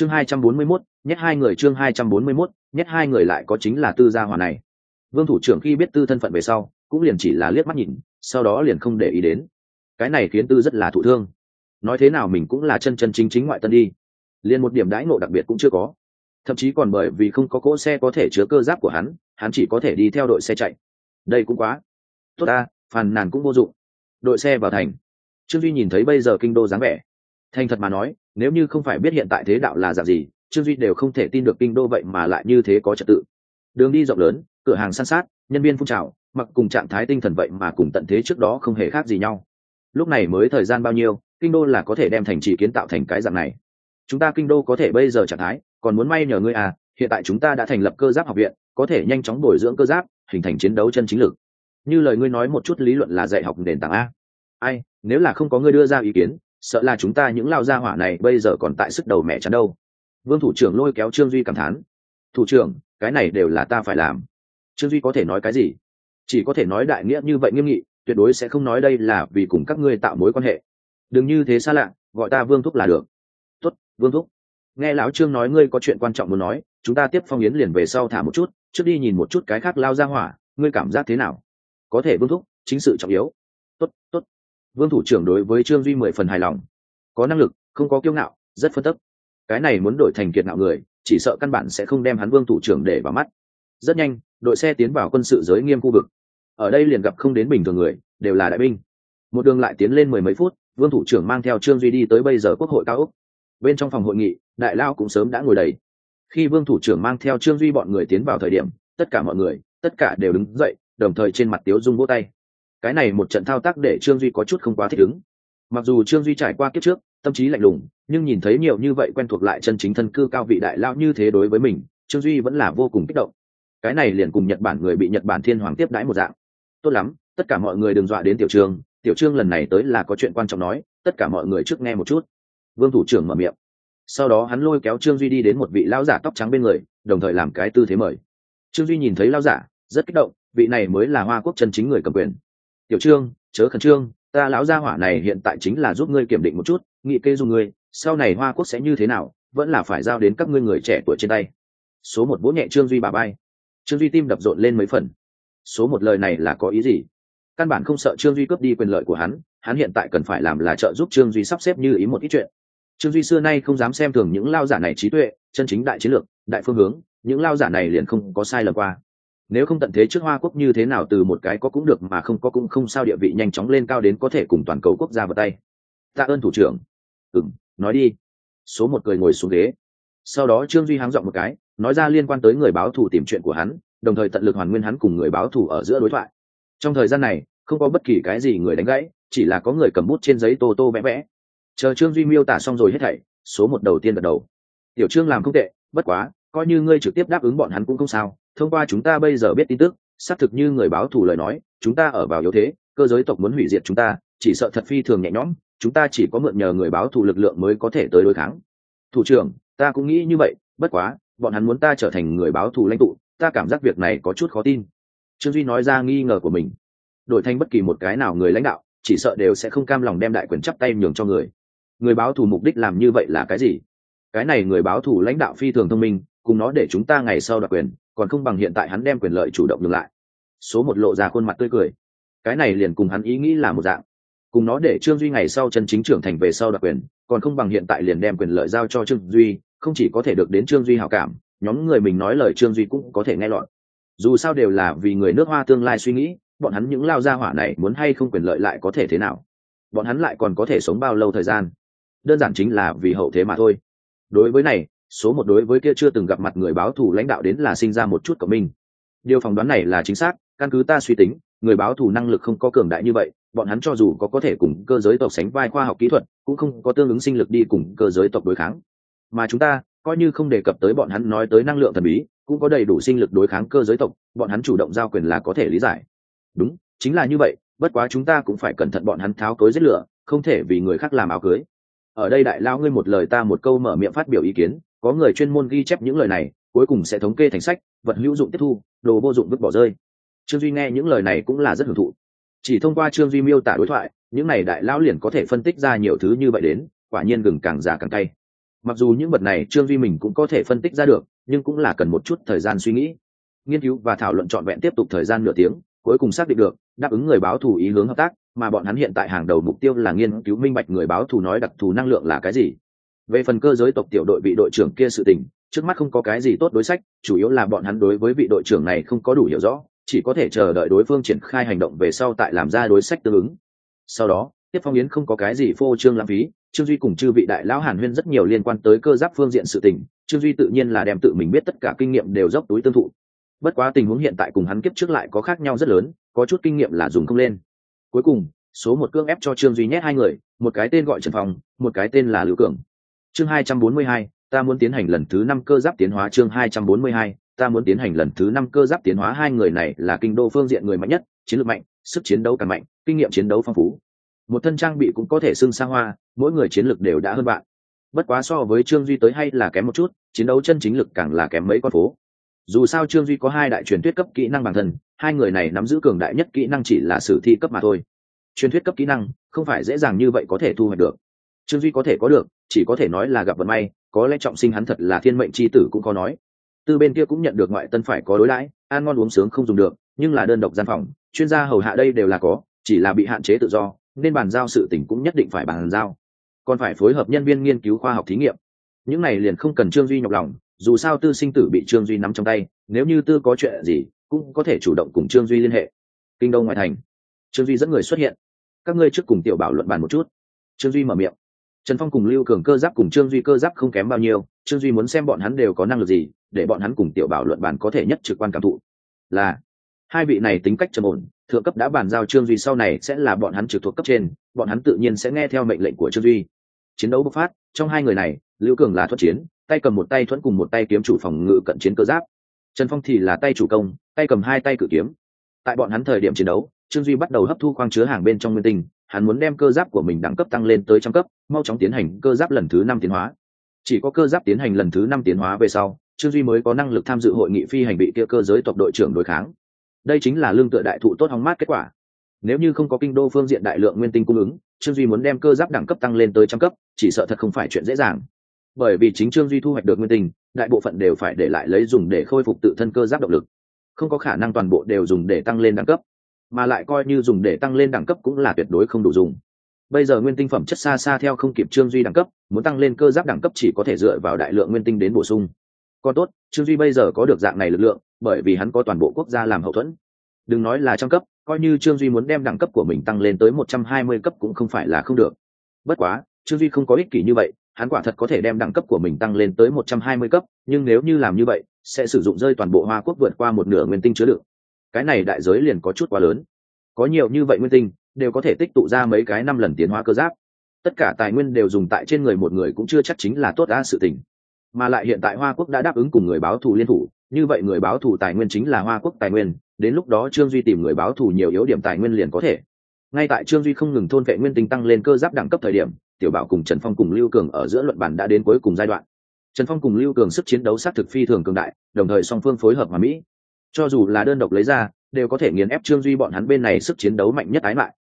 chương hai trăm bốn mươi 241, nhét hai người chương hai trăm bốn mươi 241, nhét hai người lại có chính là tư gia hỏa này. Vương thủ trưởng khi biết tư thân phận về sau cũng liền chỉ là liếc mắt nhìn sau đó liền không để ý đến. Cái này khiến tư rất là thụ thương. Nói thế nào mình cũng là chân chân chính chính ngoại tân đi. Liền một điểm đãi ngộ đặc biệt cũng chưa có. Thậm chí còn bởi vì không có cỗ xe có thể chứa cơ giáp của hắn hắn chỉ có thể đi theo đội xe chạy. Đây cũng quá. Tốt ta phàn nàn cũng vô dụng. Đội xe vào thành. Trương duy nhìn thấy bây giờ kinh đô dáng vẻ. Thành thật mà nói nếu như không phải biết hiện tại thế đạo là dạng gì, trương duy đều không thể tin được kinh đô vậy mà lại như thế có trật tự. Đường đi rộng lớn, cửa hàng san sát, nhân viên phun trào, mặc cùng trạng thái tinh thần vậy mà cùng tận thế trước đó không hề khác gì nhau. Lúc này mới thời gian bao nhiêu, kinh đô là có thể đem thành trì kiến tạo thành cái dạng này. Chúng ta kinh đô có thể bây giờ trạng thái, còn muốn may nhờ ngươi à hiện tại chúng ta đã thành lập cơ giáp học viện, có thể nhanh chóng bồi dưỡng cơ giáp, hình thành chiến đấu chân chính lực. Như lời ngươi nói một chút lý luận là dạy học nền tảng a. Ai, nếu là không có ngươi đưa ra ý kiến sợ là chúng ta những lao gia hỏa này bây giờ còn tại sức đầu mẹ chắn đâu. Vương thủ trưởng lôi kéo trương duy cảm thán. Thủ trưởng, cái này đều là ta phải làm. Trương duy có thể nói cái gì? Chỉ có thể nói đại nghĩa như vậy nghiêm nghị, tuyệt đối sẽ không nói đây là vì cùng các ngươi tạo mối quan hệ. Đừng như thế xa lạ, gọi ta vương thúc là được. Tuất vương thúc. Nghe lão trương nói ngươi có chuyện quan trọng muốn nói, chúng ta tiếp phong yến liền về sau thả một chút, trước đi nhìn một chút cái khác lao ra hỏa, ngươi cảm giác thế nào? Có thể vương thúc, chính sự trọng yếu vương thủ trưởng đối với trương duy mười phần hài lòng. Có năng lực, không có kiêu ngạo, rất phân tấp. Cái này muốn đổi thành kiệt ngạo người, chỉ sợ căn bản sẽ không đem hắn vương thủ trưởng để vào mắt. Rất nhanh, đội xe tiến vào quân sự giới nghiêm khu vực. Ở đây liền gặp không đến bình thường người, đều là đại binh. Một đường lại tiến lên mười mấy phút, vương thủ trưởng mang theo trương duy đi tới bây giờ quốc hội cao úc bên trong phòng hội nghị, đại lao cũng sớm đã ngồi đầy. Khi vương thủ trưởng mang theo trương duy bọn người tiến vào thời điểm, tất cả mọi người, tất cả đều đứng dậy, đồng thời trên mặt tiếu dung vỗ tay cái này một trận thao tác để trương duy có chút không quá thích ứng. Mặc dù trương duy trải qua kiếp trước, tâm trí lạnh lùng, nhưng nhìn thấy nhiều như vậy quen thuộc lại chân chính thân cư cao vị đại lao như thế đối với mình, trương duy vẫn là vô cùng kích động. Cái này liền cùng nhật bản người bị nhật bản thiên hoàng tiếp đãi một dạng. Tốt lắm, tất cả mọi người đừng dọa đến tiểu trương tiểu trương lần này tới là có chuyện quan trọng nói, tất cả mọi người trước nghe một chút. Vương thủ trưởng mở miệng. Sau đó hắn lôi kéo trương duy đi đến một vị lao giả tóc trắng bên người, đồng thời làm cái tư thế mời. Trương duy nhìn thấy lao giả, rất kích động, vị này mới là hoa quốc chân chính người cầm quyền tiểu trương, chớ khẩn trương, ta lão gia hỏa này hiện tại chính là giúp ngươi kiểm định một chút nghị kê dùng ngươi, sau này hoa quốc sẽ như thế nào, vẫn là phải giao đến các ngươi người trẻ tuổi trên tay. Số một bố nhẹ trương duy bà bay. Trương duy tim đập rộn lên mấy phần. Số một lời này là có ý gì? Căn bản không sợ trương duy cướp đi quyền lợi của hắn hắn hiện tại cần phải làm là trợ giúp trương duy sắp xếp như ý một ít chuyện. Trương duy xưa nay không dám xem thường những lao giả này trí tuệ, chân chính đại chiến lược, đại phương hướng, những lao giả này liền không có sai lầm qua nếu không tận thế trước hoa quốc như thế nào từ một cái có cũng được mà không có cũng không sao địa vị nhanh chóng lên cao đến có thể cùng toàn cầu quốc gia vào tay. Tạ ơn thủ trưởng. Ừng nói đi. Số một cười ngồi xuống ghế. Sau đó trương duy háng dọn một cái, nói ra liên quan tới người báo thù tìm chuyện của hắn, đồng thời tận lực hoàn nguyên hắn cùng người báo thù ở giữa đối thoại. Trong thời gian này, không có bất kỳ cái gì người đánh gãy, chỉ là có người cầm bút trên giấy tô tô vẽ vẽ. Chờ trương duy miêu tả xong rồi hết thảy, số một đầu tiên gật đầu. Tiểu trương làm không tệ, bất quá, coi như ngươi trực tiếp đáp ứng bọn hắn cũng không sao thông qua chúng ta bây giờ biết tin tức, xác thực như người báo thù lời nói, chúng ta ở vào yếu thế, cơ giới tộc muốn hủy diệt chúng ta, chỉ sợ thật phi thường nhẹ nhõm, chúng ta chỉ có mượn nhờ người báo thù lực lượng mới có thể tới đối kháng. Thủ trưởng, ta cũng nghĩ như vậy, bất quá, bọn hắn muốn ta trở thành người báo thù lãnh tụ, ta cảm giác việc này có chút khó tin. Trương duy nói ra nghi ngờ của mình. Đổi thành bất kỳ một cái nào người lãnh đạo, chỉ sợ đều sẽ không cam lòng đem đại quyền chắp tay nhường cho người. Người báo thù mục đích làm như vậy là cái gì? Cái này người báo thù lãnh đạo phi thường thông minh, cùng nó để chúng ta ngày sau đoạt quyền còn không bằng hiện tại hắn đem quyền lợi chủ động ngược lại. Số một lộ ra khuôn mặt tươi cười. Cái này liền cùng hắn ý nghĩ là một dạng. Cùng nó để trương duy ngày sau chân chính trưởng thành về sau đặc quyền, còn không bằng hiện tại liền đem quyền lợi giao cho trương duy, không chỉ có thể được đến trương duy hảo cảm, nhóm người mình nói lời trương duy cũng có thể nghe lọt. Dù sao đều là vì người nước hoa tương lai suy nghĩ, bọn hắn những lao gia hỏa này muốn hay không quyền lợi lại có thể thế nào? Bọn hắn lại còn có thể sống bao lâu thời gian? Đơn giản chính là vì hậu thế mà thôi. Đối với này số một đối với kia chưa từng gặp mặt người báo thù lãnh đạo đến là sinh ra một chút của mình. Điều phỏng đoán này là chính xác, căn cứ ta suy tính, người báo thù năng lực không có cường đại như vậy, bọn hắn cho dù có có thể cùng cơ giới tộc sánh vai khoa học kỹ thuật, cũng không có tương ứng sinh lực đi cùng cơ giới tộc đối kháng. Mà chúng ta, coi như không đề cập tới bọn hắn nói tới năng lượng thần bí, cũng có đầy đủ sinh lực đối kháng cơ giới tộc, bọn hắn chủ động giao quyền là có thể lý giải. Đúng, chính là như vậy, bất quá chúng ta cũng phải cẩn thận bọn hắn tháo cối giết lửa, không thể vì người khác làm áo cưới. Ở đây đại lao ngươi một lời ta một câu mở miệng phát biểu ý kiến có người chuyên môn ghi chép những lời này, cuối cùng sẽ thống kê thành sách, vật hữu dụng tiếp thu, đồ vô dụng vứt bỏ rơi. Trương duy nghe những lời này cũng là rất hưởng thụ. Chỉ thông qua trương duy miêu tả đối thoại, những này đại lão liền có thể phân tích ra nhiều thứ như vậy đến, quả nhiên gừng càng già càng cay. Mặc dù những vật này trương duy mình cũng có thể phân tích ra được, nhưng cũng là cần một chút thời gian suy nghĩ. Nghiên cứu và thảo luận trọn vẹn tiếp tục thời gian nửa tiếng, cuối cùng xác định được, đáp ứng người báo thù ý hướng hợp tác, mà bọn hắn hiện tại hàng đầu mục tiêu là nghiên cứu minh bạch người báo thù nói đặc thù năng lượng là cái gì về phần cơ giới tộc tiểu đội vị đội trưởng kia sự tình, trước mắt không có cái gì tốt đối sách, chủ yếu là bọn hắn đối với vị đội trưởng này không có đủ hiểu rõ, chỉ có thể chờ đợi đối phương triển khai hành động về sau tại làm ra đối sách tương ứng. Sau đó tiếp phong yến không có cái gì phô trương lãng phí, trương duy cùng chư vị đại lão hàn huyên rất nhiều liên quan tới cơ giáp phương diện sự tình, trương duy tự nhiên là đem tự mình biết tất cả kinh nghiệm đều dốc túi tương thụ. Bất quá tình huống hiện tại cùng hắn kiếp trước lại có khác nhau rất lớn, có chút kinh nghiệm là dùng không lên. Cuối cùng, số một cương ép cho trương duy nhét hai người, một cái tên gọi trần phong, một cái tên là lưu cường chương hai trăm bốn mươi hai, ta muốn tiến hành lần thứ năm cơ giáp tiến hóa chương hai trăm bốn mươi hai, ta muốn tiến hành lần thứ năm cơ giáp tiến hóa. Hai người này là kinh đô phương diện người mạnh nhất, chiến lược mạnh, sức chiến đấu càng mạnh, kinh nghiệm chiến đấu phong phú. Một thân trang bị cũng có thể xưng xa hoa, mỗi người chiến lược đều đã hơn bạn. Bất quá so với trương duy tới hay là kém một chút, chiến đấu chân chính lực càng là kém mấy con phố. Dù sao trương duy có hai đại truyền thuyết cấp kỹ năng bản thân, hai người này nắm giữ cường đại nhất kỹ năng chỉ là sử thi cấp mà thôi. Truyền thuyết cấp kỹ năng không phải dễ dàng như vậy có thể thu hoạch được. Trương duy có thể có được chỉ có thể nói là gặp vận may, có lẽ trọng sinh hắn thật là thiên mệnh c h i tử cũng có nói. Từ bên kia cũng nhận được ngoại tân phải có đối lãi, ăn ngon uống sướng không dùng được, nhưng là đơn độc gian phòng, chuyên gia hầu hạ đây đều là có, chỉ là bị hạn chế tự do, nên bàn giao sự tỉnh cũng nhất định phải bàn giao. Còn phải phối hợp nhân viên nghiên cứu khoa học thí nghiệm. Những này liền không cần trương duy nhọc lòng, dù sao tư sinh tử bị trương duy nắm trong tay, nếu như tư có chuyện gì, cũng có thể chủ động cùng trương duy liên hệ. Kinh đông ngoại thành. Trương duy dẫn người xuất hiện. Các ngươi trước cùng tiểu bảo luận bàn một chút. Trương duy mở miệng trần phong cùng lưu cường cơ giáp cùng trương duy cơ giáp không kém bao nhiêu, trương duy muốn xem bọn hắn đều có năng lực gì, để bọn hắn cùng tiểu bảo luận bàn có thể nhất trực quan cảm thụ. Là, hai vị này tính cách trầm ổn, thượng cấp đã bàn giao trương duy sau này sẽ là bọn hắn trực thuộc cấp trên, bọn hắn tự nhiên sẽ nghe theo mệnh lệnh của trương duy. Chiến đấu bộc phát, trong hai người này, lưu cường là thuận chiến, tay cầm một tay thuẫn cùng một tay kiếm chủ phòng ngự cận chiến cơ giáp. Trần phong thì là tay chủ công, tay cầm hai tay cử kiếm. Tại bọn hắn thời điểm chiến đấu, trương duy bắt đầu hấp thu khoang chứa hàng bên trong nguyên tinh hắn muốn đem cơ giáp của mình đẳng cấp tăng lên tới trăm cấp, mau chóng tiến hành cơ giáp lần thứ năm tiến hóa. Chỉ có cơ giáp tiến hành lần thứ năm tiến hóa về sau, trương duy mới có năng lực tham dự hội nghị phi hành bị kia cơ giới tộc đội trưởng đối kháng. Đây chính là lương tựa đại thụ tốt hóng mát kết quả. Nếu như không có kinh đô phương diện đại lượng nguyên tinh cung ứng, trương duy muốn đem cơ giáp đẳng cấp tăng lên tới trăm cấp, chỉ sợ thật không phải chuyện dễ dàng. Bởi vì chính trương duy thu hoạch được nguyên tinh, đại bộ phận đều phải để lại lấy dùng để khôi phục tự thân cơ giáp động lực. Không có khả năng toàn bộ đều dùng để tăng lên đẳng cấp mà lại coi như dùng để tăng lên đẳng cấp cũng là tuyệt đối không đủ dùng. Bây giờ nguyên tinh phẩm chất xa xa theo không kịp trương duy đẳng cấp, muốn tăng lên cơ giáp đẳng cấp chỉ có thể dựa vào đại lượng nguyên tinh đến bổ sung. Còn tốt, trương duy bây giờ có được dạng này lực lượng, bởi vì hắn có toàn bộ quốc gia làm hậu thuẫn. Đừng nói là trong cấp, coi như trương duy muốn đem đẳng cấp của mình tăng lên tới một trăm hai mươi cấp cũng không phải là không được. Bất quá, trương duy không có ích kỷ như vậy, hắn quả thật có thể đem đẳng cấp của mình tăng lên tới một trăm hai mươi cấp, nhưng nếu như làm như vậy, sẽ sử dụng rơi toàn bộ hoa quốc vượt qua một nửa nguyên tinh chứa đựng cái này đại giới liền có chút quá lớn. Có nhiều như vậy nguyên tinh, đều có thể tích tụ ra mấy cái năm lần tiến hóa cơ giáp. Tất cả tài nguyên đều dùng tại trên người một người cũng chưa chắc chính là tốt đã sự tình. Mà lại hiện tại hoa quốc đã đáp ứng cùng người báo thù liên thủ, như vậy người báo thù tài nguyên chính là hoa quốc tài nguyên, đến lúc đó trương duy tìm người báo thù nhiều yếu điểm tài nguyên liền có thể. Ngay tại trương duy không ngừng thôn vệ nguyên tinh tăng lên cơ giáp đẳng cấp thời điểm, tiểu bảo cùng trần phong cùng lưu cường ở giữa luận bản đã đến cuối cùng giai đoạn. Trần phong cùng lưu cường sức chiến đấu s á t thực phi thường cường đại, đồng thời song phương phối hợp hòa mỹ cho dù là đơn độc lấy ra, đều có thể nghiền ép trương duy bọn hắn bên này sức chiến đấu mạnh nhất ái lại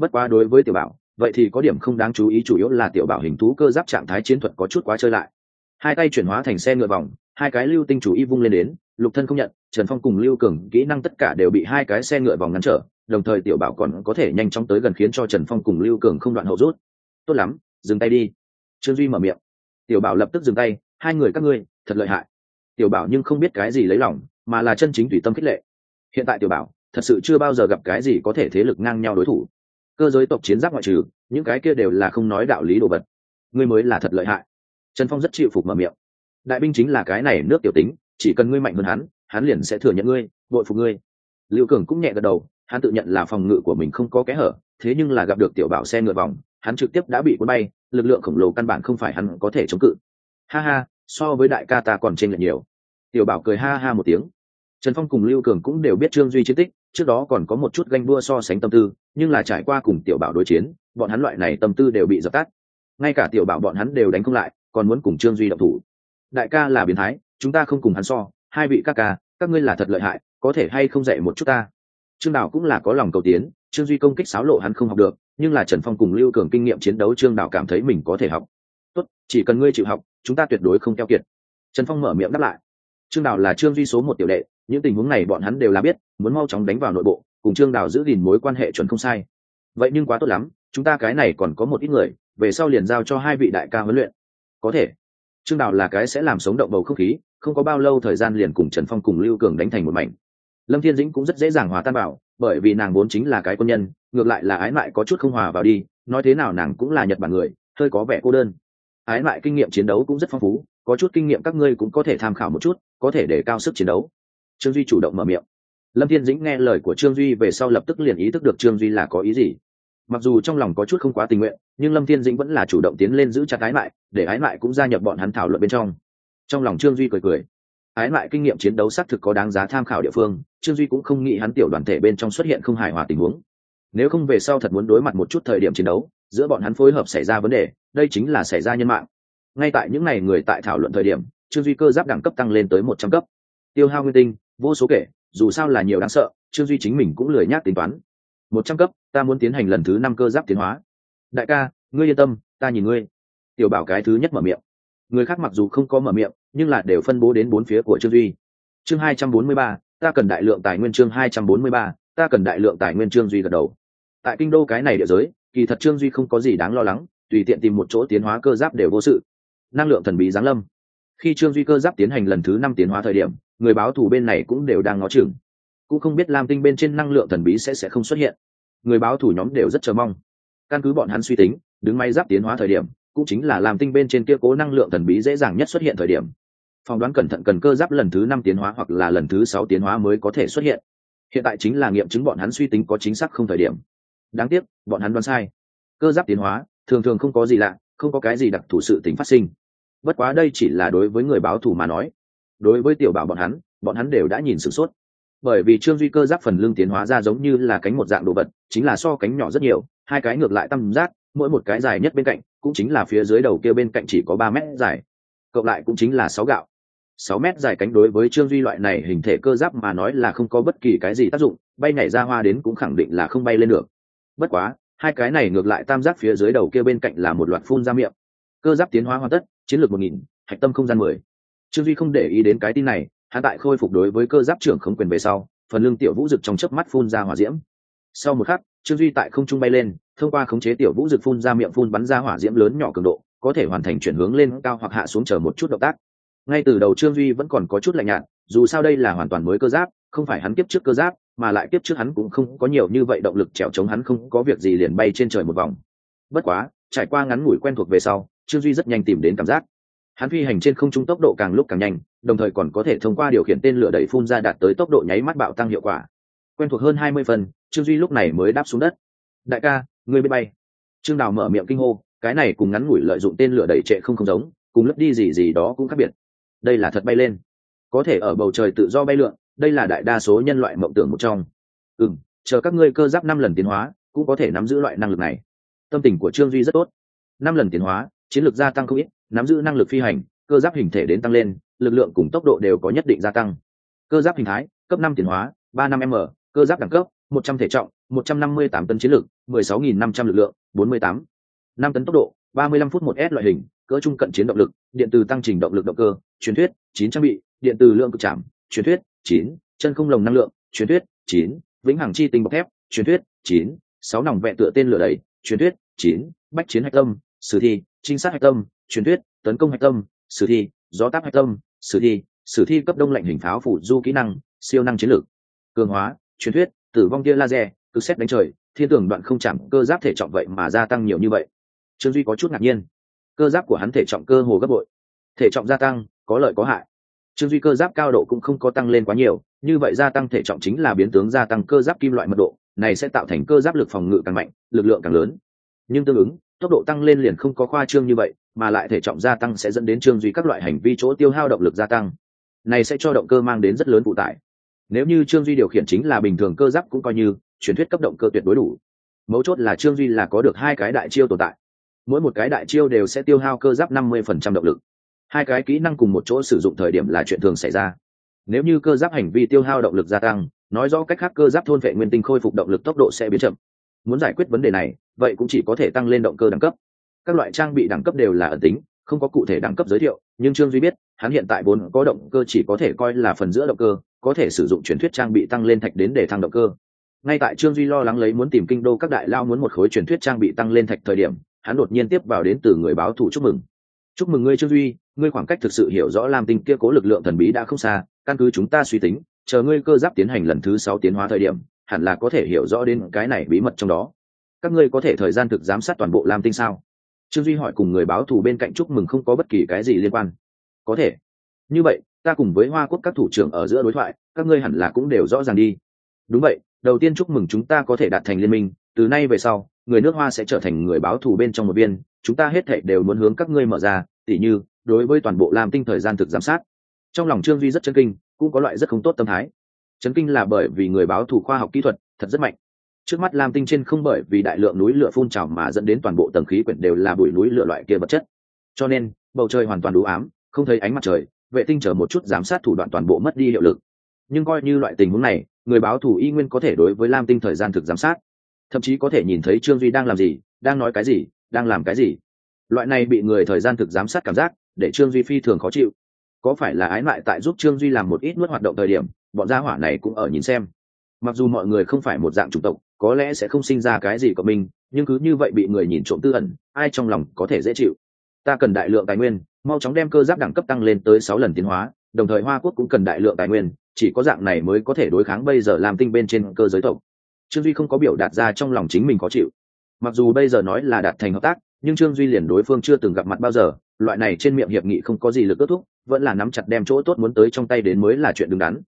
bất quá đối với tiểu bảo, vậy thì có điểm không đáng chú ý, chủ yếu là tiểu bảo hình thú cơ giáp trạng thái chiến thuật có chút quá chơi lại. Hai tay chuyển hóa thành xe ngựa vòng, hai cái lưu tinh chủ y vung lên đến, lục thân không nhận, trần phong cùng lưu cường kỹ năng tất cả đều bị hai cái xe ngựa vòng ngăn trở, đồng thời tiểu bảo còn có thể nhanh chóng tới gần khiến cho trần phong cùng lưu cường không đoạn hậu rút. Tốt lắm, dừng tay đi. Trương duy mở miệng. Tiểu bảo lập tức dừng tay, hai người các ngươi, thật lợi hại. Tiểu bảo nhưng không biết cái gì lấy lòng mà là chân chính tùy tâm khích lệ. Hiện tại tiểu bảo, thật sự chưa bao giờ gặp cái gì có thể thế lực ngang nhau đối thủ. Cơ giới tộc chiến giáp ngoại trừ, những cái kia đều là không nói đạo lý đồ vật. Ngươi mới là thật lợi hại. Trần phong rất chịu phục mở miệng. Đại binh chính là cái này nước tiểu tính, chỉ cần ngươi mạnh hơn hắn hắn liền sẽ thừa nhận ngươi, bội phục ngươi. Lưu cường cũng nhẹ gật đầu, hắn tự nhận là phòng ngự của mình không có kẽ hở, thế nhưng là gặp được tiểu bảo xe ngựa vòng, hắn trực tiếp đã bị cuốn bay, lực lượng khổng lồ căn bản không phải hắn có thể chống cự. Ha ha, so với đại ca ta còn trên lệch nhiều tiểu bảo cười ha ha một tiếng. Trần phong cùng lưu cường cũng đều biết trương duy chiến tích, trước đó còn có một chút ganh đua so sánh tâm tư, nhưng là trải qua cùng tiểu bảo đối chiến, bọn hắn loại này tâm tư đều bị dập tắt. Ngay cả tiểu bảo bọn hắn đều đánh không lại, còn muốn cùng trương duy động thủ. Đại ca là biến thái, chúng ta không cùng hắn so, hai vị các ca, các ngươi là thật lợi hại, có thể hay không dạy một chút ta? Trương đảo cũng là có lòng cầu tiến, trương duy công kích xáo lộ hắn không học được, nhưng là trần phong cùng lưu cường kinh nghiệm chiến đấu trương đảo cảm thấy mình có thể học. Tốt, chỉ cần ngươi chịu học, chúng ta tuyệt đối không keo kiệt. Trần phong mở miệng đáp lại trương đào là trương duy số một tiểu đệ, những tình huống này bọn hắn đều là biết, muốn mau chóng đánh vào nội bộ, cùng trương đào giữ gìn mối quan hệ chuẩn không sai. Vậy nhưng quá tốt lắm, chúng ta cái này còn có một ít người, về sau liền giao cho hai vị đại ca huấn luyện. Có thể. Trương đào là cái sẽ làm sống động bầu không khí, không có bao lâu thời gian liền cùng trần phong cùng lưu cường đánh thành một mảnh. Lâm thiên dĩnh cũng rất dễ dàng hòa tan bảo bởi vì nàng vốn chính là cái quân nhân, ngược lại là ái mại có chút không hòa vào đi, nói thế nào nàng cũng là nhật bản người, hơi có vẻ cô đơn. Ái mại kinh nghiệm chiến đấu cũng rất phong phú có chút kinh nghiệm các ngươi cũng có thể tham khảo một chút, có thể để cao sức chiến đấu. Trương duy chủ động mở miệng. Lâm thiên dĩnh nghe lời của trương duy về sau lập tức liền ý thức được trương duy là có ý gì. Mặc dù trong lòng có chút không quá tình nguyện, nhưng lâm thiên dĩnh vẫn là chủ động tiến lên giữ chặt ái mại, để ái mại cũng gia nhập bọn hắn thảo luận bên trong. Trong lòng trương duy cười cười. Ái mại kinh nghiệm chiến đấu xác thực có đáng giá tham khảo địa phương, trương duy cũng không nghĩ hắn tiểu đoàn thể bên trong xuất hiện không hài hòa tình huống. Nếu không về sau thật muốn đối mặt một chút thời điểm chiến đấu, giữa bọn hắn phối hợp xảy ra vấn đề, đây chính là xảy ra nhân mạng ngay tại những ngày người tại thảo luận thời điểm, trương duy cơ giáp đẳng cấp tăng lên tới một trăm cấp. Tiêu hao nguyên tinh, vô số kể, dù sao là nhiều đáng sợ, trương duy chính mình cũng lười nhác tính toán. Một trăm cấp, ta muốn tiến hành lần thứ năm cơ giáp tiến hóa. Đại ca, ngươi yên tâm, ta nhìn ngươi. Tiểu bảo cái thứ nhất mở miệng. Người khác mặc dù không có mở miệng, nhưng là đều phân bố đến bốn phía của trương duy. Chương hai trăm bốn mươi ba, ta cần đại lượng tài nguyên chương hai trăm bốn mươi ba, ta cần đại lượng tài nguyên trương duy gật đầu. Tại kinh đô cái này địa giới, kỳ thật trương duy không có gì đáng lo lắng, tùy tiện tìm một chỗ tiến hóa cơ giáp đều vô sự năng lượng thần bí giáng lâm. Khi trương duy cơ giáp tiến hành lần thứ năm tiến hóa thời điểm, người báo thù bên này cũng đều đang ngó chừng. Cũng không biết lam tinh bên trên năng lượng thần bí sẽ sẽ không xuất hiện. Người báo thủ nhóm đều rất chờ mong. Căn cứ bọn hắn suy tính, đứng máy giáp tiến hóa thời điểm, cũng chính là làm tinh bên trên kia cố năng lượng thần bí dễ dàng nhất xuất hiện thời điểm. Phỏng đoán cẩn thận cần cơ giáp lần thứ năm tiến hóa hoặc là lần thứ sáu tiến hóa mới có thể xuất hiện. Hiện tại chính là nghiệm chứng bọn hắn suy tính có chính xác không thời điểm. Đáng tiếc, bọn hắn đoán sai. Cơ giáp tiến hóa, thường thường không có gì lạ, không có cái gì đặc thù sự tính phát sinh bất quá đây chỉ là đối với người báo thù mà nói. Đối với tiểu bảo bọn hắn bọn hắn đều đã nhìn sửng sốt. Bởi vì trương duy cơ giáp phần lưng tiến hóa ra giống như là cánh một dạng đồ vật, chính là so cánh nhỏ rất nhiều, hai cái ngược lại tăm giác, mỗi một cái dài nhất bên cạnh, cũng chính là phía dưới đầu kia bên cạnh chỉ có ba mét dài. Cộng lại cũng chính là sáu gạo. Sáu mét dài cánh đối với trương duy loại này hình thể cơ giáp mà nói là không có bất kỳ cái gì tác dụng, bay nhảy ra hoa đến cũng khẳng định là không bay lên được. Bất quá, hai cái này ngược lại tam giác phía dưới đầu kia bên cạnh là một loạt phun ra miệng. Cơ giáp tiến hóa hoàn tất chiến lược một nghìn, hạch tâm không gian mười. Trương duy không để ý đến cái tin này, hắn tại khôi phục đối với cơ giáp trưởng không quyền về sau, phần lưng tiểu vũ rực trong chớp mắt phun ra hỏa diễm. Sau một khắc, trương duy tại không trung bay lên, thông qua khống chế tiểu vũ rực phun ra miệng phun bắn ra hỏa diễm lớn nhỏ cường độ, có thể hoàn thành chuyển hướng lên cao hoặc hạ xuống chờ một chút động tác. Ngay từ đầu trương duy vẫn còn có chút lạnh nhạt, dù sao đây là hoàn toàn mới cơ giáp, không phải hắn kiếp trước cơ giáp, mà lại kiếp trước hắn cũng không có nhiều như vậy động lực trèo chống hắn không có việc gì liền bay trên trời một vòng. Bất quá, trải qua ngắn ngủi quen thuộc về sau trương duy rất nhanh tìm đến cảm giác. Hắn phi hành trên không trung tốc độ càng lúc càng nhanh, đồng thời còn có thể thông qua điều khiển tên lửa đẩy phun ra đạt tới tốc độ nháy mắt bạo tăng hiệu quả. Quen thuộc hơn hai mươi phần, trương duy lúc này mới đáp xuống đất. Đại ca, ngươi biết bay. Trương đào mở miệng kinh hô, cái này cùng ngắn ngủi lợi dụng tên lửa đẩy trệ không không giống, cùng lấp đi gì gì đó cũng khác biệt. Đây là thật bay lên. Có thể ở bầu trời tự do bay lượn, đây là đại đa số nhân loại mộng tưởng một trong. Ừ m chờ các ngươi cơ giáp năm lần tiến hóa, cũng có thể nắm giữ loại năng lực này. Tâm tình của trương duy rất tốt. Năm lần tiến hóa chiến lược gia tăng không ít, nắm giữ năng lực phi hành, cơ giáp hình thể đến tăng lên, lực lượng cùng tốc độ đều có nhất định gia tăng. Cơ giáp hình thái, cấp năm tiền hóa, ba năm m, cơ giáp đẳng cấp, một trăm thể trọng, một trăm năm mươi tám tấn chiến lược, mười sáu nghìn năm trăm lực lượng, bốn mươi tám. Năm tấn tốc độ, ba mươi lăm phút một s loại hình, cỡ trung cận chiến động lực, điện từ tăng trình động lực động cơ, truyền thuyết, chín trang bị, điện từ lượng cực chạm truyền thuyết, chín, chân không lồng năng lượng, truyền thuyết, chín, vĩnh hằng chi tinh bọc thép, truyền thuyết, chín, sáu nòng vẹn tựa tên lửa đẩy, truyền thuyết, chín, bách chiến hạch tâm sử thi, trinh sát hạch tâm, truyền thuyết, tấn công hạch tâm, sử thi, gió táp hạch tâm, sử thi sử thi cấp đông lạnh hình pháo phủ du kỹ năng, siêu năng chiến lược. Cường hóa, truyền thuyết, tử vong tia laser cực xét đánh trời, thiên tưởng đoạn không chạm, cơ giáp thể trọng vậy mà gia tăng nhiều như vậy. Trương duy có chút ngạc nhiên. Cơ giáp của hắn thể trọng cơ hồ gấp bội. Thể trọng gia tăng, có lợi có hại. Trương duy cơ giáp cao độ cũng không có tăng lên quá nhiều, như vậy gia tăng thể trọng chính là biến tướng gia tăng cơ giáp kim loại mật độ, này sẽ tạo thành cơ giáp lực phòng ngự càng mạnh, lực lượng càng lớn. Nhưng tương ứng tốc độ tăng lên liền không có khoa trương như vậy, mà lại thể trọng gia tăng sẽ dẫn đến trương duy các loại hành vi chỗ tiêu hao động lực gia tăng. Này sẽ cho động cơ mang đến rất lớn phụ tải. Nếu như trương duy điều khiển chính là bình thường cơ giáp cũng coi như, truyền thuyết cấp động cơ tuyệt đối đủ. Mấu chốt là trương duy là có được hai cái đại chiêu tồn tại. Mỗi một cái đại chiêu đều sẽ tiêu hao cơ giáp năm mươi phần trăm động lực. Hai cái kỹ năng cùng một chỗ sử dụng thời điểm là chuyện thường xảy ra. Nếu như cơ giáp hành vi tiêu hao động lực gia tăng, nói rõ cách khác cơ giáp thôn vệ nguyên tinh khôi phục động lực tốc độ sẽ biến chậm. Muốn giải quyết vấn đề này vậy cũng chỉ có thể tăng lên động cơ đẳng cấp. Các loại trang bị đẳng cấp đều là ẩn tính, không có cụ thể đẳng cấp giới thiệu, nhưng trương duy biết, hắn hiện tại vốn có động cơ chỉ có thể coi là phần giữa động cơ, có thể sử dụng truyền thuyết trang bị tăng lên thạch đến để thăng động cơ. Ngay tại trương duy lo lắng lấy muốn tìm kinh đô các đại lao muốn một khối truyền thuyết trang bị tăng lên thạch thời điểm, hắn đột nhiên tiếp vào đến từ người báo thủ chúc mừng. Chúc mừng ngươi, trương duy, ngươi khoảng cách thực sự hiểu rõ lam tinh kia cố lực lượng thần bí đã không xa, căn cứ chúng ta suy tính, chờ ngươi cơ giáp tiến hành lần thứ sáu tiến hóa thời điểm, hẳn là có thể hiểu rõ đến cái này bí mật trong đó các ngươi có thể thời gian thực giám sát toàn bộ lam tinh sao? Trương duy hỏi cùng người báo thù bên cạnh chúc mừng không có bất kỳ cái gì liên quan. Có thể. Như vậy, ta cùng với hoa quốc các thủ trưởng ở giữa đối thoại, các ngươi hẳn là cũng đều rõ ràng đi. Đúng vậy, đầu tiên chúc mừng chúng ta có thể đạt thành liên minh, từ nay về sau, người nước hoa sẽ trở thành người báo thù bên trong một viên, chúng ta hết thệ đều muốn hướng các ngươi mở ra, tỉ như, đối với toàn bộ lam tinh thời gian thực giám sát. Trong lòng trương duy rất chân kinh, cũng có loại rất không tốt tâm thái. Chấn kinh là bởi vì người báo thù khoa học kỹ thuật thật rất mạnh trước mắt lam tinh trên không bởi vì đại lượng núi lửa phun trào mà dẫn đến toàn bộ tầng khí quyển đều là bụi núi lửa loại kia vật chất. Cho nên, bầu trời hoàn toàn đủ ám, không thấy ánh mặt trời, vệ tinh chờ một chút giám sát thủ đoạn toàn bộ mất đi hiệu lực. Nhưng coi như loại tình huống này, người báo thủ y nguyên có thể đối với lam tinh thời gian thực giám sát. Thậm chí có thể nhìn thấy trương duy đang làm gì, đang nói cái gì, đang làm cái gì. Loại này bị người thời gian thực giám sát cảm giác, để trương duy phi thường khó chịu. Có phải là ái mại tại giúp trương duy làm một ít nuốt hoạt động thời điểm, bọn gia hỏa này cũng ở nhìn xem. Mặc dù mọi người không phải một dạng chủng tộc có lẽ sẽ không sinh ra cái gì của mình, nhưng cứ như vậy bị người nhìn trộm tư ẩn, ai trong lòng có thể dễ chịu? Ta cần đại lượng tài nguyên, mau chóng đem cơ giáp đẳng cấp tăng lên tới sáu lần tiến hóa, đồng thời hoa quốc cũng cần đại lượng tài nguyên, chỉ có dạng này mới có thể đối kháng bây giờ làm tinh bên trên cơ giới tộc. Trương duy không có biểu đạt ra trong lòng chính mình khó chịu. Mặc dù bây giờ nói là đạt thành hợp tác, nhưng trương duy liền đối phương chưa từng gặp mặt bao giờ, loại này trên miệng hiệp nghị không có gì lực kết thúc, vẫn là nắm chặt đem chỗ tốt muốn tới trong tay đến mới là chuyện đứng đắn.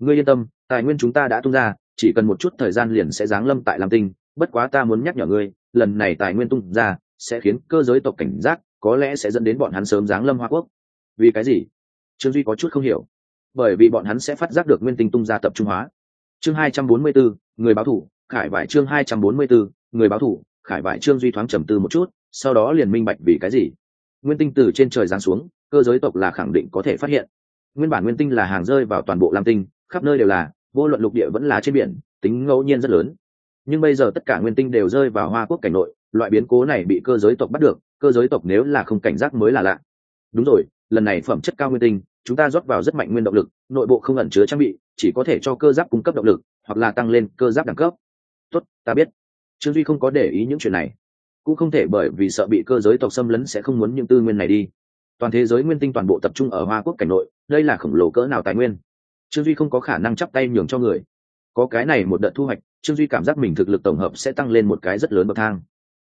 Ngươi yên tâm, tài nguyên chúng ta đã tung ra chỉ cần một chút thời gian liền sẽ giáng lâm tại lam tinh, bất quá ta muốn nhắc nhở ngươi, lần này tài nguyên tung ra, sẽ khiến cơ giới tộc cảnh giác, có lẽ sẽ dẫn đến bọn hắn sớm giáng lâm hoa quốc. Vì cái gì? Trương duy có chút không hiểu. Bởi vì bọn hắn sẽ phát giác được nguyên tinh tung ra tập trung hóa. Chương hai trăm bốn mươi bốn người báo thủ, khải vải chương hai trăm bốn mươi bốn người báo thủ, khải vải trương duy thoáng trầm tư một chút, sau đó liền minh bạch vì cái gì. Nguyên tinh từ trên trời giáng xuống, cơ giới tộc là khẳng định có thể phát hiện. Nguyên bản nguyên tinh là hàng rơi vào toàn bộ lam tinh, khắp nơi đều là vô luận lục địa vẫn là trên biển, tính ngẫu nhiên rất lớn. Nhưng bây giờ tất cả nguyên tinh đều rơi vào hoa quốc cảnh nội, loại biến cố này bị cơ giới tộc bắt được, cơ giới tộc nếu là không cảnh giác mới là lạ. Đúng rồi, lần này phẩm chất cao nguyên tinh, chúng ta rót vào rất mạnh nguyên động lực, nội bộ không ẩn chứa trang bị, chỉ có thể cho cơ giáp cung cấp động lực, hoặc là tăng lên cơ giáp đẳng cấp. Tốt, ta biết. Trương duy không có để ý những chuyện này. Cũng không thể bởi vì sợ bị cơ giới tộc xâm lấn sẽ không muốn những tư nguyên này đi. Toàn thế giới nguyên tinh toàn bộ tập trung ở hoa quốc cảnh nội, đây là khổng lồ cỡ nào tài nguyên? Trương duy không có khả năng chắp tay nhường cho người. Có cái này một đợt thu hoạch, trương duy cảm giác mình thực lực tổng hợp sẽ tăng lên một cái rất lớn bậc thang.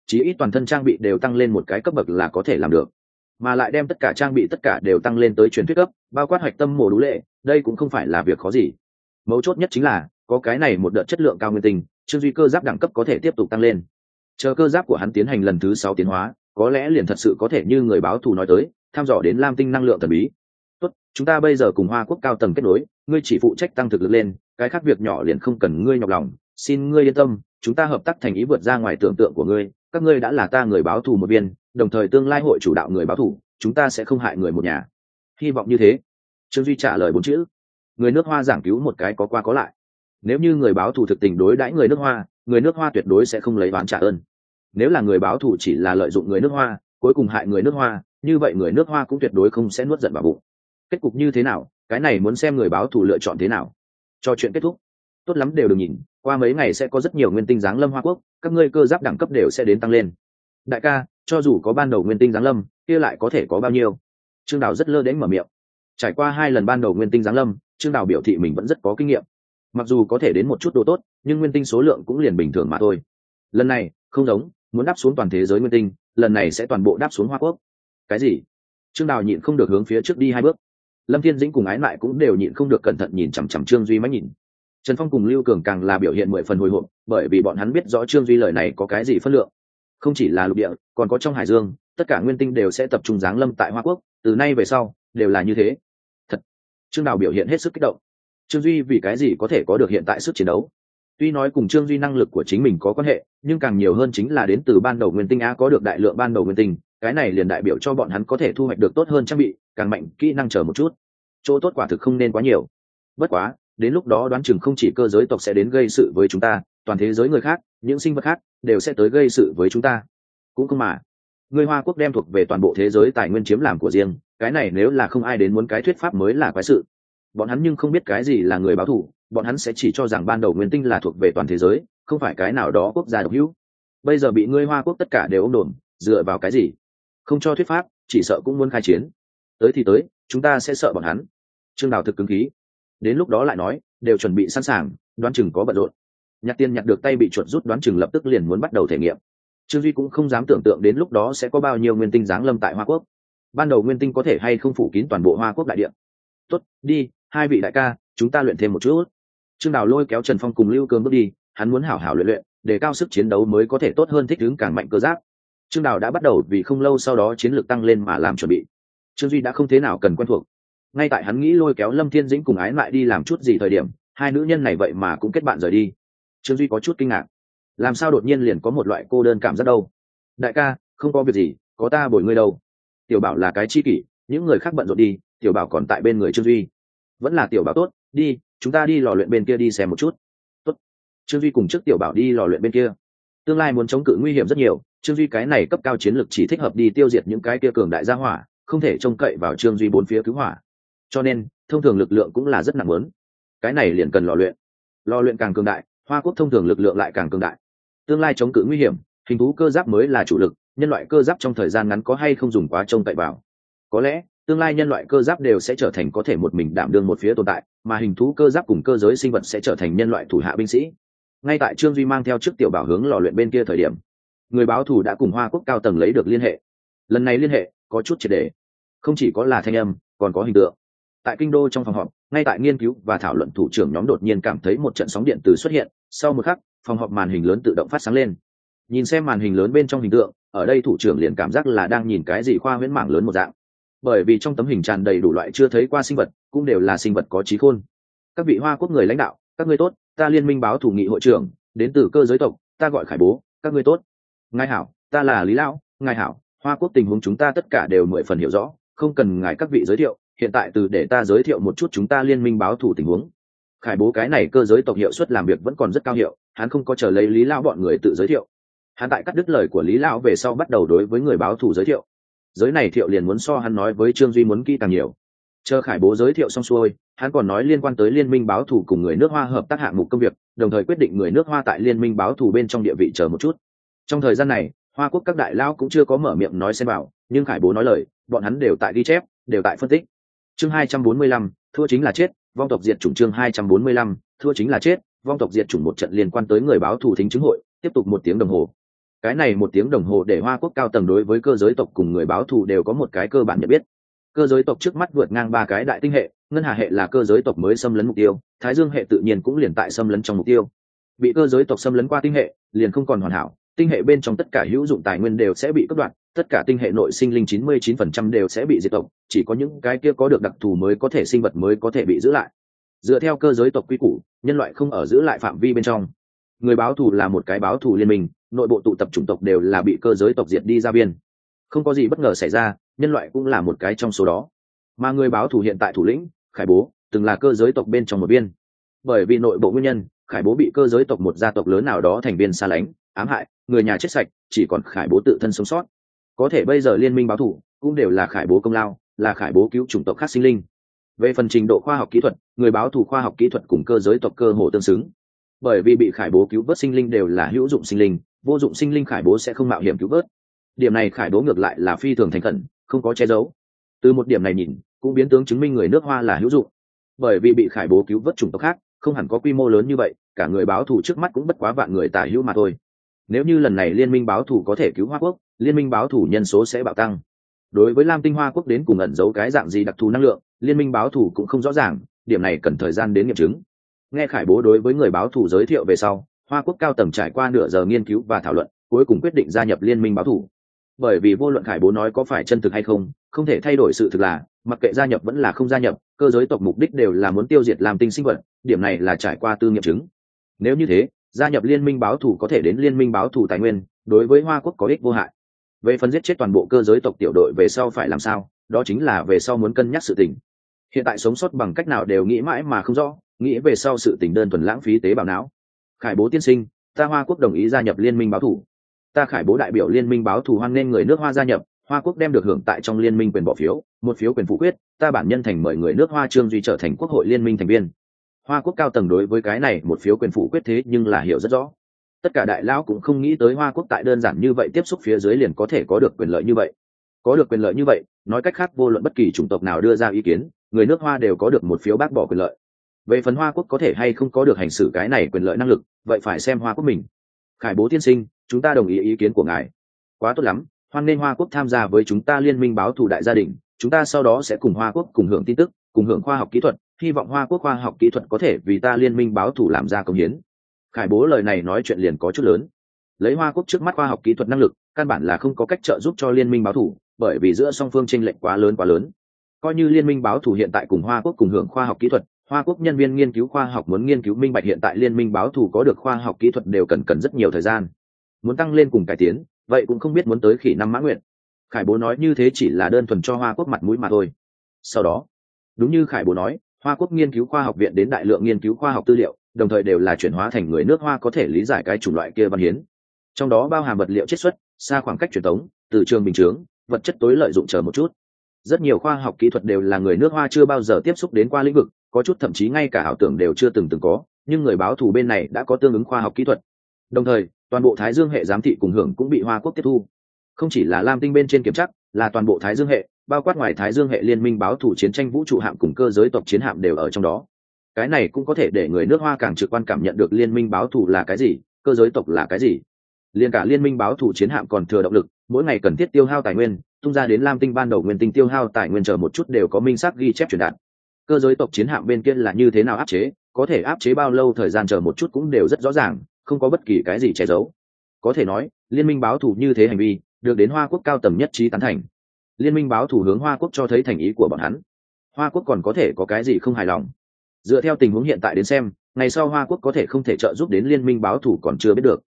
Chí ít toàn thân trang bị đều tăng lên một cái cấp bậc là có thể làm được. Mà lại đem tất cả trang bị tất cả đều tăng lên tới truyền thuyết cấp, bao quát hoạch tâm mổ đũ lệ, đây cũng không phải là việc khó gì. Mấu chốt nhất chính là, có cái này một đợt chất lượng cao nguyên tinh trương duy cơ giáp đẳng cấp có thể tiếp tục tăng lên. Chờ cơ giáp của hắn tiến hành lần thứ sáu tiến hóa, có lẽ liền thật sự có thể như người báo thù nói tới thăm dò đến lam tinh năng lượng thần bí tốt, chúng ta bây giờ cùng hoa quốc cao tầng kết nối, ngươi chỉ phụ trách tăng thực lực lên, cái khác việc nhỏ liền không cần ngươi nhọc lòng. Xin ngươi yên tâm, chúng ta hợp tác thành ý vượt ra ngoài tưởng tượng của ngươi, các ngươi đã là ta người báo thù một viên, đồng thời tương lai hội chủ đạo người báo thù, chúng ta sẽ không hại người một nhà. Hy vọng như thế. Trương duy trả lời bốn chữ. Người nước hoa giảng cứu một cái có qua có lại. Nếu như người báo thù thực tình đối đãi người nước hoa, người nước hoa tuyệt đối sẽ không lấy bán trả ơn. Nếu là người báo thù chỉ là lợi dụng người nước hoa, cuối cùng hại người nước hoa, như vậy người nước hoa cũng tuyệt đối không sẽ nuốt giận vào bụng kết cục như thế nào? Cái này muốn xem người báo thù lựa chọn thế nào. Cho chuyện kết thúc. Tốt lắm đều đừng nhìn. Qua mấy ngày sẽ có rất nhiều nguyên tinh giáng lâm hoa quốc, các ngươi cơ giáp đẳng cấp đều sẽ đến tăng lên. Đại ca, cho dù có ban đầu nguyên tinh giáng lâm, kia lại có thể có bao nhiêu? Trương đào rất lơ đến mở miệng. Trải qua hai lần ban đầu nguyên tinh giáng lâm, trương đào biểu thị mình vẫn rất có kinh nghiệm. Mặc dù có thể đến một chút đồ tốt, nhưng nguyên tinh số lượng cũng liền bình thường mà thôi. Lần này, không giống, muốn đáp xuống toàn thế giới nguyên tinh, lần này sẽ toàn bộ đáp xuống hoa quốc. Cái gì? Trương đào nhịn không được hướng phía trước đi hai bước lâm thiên dĩnh cùng ái lại cũng đều nhịn không được cẩn thận nhìn chằm chằm trương duy mắt nhìn. Trần phong cùng lưu cường càng là biểu hiện mười phần hồi hộp, bởi vì bọn hắn biết rõ trương duy lời này có cái gì phân lượng. Không chỉ là lục địa, còn có trong hải dương, tất cả nguyên tinh đều sẽ tập trung giáng lâm tại hoa quốc, từ nay về sau, đều là như thế. Thật, trương đào biểu hiện hết sức kích động. Trương duy vì cái gì có thể có được hiện tại sức chiến đấu? Tuy nói cùng trương duy năng lực của chính mình có quan hệ, nhưng càng nhiều hơn chính là đến từ ban đầu nguyên tinh Á có được đại lượng ban đầu nguyên tinh cái này liền đại biểu cho bọn hắn có thể thu hoạch được tốt hơn trang bị, càng mạnh, kỹ năng chờ một chút. Chỗ tốt quả thực không nên quá nhiều. Bất quá, đến lúc đó đoán chừng không chỉ cơ giới tộc sẽ đến gây sự với chúng ta, toàn thế giới người khác, những sinh vật khác đều sẽ tới gây sự với chúng ta. Cũng không mà. Người hoa quốc đem thuộc về toàn bộ thế giới tài nguyên chiếm làm của riêng, cái này nếu là không ai đến muốn cái thuyết pháp mới là quái sự. Bọn hắn nhưng không biết cái gì là người báo thù, bọn hắn sẽ chỉ cho rằng ban đầu nguyên tinh là thuộc về toàn thế giới, không phải cái nào đó quốc gia độc hữu. Bây giờ bị ngươi hoa quốc tất cả đều ôm đồn dựa vào cái gì? Không cho thuyết pháp, chỉ sợ cũng muốn khai chiến. Tới thì tới, chúng ta sẽ sợ bọn hắn. Trương đào thực cứng khí. Đến lúc đó lại nói, đều chuẩn bị sẵn sàng, đoán chừng có bận rộn. Nhặt tiền nhặt được tay bị chuột rút đoán chừng lập tức liền muốn bắt đầu thể nghiệm. Trương duy cũng không dám tưởng tượng đến lúc đó sẽ có bao nhiêu nguyên tinh giáng lâm tại hoa quốc. Ban đầu nguyên tinh có thể hay không phủ kín toàn bộ hoa quốc đại điện tốt, đi, hai vị đại ca, chúng ta luyện thêm một chút. Trương đào lôi kéo trần phong cùng lưu cường bước đi, hắn muốn hảo hảo luyện luyện, để cao sức chiến đấu mới có thể tốt hơn thích ứng càng mạnh cơ giáp trương đào đã bắt đầu vì không lâu sau đó chiến lược tăng lên mà làm chuẩn bị. Trương duy đã không thế nào cần quen thuộc. Ngay tại hắn nghĩ lôi kéo lâm thiên dĩnh cùng ái lại đi làm chút gì thời điểm, hai nữ nhân này vậy mà cũng kết bạn rời đi. Trương duy có chút kinh ngạc. Làm sao đột nhiên liền có một loại cô đơn cảm giác đâu? Đại ca, không có việc gì, có ta bồi ngươi đâu. Tiểu bảo là cái chi kỷ, những người khác bận rộn đi, tiểu bảo còn tại bên người trương duy. Vẫn là tiểu bảo tốt, đi, chúng ta đi lò luyện bên kia đi xem một chút. Tốt. Trương duy cùng trước tiểu bảo đi lò luyện bên kia. Tương lai muốn chống cự nguy hiểm rất nhiều trương duy cái này cấp cao chiến lược chỉ thích hợp đi tiêu diệt những cái kia cường đại gia hỏa, không thể trông cậy vào trương duy bốn phía cứu hỏa. Cho nên, thông thường lực lượng cũng là rất nặng lớn cái này liền cần lò luyện. Lò luyện càng cường đại, hoa quốc thông thường lực lượng lại càng cường đại. Tương lai chống cự nguy hiểm, hình thú cơ giáp mới là chủ lực, nhân loại cơ giáp trong thời gian ngắn có hay không dùng quá trông cậy vào. Có lẽ, tương lai nhân loại cơ giáp đều sẽ trở thành có thể một mình đảm đương một phía tồn tại, mà hình thú cơ giáp cùng cơ giới sinh vật sẽ trở thành nhân loại thủ hạ binh sĩ. Ngay tại trương duy mang theo trước tiểu bảo hướng lò luyện bên kia thời điểm người báo Thủ đã cùng hoa quốc cao tầng lấy được liên hệ. Lần này liên hệ, có chút triệt đề. Không chỉ có là thanh âm, còn có hình tượng. Tại kinh đô trong phòng họp, ngay tại nghiên cứu và thảo luận thủ trưởng nhóm đột nhiên cảm thấy một trận sóng điện từ xuất hiện. Sau một khắc, phòng họp màn hình lớn tự động phát sáng lên. Nhìn xem màn hình lớn bên trong hình tượng, ở đây thủ trưởng liền cảm giác là đang nhìn cái gì khoa huyễn mảng lớn một dạng. Bởi vì trong tấm hình tràn đầy đủ loại chưa thấy qua sinh vật, cũng đều là sinh vật có trí khôn. Các vị hoa quốc người lãnh đạo, các ngươi tốt, ta liên minh báo thủ nghị hội trưởng, đến từ cơ giới tộc, ta gọi khải bố, các ngươi tốt ngài hảo, ta là lý lão, ngài hảo, hoa quốc tình huống chúng ta tất cả đều mười phần hiểu rõ, không cần ngài các vị giới thiệu, hiện tại từ để ta giới thiệu một chút chúng ta liên minh báo thủ tình huống. Khải bố cái này cơ giới tộc hiệu suất làm việc vẫn còn rất cao hiệu, hắn không có chờ lấy lý lão bọn người tự giới thiệu. Hắn tại cắt đứt lời của lý lão về sau bắt đầu đối với người báo thủ giới thiệu. Giới này thiệu liền muốn so hắn nói với trương duy muốn kỹ càng nhiều. Chờ khải bố giới thiệu xong xuôi, hắn còn nói liên quan tới liên minh báo thủ cùng người nước hoa hợp tác hạng mục công việc, đồng thời quyết định người nước hoa tại liên minh báo thủ bên trong địa vị chờ một chút trong thời gian này, hoa quốc các đại lao cũng chưa có mở miệng nói xem vào, nhưng khải bố nói lời, bọn hắn đều tại ghi chép, đều tại phân tích. Chương hai trăm bốn mươi lăm, thua chính là chết, vong tộc diệt chủng chương hai trăm bốn mươi lăm, thua chính là chết, vong tộc diệt chủng một trận liên quan tới người báo thủ thính chứng hội, tiếp tục một tiếng đồng hồ. Cái này một tiếng đồng hồ để hoa quốc cao tầng đối với cơ giới tộc cùng người báo thù đều có một cái cơ bản nhận biết. Cơ giới tộc trước mắt vượt ngang ba cái đại tinh hệ, ngân hà hệ là cơ giới tộc mới xâm lấn mục tiêu, thái dương hệ tự nhiên cũng liền tại xâm lấn trong mục tiêu. Bị cơ giới tộc xâm lấn qua tinh hệ, liền không còn hoàn hảo tinh hệ bên trong tất cả hữu dụng tài nguyên đều sẽ bị cắt đoạn, tất cả tinh hệ nội sinh linh chín mươi chín phần trăm đều sẽ bị diệt tộc, chỉ có những cái kia có được đặc thù mới có thể sinh vật mới có thể bị giữ lại. Dựa theo cơ giới tộc quy củ, nhân loại không ở giữ lại phạm vi bên trong. Người báo thù là một cái báo thù liên minh, nội bộ tụ tập chủng tộc đều là bị cơ giới tộc diệt đi ra biên. Không có gì bất ngờ xảy ra, nhân loại cũng là một cái trong số đó. Mà người báo thù hiện tại thủ lĩnh, khải bố, từng là cơ giới tộc bên trong một biên. Bởi vì nội bộ nguyên nhân khải bố bị cơ giới tộc một gia tộc lớn nào đó thành viên xa lánh, ám hại, người nhà chết sạch, chỉ còn khải bố tự thân sống sót. Có thể bây giờ liên minh báo thủ, cũng đều là khải bố công lao, là khải bố cứu chủng tộc khác sinh linh. Về phần trình độ khoa học kỹ thuật, người báo thủ khoa học kỹ thuật cùng cơ giới tộc cơ hồ tương xứng. Bởi vì bị khải bố cứu vớt sinh linh đều là hữu dụng sinh linh, vô dụng sinh linh khải bố sẽ không mạo hiểm cứu vớt. Điểm này khải bố ngược lại là phi thường thành khẩn, không có che giấu. Từ một điểm này nhìn, cũng biến tướng chứng minh người nước hoa là hữu dụng. Bởi vì bị khải bố cứu vớt chủng tộc khác không hẳn có quy mô lớn như vậy, cả người báo thù trước mắt cũng bất quá vạn người tả hữu mà thôi. Nếu như lần này liên minh báo thù có thể cứu hoa quốc, liên minh báo thù nhân số sẽ bạo tăng. Đối với lam tinh hoa quốc đến cùng ẩn giấu cái dạng gì đặc thù năng lượng, liên minh báo thù cũng không rõ ràng, điểm này cần thời gian đến nghiệm chứng. Nghe khải bố đối với người báo thù giới thiệu về sau, hoa quốc cao tầng trải qua nửa giờ nghiên cứu và thảo luận, cuối cùng quyết định gia nhập liên minh báo thù. Bởi vì vô luận khải bố nói có phải chân thực hay không không thể thay đổi sự thực là, mặc kệ gia nhập vẫn là không gia nhập, cơ giới tộc mục đích đều là muốn tiêu diệt làm tinh sinh vật điểm này là trải qua tư nghiệm chứng. Nếu như thế, gia nhập liên minh báo thù có thể đến liên minh báo thù tài nguyên, đối với hoa quốc có ích vô hại. Về phần giết chết toàn bộ cơ giới tộc tiểu đội về sau phải làm sao, đó chính là về sau muốn cân nhắc sự tình. Hiện tại sống sót bằng cách nào đều nghĩ mãi mà không rõ, nghĩ về sau sự tình đơn thuần lãng phí tế bào não. Khải bố tiên sinh, ta hoa quốc đồng ý gia nhập liên minh báo thủ. Ta khải bố đại biểu liên minh báo thủ hoan nghênh người nước hoa gia nhập, hoa quốc đem được hưởng tại trong liên minh quyền bỏ phiếu, một phiếu quyền phủ quyết, ta bản nhân thành mời người nước hoa trương duy trở thành quốc hội liên minh thành viên hoa quốc cao tầng đối với cái này một phiếu quyền phủ quyết thế nhưng là hiểu rất rõ. Tất cả đại lão cũng không nghĩ tới hoa quốc tại đơn giản như vậy tiếp xúc phía dưới liền có thể có được quyền lợi như vậy. Có được quyền lợi như vậy, nói cách khác vô luận bất kỳ chủng tộc nào đưa ra ý kiến, người nước hoa đều có được một phiếu bác bỏ quyền lợi. Về phần hoa quốc có thể hay không có được hành xử cái này quyền lợi năng lực, vậy phải xem hoa quốc mình. Khải bố tiên sinh, chúng ta đồng ý ý kiến của ngài. Quá tốt lắm, hoan nghênh hoa quốc tham gia với chúng ta liên minh báo thù đại gia đình, chúng ta sau đó sẽ cùng hoa quốc cùng hưởng tin tức, cùng hưởng khoa học kỹ thuật hy vọng hoa quốc khoa học kỹ thuật có thể vì ta liên minh báo thủ làm ra công hiến. Khải bố lời này nói chuyện liền có chút lớn. Lấy hoa quốc trước mắt khoa học kỹ thuật năng lực căn bản là không có cách trợ giúp cho liên minh báo thủ, bởi vì giữa song phương tranh lệch quá lớn quá lớn. Coi như liên minh báo thủ hiện tại cùng hoa quốc cùng hưởng khoa học kỹ thuật hoa quốc nhân viên nghiên cứu khoa học muốn nghiên cứu minh bạch hiện tại liên minh báo thủ có được khoa học kỹ thuật đều cần cần rất nhiều thời gian. Muốn tăng lên cùng cải tiến vậy cũng không biết muốn tới khỉ năm mã nguyện. Khải bố nói như thế chỉ là đơn thuần cho hoa quốc mặt mũi mà thôi. Sau đó đúng như khải bố nói hoa quốc nghiên cứu khoa học viện đến đại lượng nghiên cứu khoa học tư liệu, đồng thời đều là chuyển hóa thành người nước hoa có thể lý giải cái chủng loại kia văn hiến. Trong đó bao hàm vật liệu chiết xuất, xa khoảng cách truyền thống, từ trường bình chướng, vật chất tối lợi dụng chờ một chút. Rất nhiều khoa học kỹ thuật đều là người nước hoa chưa bao giờ tiếp xúc đến qua lĩnh vực, có chút thậm chí ngay cả ảo tưởng đều chưa từng từng có, nhưng người báo thù bên này đã có tương ứng khoa học kỹ thuật. Đồng thời, toàn bộ thái dương hệ giám thị cùng hưởng cũng bị hoa quốc tiếp thu. Không chỉ là lam tinh bên trên kiểm chắc là toàn bộ thái dương hệ bao quát ngoài thái dương hệ liên minh báo thủ chiến tranh vũ trụ hạm cùng cơ giới tộc chiến hạm đều ở trong đó. Cái này cũng có thể để người nước hoa càng trực quan cảm nhận được liên minh báo thủ là cái gì, cơ giới tộc là cái gì. Liền cả liên minh báo thủ chiến hạm còn thừa động lực, mỗi ngày cần thiết tiêu hao tài nguyên, tung ra đến lam tinh ban đầu nguyên tinh tiêu hao tài nguyên chờ một chút đều có minh xác ghi chép truyền đạt. Cơ giới tộc chiến hạm bên kia là như thế nào áp chế, có thể áp chế bao lâu thời gian chờ một chút cũng đều rất rõ ràng, không có bất kỳ cái gì che giấu. Có thể nói, liên minh báo thủ như thế hành vi, được đến hoa quốc cao tầm nhất trí tán thành liên minh báo thủ hướng hoa quốc cho thấy thành ý của bọn hắn. Hoa quốc còn có thể có cái gì không hài lòng? Dựa theo tình huống hiện tại đến xem, ngày sau hoa quốc có thể không thể trợ giúp đến liên minh báo thủ còn chưa biết được.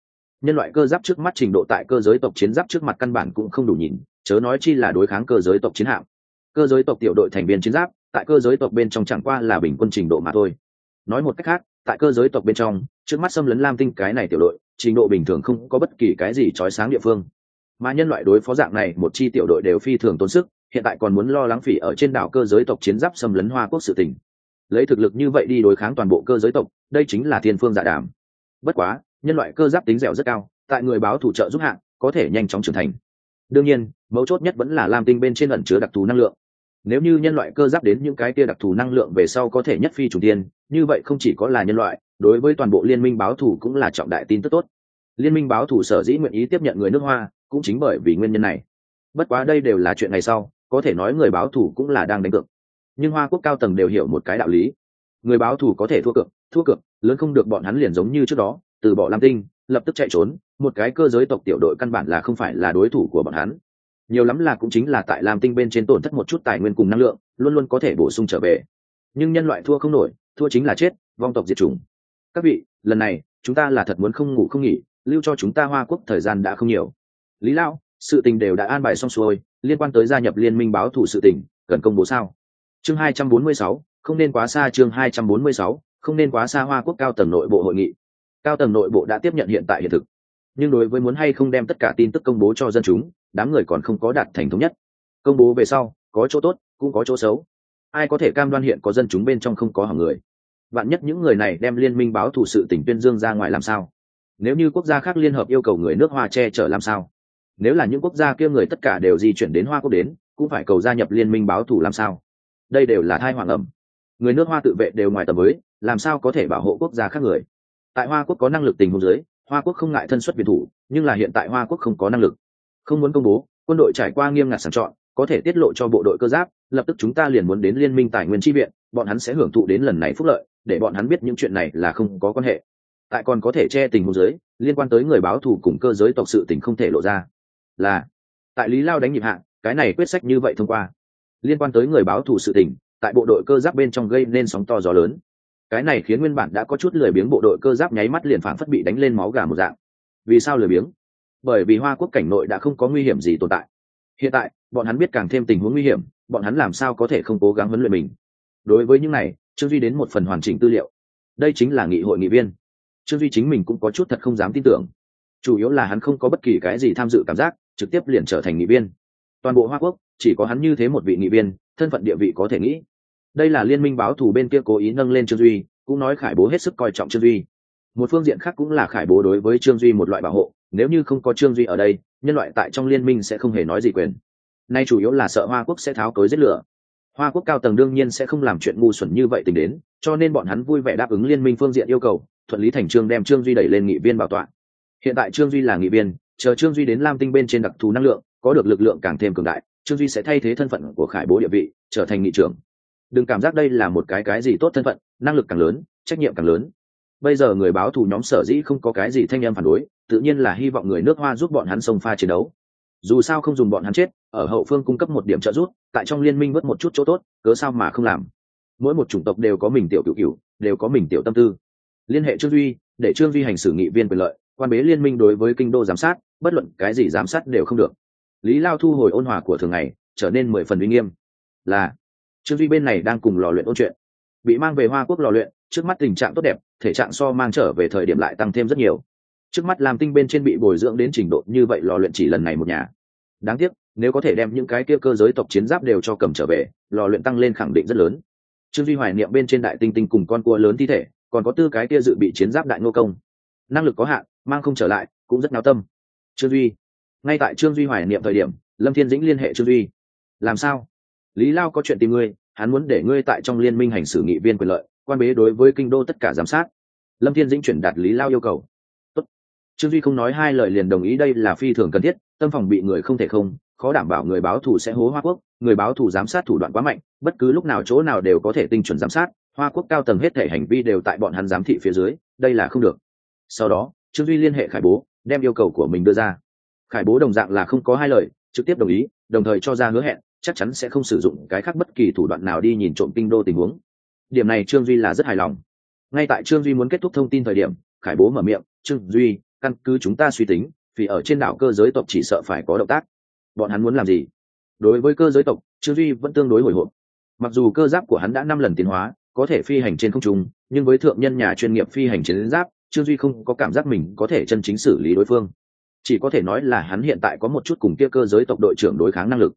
Nhân loại cơ giáp trước mắt trình độ tại cơ giới tộc chiến giáp trước mặt căn bản cũng không đủ nhìn, chớ nói chi là đối kháng cơ giới tộc chiến hạm. Cơ giới tộc tiểu đội thành viên chiến giáp, tại cơ giới tộc bên trong chẳng qua là bình quân trình độ mà thôi. Nói một cách khác, tại cơ giới tộc bên trong, trước mắt xâm lấn lam tinh cái này tiểu đội, trình độ bình thường không có bất kỳ cái gì trói sáng địa phương mà nhân loại đối phó dạng này, một chi tiểu đội đều phi thường tốn sức, hiện tại còn muốn lo lắng phỉ ở trên đảo cơ giới tộc chiến giáp xâm lấn hoa quốc sự tình. Lấy thực lực như vậy đi đối kháng toàn bộ cơ giới tộc, đây chính là thiên phương dạ đàm. Bất quá, nhân loại cơ giáp tính dẻo rất cao, tại người báo thủ trợ giúp hạng có thể nhanh chóng trưởng thành. Đương nhiên, mấu chốt nhất vẫn là lam tinh bên trên ẩn chứa đặc thù năng lượng. Nếu như nhân loại cơ giáp đến những cái kia đặc thù năng lượng về sau có thể nhất phi chủ tiên như vậy không chỉ có là nhân loại, đối với toàn bộ liên minh báo thủ cũng là trọng đại tin tức tốt. Liên minh báo thủ sở dĩ nguyện ý tiếp nhận người nước hoa cũng chính bởi vì nguyên nhân này. Bất quá đây đều là chuyện ngày sau, có thể nói người báo thủ cũng là đang đánh cược. Nhưng hoa quốc cao tầng đều hiểu một cái đạo lý. Người báo thủ có thể thua cược thua cược, lớn không được bọn hắn liền giống như trước đó, từ bỏ lam tinh, lập tức chạy trốn, một cái cơ giới tộc tiểu đội căn bản là không phải là đối thủ của bọn hắn. Nhiều lắm là cũng chính là tại lam tinh bên trên tổn thất một chút tài nguyên cùng năng lượng, luôn luôn có thể bổ sung trở về. Nhưng nhân loại thua không nổi, thua chính là chết, vong tộc diệt chủng. Các vị, lần này, chúng ta là thật muốn không ngủ không nghỉ, lưu cho chúng ta hoa quốc thời gian đã không nhiều lý lão sự tình đều đã an bài xong xuôi liên quan tới gia nhập liên minh báo thủ sự tình cần công bố sao? Chương 246, không nên quá xa chương 246, không nên quá xa hoa quốc cao tầng nội bộ hội nghị. Cao tầng nội bộ đã tiếp nhận hiện tại hiện thực. Nhưng đối với muốn hay không đem tất cả tin tức công bố cho dân chúng đám người còn không có đạt thành thống nhất. Công bố về sau có chỗ tốt cũng có chỗ xấu. Ai có thể cam đoan hiện có dân chúng bên trong không có hàng người? Vạn nhất những người này đem liên minh báo thủ sự tỉnh tuyên dương ra ngoài làm sao? Nếu như quốc gia khác liên hợp yêu cầu người nước hoa che chở làm sao? Nếu là những quốc gia kia người tất cả đều di chuyển đến hoa quốc đến, cũng phải cầu gia nhập liên minh báo thủ làm sao? Đây đều là thai hoàng ẩm. Người nước hoa tự vệ đều ngoài tầm với, làm sao có thể bảo hộ quốc gia khác người? Tại hoa quốc có năng lực tình huống giới hoa quốc không ngại thân xuất biệt thủ, nhưng là hiện tại hoa quốc không có năng lực. Không muốn công bố, quân đội trải qua nghiêm ngặt sàng chọn, có thể tiết lộ cho bộ đội cơ giáp, lập tức chúng ta liền muốn đến liên minh tài nguyên tri viện, bọn hắn sẽ hưởng thụ đến lần này phúc lợi, để bọn hắn biết những chuyện này là không có quan hệ. Tại còn có thể che tình huống giới liên quan tới người báo thù cùng cơ giới tộc sự tình không thể lộ ra là, tại lý lao đánh nhịp hạ cái này quyết sách như vậy thông qua, liên quan tới người báo thù sự tình, tại bộ đội cơ giáp bên trong gây nên sóng to gió lớn. Cái này khiến nguyên bản đã có chút lười biếng bộ đội cơ giáp nháy mắt liền phản phất bị đánh lên máu gà một dạng. Vì sao lười biếng? Bởi vì hoa quốc cảnh nội đã không có nguy hiểm gì tồn tại. Hiện tại, bọn hắn biết càng thêm tình huống nguy hiểm, bọn hắn làm sao có thể không cố gắng huấn luyện mình? Đối với những này, trương duy đến một phần hoàn chỉnh tư liệu. Đây chính là nghị hội nghị viên. Trương duy chính mình cũng có chút thật không dám tin tưởng. Chủ yếu là hắn không có bất kỳ cái gì tham dự cảm giác trực tiếp liền trở thành nghị viên. Toàn bộ hoa quốc, chỉ có hắn như thế một vị nghị viên, thân phận địa vị có thể nghĩ. Đây là liên minh báo thù bên kia cố ý nâng lên trương duy, cũng nói khải bố hết sức coi trọng trương duy. Một phương diện khác cũng là khải bố đối với trương duy một loại bảo hộ, nếu như không có trương duy ở đây, nhân loại tại trong liên minh sẽ không hề nói gì quyền. Nay chủ yếu là sợ hoa quốc sẽ tháo cối giết lửa. Hoa quốc cao tầng đương nhiên sẽ không làm chuyện ngu xuẩn như vậy tính đến, cho nên bọn hắn vui vẻ đáp ứng liên minh phương diện yêu cầu, thuận lý thành trương đem trương duy đẩy lên nghị viên bảo tọa. Hiện tại trương duy là nghị viên chờ trương duy đến lam tinh bên trên đặc thù năng lượng, có được lực lượng càng thêm cường đại, trương duy sẽ thay thế thân phận của khải bố địa vị, trở thành nghị trưởng. Đừng cảm giác đây là một cái cái gì tốt thân phận, năng lực càng lớn, trách nhiệm càng lớn. Bây giờ người báo thù nhóm sở dĩ không có cái gì thanh em phản đối, tự nhiên là hy vọng người nước hoa giúp bọn hắn sông pha chiến đấu. Dù sao không dùng bọn hắn chết, ở hậu phương cung cấp một điểm trợ giúp, tại trong liên minh vớt một chút chỗ tốt, cớ sao mà không làm? Mỗi một chủng tộc đều có mình tiểu cựu cựu đều có mình tiểu tâm tư. Liên hệ trương duy, để trương duy hành xử nghị viên quyền lợi, quan bế liên minh đối với kinh đô giám sát bất luận cái gì giám sát đều không được. Lý lao thu hồi ôn hòa của thường ngày, trở nên mười phần uy nghiêm. Là, trương duy bên này đang cùng lò luyện ôn chuyện. Bị mang về hoa quốc lò luyện, trước mắt tình trạng tốt đẹp, thể trạng so mang trở về thời điểm lại tăng thêm rất nhiều. Trước mắt làm tinh bên trên bị bồi dưỡng đến trình độ như vậy lò luyện chỉ lần này một nhà. Đáng tiếc, nếu có thể đem những cái kia cơ giới tộc chiến giáp đều cho cầm trở về, lò luyện tăng lên khẳng định rất lớn. Trương duy hoài niệm bên trên đại tinh tinh cùng con cua lớn thi thể, còn có tư cái kia dự bị chiến giáp đại ngô công. Năng lực có hạn, mang không trở lại, cũng rất náo tâm trương duy. Ngay tại trương duy hoài niệm thời điểm, lâm thiên dĩnh liên hệ trương duy. Làm sao? Lý lao có chuyện tìm ngươi, hắn muốn để ngươi tại trong liên minh hành xử nghị viên quyền lợi, quan bế đối với kinh đô tất cả giám sát. Lâm thiên dĩnh chuyển đạt lý lao yêu cầu. Tốt. trương duy không nói hai lời liền đồng ý đây là phi thường cần thiết, tâm phòng bị người không thể không, khó đảm bảo người báo thù sẽ hố hoa quốc, người báo thù giám sát thủ đoạn quá mạnh, bất cứ lúc nào chỗ nào đều có thể tinh chuẩn giám sát, hoa quốc cao tầng hết thể hành vi đều tại bọn hắn giám thị phía dưới, đây là không được. Sau đó, trương duy liên hệ khải bố đem yêu cầu của mình đưa ra. Khải bố đồng dạng là không có hai lời, trực tiếp đồng ý, đồng thời cho ra hứa hẹn, chắc chắn sẽ không sử dụng cái khác bất kỳ thủ đoạn nào đi nhìn trộm kinh đô tình huống. Điểm này trương duy là rất hài lòng. Ngay tại trương duy muốn kết thúc thông tin thời điểm, khải bố mở miệng, trương duy, căn cứ chúng ta suy tính, vì ở trên đảo cơ giới tộc chỉ sợ phải có động tác. Bọn hắn muốn làm gì? Đối với cơ giới tộc, trương duy vẫn tương đối hồi hộp. Mặc dù cơ giáp của hắn đã năm lần tiến hóa, có thể phi hành trên không trung, nhưng với thượng nhân nhà chuyên nghiệp phi hành chiến giáp trương duy không có cảm giác mình có thể chân chính xử lý đối phương. Chỉ có thể nói là hắn hiện tại có một chút cùng kia cơ giới tộc đội trưởng đối kháng năng lực.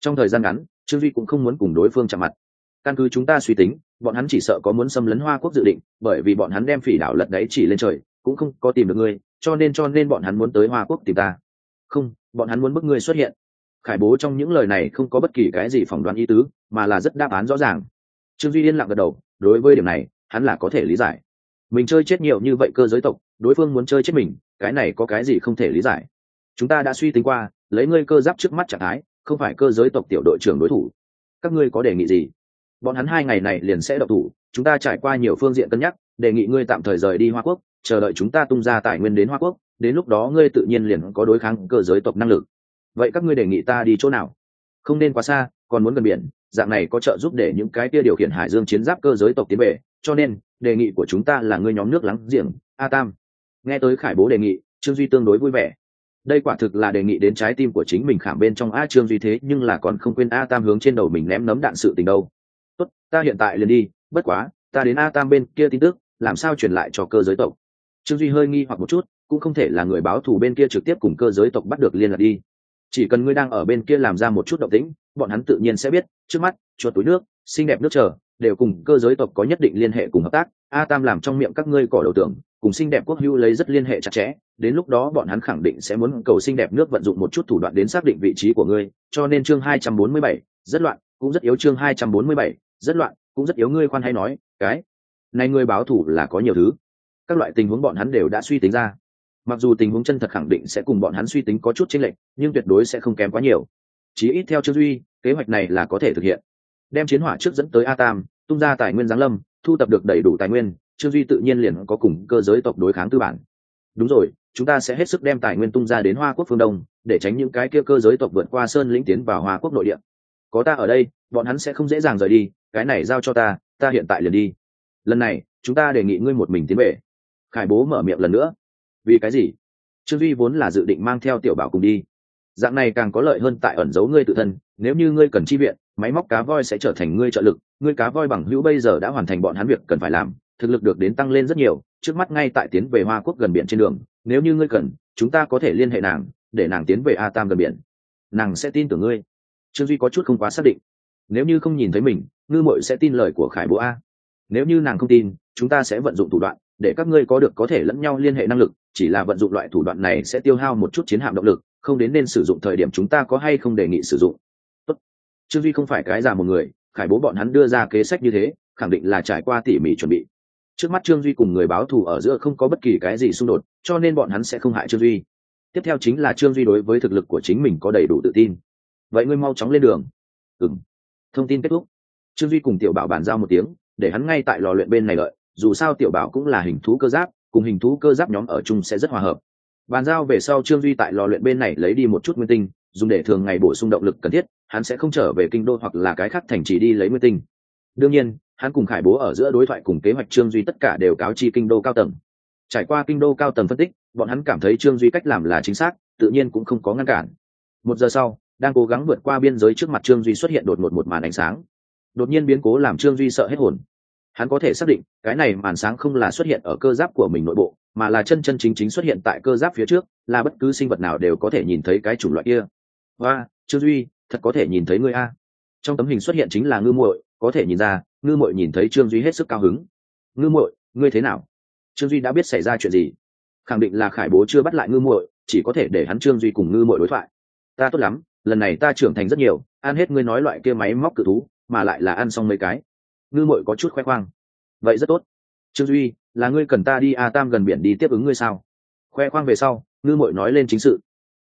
Trong thời gian ngắn, trương duy cũng không muốn cùng đối phương chạm mặt. Căn cứ chúng ta suy tính, bọn hắn chỉ sợ có muốn xâm lấn hoa quốc dự định, bởi vì bọn hắn đem phỉ đảo lật đáy chỉ lên trời, cũng không có tìm được ngươi, cho nên cho nên bọn hắn muốn tới hoa quốc tìm ta. Không, bọn hắn muốn bức ngươi xuất hiện. Khải bố trong những lời này không có bất kỳ cái gì phỏng đoán ý tứ, mà là rất đáp án rõ ràng. Trương duy yên lặng gật đầu, đối với điểm này, hắn là có thể lý giải mình chơi chết nhiều như vậy cơ giới tộc, đối phương muốn chơi chết mình, cái này có cái gì không thể lý giải. Chúng ta đã suy tính qua, lấy ngươi cơ giáp trước mắt trạng thái, không phải cơ giới tộc tiểu đội trưởng đối thủ. Các ngươi có đề nghị gì? Bọn hắn hai ngày này liền sẽ độc thủ, chúng ta trải qua nhiều phương diện cân nhắc, đề nghị ngươi tạm thời rời đi hoa quốc, chờ đợi chúng ta tung ra tài nguyên đến hoa quốc, đến lúc đó ngươi tự nhiên liền có đối kháng cơ giới tộc năng lực. Vậy các ngươi đề nghị ta đi chỗ nào? Không nên quá xa, còn muốn gần biển dạng này có trợ giúp để những cái kia điều khiển hải dương chiến giáp cơ giới tộc tiến về, cho nên, đề nghị của chúng ta là ngươi nhóm nước láng giềng, a tam. Nghe tới khải bố đề nghị, trương duy tương đối vui vẻ. Đây quả thực là đề nghị đến trái tim của chính mình khảm bên trong a trương duy thế, nhưng là còn không quên a tam hướng trên đầu mình ném nấm đạn sự tình đâu. Tốt, ta hiện tại liền đi, bất quá, ta đến a tam bên kia tin tức, làm sao truyền lại cho cơ giới tộc? Trương duy hơi nghi hoặc một chút, cũng không thể là người báo thù bên kia trực tiếp cùng cơ giới tộc bắt được liên lạc đi chỉ cần ngươi đang ở bên kia làm ra một chút động tĩnh, bọn hắn tự nhiên sẽ biết, trước mắt, chuột túi nước, xinh đẹp nước chờ, đều cùng cơ giới tộc có nhất định liên hệ cùng hợp tác. A tam làm trong miệng các ngươi cỏ đầu tưởng cùng xinh đẹp quốc hữu lấy rất liên hệ chặt chẽ, đến lúc đó bọn hắn khẳng định sẽ muốn cầu xinh đẹp nước vận dụng một chút thủ đoạn đến xác định vị trí của ngươi, cho nên chương hai trăm bốn mươi bảy, rất loạn, cũng rất yếu chương hai trăm bốn mươi bảy, rất loạn, cũng rất yếu ngươi khoan hay nói, cái này ngươi báo thủ là có nhiều thứ. Các loại tình huống bọn hắn đều đã suy tính ra mặc dù tình huống chân thật khẳng định sẽ cùng bọn hắn suy tính có chút chênh lệch, nhưng tuyệt đối sẽ không kém quá nhiều. Chí ít theo trương duy, kế hoạch này là có thể thực hiện. Đem chiến hỏa trước dẫn tới a tam, tung ra tài nguyên giáng lâm, thu tập được đầy đủ tài nguyên, trương duy tự nhiên liền có cùng cơ giới tộc đối kháng tư bản. Đúng rồi, chúng ta sẽ hết sức đem tài nguyên tung ra đến hoa quốc phương đông, để tránh những cái kia cơ giới tộc vượt qua sơn lĩnh tiến vào hoa quốc nội địa. Có ta ở đây, bọn hắn sẽ không dễ dàng rời đi, cái này giao cho ta ta hiện tại liền đi. Lần này, chúng ta đề nghị ngươi một mình tiến về. Khải bố mở miệng lần nữa vì cái gì? Trương duy vốn là dự định mang theo tiểu bảo cùng đi. Dạng này càng có lợi hơn tại ẩn giấu ngươi tự thân, nếu như ngươi cần chi viện, máy móc cá voi sẽ trở thành ngươi trợ lực, ngươi cá voi bằng hữu bây giờ đã hoàn thành bọn hắn việc cần phải làm, thực lực được đến tăng lên rất nhiều, trước mắt ngay tại tiến về hoa quốc gần biển trên đường, nếu như ngươi cần, chúng ta có thể liên hệ nàng, để nàng tiến về a tam gần biển. Nàng sẽ tin tưởng ngươi. Trương duy có chút không quá xác định. Nếu như không nhìn thấy mình, ngư mội sẽ tin lời của khải bố a. Nếu như nàng không tin, chúng ta sẽ vận dụng thủ đoạn, để các ngươi có được có thể lẫn nhau liên hệ năng lực chỉ là vận dụng loại thủ đoạn này sẽ tiêu hao một chút chiến hạm động lực, không đến nên sử dụng thời điểm chúng ta có hay không đề nghị sử dụng. Tốt. trương duy không phải cái già một người, khải bố bọn hắn đưa ra kế sách như thế, khẳng định là trải qua tỉ mỉ chuẩn bị. Trước mắt trương duy cùng người báo thù ở giữa không có bất kỳ cái gì xung đột, cho nên bọn hắn sẽ không hại trương duy. Tiếp theo chính là trương duy đối với thực lực của chính mình có đầy đủ tự tin. Vậy ngươi mau chóng lên đường. Ừ m thông tin kết thúc. Trương duy cùng tiểu bảo bàn giao một tiếng, để hắn ngay tại lò luyện bên này lợi dù sao tiểu bảo cũng là hình thú cơ giáp cùng hình thú cơ giáp nhóm ở chung sẽ rất hòa hợp. Bàn giao về sau trương duy tại lò luyện bên này lấy đi một chút nguyên tinh, dùng để thường ngày bổ sung động lực cần thiết, hắn sẽ không trở về kinh đô hoặc là cái khác thành trì đi lấy nguyên tinh. Đương nhiên, hắn cùng khải bố ở giữa đối thoại cùng kế hoạch trương duy tất cả đều cáo chi kinh đô cao tầng. Trải qua kinh đô cao tầng phân tích, bọn hắn cảm thấy trương duy cách làm là chính xác, tự nhiên cũng không có ngăn cản. Một giờ sau, đang cố gắng vượt qua biên giới trước mặt trương duy xuất hiện đột ngột một màn ánh sáng. Đột nhiên biến cố làm trương duy sợ hết hồn hắn có thể xác định, cái này màn sáng không là xuất hiện ở cơ giáp của mình nội bộ, mà là chân chân chính chính xuất hiện tại cơ giáp phía trước, là bất cứ sinh vật nào đều có thể nhìn thấy cái chủng loại kia. Và trương duy, thật có thể nhìn thấy ngươi a. Trong tấm hình xuất hiện chính là ngư muội, có thể nhìn ra, ngư muội nhìn thấy trương duy hết sức cao hứng. Ngư muội, ngươi thế nào? Trương duy đã biết xảy ra chuyện gì? Khẳng định là khải bố chưa bắt lại ngư muội, chỉ có thể để hắn trương duy cùng ngư muội đối thoại. Ta tốt lắm, lần này ta trưởng thành rất nhiều, ăn hết ngươi nói loại kia máy móc cự thú, mà lại là ăn xong mấy cái ngư Mội có chút khoe khoang. Vậy rất tốt. Trương duy, là ngươi cần ta đi a tam gần biển đi tiếp ứng ngươi sao? Khoe khoang về sau, ngư Mội nói lên chính sự.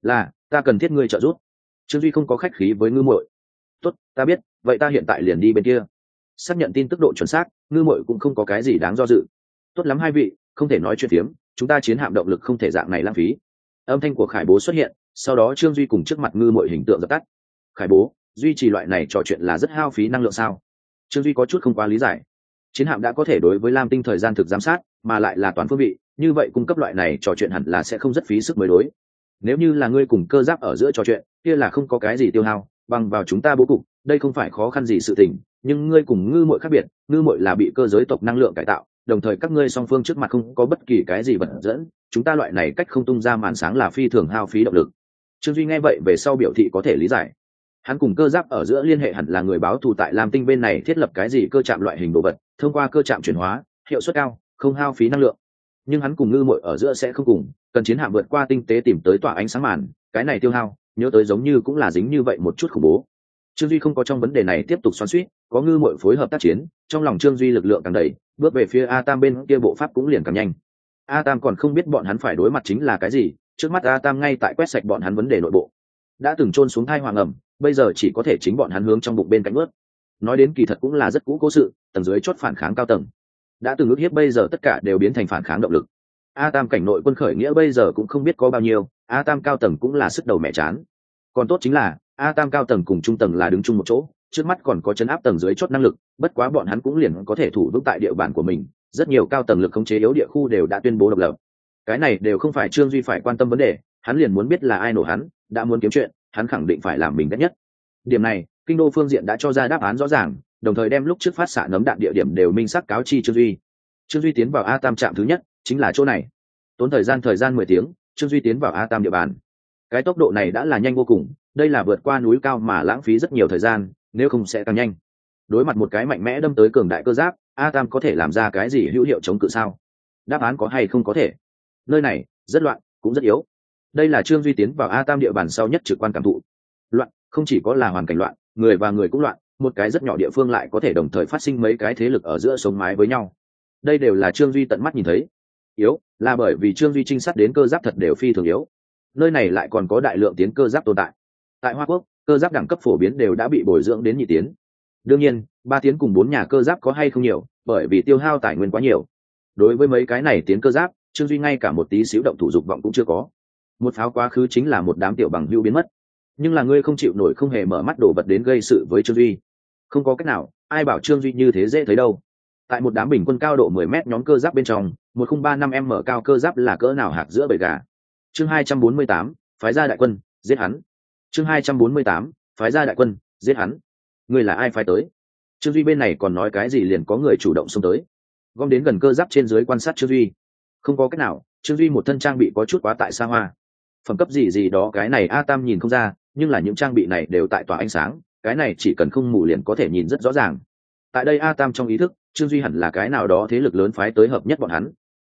Là, ta cần thiết ngươi trợ giúp. Trương duy không có khách khí với ngư Mội. tốt, ta biết, vậy ta hiện tại liền đi bên kia. Xác nhận tin tức độ chuẩn xác, ngư Mội cũng không có cái gì đáng do dự. Tốt lắm hai vị, không thể nói chuyện phiếm, chúng ta chiến hạm động lực không thể dạng này lãng phí. Âm thanh của khải bố xuất hiện, sau đó trương duy cùng trước mặt ngư Mội hình tượng dập tắt. Khải bố, duy trì loại này trò chuyện là rất hao phí năng lượng sao? Trương duy có chút không quá lý giải. Chiến hạm đã có thể đối với lam tinh thời gian thực giám sát, mà lại là toàn phương vị, như vậy cung cấp loại này trò chuyện hẳn là sẽ không rất phí sức mới đối. Nếu như là ngươi cùng cơ giáp ở giữa trò chuyện, kia là không có cái gì tiêu hao, bằng vào chúng ta bố cục, đây không phải khó khăn gì sự tình, nhưng ngươi cùng ngư mội khác biệt, ngư mội là bị cơ giới tộc năng lượng cải tạo, đồng thời các ngươi song phương trước mặt không có bất kỳ cái gì vật dẫn, chúng ta loại này cách không tung ra màn sáng là phi thường hao phí động lực. Trương duy nghe vậy về sau biểu thị có thể lý giải hắn cùng cơ giáp ở giữa liên hệ hẳn là người báo thù tại lam tinh bên này thiết lập cái gì cơ chạm loại hình đồ vật, thông qua cơ chạm chuyển hóa, hiệu suất cao, không hao phí năng lượng. Nhưng hắn cùng ngư mội ở giữa sẽ không cùng, cần chiến hạm vượt qua tinh tế tìm tới tỏa ánh sáng màn, cái này tiêu hao, nhớ tới giống như cũng là dính như vậy một chút khủng bố. Trương duy không có trong vấn đề này tiếp tục xoắn suýt có ngư mội phối hợp tác chiến, trong lòng trương duy lực lượng càng đầy, bước về phía a tam bên kia bộ pháp cũng liền càng nhanh. A tam còn không biết bọn hắn phải đối mặt chính là cái gì, trước mắt a tam ngay tại quét sạch bọn hắn vấn đề nội bộ. Đã từng trôn xuống thai hoàng ẩm bây giờ chỉ có thể chính bọn hắn hướng trong bụng bên cạnh ướt. Nói đến kỳ thật cũng là rất cũ cố sự, tầng dưới chốt phản kháng cao tầng. Đã từng ước hiếp bây giờ tất cả đều biến thành phản kháng động lực. A tam cảnh nội quân khởi nghĩa bây giờ cũng không biết có bao nhiêu, a tam cao tầng cũng là sức đầu mẹ chán. Còn tốt chính là, a tam cao tầng cùng trung tầng là đứng chung một chỗ, trước mắt còn có chấn áp tầng dưới chốt năng lực, bất quá bọn hắn cũng liền có thể thủ vững tại địa bàn của mình, rất nhiều cao tầng lực khống chế yếu địa khu đều đã tuyên bố độc lập. Cái này đều không phải trương duy phải quan tâm vấn đề, hắn liền muốn biết là ai nổ hắn, đã muốn kiếm chuyện hắn khẳng định phải làm mình ghét nhất. Điểm này, kinh đô phương diện đã cho ra đáp án rõ ràng, đồng thời đem lúc trước phát xạ nấm đạn địa điểm đều minh sắc cáo chi trương duy. Trương duy tiến vào a tam trạm thứ nhất, chính là chỗ này. Tốn thời gian thời gian mười tiếng, trương duy tiến vào a tam địa bàn. Cái tốc độ này đã là nhanh vô cùng, đây là vượt qua núi cao mà lãng phí rất nhiều thời gian, nếu không sẽ càng nhanh. Đối mặt một cái mạnh mẽ đâm tới cường đại cơ giáp, a tam có thể làm ra cái gì hữu hiệu chống cự sao? Đáp án có hay không có thể? Nơi này, rất loạn, cũng rất yếu đây là trương duy tiến vào a tam địa bàn sau nhất trực quan cảm thụ. Loạn, không chỉ có là hoàn cảnh loạn, người và người cũng loạn, một cái rất nhỏ địa phương lại có thể đồng thời phát sinh mấy cái thế lực ở giữa sống mái với nhau. Đây đều là trương duy tận mắt nhìn thấy. Yếu, là bởi vì trương duy trinh sát đến cơ giáp thật đều phi thường yếu. Nơi này lại còn có đại lượng tiến cơ giáp tồn tại. Tại hoa quốc, cơ giáp đẳng cấp phổ biến đều đã bị bồi dưỡng đến nhị tiến. Đương nhiên, ba tiến cùng bốn nhà cơ giáp có hay không nhiều, bởi vì tiêu hao tài nguyên quá nhiều. Đối với mấy cái này tiến cơ giáp, trương duy ngay cả một tí xíu động thủ dục vọng cũng chưa có một pháo quá khứ chính là một đám tiểu bằng hữu biến mất. Nhưng là ngươi không chịu nổi không hề mở mắt đổ vật đến gây sự với trương duy. Không có cách nào, ai bảo trương duy như thế dễ thấy đâu. Tại một đám bình quân cao độ mười m nhóm cơ giáp bên trong, một không ba năm m mở cao cơ giáp là cỡ nào hạt giữa bầy gà? Chương hai trăm bốn mươi tám, phái gia đại quân, giết hắn. Chương hai trăm bốn mươi tám, phái gia đại quân, giết hắn. Ngươi là ai phái tới? Trương duy bên này còn nói cái gì liền có người chủ động xông tới. Gom đến gần cơ giáp trên dưới quan sát trương duy. Không có cách nào, trương duy một thân trang bị có chút quá tại xa hoa phẩm cấp gì gì đó, cái này a tam nhìn không ra, nhưng là những trang bị này đều tại tòa ánh sáng, cái này chỉ cần không mù liền có thể nhìn rất rõ ràng. Tại đây a tam trong ý thức, trương duy hẳn là cái nào đó thế lực lớn phái tới hợp nhất bọn hắn.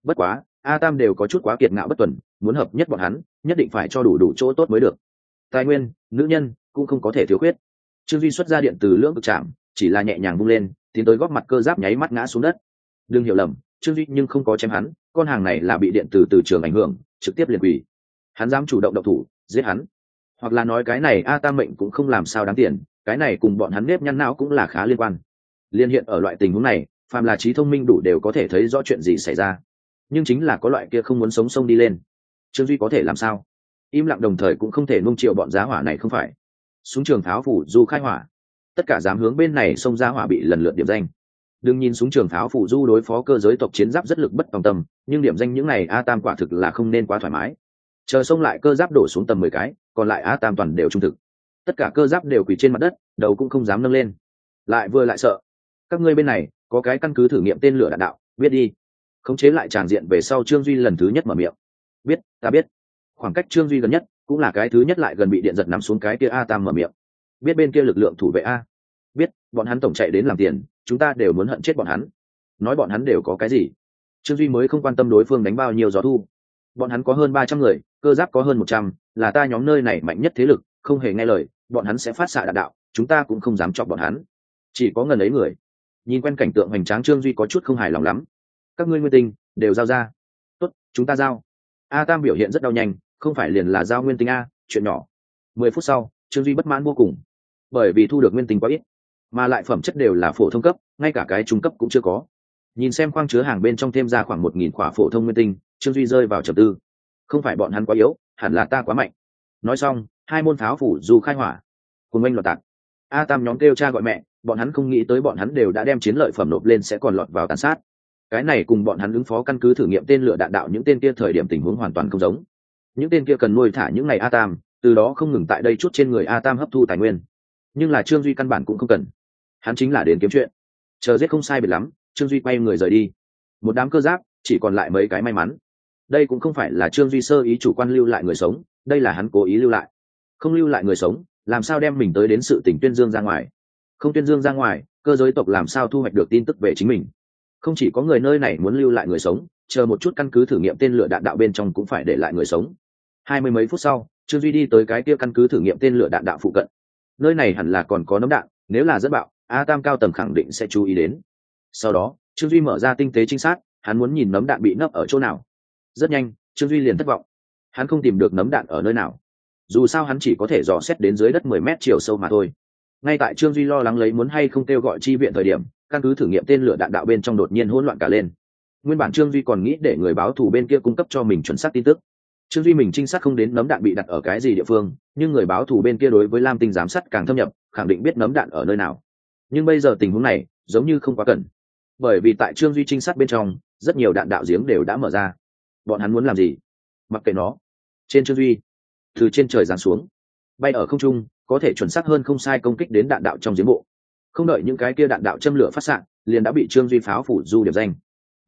Bất quá, a tam đều có chút quá kiệt ngạo bất tuần, muốn hợp nhất bọn hắn, nhất định phải cho đủ đủ chỗ tốt mới được. Tài nguyên, nữ nhân, cũng không có thể thiếu khuyết. Trương duy xuất ra điện từ lưỡng cực chạm chỉ là nhẹ nhàng bung lên, tiến tới góp mặt cơ giáp nháy mắt ngã xuống đất. Đừng hiểu lầm, trương duy nhưng không có chém hắn, con hàng này là bị điện từ từ trường ảnh hưởng, trực tiếp liền quỷ hắn dám chủ động độc thủ, giết hắn. Hoặc là nói cái này a tam mệnh cũng không làm sao đáng tiền, cái này cùng bọn hắn nếp nhăn não cũng là khá liên quan. Liên hiện ở loại tình huống này, phàm là trí thông minh đủ đều có thể thấy rõ chuyện gì xảy ra. Nhưng chính là có loại kia không muốn sống sông đi lên. Trương duy có thể làm sao? Im lặng đồng thời cũng không thể nung triệu bọn giá hỏa này không phải. Súng trường pháo phủ du khai hỏa. Tất cả dám hướng bên này xông ra hỏa bị lần lượt điểm danh. Đừng nhìn súng trường pháo phủ du đối phó cơ giới tộc chiến giáp rất lực bất tòng tâm, nhưng điểm danh những này a tam quả thực là không nên quá thoải mái chờ xông lại cơ giáp đổ xuống tầm mười cái, còn lại a tam toàn đều trung thực. Tất cả cơ giáp đều quỳ trên mặt đất, đầu cũng không dám nâng lên. Lại vừa lại sợ. Các ngươi bên này, có cái căn cứ thử nghiệm tên lửa đạn đạo, biết đi. Khống chế lại tràn diện về sau trương duy lần thứ nhất mở miệng. Biết, ta biết. Khoảng cách trương duy gần nhất, cũng là cái thứ nhất lại gần bị điện giật nằm xuống cái kia a tam mở miệng. Biết bên kia lực lượng thủ vệ a. Biết, bọn hắn tổng chạy đến làm tiền, chúng ta đều muốn hận chết bọn hắn. Nói bọn hắn đều có cái gì? Trương duy mới không quan tâm đối phương đánh bao nhiêu gió thu bọn hắn có hơn ba trăm người, cơ giáp có hơn một trăm, là ta nhóm nơi này mạnh nhất thế lực, không hề nghe lời, bọn hắn sẽ phát xạ đạn đạo, chúng ta cũng không dám chọc bọn hắn. Chỉ có ngần ấy người. Nhìn quen cảnh tượng hoành tráng trương duy có chút không hài lòng lắm. Các ngươi nguyên tinh, đều giao ra. Tốt, chúng ta giao. A tam biểu hiện rất đau nhanh, không phải liền là giao nguyên tinh a, chuyện nhỏ. Mười phút sau, trương duy bất mãn vô cùng. Bởi vì thu được nguyên tinh quá ít, mà lại phẩm chất đều là phổ thông cấp, ngay cả cái trung cấp cũng chưa có nhìn xem khoang chứa hàng bên trong thêm ra khoảng một nghìn khỏa phổ thông nguyên tinh, trương duy rơi vào trầm tư. Không phải bọn hắn quá yếu, hẳn là ta quá mạnh. Nói xong, hai môn pháo phủ dù khai hỏa, cùng anh loạt tạc. A tam nhóm kêu cha gọi mẹ, bọn hắn không nghĩ tới bọn hắn đều đã đem chiến lợi phẩm nộp lên sẽ còn lọt vào tàn sát. Cái này cùng bọn hắn ứng phó căn cứ thử nghiệm tên lửa đạn đạo những tên kia thời điểm tình huống hoàn toàn không giống. Những tên kia cần nuôi thả những ngày a tam, từ đó không ngừng tại đây chút trên người a tam hấp thu tài nguyên. Nhưng là trương duy căn bản cũng không cần. Hắn chính là đến kiếm chuyện. Chờ giết không sai biệt lắm trương duy quay người rời đi. Một đám cơ giáp, chỉ còn lại mấy cái may mắn. Đây cũng không phải là trương duy sơ ý chủ quan lưu lại người sống, đây là hắn cố ý lưu lại. Không lưu lại người sống, làm sao đem mình tới đến sự tỉnh tuyên dương ra ngoài? Không tuyên dương ra ngoài, cơ giới tộc làm sao thu hoạch được tin tức về chính mình? Không chỉ có người nơi này muốn lưu lại người sống, chờ một chút căn cứ thử nghiệm tên lửa đạn đạo bên trong cũng phải để lại người sống. Hai mươi mấy phút sau, trương duy đi tới cái kia căn cứ thử nghiệm tên lửa đạn đạo phụ cận. Nơi này hẳn là còn có nấm đạn, nếu là dẫn bạo, a tam cao tầng khẳng định sẽ chú ý đến sau đó, trương duy mở ra tinh tế trinh sát, hắn muốn nhìn nấm đạn bị nấp ở chỗ nào. Rất nhanh, trương duy liền thất vọng. Hắn không tìm được nấm đạn ở nơi nào. Dù sao hắn chỉ có thể dò xét đến dưới đất mười mét chiều sâu mà thôi. Ngay tại trương duy lo lắng lấy muốn hay không kêu gọi chi viện thời điểm, căn cứ thử nghiệm tên lửa đạn đạo bên trong đột nhiên hỗn loạn cả lên. Nguyên bản trương duy còn nghĩ để người báo thù bên kia cung cấp cho mình chuẩn xác tin tức. Trương duy mình trinh sát không đến nấm đạn bị đặt ở cái gì địa phương, nhưng người báo thù bên kia đối với lam tinh giám sát càng thâm nhập, khẳng định biết nấm đạn ở nơi nào. Nhưng bây giờ tình huống này, giống như không quá cần bởi vì tại trương duy trinh sát bên trong, rất nhiều đạn đạo giếng đều đã mở ra. Bọn hắn muốn làm gì? Mặc kệ nó. Trên trương duy, từ trên trời giáng xuống. Bay ở không trung, có thể chuẩn xác hơn không sai công kích đến đạn đạo trong giếng bộ. Không đợi những cái kia đạn đạo châm lửa phát s liền đã bị trương duy pháo phủ du điểm danh.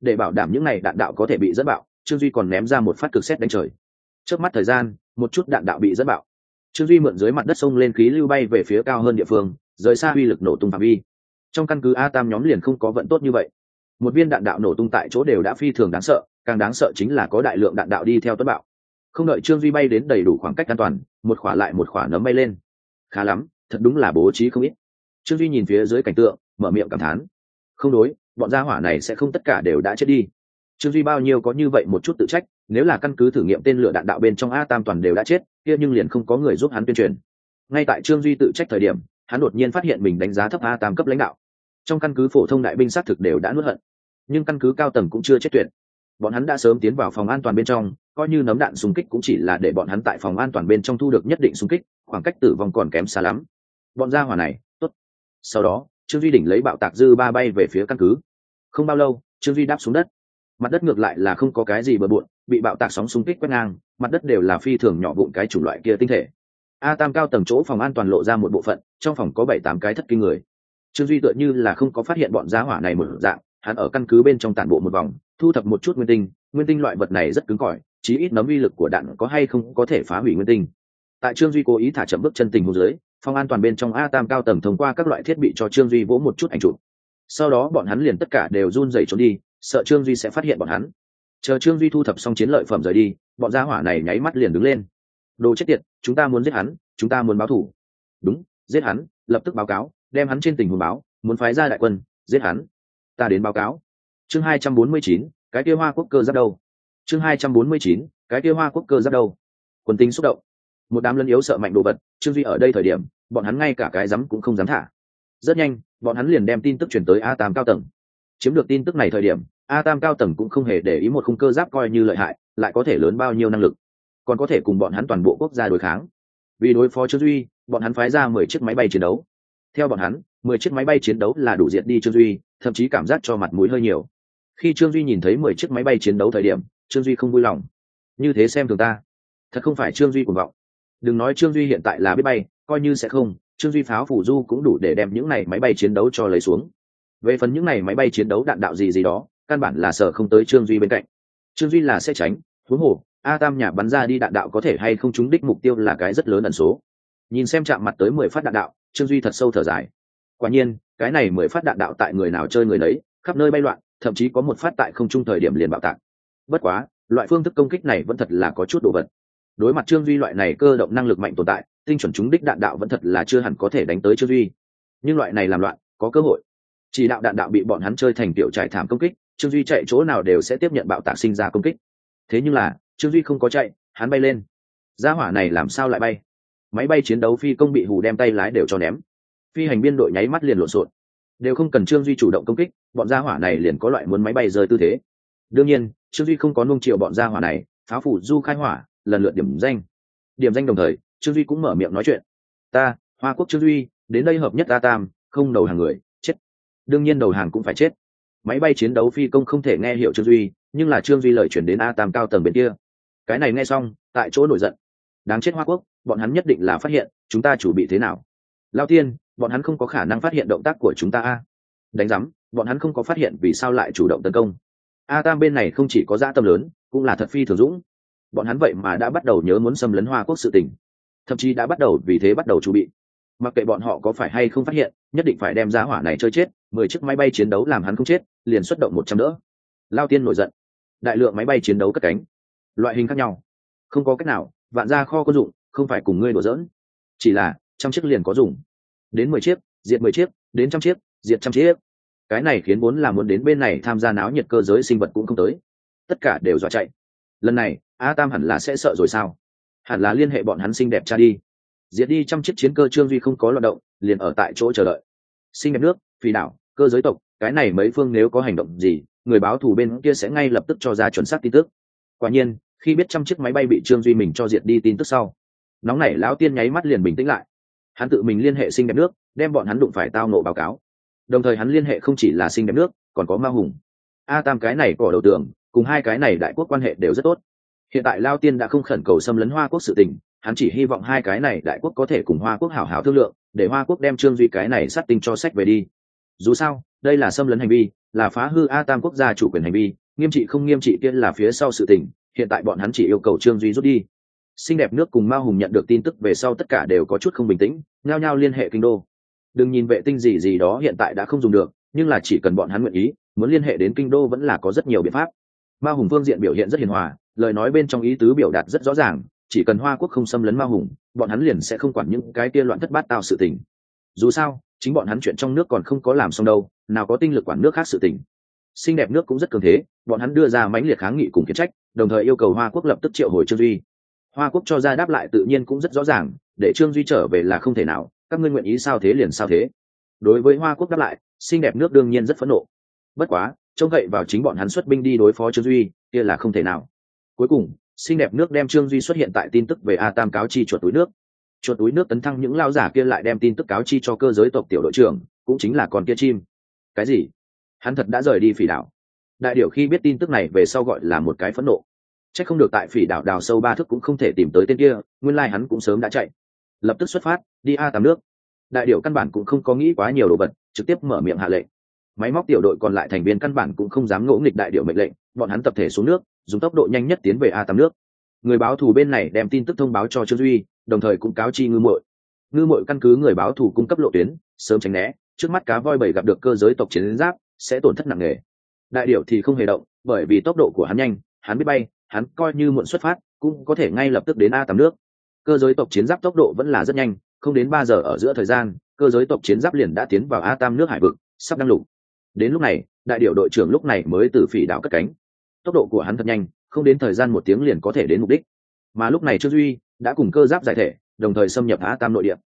Để bảo đảm những n à y đạn đạo có thể bị dẫn bạo, trương duy còn ném ra một phát cực xét đánh trời. Trước mắt thời gian, một chút đạn đạo bị dẫn bạo. Trương duy mượn dưới mặt đất sông lên khí lưu bay về phía cao hơn địa phương, rời xa uy lực nổ tung phạm vi trong căn cứ a tam nhóm liền không có vận tốt như vậy. Một viên đạn đạo nổ tung tại chỗ đều đã phi thường đáng sợ, càng đáng sợ chính là có đại lượng đạn đạo đi theo tuấn bạo. Không đợi trương duy bay đến đầy đủ khoảng cách an toàn, một khỏa lại một khỏa nấm bay lên. Khá lắm, thật đúng là bố trí không ít. Trương duy nhìn phía dưới cảnh tượng, mở miệng cảm thán. Không đối, bọn gia hỏa này sẽ không tất cả đều đã chết đi. Trương duy bao nhiêu có như vậy một chút tự trách, nếu là căn cứ thử nghiệm tên lửa đạn đạo bên trong a tam toàn đều đã chết, kia nhưng liền không có người giúp hắn tuyên truyền. Ngay tại trương duy tự trách thời điểm hắn đột nhiên phát hiện mình đánh giá thấp a tam cấp lãnh đạo. Trong căn cứ phổ thông đại binh xác thực đều đã nuốt hận, nhưng căn cứ cao tầng cũng chưa chết tuyệt. Bọn hắn đã sớm tiến vào phòng an toàn bên trong, coi như nấm đạn xung kích cũng chỉ là để bọn hắn tại phòng an toàn bên trong thu được nhất định xung kích, khoảng cách tử vong còn kém xa lắm. Bọn gia hỏa này, tốt. Sau đó, trương duy đỉnh lấy bạo tạc dư ba bay về phía căn cứ. Không bao lâu, trương duy đáp xuống đất. Mặt đất ngược lại là không có cái gì bừa bộn, bị bạo tạc sóng xung kích quét ngang, mặt đất đều là phi thường nhỏ vụn cái chủng loại kia tinh thể a tam cao tầng chỗ phòng an toàn lộ ra một bộ phận, trong phòng có bảy tám cái thất kinh người. Trương duy tựa như là không có phát hiện bọn giá hỏa này một dạng, hắn ở căn cứ bên trong tản bộ một vòng, thu thập một chút nguyên tinh nguyên tinh loại vật này rất cứng cỏi, chí ít nấm uy lực của đạn có hay không có thể phá hủy nguyên tinh. Tại trương duy cố ý thả chậm bước chân tình hồ dưới, phòng an toàn bên trong a tam cao tầng thông qua các loại thiết bị cho trương duy vỗ một chút ảnh chụp. Sau đó bọn hắn liền tất cả đều run rẩy trốn đi, sợ trương duy sẽ phát hiện bọn hắn. Chờ trương duy thu thập xong chiến lợi phẩm rời đi, bọn gia hỏa này nháy mắt liền đứng lên đồ chết tiệt, chúng ta muốn giết hắn, chúng ta muốn báo thủ. Đúng, giết hắn, lập tức báo cáo, đem hắn trên tình huống báo, muốn phái ra đại quân, giết hắn. Ta đến báo cáo. Chương hai trăm bốn mươi chín, cái kia hoa quốc cơ giáp đâu? Chương hai trăm bốn mươi chín, cái kia hoa quốc cơ giáp đâu? Quân tính xúc động. Một đám lân yếu sợ mạnh đồ vật, trương duy ở đây thời điểm, bọn hắn ngay cả cái rắm cũng không dám thả. Rất nhanh, bọn hắn liền đem tin tức chuyển tới a tam cao tầng. Chiếm được tin tức này thời điểm, a tam cao tầng cũng không hề để ý một khung cơ giáp coi như lợi hại, lại có thể lớn bao nhiêu năng lực còn có thể cùng bọn hắn toàn bộ quốc gia đối kháng. Vì đối phó trương duy, bọn hắn phái ra mười chiếc máy bay chiến đấu. Theo bọn hắn, mười chiếc máy bay chiến đấu là đủ diện đi trương duy, thậm chí cảm giác cho mặt mũi hơi nhiều. Khi trương duy nhìn thấy mười chiếc máy bay chiến đấu thời điểm, trương duy không vui lòng. Như thế xem thường ta. Thật không phải trương duy cuồng vọng. Đừng nói trương duy hiện tại là biết bay, coi như sẽ không, trương duy pháo phủ du cũng đủ để đem những này máy bay chiến đấu cho lấy xuống. Về phần những này máy bay chiến đấu đạn đạo gì gì đó, căn bản là sợ không tới trương duy bên cạnh. Trương duy là sẽ tránh, huống hồ a tam nhà bắn ra đi đạn đạo có thể hay không trúng đích mục tiêu là cái rất lớn ẩn số. Nhìn xem chạm mặt tới mười phát đạn đạo, trương duy thật sâu thở dài. Quả nhiên, cái này mười phát đạn đạo tại người nào chơi người nấy, khắp nơi bay loạn, thậm chí có một phát tại không trung thời điểm liền bạo tạc. Bất quá, loại phương thức công kích này vẫn thật là có chút đồ vật. Đối mặt trương duy loại này cơ động năng lực mạnh tồn tại, tinh chuẩn chúng đích đạn đạo vẫn thật là chưa hẳn có thể đánh tới trương duy. Nhưng loại này làm loạn, có cơ hội. Chỉ đạo đạn đạo bị bọn hắn chơi thành tiểu trải thảm công kích, trương duy chạy chỗ nào đều sẽ tiếp nhận bạo tạc sinh ra công kích. Thế nhưng là trương duy không có chạy, hắn bay lên. Gia hỏa này làm sao lại bay? Máy bay chiến đấu phi công bị hù đem tay lái đều cho ném. Phi hành biên đội nháy mắt liền lộn xộn. Đều không cần trương duy chủ động công kích, bọn gia hỏa này liền có loại muốn máy bay rơi tư thế. Đương nhiên, trương duy không có nung triệu bọn gia hỏa này, phá phủ du khai hỏa, lần lượt điểm danh. Điểm danh đồng thời, trương duy cũng mở miệng nói chuyện. Ta, hoa quốc trương duy, đến đây hợp nhất a tam, không đầu hàng người, chết. Đương nhiên đầu hàng cũng phải chết. Máy bay chiến đấu phi công không thể nghe hiệu trương duy, nhưng là trương duy lời chuyển đến a tam cao tầng bên kia cái này nghe xong, tại chỗ nổi giận. Đáng chết hoa quốc, bọn hắn nhất định là phát hiện, chúng ta chủ bị thế nào. Lao tiên, bọn hắn không có khả năng phát hiện động tác của chúng ta a. Đánh giám, bọn hắn không có phát hiện vì sao lại chủ động tấn công. A tam bên này không chỉ có dã tâm lớn, cũng là thật phi thường dũng. Bọn hắn vậy mà đã bắt đầu nhớ muốn xâm lấn hoa quốc sự tình. Thậm chí đã bắt đầu vì thế bắt đầu chu bị. Mặc kệ bọn họ có phải hay không phát hiện, nhất định phải đem giá hỏa này chơi chết, mười chiếc máy bay chiến đấu làm hắn không chết, liền xuất động một trăm đỡ. Lao tiên nổi giận. Đại lượng máy bay chiến đấu cất cánh loại hình khác nhau. Không có cách nào, vạn ra kho có dụng, không phải cùng ngươi đổ dỡn chỉ là, trăm chiếc liền có dùng. Đến mười chiếc, diệt mười chiếc, đến trăm chiếc, diệt trăm chiếc. Cái này khiến vốn là muốn đến bên này tham gia náo nhiệt cơ giới sinh vật cũng không tới. Tất cả đều dọa chạy. Lần này, a tam hẳn là sẽ sợ rồi sao? Hẳn là liên hệ bọn hắn xinh đẹp cha đi. Diệt đi trăm chiếc chiến cơ trương duy không có loạt động, liền ở tại chỗ chờ đợi. Xinh đẹp nước phi đảo, cơ giới tộc, cái này mấy phương nếu có hành động gì, người báo thù bên kia sẽ ngay lập tức cho ra chuẩn xác tin tức quả nhiên, khi biết trăm chiếc máy bay bị trương duy mình cho diệt đi tin tức sau, nóng nảy lão tiên nháy mắt liền bình tĩnh lại. Hắn tự mình liên hệ Sinh đẹp nước, đem bọn hắn đụng phải tao nộ báo cáo. Đồng thời hắn liên hệ không chỉ là Sinh đẹp nước, còn có ma hùng. A tam cái này cỏ đầu tường cùng hai cái này đại quốc quan hệ đều rất tốt. Hiện tại lao tiên đã không khẩn cầu xâm lấn hoa quốc sự tình, hắn chỉ hy vọng hai cái này đại quốc có thể cùng hoa quốc hảo hảo thương lượng, để hoa quốc đem trương duy cái này sát tinh cho sách về đi. Dù sao, đây là xâm lấn hành vi, là phá hư a tam quốc gia chủ quyền hành vi nghiêm trị không nghiêm trị tiên là phía sau sự tình, hiện tại bọn hắn chỉ yêu cầu trương duy rút đi. Xinh đẹp nước cùng mao hùng nhận được tin tức về sau tất cả đều có chút không bình tĩnh, nhao nhao liên hệ kinh đô. Đừng nhìn vệ tinh gì gì đó hiện tại đã không dùng được, nhưng là chỉ cần bọn hắn nguyện ý, muốn liên hệ đến kinh đô vẫn là có rất nhiều biện pháp. Mao hùng phương diện biểu hiện rất hiền hòa, lời nói bên trong ý tứ biểu đạt rất rõ ràng, chỉ cần hoa quốc không xâm lấn mao hùng, bọn hắn liền sẽ không quản những cái kia loạn thất bát tạo sự tình. Dù sao, chính bọn hắn chuyện trong nước còn không có làm xong đâu, nào có tinh lực quản nước khác sự tình xinh đẹp nước cũng rất cường thế, bọn hắn đưa ra mãnh liệt kháng nghị cùng khiển trách, đồng thời yêu cầu hoa quốc lập tức triệu hồi trương duy. Hoa quốc cho ra đáp lại tự nhiên cũng rất rõ ràng, để trương duy trở về là không thể nào, các ngươi nguyện ý sao thế liền sao thế. Đối với hoa quốc đáp lại, xinh đẹp nước đương nhiên rất phẫn nộ. Bất quá, trông cậy vào chính bọn hắn xuất binh đi đối phó trương duy, kia là không thể nào. Cuối cùng, xinh đẹp nước đem trương duy xuất hiện tại tin tức về a tam cáo chi chuột túi nước. Chuột túi nước tấn thăng những lao giả kia lại đem tin tức cáo chi cho cơ giới tộc tiểu đội trưởng, cũng chính là con kia chim. Cái gì? Hắn thật đã rời đi phỉ đảo. Đại điệu khi biết tin tức này về sau gọi là một cái phẫn nộ. C h ắ c không được tại phỉ đảo đào sâu ba thức cũng không thể tìm tới tên kia, nguyên lai、like、hắn cũng sớm đã chạy. Lập tức xuất phát, đi a tám nước. Đại điệu căn bản cũng không có nghĩ quá nhiều đồ vật, trực tiếp mở miệng hạ lệnh. Máy móc tiểu đội còn lại thành viên căn bản cũng không dám ngỗ nghịch đại điệu mệnh lệnh, bọn hắn tập thể xuống nước, dùng tốc độ nhanh nhất tiến về a tám nước. Người báo thù bên này đem tin tức thông báo cho trương duy, đồng thời cũng cáo chi ngư mội ngư mội căn cứ người báo thù cung cấp lộ tuyến, sớm tránh né, trước mắt cá voi bảy gặp được cơ giới tộc chiến giáp sẽ tổn thất nặng nề. Đại điểu thì không hề động, bởi vì tốc độ của hắn nhanh, hắn biết bay, hắn coi như muộn xuất phát, cũng có thể ngay lập tức đến a tắm nước. Cơ giới tộc chiến giáp tốc độ vẫn là rất nhanh, không đến ba giờ ở giữa thời gian, cơ giới tộc chiến giáp liền đã tiến vào a tam nước hải vực, sắp đăng lục. Đến lúc này, đại điệu đội trưởng lúc này mới từ phỉ đảo cất cánh. Tốc độ của hắn thật nhanh, không đến thời gian một tiếng liền có thể đến mục đích. Mà lúc này trương duy đã cùng cơ giáp giải thể, đồng thời xâm nhập a tam nội địa.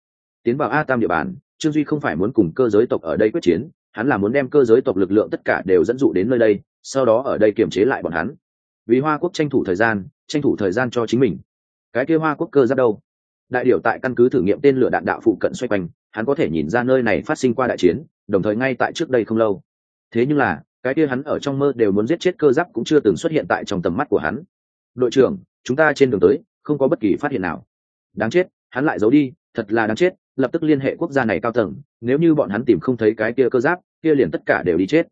Tiến vào a tam địa bàn, trương duy không phải muốn cùng cơ giới tộc ở đây quyết chiến hắn là muốn đem cơ giới tộc lực lượng tất cả đều dẫn dụ đến nơi đây, sau đó ở đây kiềm chế lại bọn hắn. Vì hoa quốc tranh thủ thời gian, tranh thủ thời gian cho chính mình. Cái kia hoa quốc cơ giáp đâu? Đại điểu tại căn cứ thử nghiệm tên lửa đạn đạo phụ cận xoay quanh, hắn có thể nhìn ra nơi này phát sinh qua đại chiến, đồng thời ngay tại trước đây không lâu. Thế nhưng là, cái kia hắn ở trong mơ đều muốn giết chết cơ giáp cũng chưa từng xuất hiện tại trong tầm mắt của hắn. Đội trưởng, chúng ta trên đường tới, không có bất kỳ phát hiện nào. Đáng chết, hắn lại giấu đi thật là đáng chết, lập tức liên hệ quốc gia này cao tầng, nếu như bọn hắn tìm không thấy cái kia cơ giáp, kia liền tất cả đều đi chết.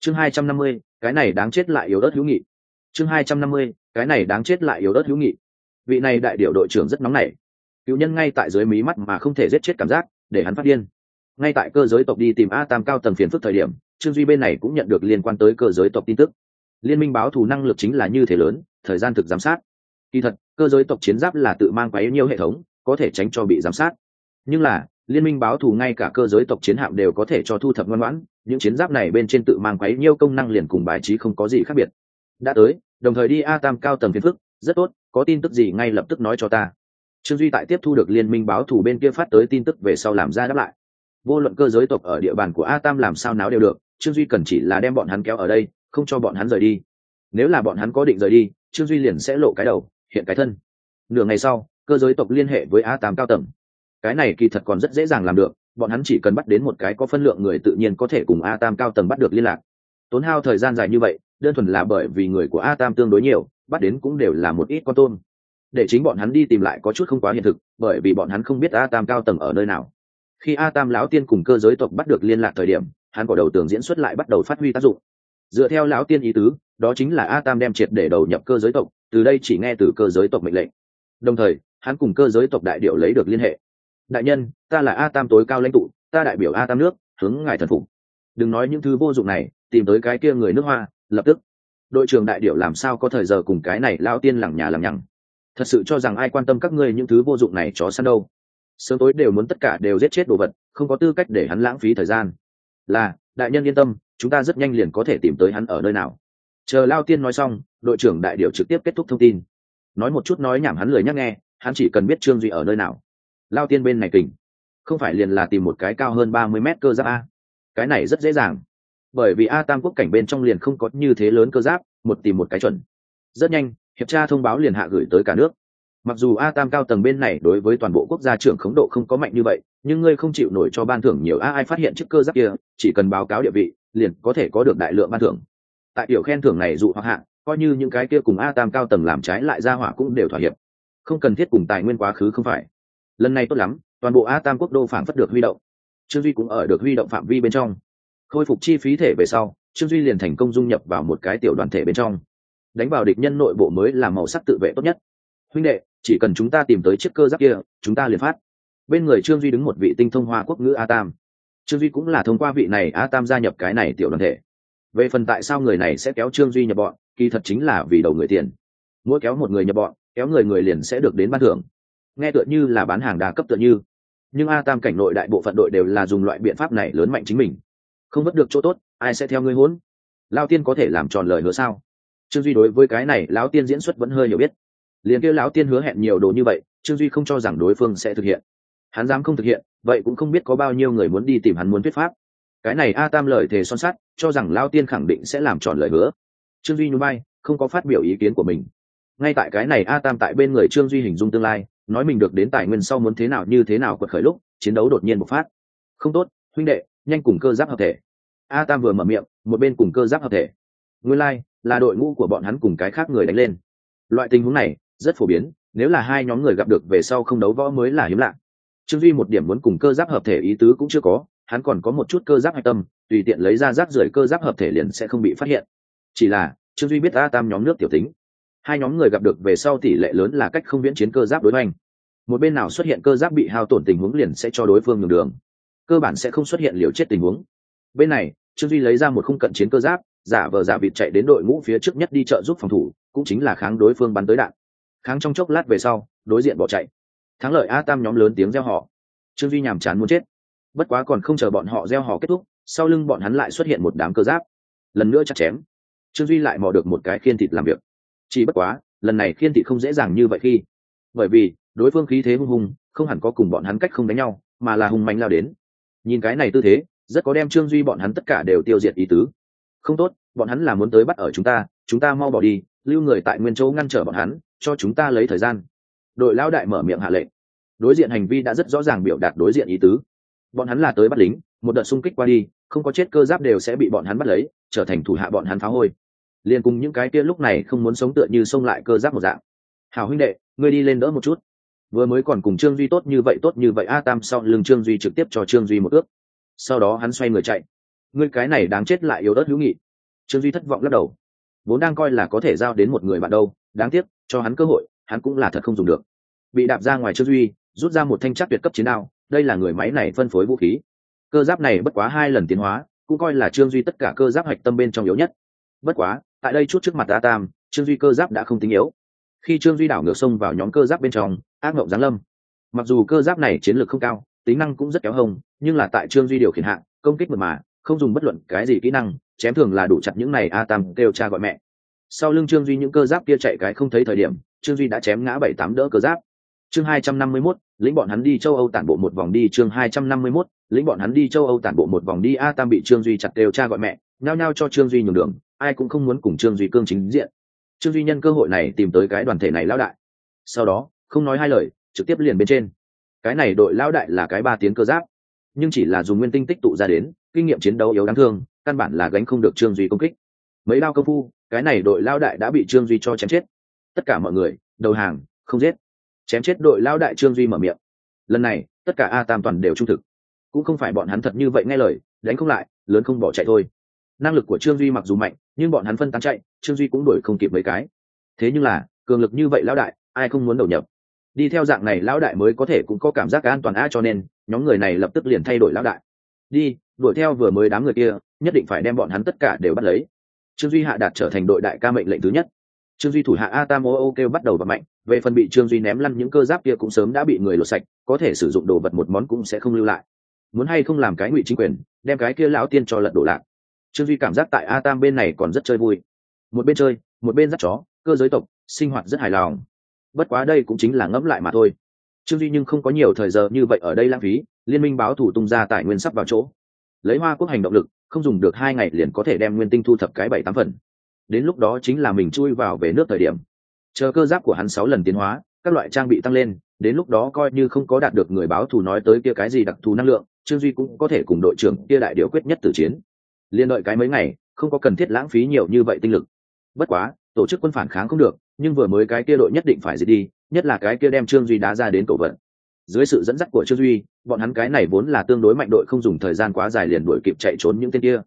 Chương hai trăm năm mươi, cái này đáng chết lại yếu ớt hữu nghị. Chương hai trăm năm mươi, cái này đáng chết lại yếu ớt hữu nghị. Vị này đại điệu đội trưởng rất nóng nảy. Cựu nhân ngay tại dưới mí mắt mà không thể giết chết cảm giác, để hắn phát điên. Ngay tại cơ giới tộc đi tìm a tam cao tầng phiền phức thời điểm, trương duy bên này cũng nhận được liên quan tới cơ giới tộc tin tức. Liên minh báo thù năng lực chính là như thế lớn, thời gian thực giám sát. Kỳ thật, cơ giới tộc chiến giáp là tự mang quá nhiều hệ thống có thể tránh cho bị giám sát. Nhưng là, liên minh báo thù ngay cả cơ giới tộc chiến hạm đều có thể cho thu thập ngoan ngoãn, những chiến giáp này bên trên tự mang quấy nhiêu công năng liền cùng bài trí không có gì khác biệt. Đã tới, đồng thời đi a tam cao tầng phiền phức, rất tốt, có tin tức gì ngay lập tức nói cho ta. Trương duy tại tiếp thu được liên minh báo thù bên kia phát tới tin tức về sau làm ra đáp lại. Vô luận cơ giới tộc ở địa bàn của a tam làm sao náo đều được, trương duy cần chỉ là đem bọn hắn kéo ở đây, không cho bọn hắn rời đi. Nếu là bọn hắn có định rời đi, trương duy liền sẽ lộ cái đầu, hiện cái thân. Nửa ngày sau cơ giới tộc liên hệ với a tám cao tầng. Cái này kỳ thật còn rất dễ dàng làm được, bọn hắn chỉ cần bắt đến một cái có phân lượng người tự nhiên có thể cùng a tam cao tầng bắt được liên lạc. Tốn hao thời gian dài như vậy, đơn thuần là bởi vì người của a tam tương đối nhiều, bắt đến cũng đều là một ít con tôm. Để chính bọn hắn đi tìm lại có chút không quá hiện thực, bởi vì bọn hắn không biết a tam cao tầng ở nơi nào. Khi a tam lão tiên cùng cơ giới tộc bắt được liên lạc thời điểm, hắn có đầu tường diễn xuất lại bắt đầu phát huy tác dụng. Dựa theo lão tiên ý tứ, đó chính là a tam đem triệt để đầu nhập cơ giới tộc, từ đây chỉ nghe từ cơ giới tộc mệnh lệnh. Đồng thời hắn cùng cơ giới tộc đại điệu lấy được liên hệ. Đại nhân, ta là a tam tối cao lãnh tụ, ta đại biểu a tam nước, hướng ngài thần phục. Đừng nói những thứ vô dụng này, tìm tới cái kia người nước hoa, lập tức. Đội trưởng đại điệu làm sao có thời giờ cùng cái này lao tiên lẳng nhà lẳng nhằng? Thật sự cho rằng ai quan tâm các ngươi những thứ vô dụng này chó săn đâu. Sớm tối đều muốn tất cả đều giết chết đồ vật, không có tư cách để hắn lãng phí thời gian. Là, đại nhân yên tâm, chúng ta rất nhanh liền có thể tìm tới hắn ở nơi nào. Chờ lao tiên nói xong, đội trưởng đại điệu trực tiếp kết thúc thông tin. Nói một chút nói nhảm hắn lời nhắc nghe hắn chỉ cần biết trương duy ở nơi nào. Lao tiên bên này kình, không phải liền là tìm một cái cao hơn ba mươi mét cơ giáp a. Cái này rất dễ dàng, bởi vì a tam quốc cảnh bên trong liền không có như thế lớn cơ giáp, một tìm một cái chuẩn. Rất nhanh, hiệp tra thông báo liền hạ gửi tới cả nước. Mặc dù a tam cao tầng bên này đối với toàn bộ quốc gia trưởng khống độ không có mạnh như vậy, nhưng ngươi không chịu nổi cho ban thưởng nhiều a ai phát hiện chiếc cơ giáp kia, chỉ cần báo cáo địa vị, liền có thể có được đại lượng ban thưởng. Tại tiểu khen thưởng này dụ hoặc hạ, coi như những cái kia cùng a tam cao tầng làm trái lại ra hỏa cũng đều thỏa hiệp không cần thiết cùng tài nguyên quá khứ không phải. Lần này tốt lắm, toàn bộ a tam quốc đô phản phất được huy động. Trương duy cũng ở được huy động phạm vi bên trong. Khôi phục chi phí thể về sau, trương duy liền thành công dung nhập vào một cái tiểu đoàn thể bên trong. Đánh vào địch nhân nội bộ mới là màu sắc tự vệ tốt nhất. Huynh đệ, chỉ cần chúng ta tìm tới chiếc cơ giáp kia, chúng ta liền phát. Bên người trương duy đứng một vị tinh thông hoa quốc ngữ a tam. Trương duy cũng là thông qua vị này a tam gia nhập cái này tiểu đoàn thể. Về phần tại sao người này sẽ kéo trương duy nhập bọn, kỳ thật chính là vì đầu người tiền. Mỗi kéo một người nhập bọn kéo người người liền sẽ được đến ban thưởng. Nghe tựa như là bán hàng đa cấp tựa như. Nhưng a tam cảnh nội đại bộ phận đội đều là dùng loại biện pháp này lớn mạnh chính mình. Không mất được chỗ tốt, ai sẽ theo ngươi hỗn lao tiên có thể làm tròn lời hứa sao? Trương duy đối với cái này, lão tiên diễn xuất vẫn hơi hiểu biết. Liền kêu lão tiên hứa hẹn nhiều đồ như vậy, trương duy không cho rằng đối phương sẽ thực hiện. Hắn dám không thực hiện, vậy cũng không biết có bao nhiêu người muốn đi tìm hắn muốn thuyết pháp. Cái này a tam lời thề son sắt, cho rằng lao tiên khẳng định sẽ làm tròn lời hứa. Trương duy nhún bay không có phát biểu ý kiến của mình ngay tại cái này a tam tại bên người trương duy hình dung tương lai nói mình được đến tài nguyên sau muốn thế nào như thế nào quật khởi lúc chiến đấu đột nhiên bộc phát. Không tốt huynh đệ nhanh cùng cơ giáp hợp thể. A tam vừa mở miệng một bên cùng cơ giáp hợp thể. Nguyên lai、like, là đội ngũ của bọn hắn cùng cái khác người đánh lên. Loại tình huống này rất phổ biến nếu là hai nhóm người gặp được về sau không đấu võ mới là hiếm lạ. Trương duy một điểm muốn cùng cơ giáp hợp thể ý tứ cũng chưa có hắn còn có một chút cơ giáp hạch tâm tùy tiện lấy ra rác rưởi cơ giáp hợp thể liền sẽ không bị phát hiện. Chỉ là trương duy biết a tam nhóm nước tiểu tính hai nhóm người gặp được về sau tỷ lệ lớn là cách không viễn chiến cơ giáp đối hoành. Một bên nào xuất hiện cơ giáp bị hao tổn tình huống liền sẽ cho đối phương nhường đường. Cơ bản sẽ không xuất hiện liều chết tình huống. Bên này, trương duy lấy ra một khung cận chiến cơ giáp, giả vờ giả vịt chạy đến đội ngũ phía trước nhất đi trợ giúp phòng thủ, cũng chính là kháng đối phương bắn tới đạn. Kháng trong chốc lát về sau, đối diện bỏ chạy. Thắng lợi a tam nhóm lớn tiếng reo họ trương duy nhàm chán muốn chết. Bất quá còn không chờ bọn họ gieo họ kết thúc, sau lưng bọn hắn lại xuất hiện một đám cơ giáp. Lần nữa chắc chém. Trương duy lại mò được một cái khiên thịt làm việc chỉ bất quá, lần này khiên thị không dễ dàng như vậy khi, bởi vì, đối phương khí thế hung hùng, không hẳn có cùng bọn hắn cách không đánh nhau, mà là hung mạnh lao đến. Nhìn cái này tư thế, rất có đem trương duy bọn hắn tất cả đều tiêu diệt ý tứ. Không tốt, bọn hắn là muốn tới bắt ở chúng ta chúng ta mau bỏ đi, lưu người tại nguyên châu ngăn trở bọn hắn, cho chúng ta lấy thời gian. Đội lao đại mở miệng hạ lệnh. Đối diện hành vi đã rất rõ ràng biểu đạt đối diện ý tứ. Bọn hắn là tới bắt lính, một đợt xung kích qua đi, không có chết cơ giáp đều sẽ bị bọn hắn bắt lấy, trở thành thủ hạ bọn hắn phá hôi liền cùng những cái kia lúc này không muốn sống tựa như xông lại cơ giáp một dạng. Hào huynh đệ, ngươi đi lên đỡ một chút. Vừa mới còn cùng trương duy tốt như vậy, tốt như vậy, a tam sau lưng trương duy trực tiếp cho trương duy một ước. Sau đó hắn xoay người chạy. Ngươi cái này đáng chết lại yếu ớt hữu nghị. Trương duy thất vọng lắc đầu. Vốn đang coi là có thể giao đến một người bạn đâu, đáng tiếc, cho hắn cơ hội, hắn cũng là thật không dùng được. Bị đạp ra ngoài trương duy, rút ra một thanh chắc tuyệt cấp chiến đao, đây là người máy này phân phối vũ khí. Cơ giáp này bất quá hai lần tiến hóa, cũng coi là trương duy tất cả cơ giáp hạch tâm bên trong yếu nhất. Bất quá tại đây chút trước mặt a tam, trương duy cơ giáp đã không tính yếu. Khi trương duy đảo ngược sông vào nhóm cơ giáp bên trong, ác mộng giáng lâm. Mặc dù cơ giáp này chiến lược không cao, tính năng cũng rất kéo hông nhưng là tại trương duy điều khiển hạng, công kích mật mà, không dùng bất luận cái gì kỹ năng, chém thường là đủ chặt những này a tam kêu cha gọi mẹ. Sau lưng trương duy những cơ giáp kia chạy cái không thấy thời điểm, trương duy đã chém ngã bảy tám đỡ cơ giáp. Chương hai trăm năm mươi mốt, lĩnh bọn hắn đi châu âu tản bộ một vòng đi. Chương hai trăm năm mươi mốt, lĩnh bọn hắn đi châu âu tản bộ một vòng đi. A tam bị trương duy chặt kêu cha gọi mẹ nhao nhao cho trương duy nhường đường, ai cũng không muốn cùng trương duy cương chính diện. Trương duy nhân cơ hội này tìm tới cái đoàn thể này lao đại. Sau đó, không nói hai lời, trực tiếp liền bên trên. Cái này đội lao đại là cái ba tiếng cơ giáp, nhưng chỉ là dùng nguyên tinh tích tụ ra đến, kinh nghiệm chiến đấu yếu đáng thương, căn bản là gánh không được trương duy công kích. Mấy đao công phu, cái này đội lao đại đã bị trương duy cho chém chết. Tất cả mọi người, đầu hàng, không giết. Chém chết đội lao đại trương duy mở miệng. Lần này, tất cả a tam toàn đều trung thực. Cũng không phải bọn hắn thật như vậy nghe lời, đánh không lại, lớn không bỏ chạy thôi năng lực của trương duy mặc dù mạnh, nhưng bọn hắn phân tán chạy, trương duy cũng đổi không kịp mấy cái. Thế nhưng là, cường lực như vậy lão đại, ai không muốn đầu nhập? Đi theo dạng này lão đại mới có thể cũng có cảm giác an toàn a cho nên, nhóm người này lập tức liền thay đổi lão đại. Đi, đuổi theo vừa mới đám người kia, nhất định phải đem bọn hắn tất cả đều bắt lấy. Trương duy hạ đạt trở thành đội đại ca mệnh lệnh thứ nhất. Trương duy thủ hạ a tam ô ô kêu bắt đầu và mạnh về phần bị trương duy ném lăn những cơ giáp kia cũng sớm đã bị người lột sạch, có thể sử dụng đồ vật một món cũng sẽ không lưu lại. Muốn hay không làm cái ngụy chính quyền, đem cái kia lão tiên cho lật đổ lạc trương duy cảm giác tại a tam bên này còn rất chơi vui. Một bên chơi, một bên dắt chó, cơ giới tộc, sinh hoạt rất hài lòng. Bất quá đây cũng chính là ngẫm lại mà thôi. Trương duy nhưng không có nhiều thời giờ như vậy ở đây lãng phí, liên minh báo thủ tung ra tài nguyên sắp vào chỗ. Lấy hoa quốc hành động lực, không dùng được hai ngày liền có thể đem nguyên tinh thu thập cái bảy tám phần. Đến lúc đó chính là mình chui vào về nước thời điểm. Chờ cơ giáp của hắn sáu lần tiến hóa, các loại trang bị tăng lên, đến lúc đó coi như không có đạt được người báo thù nói tới kia cái gì đặc thù năng lượng, trương duy cũng có thể cùng đội trưởng kia đại điều quyết nhất tử chiến liên đợi cái mấy ngày, không có cần thiết lãng phí nhiều như vậy tinh lực. Bất quá, tổ chức quân phản kháng không được, nhưng vừa mới cái kia đội nhất định phải diệt đi, nhất là cái kia đem trương duy đá ra đến cổ vận dưới sự dẫn dắt của trương duy, bọn hắn cái này vốn là tương đối mạnh đội không dùng thời gian quá dài liền đuổi kịp chạy trốn những tên kia.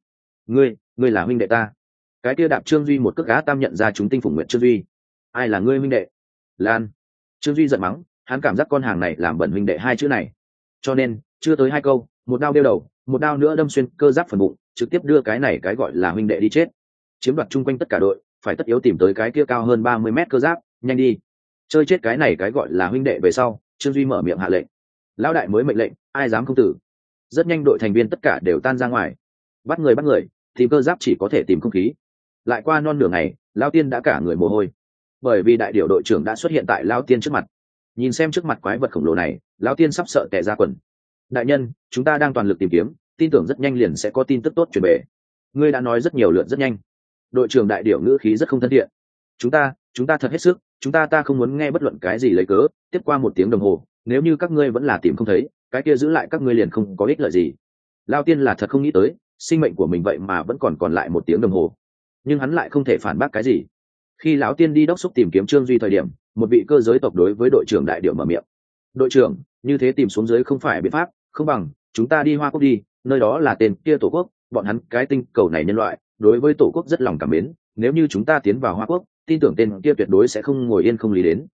Ngươi ngươi là huynh đệ ta. Cái kia đạp trương duy một cước gá tam nhận ra chúng tinh phủng nguyện trương duy. Ai là ngươi huynh đệ? Lan. Trương duy giận mắng, hắn cảm giác con hàng này làm bẩn huynh đệ hai chữ này. Cho nên, chưa tới hai câu, một đao đeo đầu, một đao nữa đâm xuyên cơ giáp phần bụng trực tiếp đưa cái này cái gọi là huynh đệ đi chết. Chiếm đoạt chung quanh tất cả đội, phải tất yếu tìm tới cái kia cao hơn ba mươi mét cơ giáp, nhanh đi. Chơi chết cái này cái gọi là huynh đệ về sau, trương duy mở miệng hạ lệnh. Lão đại mới mệnh lệnh, ai dám không tử. Rất nhanh đội thành viên tất cả đều tan ra ngoài. Bắt người bắt người tìm cơ giáp chỉ có thể tìm không khí. Lại qua non nửa ngày lao tiên đã cả người mồ hôi. Bởi vì đại điệu đội trưởng đã xuất hiện tại lao tiên trước mặt. Nhìn xem trước mặt quái vật khổng lồ này lao tiên sắp sợ tệ ra quần. Đại nhân, chúng ta đang toàn lực tìm kiếm tin tưởng rất nhanh liền sẽ có tin tức tốt truyền về. ngươi đã nói rất nhiều lượt rất nhanh. Đội trưởng đại điểu ngữ khí rất không thân thiện. Chúng ta chúng ta thật hết sức, chúng ta ta không muốn nghe bất luận cái gì lấy cớ, tiếp qua một tiếng đồng hồ, nếu như các ngươi vẫn là tìm không thấy, cái kia giữ lại các ngươi liền không có ích lợi gì. Lao tiên là thật không nghĩ tới, sinh mệnh của mình vậy mà vẫn còn còn lại một tiếng đồng hồ. Nhưng hắn lại không thể phản bác cái gì. Khi lão tiên đi đốc xúc tìm kiếm trương duy thời điểm, một vị cơ giới tộc đối với đội trưởng đại điệu mở miệng. Đội trưởng, như thế tìm xuống dưới không phải biện pháp, không bằng, chúng ta đi hoa quốc đi nơi đó là tên kia tổ quốc, bọn hắn cái tinh cầu này nhân loại, đối với tổ quốc rất lòng cảm mến, nếu như chúng ta tiến vào hoa quốc, tin tưởng tên kia tuyệt đối sẽ không ngồi yên không lý đến.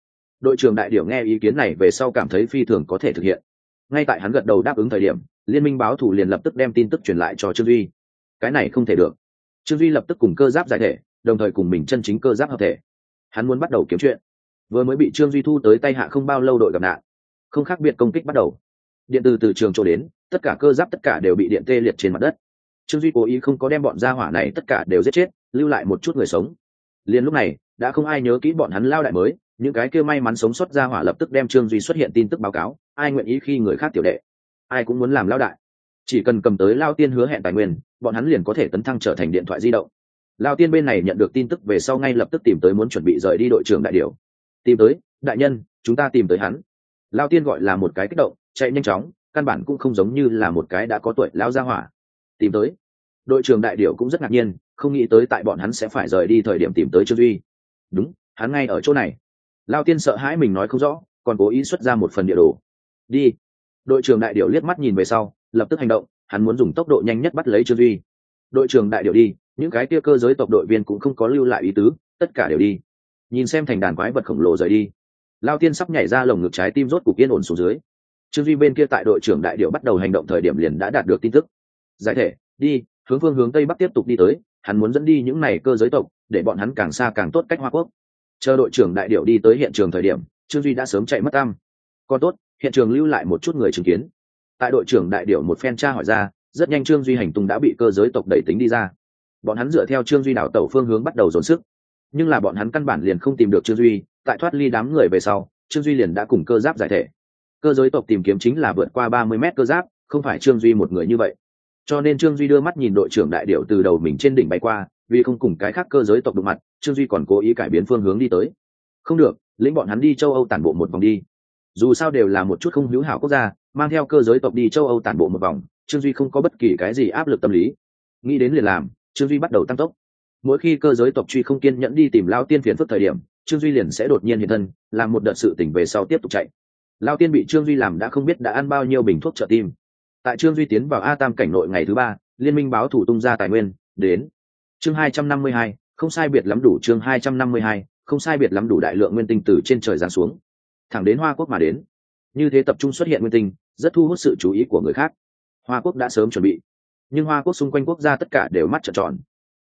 Đội trưởng đại điểu nghe ý kiến này về sau cảm thấy phi thường có thể thực hiện. Ngay tại hắn gật đầu đáp ứng thời điểm, liên minh báo thủ liền lập tức đem tin tức truyền lại cho trương duy. Cái này không thể được. Trương duy lập tức cùng cơ giáp giải thể, đồng thời cùng mình chân chính cơ giáp hợp thể. Hắn muốn bắt đầu kiếm chuyện. Vừa mới bị trương duy thu tới tay hạ không bao lâu đội gặp nạn. Không khác biệt công kích bắt đầu điện từ từ trường trổ đến, tất cả cơ giáp tất cả đều bị điện tê liệt trên mặt đất. Trương duy cố ý không có đem bọn gia hỏa này tất cả đều giết chết, lưu lại một chút người sống. Liền lúc này, đã không ai nhớ kỹ bọn hắn lao đại mới, những cái kia may mắn sống sót gia hỏa lập tức đem trương duy xuất hiện tin tức báo cáo, ai nguyện ý khi người khác tiểu đệ? Ai cũng muốn làm lao đại. Chỉ cần cầm tới lao tiên hứa hẹn tài nguyên, bọn hắn liền có thể tấn thăng trở thành điện thoại di động. Lao tiên bên này nhận được tin tức về sau ngay lập tức tìm tới muốn chuẩn bị rời đi đội trưởng đại điều tìm tới, đại nhân, chúng ta tìm tới hắn. Lao tiên gọi là một cái kích động chạy nhanh chóng, căn bản cũng không giống như là một cái đã có tuổi lao ra hỏa. Tìm tới. Đội trưởng đại điệu cũng rất ngạc nhiên, không nghĩ tới tại bọn hắn sẽ phải rời đi thời điểm tìm tới trương duy. Đúng, hắn ngay ở chỗ này. Lao tiên sợ hãi mình nói không rõ, còn cố ý xuất ra một phần địa đồ. Đi. Đội trưởng đại điệu liếc mắt nhìn về sau, lập tức hành động, hắn muốn dùng tốc độ nhanh nhất bắt lấy trương duy. Đội trưởng đại điệu đi, những cái kia cơ giới tộc đội viên cũng không có lưu lại ý tứ, tất cả đều đi. Nhìn xem thành đàn quái vật khổng lồ rời đi. Lao tiên sắp nhảy ra lồng ngực trái tim rốt cục yên ổn xuống dưới trương duy bên kia tại đội trưởng đại điệu bắt đầu hành động thời điểm liền đã đạt được tin tức. Giải thể, đi, hướng phương hướng tây bắc tiếp tục đi tới, hắn muốn dẫn đi những này cơ giới tộc, để bọn hắn càng xa càng tốt cách hoa quốc. Chờ đội trưởng đại điệu đi tới hiện trường thời điểm, trương duy đã sớm chạy mất tam còn tốt, hiện trường lưu lại một chút người chứng kiến. Tại đội trưởng đại điệu một phen tra hỏi ra, rất nhanh trương duy hành tung đã bị cơ giới tộc đẩy tính đi ra. Bọn hắn dựa theo trương duy đảo tẩu phương hướng bắt đầu dồn sức. Nhưng là bọn hắn căn bản liền không tìm được trương duy, tại thoát ly đám người về sau, trương duy liền đã cùng cơ giáp giải thể cơ giới tộc tìm kiếm chính là vượt qua ba mươi mét cơ giáp, không phải trương duy một người như vậy. Cho nên trương duy đưa mắt nhìn đội trưởng đại điệu từ đầu mình trên đỉnh bay qua, vì không cùng cái khác cơ giới tộc đụng mặt, trương duy còn cố ý cải biến phương hướng đi tới. Không được, lĩnh bọn hắn đi châu âu tản bộ một vòng đi. Dù sao đều là một chút không hữu hảo quốc gia, mang theo cơ giới tộc đi châu âu tản bộ một vòng, trương duy không có bất kỳ cái gì áp lực tâm lý. Nghĩ đến liền làm, trương duy bắt đầu tăng tốc. Mỗi khi cơ giới tộc truy không kiên nhẫn đi tìm lao tiên phiền phức thời điểm, trương duy liền sẽ đột nhiên hiện thân, làm một đợt sự tỉnh về sau tiếp tục chạy lao tiên bị trương duy làm đã không biết đã ăn bao nhiêu bình thuốc trợ tim. Tại trương duy tiến vào a tam cảnh nội ngày thứ ba, liên minh báo thủ tung ra tài nguyên, đến. Chương hai trăm năm mươi hai, không sai biệt lắm đủ chương hai trăm năm mươi hai, không sai biệt lắm đủ đại lượng nguyên tinh từ trên trời giáng xuống. Thẳng đến hoa quốc mà đến. Như thế tập trung xuất hiện nguyên tinh, rất thu hút sự chú ý của người khác. Hoa quốc đã sớm chuẩn bị. Nhưng hoa quốc xung quanh quốc gia tất cả đều mắt trợn tròn.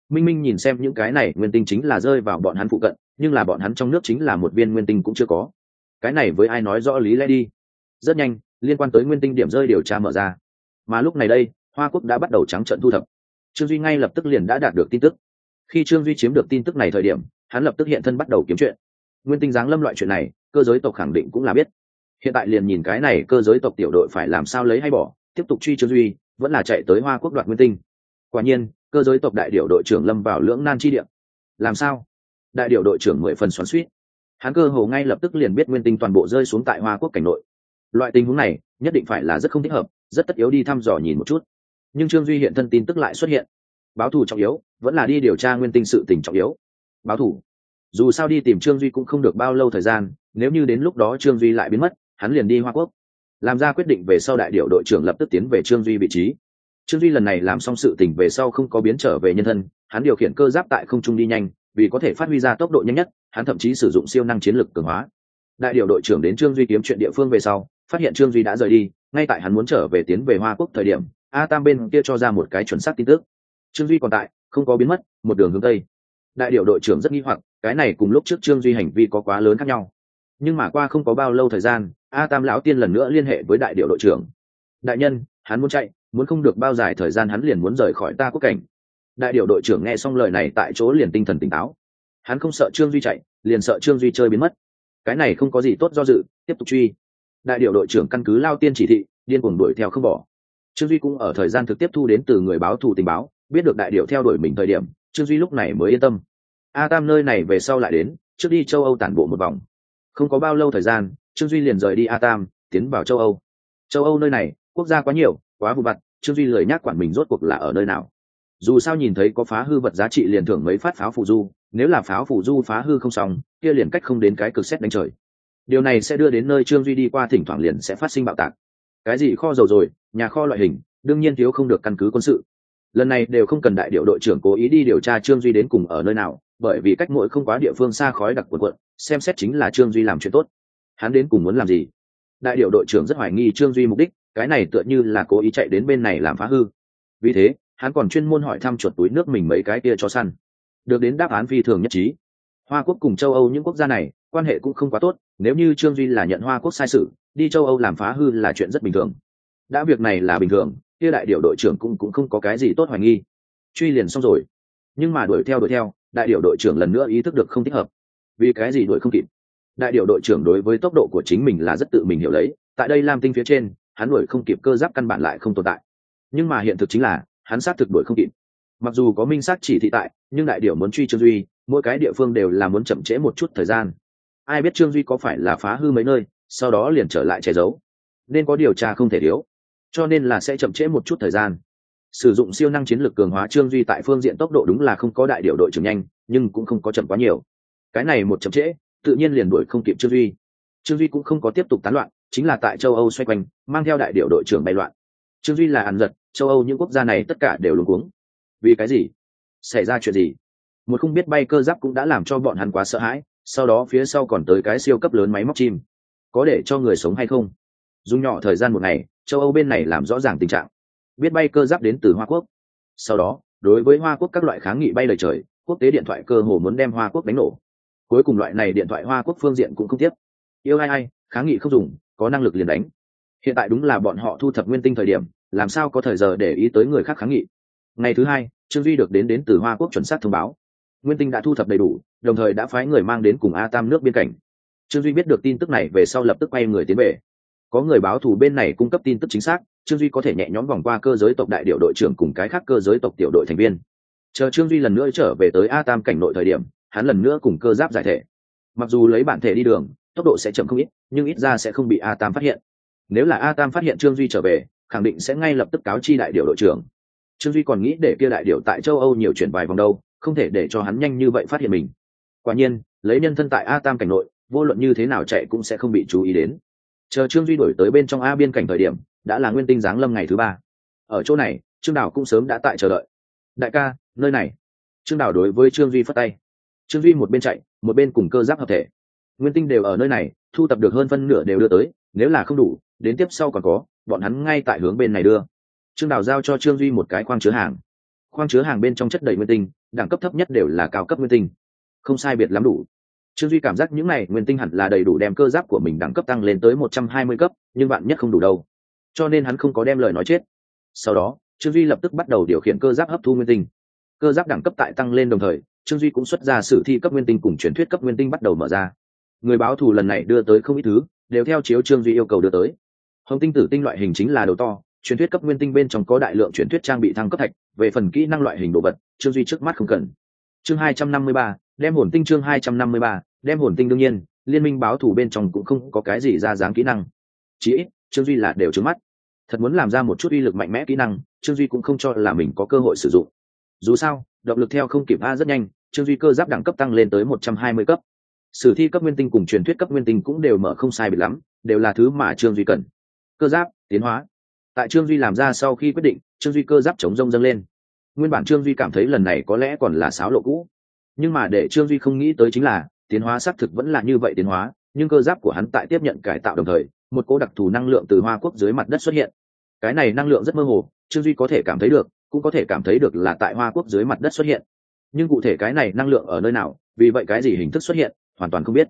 Minh minh nhìn xem những cái này, nguyên tinh chính là rơi vào bọn hắn phụ cận, nhưng là bọn hắn trong nước chính là một viên nguyên tinh cũng chưa có cái này với ai nói rõ lý lẽ đi. Rất nhanh, liên quan tới nguyên tinh điểm rơi điều tra mở ra. Mà lúc này đây, hoa quốc đã bắt đầu trắng trận thu thập. Trương duy ngay lập tức liền đã đạt được tin tức. Khi trương duy chiếm được tin tức này thời điểm, hắn lập tức hiện thân bắt đầu kiếm chuyện. Nguyên tinh giáng lâm loại chuyện này, cơ giới tộc khẳng định cũng là biết. Hiện tại liền nhìn cái này cơ giới tộc tiểu đội phải làm sao lấy hay bỏ, tiếp tục truy trương duy, vẫn là chạy tới hoa quốc đoạt nguyên tinh. Quả nhiên, cơ giới tộc đại điệu đội trưởng lâm vào lưỡng nan chi điểm làm sao? Đại điệu đội trưởng mười phần xoắn suýt hắn cơ hồ ngay lập tức liền biết nguyên tinh toàn bộ rơi xuống tại hoa quốc cảnh nội. Loại tình huống này, nhất định phải là rất không thích hợp, rất tất yếu đi thăm dò nhìn một chút. Nhưng trương duy hiện thân tin tức lại xuất hiện. Báo thù trọng yếu, vẫn là đi điều tra nguyên tinh sự tình trọng yếu. Báo thù. Dù sao đi tìm trương duy cũng không được bao lâu thời gian, nếu như đến lúc đó trương duy lại biến mất, hắn liền đi hoa quốc. Làm ra quyết định về sau đại điệu đội trưởng lập tức tiến về trương duy vị trí. Trương duy lần này làm xong sự tình về sau không có biến trở về nhân thân, hắn điều khiển cơ giáp tại không trung đi nhanh vì có thể phát huy ra tốc độ nhanh nhất, hắn thậm chí sử dụng siêu năng chiến lược cường hóa. Đại điều đội trưởng đến trương duy kiếm chuyện địa phương về sau, phát hiện trương duy đã rời đi, ngay tại hắn muốn trở về tiến về hoa quốc thời điểm, a tam bên kia cho ra một cái chuẩn xác tin tức. Trương duy còn tại, không có biến mất, một đường hướng tây. Đại điều đội trưởng rất nghi hoặc, cái này cùng lúc trước trương duy hành vi có quá lớn khác nhau. Nhưng mà qua không có bao lâu thời gian, a tam lão tiên lần nữa liên hệ với đại điệu đội trưởng. Đại nhân, hắn muốn chạy, muốn không được bao dài thời gian hắn liền muốn rời khỏi ta quốc cảnh đại điệu đội trưởng nghe xong lời này tại chỗ liền tinh thần tỉnh táo. Hắn không sợ trương duy chạy, liền sợ trương duy chơi biến mất. Cái này không có gì tốt do dự, tiếp tục truy. Đại điệu đội trưởng căn cứ lao tiên chỉ thị, điên cuồng đuổi theo không bỏ. Trương duy cũng ở thời gian thực tiếp thu đến từ người báo thù tình báo, biết được đại điệu theo đuổi mình thời điểm, trương duy lúc này mới yên tâm. A tam nơi này về sau lại đến, trước đi châu âu tản bộ một vòng. Không có bao lâu thời gian, trương duy liền rời đi a tam, tiến vào châu âu. Châu âu nơi này, quốc gia quá nhiều, quá vụ vặt, trương duy lời nhắc quản mình rốt cuộc là ở nơi nào dù sao nhìn thấy có phá hư vật giá trị liền thưởng mấy phát pháo phụ du, nếu là pháo phụ du phá hư không xong, kia liền cách không đến cái cực xét đánh trời. Điều này sẽ đưa đến nơi trương duy đi qua thỉnh thoảng liền sẽ phát sinh bạo tạc. Cái gì kho dầu rồi, nhà kho loại hình, đương nhiên thiếu không được căn cứ quân sự. Lần này đều không cần đại điệu đội trưởng cố ý đi điều tra trương duy đến cùng ở nơi nào, bởi vì cách mỗi không quá địa phương xa khói đặc quần quận, xem xét chính là trương duy làm chuyện tốt. Hắn đến cùng muốn làm gì? Đại điệu đội trưởng rất hoài nghi trương duy mục đích, cái này tựa như là cố ý chạy đến bên này làm phá hư. Vì thế hắn còn chuyên môn hỏi thăm chuột túi nước mình mấy cái kia cho săn. Được đến đáp án phi thường nhất trí. Hoa quốc cùng châu âu những quốc gia này, quan hệ cũng không quá tốt, nếu như trương duy là nhận hoa quốc sai sự, đi châu âu làm phá hư là chuyện rất bình thường. Đã việc này là bình thường, kia đại điệu đội trưởng cũng cũng không có cái gì tốt hoài nghi. Truy liền xong rồi. Nhưng mà đuổi theo đuổi theo, đại điệu đội trưởng lần nữa ý thức được không thích hợp. Vì cái gì đuổi không kịp? Đại điệu đội trưởng đối với tốc độ của chính mình là rất tự mình hiểu lấy, tại đây lam tinh phía trên, hắn đuổi không kịp cơ giáp căn bản lại không tồn tại. Nhưng mà hiện thực chính là hắn xác thực đuổi không kịp. Mặc dù có minh xác chỉ thị tại, nhưng đại điểu muốn truy trương duy, mỗi cái địa phương đều là muốn chậm trễ một chút thời gian. Ai biết trương duy có phải là phá hư mấy nơi, sau đó liền trở lại che giấu. Nên có điều tra không thể thiếu, cho nên là sẽ chậm trễ một chút thời gian. Sử dụng siêu năng chiến lược cường hóa trương duy tại phương diện tốc độ đúng là không có đại điệu đội trưởng nhanh, nhưng cũng không có chậm quá nhiều. Cái này một chậm trễ, tự nhiên liền đuổi không kịp trương duy. Trương duy cũng không có tiếp tục tán loạn, chính là tại châu âu xoay quanh, mang theo đại điệu đội trưởng bay loạn trương duy là ăn giật, châu âu những quốc gia này tất cả đều luống cuống. Vì cái gì? Xảy ra chuyện gì? Một không biết bay cơ giáp cũng đã làm cho bọn hắn quá sợ hãi, sau đó phía sau còn tới cái siêu cấp lớn máy móc chim. Có để cho người sống hay không? Dùng nhỏ thời gian một ngày, châu âu bên này làm rõ ràng tình trạng. Biết bay cơ giáp đến từ hoa quốc. Sau đó, đối với hoa quốc các loại kháng nghị bay lời trời, quốc tế điện thoại cơ hồ muốn đem hoa quốc đánh nổ. Cuối cùng loại này điện thoại hoa quốc phương diện cũng không tiếp. Yêu ai ai, kháng nghị không dùng, có năng lực liền đánh hiện tại đúng là bọn họ thu thập nguyên tinh thời điểm, làm sao có thời giờ để ý tới người khác kháng nghị? Ngày thứ hai, trương duy được đến đến từ hoa quốc chuẩn xác thông báo. Nguyên tinh đã thu thập đầy đủ, đồng thời đã phái người mang đến cùng a tam nước biên cảnh. Trương duy biết được tin tức này về sau lập tức quay người tiến về. Có người báo thù bên này cung cấp tin tức chính xác, trương duy có thể nhẹ nhõm vòng qua cơ giới tộc đại điệu đội trưởng cùng cái khác cơ giới tộc tiểu đội thành viên. Chờ trương duy lần nữa trở về tới a tam cảnh nội thời điểm, hắn lần nữa cùng cơ giáp giải thể. Mặc dù lấy bản thể đi đường, tốc độ sẽ chậm không ít, nhưng ít ra sẽ không bị a tam phát hiện nếu là a tam phát hiện trương duy trở về, khẳng định sẽ ngay lập tức cáo chi đại điệu đội trưởng. Trương duy còn nghĩ để kia đại điệu tại châu âu nhiều chuyển vài vòng đâu, không thể để cho hắn nhanh như vậy phát hiện mình. Quả nhiên, lấy nhân thân tại a tam cảnh nội, vô luận như thế nào chạy cũng sẽ không bị chú ý đến. Chờ trương duy đổi tới bên trong a biên cảnh thời điểm, đã là nguyên tinh giáng lâm ngày thứ ba. Ở chỗ này, trương Đảo cũng sớm đã tại chờ đợi. Đại ca, nơi này. Trương Đảo đối với trương duy phất tay. Trương duy một bên chạy, một bên cùng cơ giáp hợp thể nguyên tinh đều ở nơi này, thu tập được hơn phân nửa đều đưa tới, nếu là không đủ, đến tiếp sau còn có, bọn hắn ngay tại hướng bên này đưa. Trương đào giao cho trương duy một cái khoang chứa hàng. Khoang chứa hàng bên trong chất đầy nguyên tinh, đẳng cấp thấp nhất đều là cao cấp nguyên tinh. Không sai biệt lắm đủ. Trương duy cảm giác những này nguyên tinh hẳn là đầy đủ đem cơ giáp của mình đẳng cấp tăng lên tới một trăm hai mươi cấp, nhưng bạn nhất không đủ đâu. Cho nên hắn không có đem lời nói chết. Sau đó, trương duy lập tức bắt đầu điều khiển cơ giáp hấp thu nguyên tinh. Cơ giáp đẳng cấp tại tăng lên đồng thời, trương duy cũng xuất ra sử thi cấp nguyên tinh cùng truyền thuyết cấp nguyên tinh bắt đầu mở ra người báo thù lần này đưa tới không ít thứ, đều theo chiếu trương duy yêu cầu đưa tới. Hồng tinh tử tinh loại hình chính là đầu to, truyền thuyết cấp nguyên tinh bên trong có đại lượng truyền thuyết trang bị thăng cấp thạch, về phần kỹ năng loại hình đồ vật, trương duy trước mắt không cần. Chương hai trăm năm mươi ba, đem hồn tinh chương hai trăm năm mươi ba, đem hồn tinh đương nhiên, liên minh báo thù bên trong cũng không có cái gì ra dáng kỹ năng. Chí ít, trương duy là đều trứng mắt. Thật muốn làm ra một chút uy lực mạnh mẽ kỹ năng, trương duy cũng không cho là mình có cơ hội sử dụng. Dù sao, động lực theo không kịp a rất nhanh, trương duy cơ giáp đẳng cấp tăng lên tới một trăm hai mươi cấp sử thi cấp nguyên tinh cùng truyền thuyết cấp nguyên tinh cũng đều mở không sai biệt lắm, đều là thứ mà trương duy cần. Cơ giáp, tiến hóa. Tại trương duy làm ra sau khi quyết định, trương duy cơ giáp chống rông dâng lên. Nguyên bản trương duy cảm thấy lần này có lẽ còn là sáo lộ cũ. Nhưng mà để trương duy không nghĩ tới chính là, tiến hóa xác thực vẫn là như vậy tiến hóa, nhưng cơ giáp của hắn tại tiếp nhận cải tạo đồng thời, một cố đặc thù năng lượng từ hoa quốc dưới mặt đất xuất hiện. Cái này năng lượng rất mơ hồ, trương duy có thể cảm thấy được, cũng có thể cảm thấy được là tại hoa quốc dưới mặt đất xuất hiện. Nhưng cụ thể cái này năng lượng ở nơi nào, vì vậy cái gì hình thức xuất hiện hoàn toàn không biết.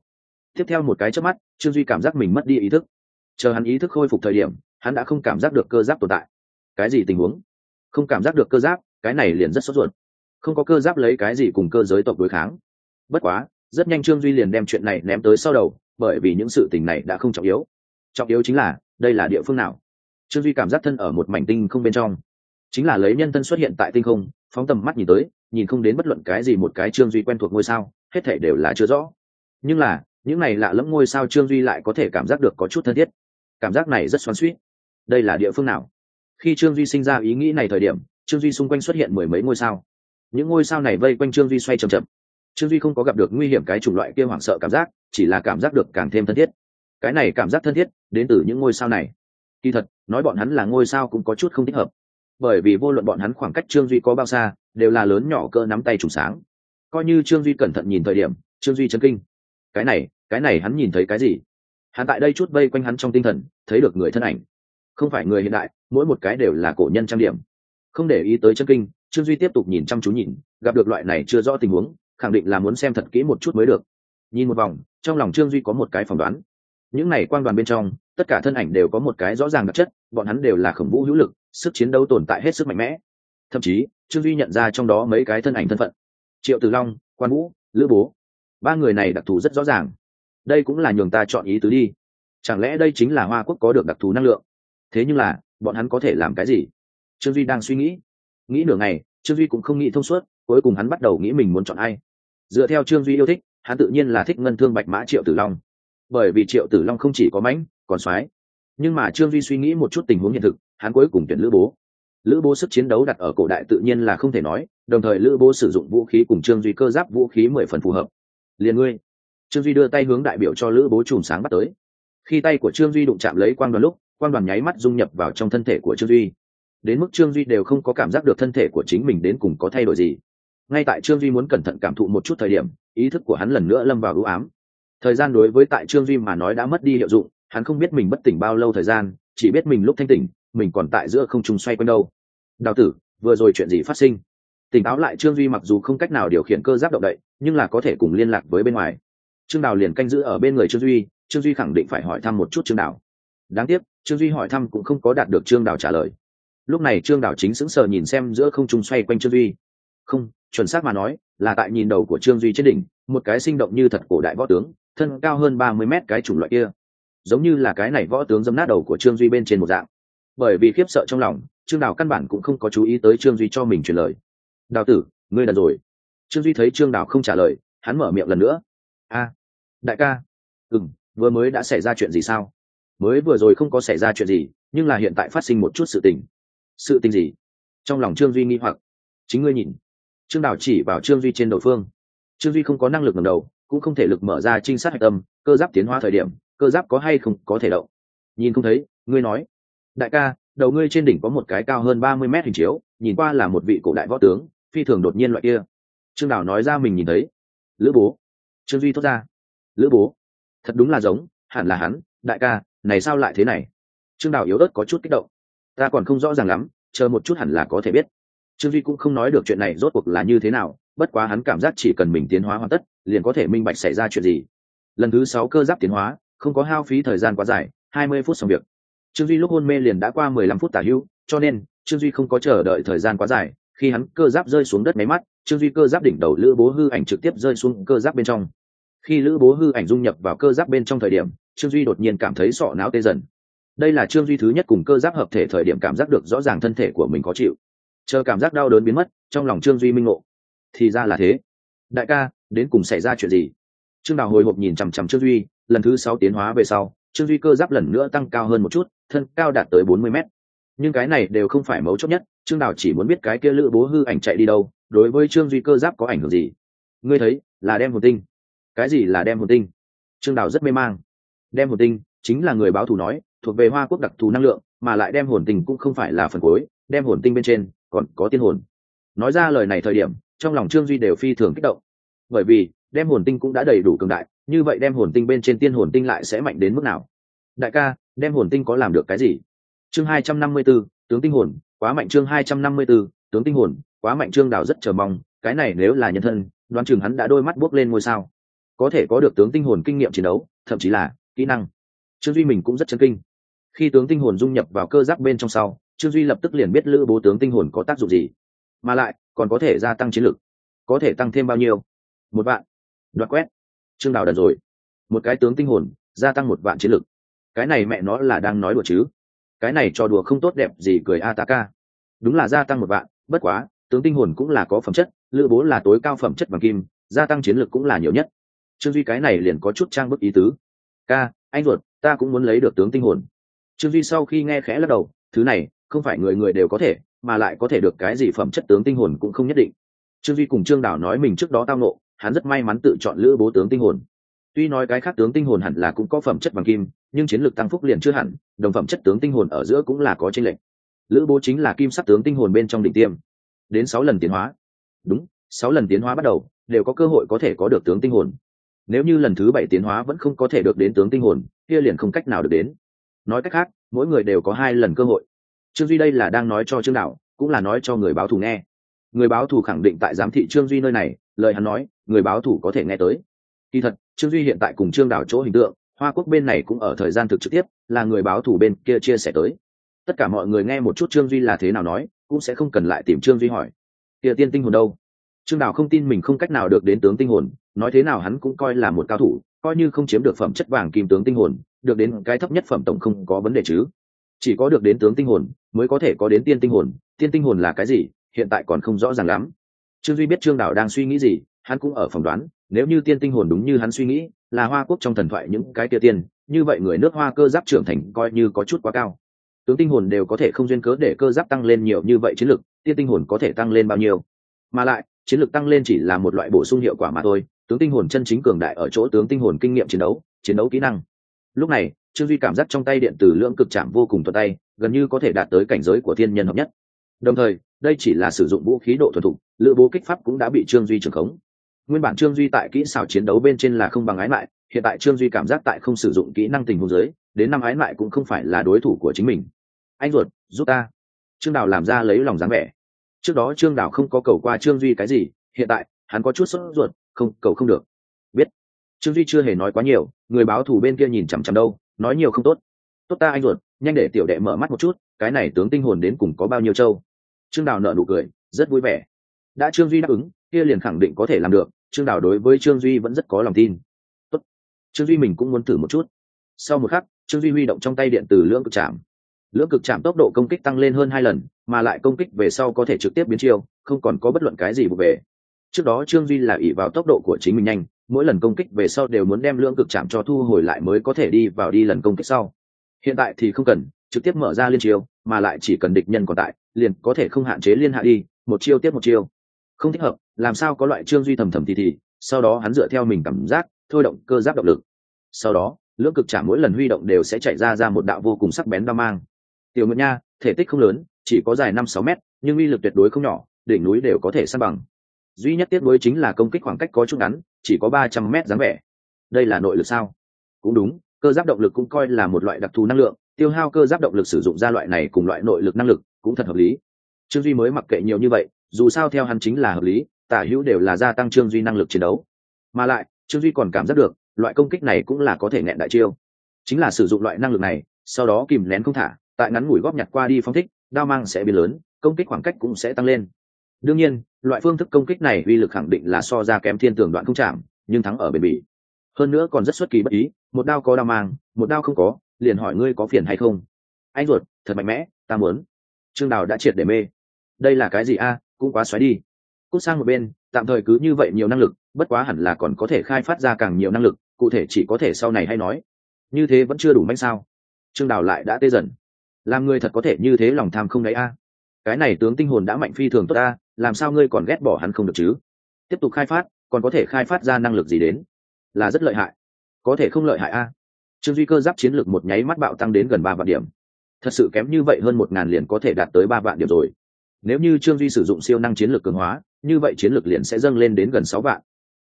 Tiếp theo một cái trước mắt, trương duy cảm giác mình mất đi ý thức. Chờ hắn ý thức khôi phục thời điểm, hắn đã không cảm giác được cơ giáp tồn tại. Cái gì tình huống? Không cảm giác được cơ giáp, cái này liền rất sốt ruột. Không có cơ giáp lấy cái gì cùng cơ giới tộc đối kháng. Bất quá, rất nhanh trương duy liền đem chuyện này ném tới sau đầu, bởi vì những sự tình này đã không trọng yếu. Trọng yếu chính là, đây là địa phương nào? Trương duy cảm giác thân ở một mảnh tinh không bên trong. Chính là lấy nhân thân xuất hiện tại tinh không, phóng tầm mắt nhìn tới, nhìn không đến bất luận cái gì một cái trương duy quen thuộc ngôi sao, hết thể đều là chưa rõ nhưng là, những này lạ lẫm ngôi sao trương duy lại có thể cảm giác được có chút thân thiết. Cảm giác này rất xoắn suýt đây là địa phương nào? Khi trương duy sinh ra ý nghĩ này thời điểm, trương duy xung quanh xuất hiện mười mấy ngôi sao. Những ngôi sao này vây quanh trương duy xoay c h ậ m chậm. Trương duy không có gặp được nguy hiểm cái chủng loại kia hoảng sợ cảm giác, chỉ là cảm giác được càng thêm thân thiết. Cái này cảm giác thân thiết đến từ những ngôi sao này. Kỳ thật, nói bọn hắn là ngôi sao cũng có chút không thích hợp. Bởi vì vô luận bọn hắn khoảng cách trương duy có bao xa, đều là lớn nhỏ cơ nắm tay trùng sáng. Coi như trương duy cẩn thận nhìn thời điểm, trương duy chấn kinh cái này cái này hắn nhìn thấy cái gì? Hắn tại đây chút vây quanh hắn trong tinh thần, thấy được người thân ảnh. Không phải người hiện đại, mỗi một cái đều là cổ nhân trang điểm. Không để ý tới chân kinh, trương duy tiếp tục nhìn chăm chú nhìn, gặp được loại này chưa rõ tình huống, khẳng định là muốn xem thật kỹ một chút mới được. Nhìn một vòng, trong lòng trương duy có một cái phỏng đoán. Những này quan đoàn bên trong, tất cả thân ảnh đều có một cái rõ ràng đặc chất, bọn hắn đều là khổng vũ hữu lực, sức chiến đấu tồn tại hết sức mạnh mẽ. Thậm chí, trương duy nhận ra trong đó mấy cái thân ảnh thân phận. Triệu tử long, quan vũ, lữ bố ba người này đặc thù rất rõ ràng. Đây cũng là nhường ta chọn ý tứ đi. Chẳng lẽ đây chính là hoa quốc có được đặc thù năng lượng? Thế nhưng là, bọn hắn có thể làm cái gì? Trương duy đang suy nghĩ. Nghĩ nửa ngày, trương duy cũng không nghĩ thông suốt, cuối cùng hắn bắt đầu nghĩ mình muốn chọn ai. Dựa theo trương duy yêu thích, hắn tự nhiên là thích ngân thương bạch mã triệu tử long. Bởi vì triệu tử long không chỉ có mãnh, còn soái. Nhưng mà trương duy suy nghĩ một chút tình huống hiện thực, hắn cuối cùng tuyển lữ bố. Lữ bố sức chiến đấu đặt ở cổ đại tự nhiên là không thể nói, đồng thời lữ bố sử dụng vũ khí cùng trương duy cơ giáp vũ khí mười phần phù hợp liền ngươi. Trương duy đưa tay hướng đại biểu cho lữ bố chùm sáng bắt tới. Khi tay của trương duy đụng chạm lấy quang đoàn lúc, quang đoàn nháy mắt dung nhập vào trong thân thể của trương duy. Đến mức trương duy đều không có cảm giác được thân thể của chính mình đến cùng có thay đổi gì. Ngay tại trương duy muốn cẩn thận cảm thụ một chút thời điểm, ý thức của hắn lần nữa lâm vào ưu ám. Thời gian đối với tại trương duy mà nói đã mất đi hiệu dụng, hắn không biết mình bất tỉnh bao lâu thời gian, chỉ biết mình lúc thanh tỉnh, mình còn tại giữa không trung xoay quanh đâu. Đào tử, vừa rồi chuyện gì phát sinh? Tỉnh táo lại trương duy mặc dù không cách nào điều khiển cơ giáp động đậy, nhưng là có thể cùng liên lạc với bên ngoài. Trương đào liền canh giữ ở bên người trương duy trương duy khẳng định phải hỏi thăm một chút trương đào. Đáng tiếc, trương duy hỏi thăm cũng không có đạt được trương đào trả lời. Lúc này trương đào chính sững sờ nhìn xem giữa không trung xoay quanh trương duy. Không, chuẩn xác mà nói, là tại nhìn đầu của trương duy trên đỉnh, một cái sinh động như thật cổ đại võ tướng, thân cao hơn ba mươi mét cái chủng loại kia. Giống như là cái này võ tướng dâm nát đầu của trương duy bên trên một dạng. Bởi vì khiếp sợ trong lòng, trương đào căn bản cũng không có chú ý tới trương duy cho mình truyền lời đào tử, ngươi đần rồi. Trương duy thấy trương đào không trả lời, hắn mở miệng lần nữa. A, đại ca. Ừ m vừa mới đã xảy ra chuyện gì sao? Mới vừa rồi không có xảy ra chuyện gì, nhưng là hiện tại phát sinh một chút sự tình. Sự tình gì? Trong lòng trương duy nghi hoặc. Chính ngươi nhìn. Trương đào chỉ vào trương duy trên đội phương. Trương duy không có năng lực ngầm đầu, cũng không thể lực mở ra trinh sát hạch tâm, cơ giáp tiến hóa thời điểm, cơ giáp có hay không có thể động. Nhìn không thấy, ngươi nói. Đại ca, đầu ngươi trên đỉnh có một cái cao hơn ba mươi mét hình chiếu, nhìn qua là một vị cổ đại võ tướng phi thường đột nhiên loại kia. Trương đào nói ra mình nhìn thấy. Lữ bố. Trương duy thốt ra. Lữ bố. Thật đúng là giống, hẳn là hắn, đại ca, này sao lại thế này? Trương đào yếu ớt có chút kích động. Ta còn không rõ ràng lắm, chờ một chút hẳn là có thể biết. Trương duy cũng không nói được chuyện này rốt cuộc là như thế nào, bất quá hắn cảm giác chỉ cần mình tiến hóa hoàn tất, liền có thể minh bạch xảy ra chuyện gì. Lần thứ sáu cơ giáp tiến hóa, không có hao phí thời gian quá dài, hai mươi phút xong việc. Trương duy lúc hôn mê liền đã qua mười lăm phút tả hữu cho nên trương duy không có chờ đợi thời gian quá dài khi hắn cơ giáp rơi xuống đất máy mắt, trương duy cơ giáp đỉnh đầu lữ bố hư ảnh trực tiếp rơi xuống cơ giáp bên trong. Khi lữ bố hư ảnh dung nhập vào cơ giáp bên trong thời điểm, trương duy đột nhiên cảm thấy sọ não tê dần. Đây là trương duy thứ nhất cùng cơ giáp hợp thể thời điểm cảm giác được rõ ràng thân thể của mình có chịu. Chờ cảm giác đau đớn biến mất, trong lòng trương duy minh ngộ. Thì ra là thế. Đại ca, đến cùng xảy ra chuyện gì? Trương đào hồi hộp nhìn chằm chằm trương duy, lần thứ sáu tiến hóa về sau, trương duy cơ giáp lần nữa tăng cao hơn một chút, thân cao đạt tới bốn mươi mét. Nhưng cái này đều không phải mấu chốt nhất trương đào chỉ muốn biết cái kia lữ bố hư ảnh chạy đi đâu, đối với trương duy cơ giáp có ảnh hưởng gì? Ngươi thấy, là đem hồn tinh. Cái gì là đem hồn tinh? Trương đào rất mê mang. Đem hồn tinh chính là người báo thù nói, thuộc về hoa quốc đặc thù năng lượng, mà lại đem hồn tinh cũng không phải là phần cuối, đem hồn tinh bên trên còn có tiên hồn. Nói ra lời này thời điểm, trong lòng trương duy đều phi thường kích động. Bởi vì, đem hồn tinh cũng đã đầy đủ cường đại, như vậy đem hồn tinh bên trên tiên hồn tinh lại sẽ mạnh đến mức nào? Đại ca, đem hồn tinh có làm được cái gì? Chương hai trăm năm mươi b ố tướng tinh hồn quá mạnh chương hai trăm năm mươi b ố tướng tinh hồn, quá mạnh trương đào rất chờ mong, cái này nếu là nhân thân, đoán chừng hắn đã đôi mắt buốc lên ngôi sao. Có thể có được tướng tinh hồn kinh nghiệm chiến đấu, thậm chí là kỹ năng. Trương duy mình cũng rất chấn kinh. Khi tướng tinh hồn dung nhập vào cơ giáp bên trong sau, trương duy lập tức liền biết lữ bố tướng tinh hồn có tác dụng gì. Mà lại, còn có thể gia tăng chiến lực. Có thể tăng thêm bao nhiêu? Một vạn. Đoạt quét. Trương đào đần rồi. Một cái tướng tinh hồn, gia tăng một vạn chiến lực. Cái này mẹ nó là đang nói đùa chứ? Cái này trò đùa không tốt đẹp gì cười a ta ca đúng là gia tăng một vạn, bất quá, tướng tinh hồn cũng là có phẩm chất, lữ bố là tối cao phẩm chất bằng kim, gia tăng chiến lược cũng là nhiều nhất. Trương duy cái này liền có chút trang bức ý tứ. Ca, anh ruột, ta cũng muốn lấy được tướng tinh hồn. Trương duy sau khi nghe khẽ lắc đầu, thứ này, không phải người người đều có thể, mà lại có thể được cái gì phẩm chất tướng tinh hồn cũng không nhất định. Trương duy cùng trương đảo nói mình trước đó tao nộ hắn rất may mắn tự chọn lữ bố tướng tinh hồn tuy nói cái khác tướng tinh hồn hẳn là cũng có phẩm chất bằng kim, nhưng chiến lược tăng phúc liền chưa hẳn, đồng phẩm chất tướng tinh hồn ở giữa cũng là có tranh lệch. Lữ bố chính là kim sắc tướng tinh hồn bên trong đỉnh tiêm. Đến sáu lần tiến hóa. Đúng, sáu lần tiến hóa bắt đầu, đều có cơ hội có thể có được tướng tinh hồn. Nếu như lần thứ bảy tiến hóa vẫn không có thể được đến tướng tinh hồn, kia liền không cách nào được đến. Nói cách khác, mỗi người đều có hai lần cơ hội. Trương duy đây là đang nói cho trương đạo, cũng là nói cho người báo thù nghe. Người báo thù khẳng định tại giám thị trương duy nơi này, lời hắn nói, người báo thù có thể nghe tới. Kỳ thật trương duy hiện tại cùng trương đảo chỗ hình tượng, hoa quốc bên này cũng ở thời gian thực trực tiếp, là người báo thù bên kia chia sẻ tới. Tất cả mọi người nghe một chút trương duy là thế nào nói, cũng sẽ không cần lại tìm trương duy hỏi. Địa tiên tinh hồn đâu? Trương đảo không tin mình không cách nào được đến tướng tinh hồn, nói thế nào hắn cũng coi là một cao thủ, coi như không chiếm được phẩm chất vàng kim tướng tinh hồn, được đến cái thấp nhất phẩm tổng không có vấn đề chứ. Chỉ có được đến tướng tinh hồn, mới có thể có đến tiên tinh hồn, tiên tinh hồn là cái gì, hiện tại còn không rõ ràng lắm. Trương duy biết trương Đảo đang suy nghĩ gì, hắn cũng ở phỏng đoán nếu như tiên tinh hồn đúng như hắn suy nghĩ, là hoa quốc trong thần thoại những cái tia tiên, như vậy người nước hoa cơ giáp trưởng thành coi như có chút quá cao. Tướng tinh hồn đều có thể không duyên cớ để cơ giáp tăng lên nhiều như vậy chiến lược tiên tinh hồn có thể tăng lên bao nhiêu? Mà lại, chiến lược tăng lên chỉ là một loại bổ sung hiệu quả mà thôi, tướng tinh hồn chân chính cường đại ở chỗ tướng tinh hồn kinh nghiệm chiến đấu chiến đấu kỹ năng. Lúc này, trương duy cảm giác trong tay điện tử lưỡng cực chạm vô cùng thuận tay, gần như có thể đạt tới cảnh giới của thiên nhân hợp nhất. Đồng thời, đây chỉ là sử dụng vũ khí độ thuần thục lựa bố kích pháp cũng đã bị trương duy trưởng khống nguyên bản trương duy tại kỹ xảo chiến đấu bên trên là không bằng ái mại. hiện tại trương duy cảm giác tại không sử dụng kỹ năng tình huống giới đến năm ái mại cũng không phải là đối thủ của chính mình. Anh ruột, giúp ta. Trương đào làm ra lấy lòng dáng vẻ. Trước đó trương đào không có cầu qua trương duy cái gì, hiện tại, hắn có chút sốt ruột, không, cầu không được. Biết. Trương duy chưa hề nói quá nhiều, người báo thù bên kia nhìn chằm chằm đâu, nói nhiều không tốt. Tốt ta anh ruột, nhanh để tiểu đệ mở mắt một chút, cái này tướng tinh hồn đến cùng có bao nhiêu châu? Trương đào nợ nụ cười, rất vui vẻ. Đã trương duy đáp ứng, kia liền khẳng định có thể làm được trương đào đối với trương duy vẫn rất có lòng tin. Tốt. trương duy mình cũng muốn thử một chút. Sau một khắc, trương duy huy động trong tay điện từ lưỡng cực chạm. Lưỡng cực chạm tốc độ công kích tăng lên hơn hai lần, mà lại công kích về sau có thể trực tiếp biến chiêu, không còn có bất luận cái gì vụ về. Trước đó trương duy là ỷ vào tốc độ của chính mình nhanh, mỗi lần công kích về sau đều muốn đem lưỡng cực chạm cho thu hồi lại mới có thể đi vào đi lần công kích sau. Hiện tại thì không cần, trực tiếp mở ra liên chiêu, mà lại chỉ cần địch nhân còn tại, liền có thể không hạn chế liên hạ đi, một chiêu tiếp một chiêu. Không thích hợp làm sao có loại trương duy thầm thầm thì thì, sau đó hắn dựa theo mình cảm giác, thôi động cơ giáp động lực. Sau đó, lưỡng cực chạm mỗi lần huy động đều sẽ chạy ra ra một đạo vô cùng sắc bén đao mang. Tiểu nguyệt nha, thể tích không lớn, chỉ có dài năm sáu mét, nhưng uy lực tuyệt đối không nhỏ, đỉnh núi đều có thể san bằng. Duy nhất tiếc đối chính là công kích khoảng cách có chút ngắn, chỉ có ba trăm mét dáng vẻ. Đây là nội lực sao? Cũng đúng, cơ giáp động lực cũng coi là một loại đặc thù năng lượng, tiêu hao cơ giáp động lực sử dụng ra loại này cùng loại nội lực năng lực cũng thật hợp lý. Trương duy mới mặc kệ nhiều như vậy, dù sao theo hắn chính là hợp lý tả hữu đều là gia tăng trương duy năng lực chiến đấu. Mà lại, trương duy còn cảm giác được, loại công kích này cũng là có thể nẹn đại chiêu. Chính là sử dụng loại năng lực này, sau đó kìm nén không thả, tại ngắn ngủi góp nhặt qua đi phong thích, đao mang sẽ biến lớn, công kích khoảng cách cũng sẽ tăng lên. Đương nhiên, loại phương thức công kích này uy lực khẳng định là so ra kém thiên tường đoạn không chạm, nhưng thắng ở bền bỉ. Hơn nữa còn rất xuất kỳ bất ý, một đao có đao mang, một đao không có, liền hỏi ngươi có phiền hay không. Anh ruột, thật mạnh mẽ, ta muốn. Trương đào đã triệt để mê. Đây là cái gì a, cũng quá xoáy đi cút sang một bên, tạm thời cứ như vậy nhiều năng lực, bất quá hẳn là còn có thể khai phát ra càng nhiều năng lực, cụ thể chỉ có thể sau này hay nói. Như thế vẫn chưa đủ mạnh sao. Trương đào lại đã tê dần. Làm người thật có thể như thế lòng tham không đấy a. Cái này tướng tinh hồn đã mạnh phi thường tốt a, làm sao ngươi còn ghét bỏ hắn không được chứ? Tiếp tục khai phát, còn có thể khai phát ra năng lực gì đến? Là rất lợi hại. Có thể không lợi hại a. Trương duy cơ giáp chiến lược một nháy mắt bạo tăng đến gần ba vạn điểm. Thật sự kém như vậy hơn một ngàn liền có thể đạt tới ba vạn điểm rồi. Nếu như trương duy sử dụng siêu năng chiến lược cường hóa như vậy chiến lược liền sẽ dâng lên đến gần sáu vạn.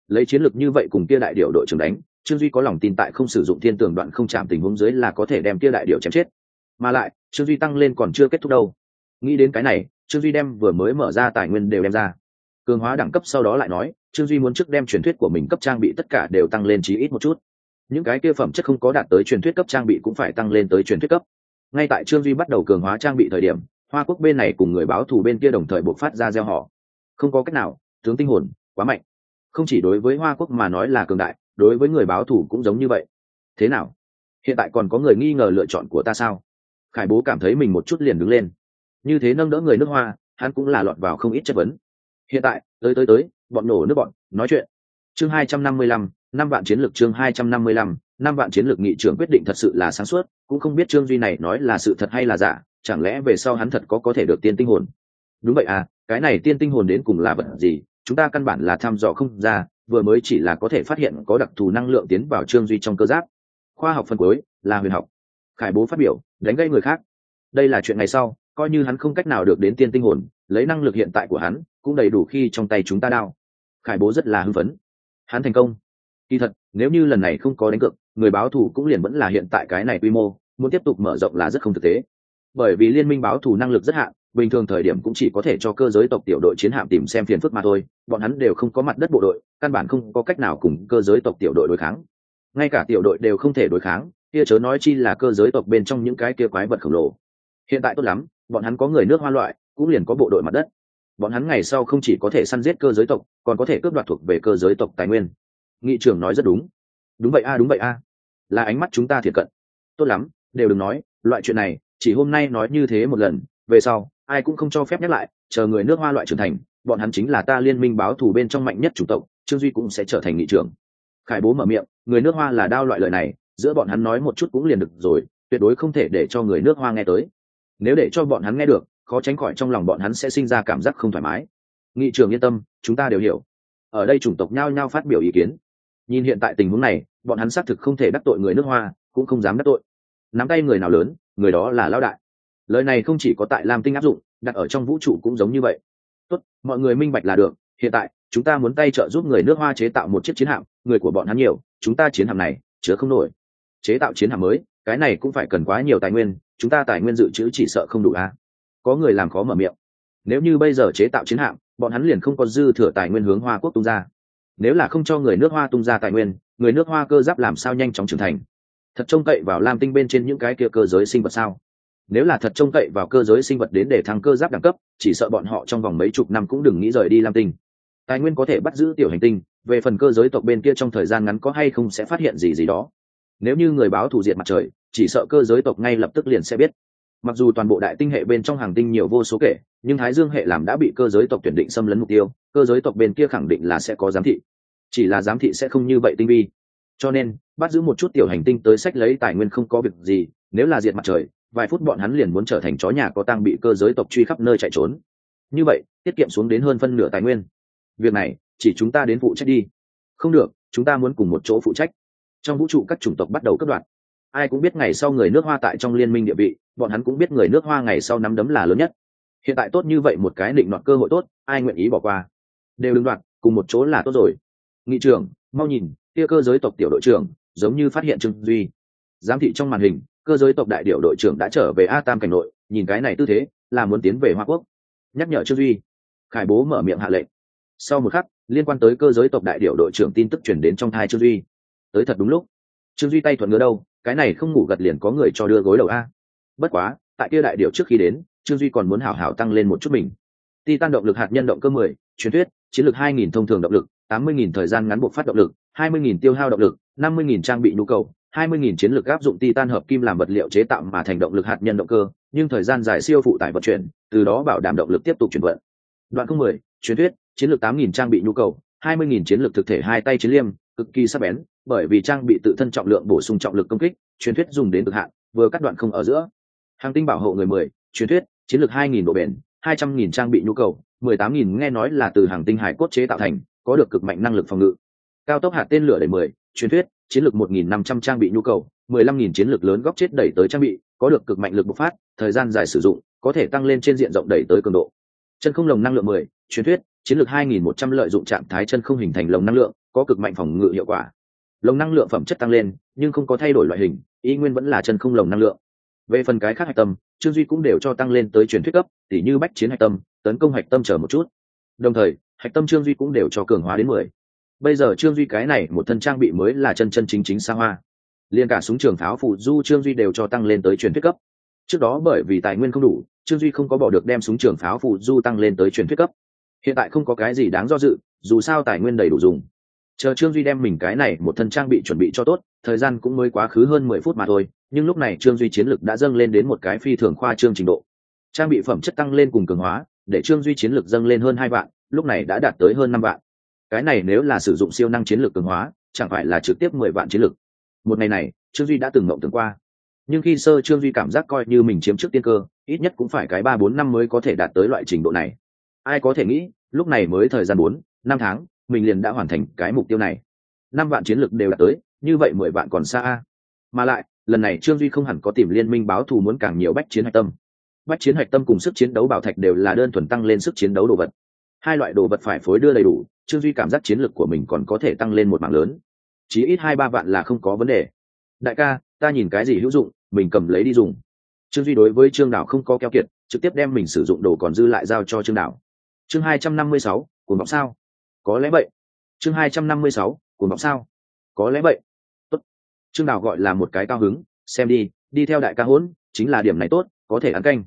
Lấy chiến lược như vậy cùng kia đại điệu đội trưởng đánh, trương duy có lòng tin tại không sử dụng thiên tường đoạn không chạm tình huống dưới là có thể đem kia đại điệu chém chết. Mà lại, trương duy tăng lên còn chưa kết thúc đâu. Nghĩ đến cái này, trương duy đem vừa mới mở ra tài nguyên đều đem ra. Cường hóa đẳng cấp sau đó lại nói, trương duy muốn trước đem truyền thuyết của mình cấp trang bị tất cả đều tăng lên chí ít một chút. Những cái kia phẩm chất không có đạt tới truyền thuyết cấp trang bị cũng phải tăng lên tới truyền thuyết cấp. Ngay tại trương duy bắt đầu cường hóa trang bị thời điểm, hoa quốc bên này cùng người báo thù bên kia đồng thời buộc phát ra gieo họ không có cách nào, tướng tinh hồn, quá mạnh. Không chỉ đối với hoa quốc mà nói là cường đại, đối với người báo thủ cũng giống như vậy. Thế nào? Hiện tại còn có người nghi ngờ lựa chọn của ta sao? Khải bố cảm thấy mình một chút liền đứng lên. Như thế nâng đỡ người nước hoa, hắn cũng là lọt vào không ít chất vấn. Hiện tại, tới tới tới, bọn nổ nước bọn, nói chuyện. Chương hai trăm năm mươi lăm, năm vạn chiến lược chương hai trăm năm mươi lăm, năm vạn chiến lược nghị trưởng quyết định thật sự là sáng suốt, cũng không biết trương duy này nói là sự thật hay là giả, chẳng lẽ về sau hắn thật có có thể được tiên tinh hồn? Đúng vậy à cái này tiên tinh hồn đến cùng là vật gì? Chúng ta căn bản là thăm dò không ra, vừa mới chỉ là có thể phát hiện có đặc thù năng lượng tiến vào trương duy trong cơ giáp. Khoa học phân cuối, là huyền học. Khải bố phát biểu, đánh gây người khác. Đây là chuyện ngày sau, coi như hắn không cách nào được đến tiên tinh hồn, lấy năng lực hiện tại của hắn, cũng đầy đủ khi trong tay chúng ta đao. Khải bố rất là hưng phấn. Hắn thành công. Kỳ thật, nếu như lần này không có đánh cược, người báo thù cũng liền vẫn là hiện tại cái này quy mô, muốn tiếp tục mở rộng là rất không thực tế. Bởi vì liên minh báo thù năng lực rất hạn bình thường thời điểm cũng chỉ có thể cho cơ giới tộc tiểu đội chiến hạm tìm xem phiền phức mà thôi, bọn hắn đều không có mặt đất bộ đội, căn bản không có cách nào cùng cơ giới tộc tiểu đội đối kháng. Ngay cả tiểu đội đều không thể đối kháng, kia chớ nói chi là cơ giới tộc bên trong những cái kia quái vật khổng lồ. Hiện tại tốt lắm, bọn hắn có người nước hoa loại, cũng liền có bộ đội mặt đất. Bọn hắn ngày sau không chỉ có thể săn giết cơ giới tộc, còn có thể cướp đoạt thuộc về cơ giới tộc tài nguyên. Nghị trưởng nói rất đúng. Đúng vậy a, đúng vậy a. Là ánh mắt chúng ta thiệt cận. Tốt lắm, đều đừng nói, loại chuyện này, chỉ hôm nay nói như thế một lần, về sau ai cũng không cho phép nhắc lại, chờ người nước hoa loại trưởng thành, bọn hắn chính là ta liên minh báo thù bên trong mạnh nhất chủng tộc, trương duy cũng sẽ trở thành nghị trưởng. Khải bố mở miệng, người nước hoa là đao loại lợi này, giữa bọn hắn nói một chút cũng liền được rồi, tuyệt đối không thể để cho người nước hoa nghe tới. Nếu để cho bọn hắn nghe được, khó tránh khỏi trong lòng bọn hắn sẽ sinh ra cảm giác không thoải mái. Nghị trưởng yên tâm, chúng ta đều hiểu. Ở đây chủng tộc nhao nhao phát biểu ý kiến. Nhìn hiện tại tình huống này, bọn hắn xác thực không thể đắc tội người nước hoa, cũng không dám đắc tội. Nắm tay người nào lớn, người đó là lão đại lời này không chỉ có tại lam tinh áp dụng, đặt ở trong vũ trụ cũng giống như vậy. Tốt, mọi người minh bạch là được, hiện tại, chúng ta muốn tay trợ giúp người nước hoa chế tạo một chiếc chiến hạm, người của bọn hắn nhiều, chúng ta chiến hạm này, chứa không nổi. Chế tạo chiến hạm mới, cái này cũng phải cần quá nhiều tài nguyên, chúng ta tài nguyên dự trữ chỉ sợ không đủ a. Có người làm khó mở miệng. Nếu như bây giờ chế tạo chiến hạm, bọn hắn liền không có dư thừa tài nguyên hướng hoa quốc tung ra. Nếu là không cho người nước hoa tung ra tài nguyên, người nước hoa cơ giáp làm sao nhanh chóng trưởng thành? Thật trông cậy vào lam tinh bên trên những cái kia cơ giới sinh vật sao? Nếu là thật trông cậy vào cơ giới sinh vật đến để thăng cơ giáp đẳng cấp, chỉ sợ bọn họ trong vòng mấy chục năm cũng đừng nghĩ rời đi lam tinh. Tài nguyên có thể bắt giữ tiểu hành tinh, về phần cơ giới tộc bên kia trong thời gian ngắn có hay không sẽ phát hiện gì gì đó. Nếu như người báo thủ diệt mặt trời, chỉ sợ cơ giới tộc ngay lập tức liền sẽ biết. Mặc dù toàn bộ đại tinh hệ bên trong hàng tinh nhiều vô số kể, nhưng thái dương hệ làm đã bị cơ giới tộc tuyển định xâm lấn mục tiêu, cơ giới tộc bên kia khẳng định là sẽ có giám thị. Chỉ là giám thị sẽ không như vậy tinh vi. Cho nên, bắt giữ một chút tiểu hành tinh tới sách lấy tài nguyên không có việc gì, nếu là diệt mặt trời vài phút bọn hắn liền muốn trở thành chó nhà có tăng bị cơ giới tộc truy khắp nơi chạy trốn. Như vậy, tiết kiệm xuống đến hơn phân nửa tài nguyên. Việc này, chỉ chúng ta đến phụ trách đi. Không được, chúng ta muốn cùng một chỗ phụ trách. Trong vũ trụ các chủng tộc bắt đầu cấp đoạn. Ai cũng biết ngày sau người nước hoa tại trong liên minh địa vị, bọn hắn cũng biết người nước hoa ngày sau nắm đấm là lớn nhất. Hiện tại tốt như vậy một cái định đoạt cơ hội tốt, ai nguyện ý bỏ qua? Đều đừng đoạt, cùng một chỗ là tốt rồi. Nghị trưởng, mau nhìn, kia cơ giới tộc tiểu đội trưởng, giống như phát hiện trương duy. Giám thị trong màn hình cơ giới tộc đại điệu đội trưởng đã trở về a tam cảnh nội, nhìn cái này tư thế, là muốn tiến về hoa quốc. Nhắc nhở trương duy. Khải bố mở miệng hạ lệnh. Sau một khắc, liên quan tới cơ giới tộc đại điệu đội trưởng tin tức chuyển đến trong thai trương duy. Tới thật đúng lúc. Trương duy tay thuận ngứa đâu, cái này không ngủ gật liền có người cho đưa gối đầu a. Bất quá, tại kia đại điệu trước khi đến, trương duy còn muốn hảo hảo tăng lên một chút mình. Ti tan động lực hạt nhân động cơ mười, truyền thuyết, chiến lược hai nghìn thông thường động lực, tám mươi nghìn thời gian ngắn buộc phát động lực, hai mươi nghìn tiêu hao động lực, năm mươi nghìn trang bị nhu cầu hai mươi nghìn chiến lược áp dụng titan hợp kim làm vật liệu chế tạo mà thành động lực hạt nhân động cơ, nhưng thời gian dài siêu phụ tải vận chuyển, từ đó bảo đảm động lực tiếp tục chuyển vận. Đoạn không mười, truyền thuyết, chiến lược tám nghìn trang bị nhu cầu, hai mươi nghìn chiến lược thực thể hai tay chiến liêm, cực kỳ sắc bén, bởi vì trang bị tự thân trọng lượng bổ sung trọng lực công kích, truyền thuyết dùng đến cực hạn, vừa cắt đoạn không ở giữa. Hàng tinh bảo hộ người mười, truyền thuyết, chiến lược hai nghìn độ bền, hai trăm nghìn trang bị nhu cầu, mười tám nghìn nghe nói là từ hàng tinh hải cốt chế tạo thành, có được cực mạnh năng lực phòng ngự. Cao tốc hạt tên lửa đầy mười, truyền thuyết chiến lược một nghìn năm trăm trang bị nhu cầu, mười lăm nghìn chiến lược lớn góc chết đẩy tới trang bị, có được cực mạnh lực bộc phát, thời gian dài sử dụng, có thể tăng lên trên diện rộng đẩy tới cường độ. Chân không lồng năng lượng mười, truyền thuyết, chiến lược hai nghìn một trăm lợi dụng trạng thái chân không hình thành lồng năng lượng, có cực mạnh phòng ngự hiệu quả. Lồng năng lượng phẩm chất tăng lên, nhưng không có thay đổi loại hình y nguyên vẫn là chân không lồng năng lượng. Về phần cái khác hạch tâm, trương duy cũng đều cho tăng lên tới truyền thuyết cấp, tỉ như bách chiến hạch tâm, tấn công hạch tâm chờ một chút. Đồng thời, hạch tâm trương duy cũng đều cho cường hóa đến mười bây giờ trương duy cái này một thân trang bị mới là chân chân chính chính xa hoa. Liền cả súng trường pháo phụ du trương duy đều cho tăng lên tới truyền thuyết cấp. Trước đó bởi vì tài nguyên không đủ, trương duy không có bỏ được đem súng trường pháo phụ du tăng lên tới truyền thuyết cấp. Hiện tại không có cái gì đáng do dự, dù sao tài nguyên đầy đủ dùng. Chờ trương duy đem mình cái này một thân trang bị chuẩn bị cho tốt, thời gian cũng mới quá khứ hơn mười phút mà thôi, nhưng lúc này trương duy chiến lực đã dâng lên đến một cái phi thường khoa trương trình độ. Trang bị phẩm chất tăng lên cùng cường hóa, để trương duy chiến lực dâng lên hơn hai vạn, lúc này đã đạt tới hơn năm vạn cái này nếu là sử dụng siêu năng chiến lược cường hóa, chẳng phải là trực tiếp mười vạn chiến lược. Một ngày này, trương duy đã từng mộng từng qua. Nhưng khi sơ trương duy cảm giác coi như mình chiếm trước tiên cơ, ít nhất cũng phải cái ba bốn năm mới có thể đạt tới loại trình độ này. Ai có thể nghĩ, lúc này mới thời gian bốn, năm tháng, mình liền đã hoàn thành cái mục tiêu này. Năm vạn chiến lược đều đạt tới, như vậy mười vạn còn xa mà lại, lần này trương duy không hẳn có tìm liên minh báo thù muốn càng nhiều bách chiến hạch tâm. Bách chiến hạch tâm cùng sức chiến đấu bảo thạch đều là đơn thuần tăng lên sức chiến đấu đồ vật hai loại đồ vật phải phối đưa đầy đủ, trương duy cảm giác chiến lược của mình còn có thể tăng lên một mảng lớn. Chỉ ít hai ba vạn là không có vấn đề. Đại ca, ta nhìn cái gì hữu dụng, mình cầm lấy đi dùng. Trương duy đối với trương đảo không có keo kiệt, trực tiếp đem mình sử dụng đồ còn dư lại giao cho trương đảo. Chương hai trăm năm mươi sáu, cuồng vọng sao? Có lẽ vậy. Chương hai trăm năm mươi sáu, cuồng vọng sao? Có lẽ vậy. Tốt. Trương đảo gọi là một cái cao hứng, xem đi đi theo đại ca hỗn chính là điểm này tốt, có thể ăn canh.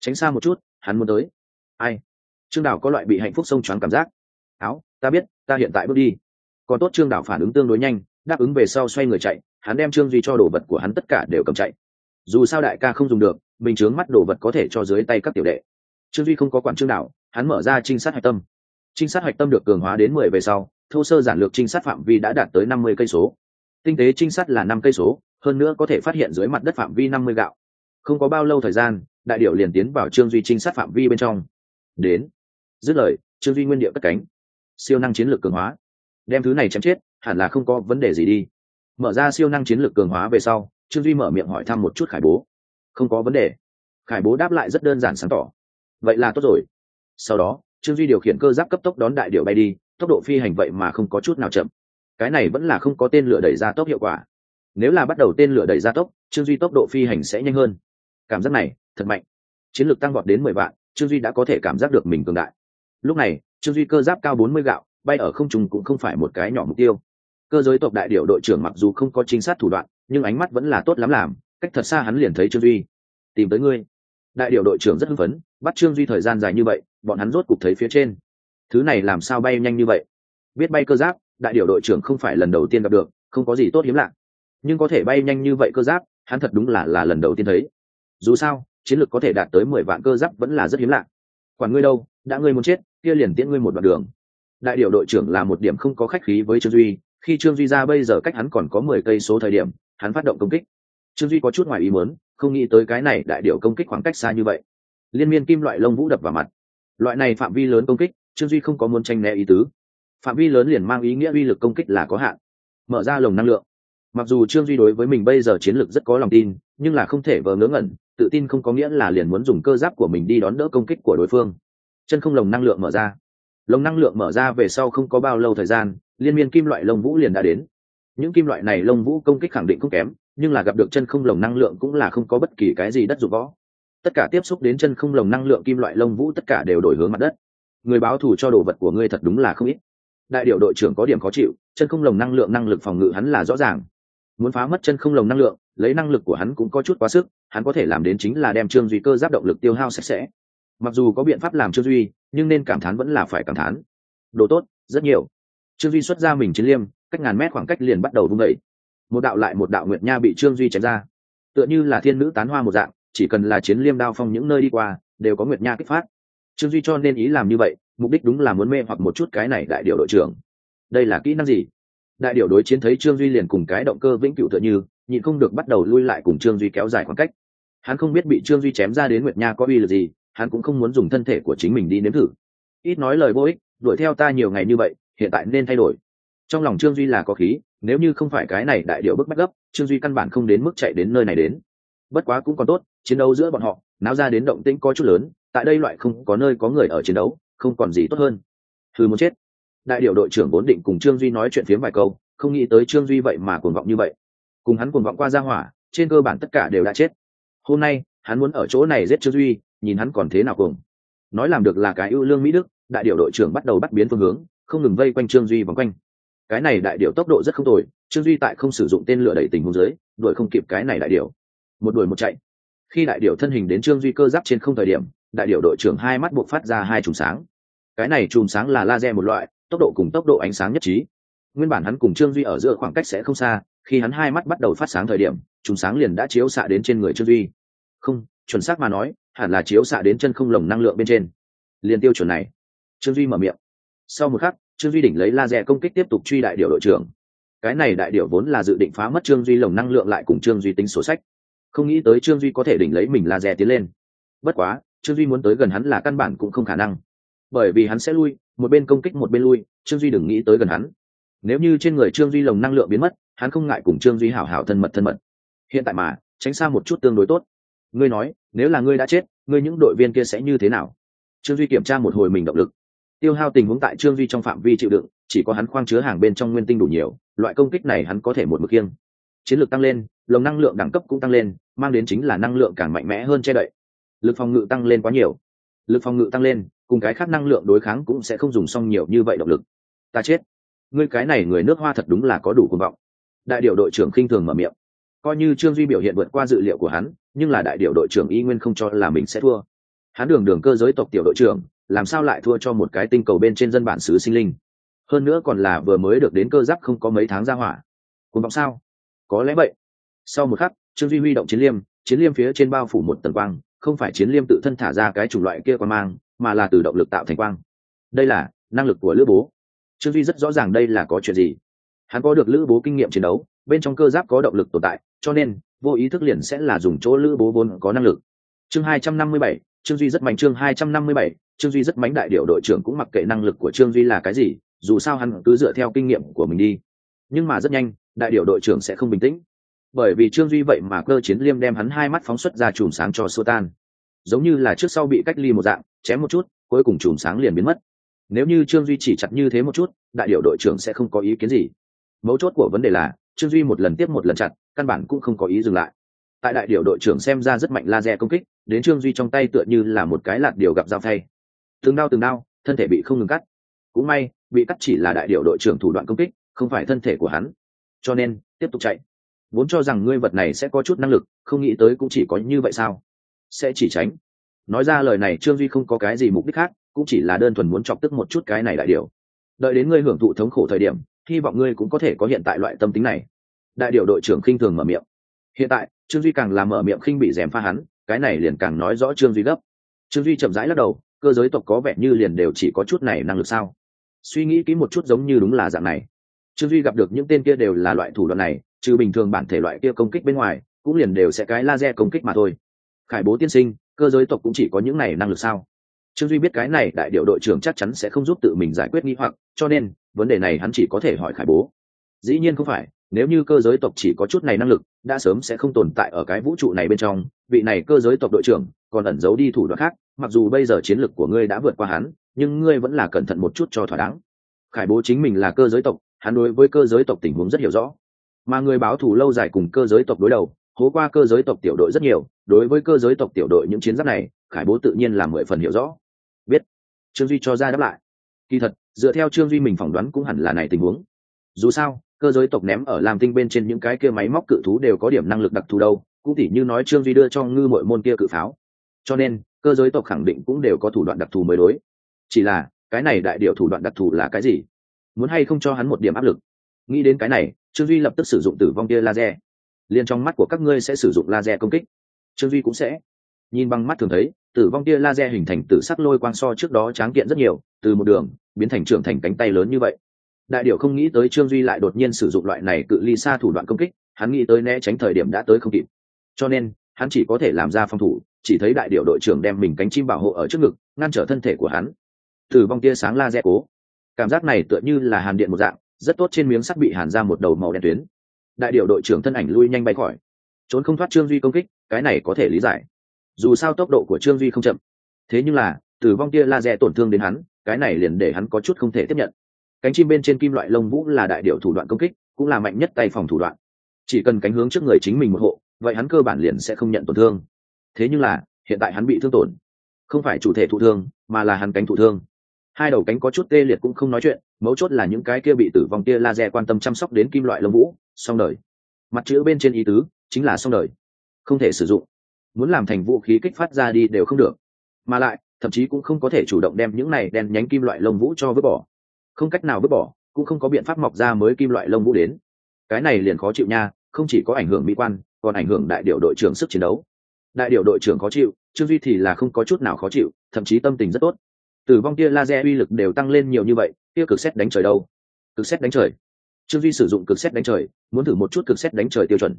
Tránh xa một chút, hắn muốn tới. Ai? Trương đảo có loại bị hạnh phúc sông choáng cảm giác. Áo, ta biết, ta hiện tại bước đi. Còn tốt trương đảo phản ứng tương đối nhanh, đáp ứng về sau xoay người chạy, hắn đem trương duy cho đồ vật của hắn tất cả đều cầm chạy. Dù sao đại ca không dùng được mình chướng mắt đồ vật có thể cho dưới tay các tiểu đệ. Trương duy không có quản trương đảo hắn mở ra trinh sát hạch tâm. Trinh sát hạch tâm được cường hóa đến mười về sau, thô sơ giản lược trinh sát phạm vi đã đạt tới năm mươi cây số. Tinh tế trinh sát là năm cây số, hơn nữa có thể phát hiện dưới mặt đất phạm vi năm mươi gạo. Không có bao lâu thời gian, đại điệu liền tiến vào trương duy trinh sát phạm vi bên trong. Đến dứt lời, trương duy nguyên điệu cất cánh. Siêu năng chiến lược cường hóa. Đem thứ này chém chết, hẳn là không có vấn đề gì đi. Mở ra siêu năng chiến lược cường hóa về sau, trương duy mở miệng hỏi thăm một chút khải bố. Không có vấn đề. Khải bố đáp lại rất đơn giản sáng tỏ. Vậy là tốt rồi. Sau đó, trương duy điều khiển cơ giáp cấp tốc đón đại điệu bay đi, tốc độ phi hành vậy mà không có chút nào chậm. Cái này vẫn là không có tên lửa đẩy ra tốc hiệu quả. Nếu là bắt đầu tên lửa đẩy ra tốc, trương duy tốc độ phi hành sẽ nhanh hơn. Cảm giác này, thật mạnh. Chiến lược tăng vọt đến mười vạn, trương duy đã có thể cảm giác được mình cường đại lúc này, trương duy cơ giáp cao bốn mươi gạo, bay ở không trung cũng không phải một cái nhỏ mục tiêu. Cơ giới tộc đại điệu đội trưởng mặc dù không có chính xác thủ đoạn, nhưng ánh mắt vẫn là tốt lắm làm, cách thật xa hắn liền thấy trương duy. Tìm tới ngươi. Đại điệu đội trưởng rất hưng phấn, bắt trương duy thời gian dài như vậy, bọn hắn rốt cục thấy phía trên. Thứ này làm sao bay nhanh như vậy? Biết bay cơ giáp, đại điệu đội trưởng không phải lần đầu tiên gặp được, không có gì tốt hiếm lạ. Nhưng có thể bay nhanh như vậy cơ giáp, hắn thật đúng là là lần đầu tiên thấy. Dù sao, chiến lược có thể đạt tới mười vạn cơ giáp vẫn là rất hiếm lạ. Quản ngươi đâu, đã ngươi muốn chết kia liền tiễn ngươi một đoạn đường. Đại điều đội trưởng là một điểm không có khách khí với trương duy, khi trương duy ra bây giờ cách hắn còn có mười cây số thời điểm, hắn phát động công kích. Trương duy có chút ngoài ý muốn, không nghĩ tới cái này đại điều công kích khoảng cách xa như vậy. Liên miên kim loại lông vũ đập vào mặt. Loại này phạm vi lớn công kích, trương duy không có muốn tranh né ý tứ. Phạm vi lớn liền mang ý nghĩa uy lực công kích là có hạn. Mở ra lồng năng lượng. Mặc dù trương duy đối với mình bây giờ chiến lược rất có lòng tin, nhưng là không thể vờ ngớ ngẩn, tự tin không có nghĩa là liền muốn dùng cơ giáp của mình đi đón đỡ công kích của đối phương chân không lồng năng lượng mở ra. Lồng năng lượng mở ra về sau không có bao lâu thời gian, liên miên kim loại lông vũ liền đã đến. Những kim loại này lông vũ công kích khẳng định không kém, nhưng là gặp được chân không lồng năng lượng cũng là không có bất kỳ cái gì đất dụng võ. Tất cả tiếp xúc đến chân không lồng năng lượng kim loại lông vũ tất cả đều đổi hướng mặt đất. Người báo thù cho đồ vật của ngươi thật đúng là không ít. Đại điệu đội trưởng có điểm khó chịu, chân không lồng năng lượng năng lực phòng ngự hắn là rõ ràng. Muốn phá mất chân không lồng năng lượng, lấy năng lực của hắn cũng có chút quá sức, hắn có thể làm đến chính là đem trương duy cơ giáp động lực tiêu hao sạch sẽ mặc dù có biện pháp làm trương duy, nhưng nên cảm thán vẫn là phải cảm thán. Đồ tốt, rất nhiều. Trương duy xuất ra mình chiến liêm, cách ngàn mét khoảng cách liền bắt đầu vung đẩy. một đạo lại một đạo nguyệt nha bị trương duy chém ra. Tựa như là thiên nữ tán hoa một dạng, chỉ cần là chiến liêm đao phong những nơi đi qua, đều có nguyệt nha kích phát. Trương duy cho nên ý làm như vậy, mục đích đúng là muốn mê hoặc một chút cái này đại điệu đội trưởng. Đây là kỹ năng gì? Đại điệu đối chiến thấy trương duy liền cùng cái động cơ vĩnh cửu tựa như, nhịn không được bắt đầu lui lại cùng trương duy kéo dài khoảng cách. Hắn không biết bị trương duy chém ra đến nguyệt nha có uy lực gì hắn cũng không muốn dùng thân thể của chính mình đi nếm thử. Ít nói lời vô ích, đuổi theo ta nhiều ngày như vậy, hiện tại nên thay đổi. Trong lòng trương duy là có khí, nếu như không phải cái này đại điệu bức bách gấp, trương duy căn bản không đến mức chạy đến nơi này đến. Bất quá cũng còn tốt, chiến đấu giữa bọn họ, náo ra đến động tĩnh có chút lớn, tại đây loại không có nơi có người ở chiến đấu, không còn gì tốt hơn. Thư muốn chết. Đại điệu đội trưởng vốn định cùng trương duy nói chuyện phiếm vài câu, không nghĩ tới trương duy vậy mà cuồng vọng như vậy. Cùng hắn cuồng vọng qua ra hỏa, trên cơ bản tất cả đều đã chết. Hôm nay, hắn muốn ở chỗ này giết trương duy nhìn hắn còn thế nào cùng. Nói làm được là cái ưu lương mỹ đức, đại điệu đội trưởng bắt đầu bắt biến phương hướng, không ngừng vây quanh trương duy vòng quanh. Cái này đại điệu tốc độ rất không tồi, trương duy tại không sử dụng tên lửa đẩy tình huống dưới, đuổi không kịp cái này đại điệu một đuổi một chạy. Khi đại điệu thân hình đến trương duy cơ giáp trên không thời điểm, đại điệu đội trưởng hai mắt buộc phát ra hai chùm sáng. Cái này chùm sáng là laser một loại, tốc độ cùng tốc độ ánh sáng nhất trí. Nguyên bản hắn cùng trương duy ở giữa khoảng cách sẽ không xa, khi hắn hai mắt bắt đầu phát sáng thời điểm, chùm sáng liền đã chiếu xạ đến trên người trương duy. Không chuẩn xác mà nói, hẳn là chiếu xạ đến chân không lồng năng lượng bên trên. Liền tiêu chuẩn này. Trương duy mở miệng. Sau một khắc, trương duy đỉnh lấy laser công kích tiếp tục truy đại điệu đội trưởng. Cái này đại điệu vốn là dự định phá mất trương duy lồng năng lượng lại cùng trương duy tính sổ sách. Không nghĩ tới trương duy có thể đỉnh lấy mình laser tiến lên. Bất quá, trương duy muốn tới gần hắn là căn bản cũng không khả năng. Bởi vì hắn sẽ lui, một bên công kích một bên lui, trương duy đừng nghĩ tới gần hắn. Nếu như trên người trương duy lồng năng lượng biến mất, hắn không ngại cùng trương duy hảo hảo thân mật thân mật. Hiện tại mà, tránh xa một chút tương đối tốt ngươi nói, nếu là ngươi đã chết, ngươi những đội viên kia sẽ như thế nào? Trương duy kiểm tra một hồi mình động lực. Tiêu hao tình huống tại trương duy trong phạm vi chịu đựng, chỉ có hắn khoang chứa hàng bên trong nguyên tinh đủ nhiều, loại công kích này hắn có thể một mực kiêng. Chiến lược tăng lên, lồng năng lượng đẳng cấp cũng tăng lên, mang đến chính là năng lượng càng mạnh mẽ hơn che đậy. Lực phòng ngự tăng lên quá nhiều. Lực phòng ngự tăng lên, cùng cái khác năng lượng đối kháng cũng sẽ không dùng xong nhiều như vậy động lực. Ta chết. Ngươi cái này người nước hoa thật đúng là có đủ cuồng vọng. Đại điệu đội trưởng khinh thường mở miệng coi như trương duy biểu hiện vượt qua dự liệu của hắn, nhưng là đại điệu đội trưởng y nguyên không cho là mình sẽ thua. Hắn đường đường cơ giới tộc tiểu đội trưởng, làm sao lại thua cho một cái tinh cầu bên trên dân bản xứ sinh linh? Hơn nữa còn là vừa mới được đến cơ giáp không có mấy tháng ra hỏa. Cuồng vọng sao? Có lẽ vậy. Sau một khắc, trương duy huy động chiến liêm chiến liêm phía trên bao phủ một tầng quang, không phải chiến liêm tự thân thả ra cái chủng loại kia quan mang, mà là từ động lực tạo thành quang. Đây là năng lực của lữ bố. Trương duy rất rõ ràng đây là có chuyện gì. Hắn có được lữ bố kinh nghiệm chiến đấu, bên trong cơ giáp có động lực tồn tại cho nên, vô ý thức liền sẽ là dùng chỗ lữ bố vốn có năng lực. Chương hai trăm năm mươi bảy, trương duy rất mạnh. Chương hai trăm năm mươi bảy, trương duy rất mánh đại điệu đội trưởng cũng mặc kệ năng lực của trương duy là cái gì, dù sao hắn cứ dựa theo kinh nghiệm của mình đi. Nhưng mà rất nhanh, đại điệu đội trưởng sẽ không bình tĩnh. Bởi vì trương duy vậy mà cơ chiến liêm đem hắn hai mắt phóng xuất ra chùm sáng cho sô tan. Giống như là trước sau bị cách ly một dạng, chém một chút, cuối cùng chùm sáng liền biến mất. Nếu như trương duy chỉ chặt như thế một chút, đại điệu đội trưởng sẽ không có ý kiến gì. Mấu chốt của vấn đề là, trương duy một lần tiếp một lần chặt căn bản cũng không có ý dừng lại. Tại đại điệu đội trưởng xem ra rất mạnh laser công kích, đến trương duy trong tay tựa như là một cái lạt điều gặp dao thay từng đau từng đau thân thể bị không ngừng cắt. Cũng may, bị cắt chỉ là đại điệu đội trưởng thủ đoạn công kích, không phải thân thể của hắn. Cho nên, tiếp tục chạy. Vốn cho rằng ngươi vật này sẽ có chút năng lực, không nghĩ tới cũng chỉ có như vậy sao? Sẽ chỉ tránh. Nói ra lời này, trương duy không có cái gì mục đích khác, cũng chỉ là đơn thuần muốn chọc tức một chút cái này đại điều. Đợi đến ngươi hưởng thụ thống khổ thời điểm, hy vọng ngươi cũng có thể có hiện tại loại tâm tính này đại điều đội trưởng khinh thường mở miệng. Hiện tại, trương duy càng làm mở miệng khinh bị dèm pha hắn, cái này liền càng nói rõ trương duy gấp. Trương duy chậm rãi lắc đầu, cơ giới tộc có vẻ như liền đều chỉ có chút này năng lực sao? Suy nghĩ kỹ một chút giống như đúng là dạng này. Trương duy gặp được những tên kia đều là loại thủ đoạn này, trừ bình thường bản thể loại kia công kích bên ngoài, cũng liền đều sẽ cái laser công kích mà thôi. Khải bố tiên sinh, cơ giới tộc cũng chỉ có những này năng lực sao? Trương duy biết cái này đại điệu đội trưởng chắc chắn sẽ không giúp tự mình giải quyết nghi hoặc, cho nên, vấn đề này hắn chỉ có thể hỏi khải bố. Dĩ nhiên không phải nếu như cơ giới tộc chỉ có chút này năng lực, đã sớm sẽ không tồn tại ở cái vũ trụ này bên trong, vị này cơ giới tộc đội trưởng còn ẩn giấu đi thủ đoạn khác, mặc dù bây giờ chiến lược của ngươi đã vượt qua hắn, nhưng ngươi vẫn là cẩn thận một chút cho thỏa đáng. Khải bố chính mình là cơ giới tộc, hắn đối với cơ giới tộc tình huống rất hiểu rõ. Mà người báo thù lâu dài cùng cơ giới tộc đối đầu, hố qua cơ giới tộc tiểu đội rất nhiều, đối với cơ giới tộc tiểu đội những chiến giáp này, khải bố tự nhiên là mười phần hiểu rõ. Biết. Trương duy cho ra đáp lại. Kỳ thật, dựa theo trương duy mình phỏng đoán cũng hẳn là này tình huống. Dù sao cơ giới tộc ném ở làm tinh bên trên những cái kia máy móc cự thú đều có điểm năng lực đặc thù đâu, cũng tỉ như nói trương duy đưa cho ngư mọi môn kia cự pháo. Cho nên, cơ giới tộc khẳng định cũng đều có thủ đoạn đặc thù mới đối. Chỉ là, cái này đại điệu thủ đoạn đặc thù là cái gì? Muốn hay không cho hắn một điểm áp lực? Nghĩ đến cái này, trương duy lập tức sử dụng tử vong tia laser. Liền trong mắt của các ngươi sẽ sử dụng laser công kích. Trương duy cũng sẽ. Nhìn bằng mắt thường thấy, tử vong tia laser hình thành tử sắc lôi quang so trước đó tráng kiện rất nhiều, từ một đường, biến thành trưởng thành cánh tay lớn như vậy đại điệu không nghĩ tới trương duy lại đột nhiên sử dụng loại này cự ly xa thủ đoạn công kích, hắn nghĩ tới né tránh thời điểm đã tới không kịp. Cho nên, hắn chỉ có thể làm ra phòng thủ, chỉ thấy đại điệu đội trưởng đem mình cánh chim bảo hộ ở trước ngực, ngăn trở thân thể của hắn. Tử vong tia sáng la laser cố. Cảm giác này tựa như là hàn điện một dạng, rất tốt trên miếng sắt bị hàn ra một đầu màu đen tuyến. Đại điệu đội trưởng thân ảnh lui nhanh bay khỏi. Trốn không thoát trương duy công kích, cái này có thể lý giải. Dù sao tốc độ của trương duy không chậm. Thế nhưng là, tử vong tia la laser tổn thương đến hắn, cái này liền để hắn có chút không thể tiếp nhận cánh chim bên trên kim loại lông vũ là đại điệu thủ đoạn công kích, cũng là mạnh nhất tay phòng thủ đoạn. Chỉ cần cánh hướng trước người chính mình một hộ, vậy hắn cơ bản liền sẽ không nhận tổn thương. Thế nhưng là, hiện tại hắn bị thương tổn. Không phải chủ thể thụ thương, mà là hắn cánh thụ thương. Hai đầu cánh có chút tê liệt cũng không nói chuyện, mấu chốt là những cái kia bị tử vong kia laser quan tâm chăm sóc đến kim loại lông vũ, xong đời. Mặt chữ bên trên ý tứ, chính là xong đời. Không thể sử dụng. Muốn làm thành vũ khí kích phát ra đi đều không được. Mà lại, thậm chí cũng không có thể chủ động đem những này đen nhánh kim loại lông vũ cho vứt bỏ không cách nào vứt bỏ, cũng không có biện pháp mọc ra mới kim loại lông vũ đến. Cái này liền khó chịu nha, không chỉ có ảnh hưởng mỹ quan, còn ảnh hưởng đại điệu đội trưởng sức chiến đấu. Đại điệu đội trưởng khó chịu, trương duy thì là không có chút nào khó chịu, thậm chí tâm tình rất tốt. Tử vong tia laser uy lực đều tăng lên nhiều như vậy, tia cực xét đánh trời đâu? Cực xét đánh trời. Trương duy sử dụng cực xét đánh trời, muốn thử một chút cực xét đánh trời tiêu chuẩn.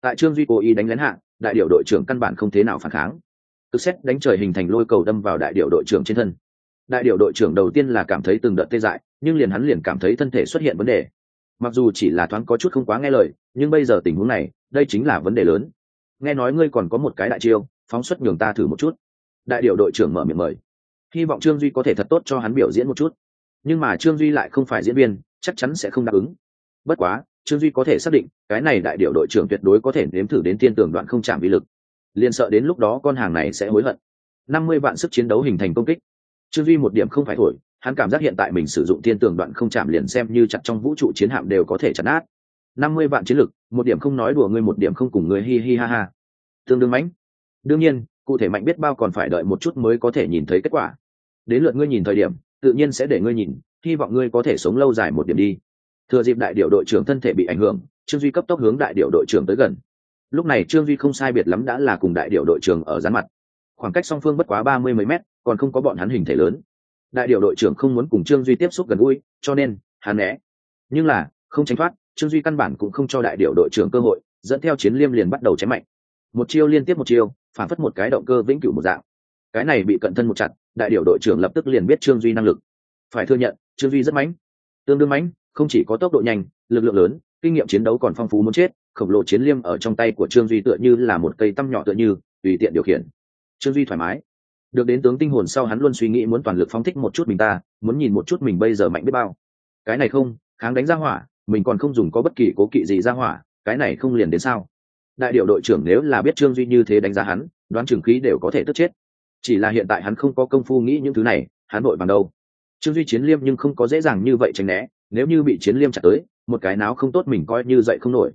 Tại trương duy cố ý đánh lén hạ, đại điệu đội trưởng căn bản không thế nào phản kháng. Cực xét đánh trời hình thành lôi cầu đâm vào đại điệu đội trưởng trên thân đại điệu đội trưởng đầu tiên là cảm thấy từng đợt tê dại, nhưng liền hắn liền cảm thấy thân thể xuất hiện vấn đề. Mặc dù chỉ là thoáng có chút không quá nghe lời, nhưng bây giờ tình huống này, đây chính là vấn đề lớn. Nghe nói ngươi còn có một cái đại chiêu, phóng xuất nhường ta thử một chút. Đại điệu đội trưởng mở miệng mời. Hy vọng trương duy có thể thật tốt cho hắn biểu diễn một chút. Nhưng mà trương duy lại không phải diễn viên, chắc chắn sẽ không đáp ứng. Bất quá, trương duy có thể xác định, cái này đại điệu đội trưởng tuyệt đối có thể nếm thử đến thiên tường đoạn không chạm vi lực. Liền sợ đến lúc đó con hàng này sẽ hối hận. Năm mươi vạn sức chiến đấu hình thành công kích trương duy một điểm không phải thổi, hắn cảm giác hiện tại mình sử dụng tiên tường đoạn không chạm liền xem như chặt trong vũ trụ chiến hạm đều có thể chặt nát. Năm mươi vạn chiến lực, một điểm không nói đùa ngươi, một điểm không cùng ngươi hi hi ha ha. Tương đương mãnh đương nhiên, cụ thể mạnh biết bao còn phải đợi một chút mới có thể nhìn thấy kết quả. Đến lượt ngươi nhìn thời điểm, tự nhiên sẽ để ngươi nhìn, hy vọng ngươi có thể sống lâu dài một điểm đi. Thừa dịp đại điệu đội trưởng thân thể bị ảnh hưởng, trương duy cấp tốc hướng đại điệu đội trưởng tới gần. Lúc này trương duy không sai biệt lắm đã là cùng đại điệu đội trưởng ở gián mặt. Khoảng cách song phương bất quá ba mươi mấy mét còn không có bọn hắn hình thể lớn. Đại điều đội trưởng không muốn cùng trương duy tiếp xúc gần gũi, cho nên hắn né. Nhưng là, không tránh thoát, trương duy căn bản cũng không cho đại điều đội trưởng cơ hội, dẫn theo chiến liêm liền bắt đầu chém mạnh. Một chiêu liên tiếp một chiêu, phản phất một cái động cơ vĩnh cửu một dạng. Cái này bị cận thân một chặt, đại điều đội trưởng lập tức liền biết trương duy năng lực. Phải thừa nhận, trương duy rất mãnh tương đương mãnh không chỉ có tốc độ nhanh, lực lượng lớn, kinh nghiệm chiến đấu còn phong phú muốn chết, khổng lồ chiến liêm ở trong tay của trương duy tựa như là một cây tăm nhỏ tựa như, tùy tiện điều khiển. Trương duy thoải mái được đến tướng tinh hồn sau hắn luôn suy nghĩ muốn toàn lực phóng thích một chút mình ta, muốn nhìn một chút mình bây giờ mạnh biết bao. Cái này không, kháng đánh ra hỏa, mình còn không dùng có bất kỳ cố kỵ gì ra hỏa, cái này không liền đến sao? Đại điệu đội trưởng nếu là biết trương duy như thế đánh giá hắn, đoán trường khí đều có thể tức chết. Chỉ là hiện tại hắn không có công phu nghĩ những thứ này, hắn vội bằng đâu? Trương duy chiến liêm nhưng không có dễ dàng như vậy tránh né, nếu như bị chiến liêm chặt tới, một cái nào không tốt mình coi như dậy không nổi.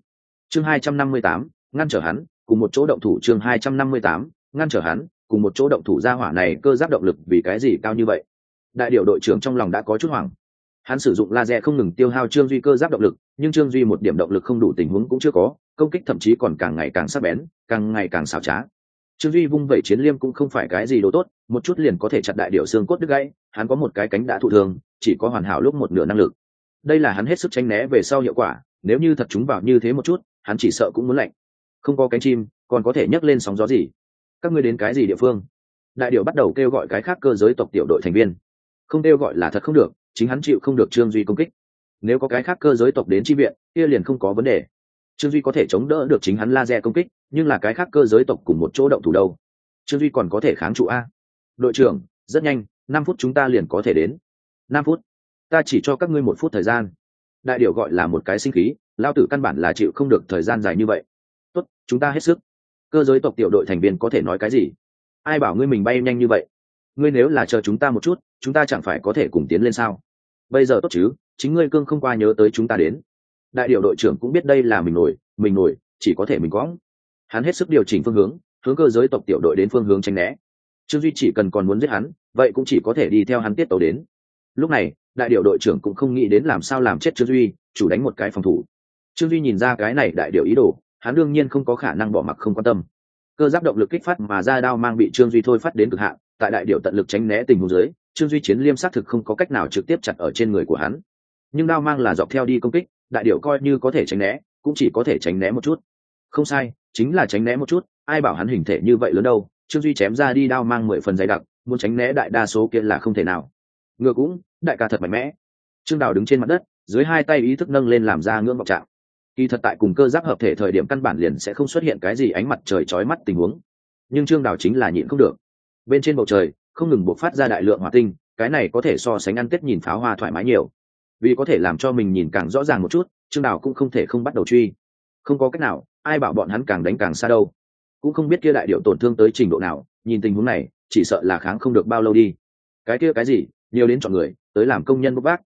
Chương hai trăm năm mươi tám, ngăn trở hắn, cùng một chỗ động thủ chương hai trăm năm mươi tám, ngăn trở hắn cùng một chỗ động thủ ra hỏa này cơ giáp động lực vì cái gì cao như vậy? Đại điệu đội trưởng trong lòng đã có chút hoảng. Hắn sử dụng laser không ngừng tiêu hao trương duy cơ giáp động lực, nhưng trương duy một điểm động lực không đủ tình huống cũng chưa có, công kích thậm chí còn càng ngày càng sắc bén, càng ngày càng xảo trá. Trương duy vung vẩy chiến liêm cũng không phải cái gì đồ tốt, một chút liền có thể chặt đại điệu xương cốt đứt gãy, hắn có một cái cánh đã thụ thường chỉ có hoàn hảo lúc một nửa năng lực. Đây là hắn hết sức tranh né về sau hiệu quả, nếu như thật chúng vào như thế một chút, hắn chỉ sợ cũng muốn lạnh. Không có cánh chim, còn có thể nhấc lên sóng gió gì? Các ngươi đến cái gì địa phương? Đại điệu bắt đầu kêu gọi cái khác cơ giới tộc tiểu đội thành viên. Không kêu gọi là thật không được, chính hắn chịu không được trương duy công kích. Nếu có cái khác cơ giới tộc đến tri viện, kia liền không có vấn đề. Trương duy có thể chống đỡ được chính hắn laser công kích, nhưng là cái khác cơ giới tộc cùng một chỗ động thủ đâu? Trương duy còn có thể kháng trụ a. Đội trưởng, rất nhanh, năm phút chúng ta liền có thể đến. Năm phút. Ta chỉ cho các ngươi một phút thời gian. Đại điệu gọi là một cái sinh khí, lao tử căn bản là chịu không được thời gian dài như vậy. Tốt, chúng ta hết sức cơ giới tộc tiểu đội thành viên có thể nói cái gì? Ai bảo ngươi mình bay nhanh như vậy? Ngươi nếu là chờ chúng ta một chút, chúng ta chẳng phải có thể cùng tiến lên sao? Bây giờ tốt chứ, chính ngươi cương không qua nhớ tới chúng ta đến. Đại điệu đội trưởng cũng biết đây là mình nổi mình nổi, chỉ có thể mình quõng. Hắn hết sức điều chỉnh phương hướng hướng cơ giới tộc tiểu đội đến phương hướng tranh né. Trương duy chỉ cần còn muốn giết hắn, vậy cũng chỉ có thể đi theo hắn tiết tàu đến. Lúc này, đại điệu đội trưởng cũng không nghĩ đến làm sao làm chết trương duy, chủ đánh một cái phòng thủ. Trương duy nhìn ra cái này đại điệu ý đồ hắn đương nhiên không có khả năng bỏ mặc không quan tâm. Cơ giáp động lực kích phát mà ra đao mang bị trương duy thôi phát đến cực hạn, tại đại điệu tận lực tránh né tình huống dưới, trương duy chiến liêm xác thực không có cách nào trực tiếp chặt ở trên người của hắn. Nhưng đao mang là dọc theo đi công kích, đại điệu coi như có thể tránh né, cũng chỉ có thể tránh né một chút. Không sai, chính là tránh né một chút, ai bảo hắn hình thể như vậy lớn đâu, trương duy chém ra đi đao mang mười phần dày đặc, muốn tránh né đại đa số kia là không thể nào. Ngựa cũng, đại ca thật mạnh mẽ. Trương đào đứng trên mặt đất, dưới hai tay ý thức nâng lên làm ra ngưỡng vọng trạng kỳ thật tại cùng cơ giáp hợp thể thời điểm căn bản liền sẽ không xuất hiện cái gì ánh mặt trời chói mắt tình huống. Nhưng trương đào chính là nhịn không được. Bên trên bầu trời, không ngừng bộc phát ra đại lượng hỏa tinh, cái này có thể so sánh ăn tết nhìn pháo hoa thoải mái nhiều. Vì có thể làm cho mình nhìn càng rõ ràng một chút, trương đào cũng không thể không bắt đầu truy. Không có cách nào, ai bảo bọn hắn càng đánh càng xa đâu. Cũng không biết kia đại điệu tổn thương tới trình độ nào, nhìn tình huống này, chỉ sợ là kháng không được bao lâu đi. Cái kia cái gì, nhiều đến chọn người, tới làm công nhân bốc bác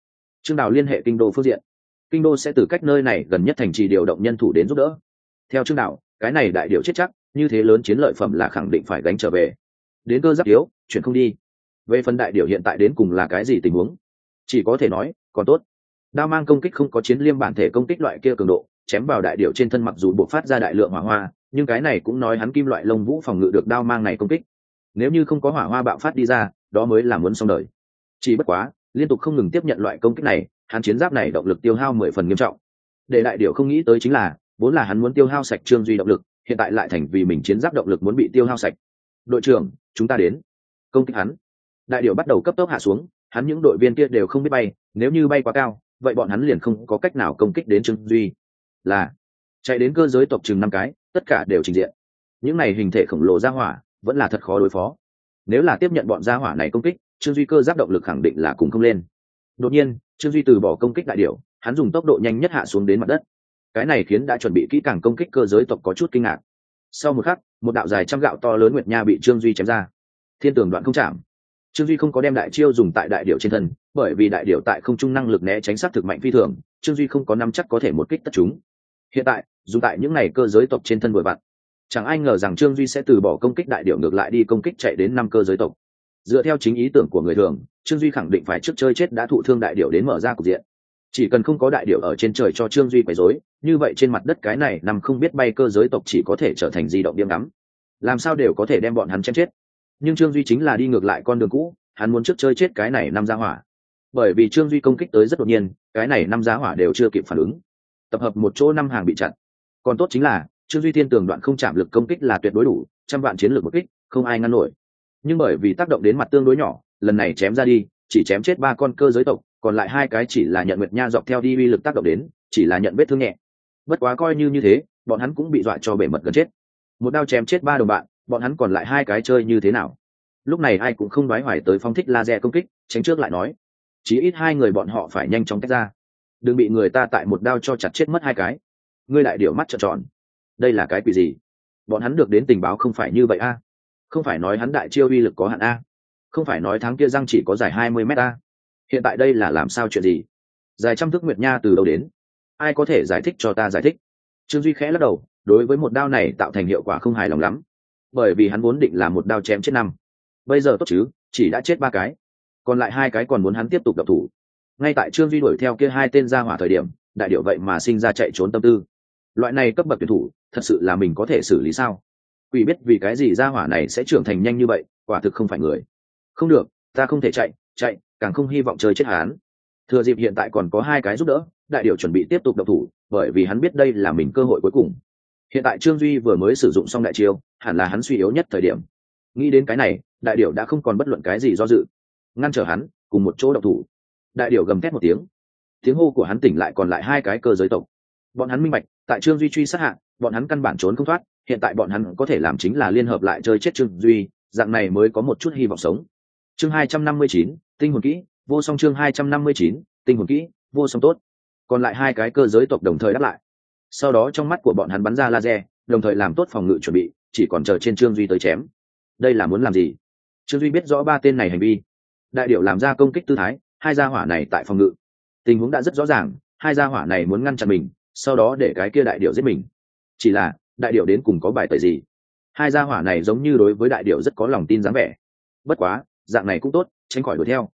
trương đào liên hệ kinh đô phương diện kinh đô sẽ từ cách nơi này gần nhất thành trì điều động nhân thủ đến giúp đỡ. Theo trương đạo, cái này đại điệu chết chắc như thế lớn chiến lợi phẩm là khẳng định phải gánh trở về. Đến cơ giáp yếu chuyển không đi. Về phần đại điệu hiện tại đến cùng là cái gì tình huống? Chỉ có thể nói còn tốt. Đao mang công kích không có chiến liêm bản thể công kích loại kia cường độ chém vào đại điệu trên thân mặc dù buộc phát ra đại lượng hỏa hoa nhưng cái này cũng nói hắn kim loại lông vũ phòng ngự được đao mang này công kích. Nếu như không có hỏa hoa bạo phát đi ra đó mới là muốn xong đời. Chỉ bất quá liên tục không ngừng tiếp nhận loại công kích này, hắn chiến giáp này động lực tiêu hao mười phần nghiêm trọng. Để đại điệu không nghĩ tới chính là, vốn là hắn muốn tiêu hao sạch trương duy động lực, hiện tại lại thành vì mình chiến giáp động lực muốn bị tiêu hao sạch. Đội trưởng, chúng ta đến. Công kích hắn. Đại điệu bắt đầu cấp tốc hạ xuống, hắn những đội viên kia đều không biết bay, nếu như bay quá cao, vậy bọn hắn liền không có cách nào công kích đến trương duy. Là, chạy đến cơ giới tộc chừng năm cái, tất cả đều trình diện. Những này hình thể khổng lồ ra hỏa, vẫn là thật khó đối phó. Nếu là tiếp nhận bọn gia hỏa này công kích trương duy cơ giáp động lực khẳng định là cùng không lên. Đột nhiên, trương duy từ bỏ công kích đại điệu hắn dùng tốc độ nhanh nhất hạ xuống đến mặt đất. Cái này khiến đã chuẩn bị kỹ càng công kích cơ giới tộc có chút kinh ngạc. Sau một khắc, một đạo dài trăm gạo to lớn nguyệt nha bị trương duy chém ra. Thiên tường đoạn không chạm. Trương duy không có đem đại chiêu dùng tại đại điệu trên thân, bởi vì đại điệu tại không trung năng lực né tránh sát thực mạnh phi thường, trương duy không có năm chắc có thể một kích tất chúng. Hiện tại dù tại những ngày cơ giới tộc trên thân bội vặn chẳng ai ngờ rằng trương duy sẽ từ bỏ công kích đại điệu ngược lại đi công kích chạy đến năm cơ giới tộc dựa theo chính ý tưởng của người thường, trương duy khẳng định phải trước chơi chết đã thụ thương đại điệu đến mở ra cục diện. Chỉ cần không có đại điệu ở trên trời cho trương duy quấy rối, như vậy trên mặt đất cái này nằm không biết bay cơ giới tộc chỉ có thể trở thành di động điểm ngắm. Làm sao đều có thể đem bọn hắn chém chết? Nhưng trương duy chính là đi ngược lại con đường cũ, hắn muốn trước chơi chết cái này năm giá hỏa. Bởi vì trương duy công kích tới rất đột nhiên, cái này năm giá hỏa đều chưa kịp phản ứng. Tập hợp một chỗ năm hàng bị chặn. Còn tốt chính là, trương duy thiên tường đoạn không chạm lực công kích là tuyệt đối đủ, trăm vạn chiến lược một kích, không ai ngăn nổi nhưng bởi vì tác động đến mặt tương đối nhỏ, lần này chém ra đi, chỉ chém chết ba con cơ giới tộc, còn lại hai cái chỉ là nhận nguyệt nha dọc theo đi uy lực tác động đến, chỉ là nhận vết thương nhẹ. Bất quá coi như như thế, bọn hắn cũng bị dọa cho bể mật gần chết. Một đao chém chết ba đồng bạn, bọn hắn còn lại hai cái chơi như thế nào? Lúc này ai cũng không đoái hoài tới phong thích laser công kích, tránh trước lại nói. Chỉ ít hai người bọn họ phải nhanh chóng tách ra. Đừng bị người ta tại một đao cho chặt chết mất hai cái. Ngươi đại điệu mắt trợn tròn. Đây là cái quỷ gì? Bọn hắn được đến tình báo không phải như vậy a không phải nói hắn đại chiêu uy lực có hạn a. Không phải nói tháng kia răng chỉ có dài hai mươi mét a. Hiện tại đây là làm sao chuyện gì? Dài trăm thước nguyệt nha từ đâu đến? Ai có thể giải thích cho ta giải thích? Trương duy khẽ lắc đầu, đối với một đao này tạo thành hiệu quả không hài lòng lắm. Bởi vì hắn vốn định là một đao chém chết năm. Bây giờ tốt chứ, chỉ đã chết ba cái. Còn lại hai cái còn muốn hắn tiếp tục đập thủ. Ngay tại trương duy đuổi theo kia hai tên ra hỏa thời điểm, đại điệu vậy mà sinh ra chạy trốn tâm tư. Loại này cấp bậc tuyển thủ, thật sự là mình có thể xử lý sao? Quỷ biết vì cái gì ra hỏa này sẽ trưởng thành nhanh như vậy, quả thực không phải người. Không được, ta không thể chạy chạy, càng không hy vọng chơi chết hắn. Thừa dịp hiện tại còn có hai cái giúp đỡ, đại điệu chuẩn bị tiếp tục độc thủ, bởi vì hắn biết đây là mình cơ hội cuối cùng. Hiện tại trương duy vừa mới sử dụng xong đại chiêu, hẳn là hắn suy yếu nhất thời điểm. Nghĩ đến cái này, đại điệu đã không còn bất luận cái gì do dự. Ngăn trở hắn, cùng một chỗ độc thủ. Đại điệu gầm thét một tiếng. Tiếng hô của hắn tỉnh lại còn lại hai cái cơ giới tộc. Bọn hắn minh bạch, tại trương duy truy sát hạ, bọn hắn căn bản trốn không thoát hiện tại bọn hắn có thể làm chính là liên hợp lại chơi chết trương duy, dạng này mới có một chút hy vọng sống. Chương hai trăm năm mươi chín, tinh hồn kỹ, vô song chương hai trăm năm mươi chín, tinh hồn kỹ, vô song tốt. Còn lại hai cái cơ giới tộc đồng thời đáp lại. Sau đó trong mắt của bọn hắn bắn ra laser, đồng thời làm tốt phòng ngự chuẩn bị, chỉ còn chờ trên trương duy tới chém. Đây là muốn làm gì? Trương duy biết rõ ba tên này hành vi. Đại điệu làm ra công kích tư thái, hai gia hỏa này tại phòng ngự. Tình huống đã rất rõ ràng, hai gia hỏa này muốn ngăn chặn mình, sau đó để cái kia đại điệu giết mình. Chỉ là đại điệu đến cùng có bài tẩy gì? Hai gia hỏa này giống như đối với đại điệu rất có lòng tin dáng vẻ. Bất quá, dạng này cũng tốt, tránh khỏi đuổi theo.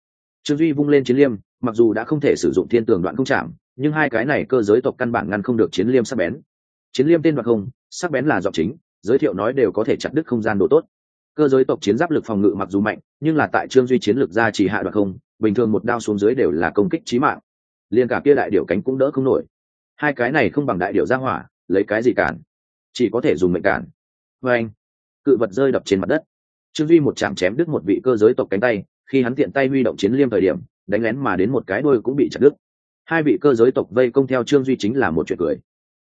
Trương duy vung lên chiến liêm, mặc dù đã không thể sử dụng thiên tường đoạn không chạm, nhưng hai cái này cơ giới tộc căn bản ngăn không được chiến liêm sắc bén. Chiến liêm tên đoạn không, sắc bén là giọng chính, giới thiệu nói đều có thể chặt đứt không gian độ tốt. Cơ giới tộc chiến giáp lực phòng ngự mặc dù mạnh, nhưng là tại trương duy chiến lực ra chỉ hạ đoạn không, bình thường một đao xuống dưới đều là công kích trí mạng. Liền cả kia đại điệu cánh cũng đỡ không nổi. Hai cái này không bằng đại điệu ra hỏa, lấy cái gì cản? Chỉ có thể dùng mệnh cản. Vê anh, cự vật rơi đập trên mặt đất. Trương duy một chạm chém đứt một vị cơ giới tộc cánh tay, khi hắn tiện tay huy động chiến liêm thời điểm, đánh lén mà đến một cái đôi cũng bị chặt đứt. Hai vị cơ giới tộc vây công theo trương duy chính là một chuyện cười.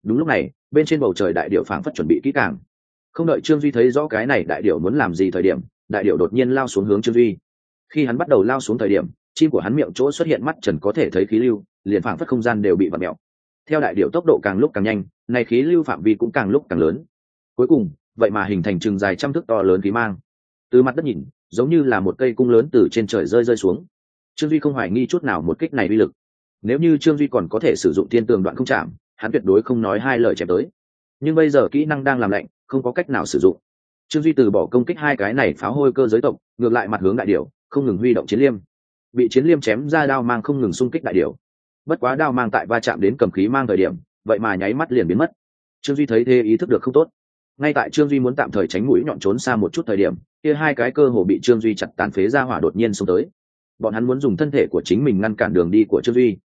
Đúng lúc này, bên trên bầu trời đại điệu phảng phất chuẩn bị kỹ càng. Không đợi trương duy thấy rõ cái này đại điệu muốn làm gì thời điểm, đại điệu đột nhiên lao xuống hướng trương duy. Khi hắn bắt đầu lao xuống thời điểm, chim của hắn miệng chỗ xuất hiện mắt trần có thể thấy khí lưu, liền phảng phất không gian đều bị vặn mẹo theo đại điệu tốc độ càng lúc càng nhanh này khí lưu phạm vi cũng càng lúc càng lớn. Cuối cùng, vậy mà hình thành chừng dài trăm thước to lớn khí mang. Từ mặt đất nhìn, giống như là một cây cung lớn từ trên trời rơi rơi xuống. Trương duy không hoài nghi chút nào một kích này uy lực. Nếu như trương duy còn có thể sử dụng thiên tường đoạn không chạm, hắn tuyệt đối không nói hai lời chém tới. Nhưng bây giờ kỹ năng đang làm lạnh, không có cách nào sử dụng. Trương duy từ bỏ công kích hai cái này pháo hôi cơ giới tộc, ngược lại mặt hướng đại điều không ngừng huy động chiến liêm. Bị chiến liêm chém ra đao mang không ngừng xung kích đại điều bất quá đao mang tại va chạm đến cầm khí mang thời điểm, vậy mà nháy mắt liền biến mất. Trương duy thấy thế ý thức được không tốt. Ngay tại trương duy muốn tạm thời tránh mũi nhọn trốn xa một chút thời điểm, kia hai cái cơ hồ bị trương duy chặt tàn phế ra hỏa đột nhiên xông tới. Bọn hắn muốn dùng thân thể của chính mình ngăn cản đường đi của trương duy.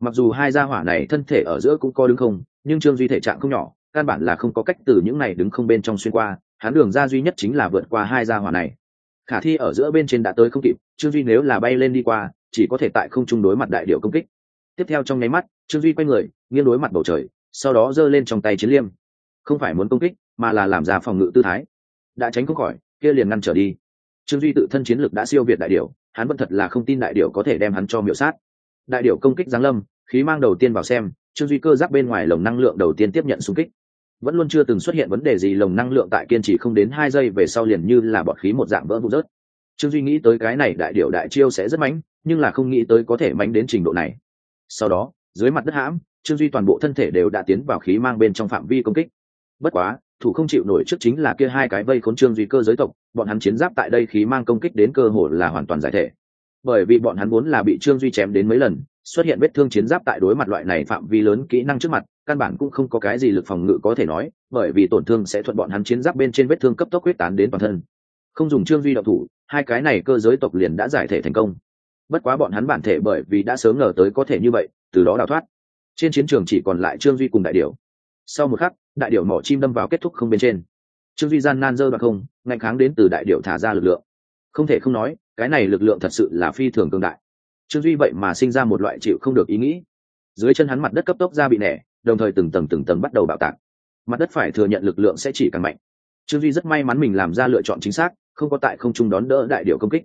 Mặc dù hai gia hỏa này thân thể ở giữa cũng co đứng không, nhưng trương duy thể trạng không nhỏ, căn bản là không có cách từ những này đứng không bên trong xuyên qua, hắn đường ra duy nhất chính là vượt qua hai gia hỏa này. Khả thi ở giữa bên trên đã tới không kịp, trương duy nếu là bay lên đi qua, chỉ có thể tại không chung đối mặt đại điệu công kích tiếp theo trong nháy mắt, trương duy quay người, nghiêng đối mặt bầu trời, sau đó giơ lên trong tay chiến liêm. Không phải muốn công kích, mà là làm ra phòng ngự tư thái. Đã tránh không khỏi, kia liền ngăn trở đi. Trương duy tự thân chiến lực đã siêu việt đại điểu, hắn vẫn thật là không tin đại điểu có thể đem hắn cho miệu sát. Đại điểu công kích giáng lâm, khí mang đầu tiên vào xem, trương duy cơ giáp bên ngoài lồng năng lượng đầu tiên tiếp nhận xung kích. Vẫn luôn chưa từng xuất hiện vấn đề gì lồng năng lượng tại kiên trì không đến hai giây về sau liền như là bọt khí một dạng vỡ vụn rớt. Trương duy nghĩ tới cái này đại điệu đại chiêu sẽ rất mánh nhưng là không nghĩ tới có thể mánh đến trình độ này sau đó, dưới mặt đất hãm, trương duy toàn bộ thân thể đều đã tiến vào khí mang bên trong phạm vi công kích. Bất quá, thủ không chịu nổi trước chính là kia hai cái vây khốn trương duy cơ giới tộc, bọn hắn chiến giáp tại đây khí mang công kích đến cơ hồ là hoàn toàn giải thể. Bởi vì bọn hắn vốn là bị trương duy chém đến mấy lần, xuất hiện vết thương chiến giáp tại đối mặt loại này phạm vi lớn kỹ năng trước mặt, căn bản cũng không có cái gì lực phòng ngự có thể nói, bởi vì tổn thương sẽ thuận bọn hắn chiến giáp bên trên vết thương cấp tốc quyết tán đến toàn thân. Không dùng trương duy đậu thủ, hai cái này cơ giới tộc liền đã giải thể thành công bất quá bọn hắn bản thể bởi vì đã sớm ngờ tới có thể như vậy, từ đó đào thoát. Trên chiến trường chỉ còn lại trương duy cùng đại điểu. Sau một khắc, đại điểu mỏ chim đâm vào kết thúc không bên trên. Trương duy gian nan dơ đoạn không, ngạnh kháng đến từ đại điểu thả ra lực lượng. Không thể không nói, cái này lực lượng thật sự là phi thường cường đại. Trương duy vậy mà sinh ra một loại chịu không được ý nghĩ. Dưới chân hắn mặt đất cấp tốc ra bị nẻ, đồng thời từng tầng từng tầng bắt đầu bạo tạc. Mặt đất phải thừa nhận lực lượng sẽ chỉ càng mạnh. Trương duy rất may mắn mình làm ra lựa chọn chính xác, không có tại không trung đón đỡ đại điệu công kích.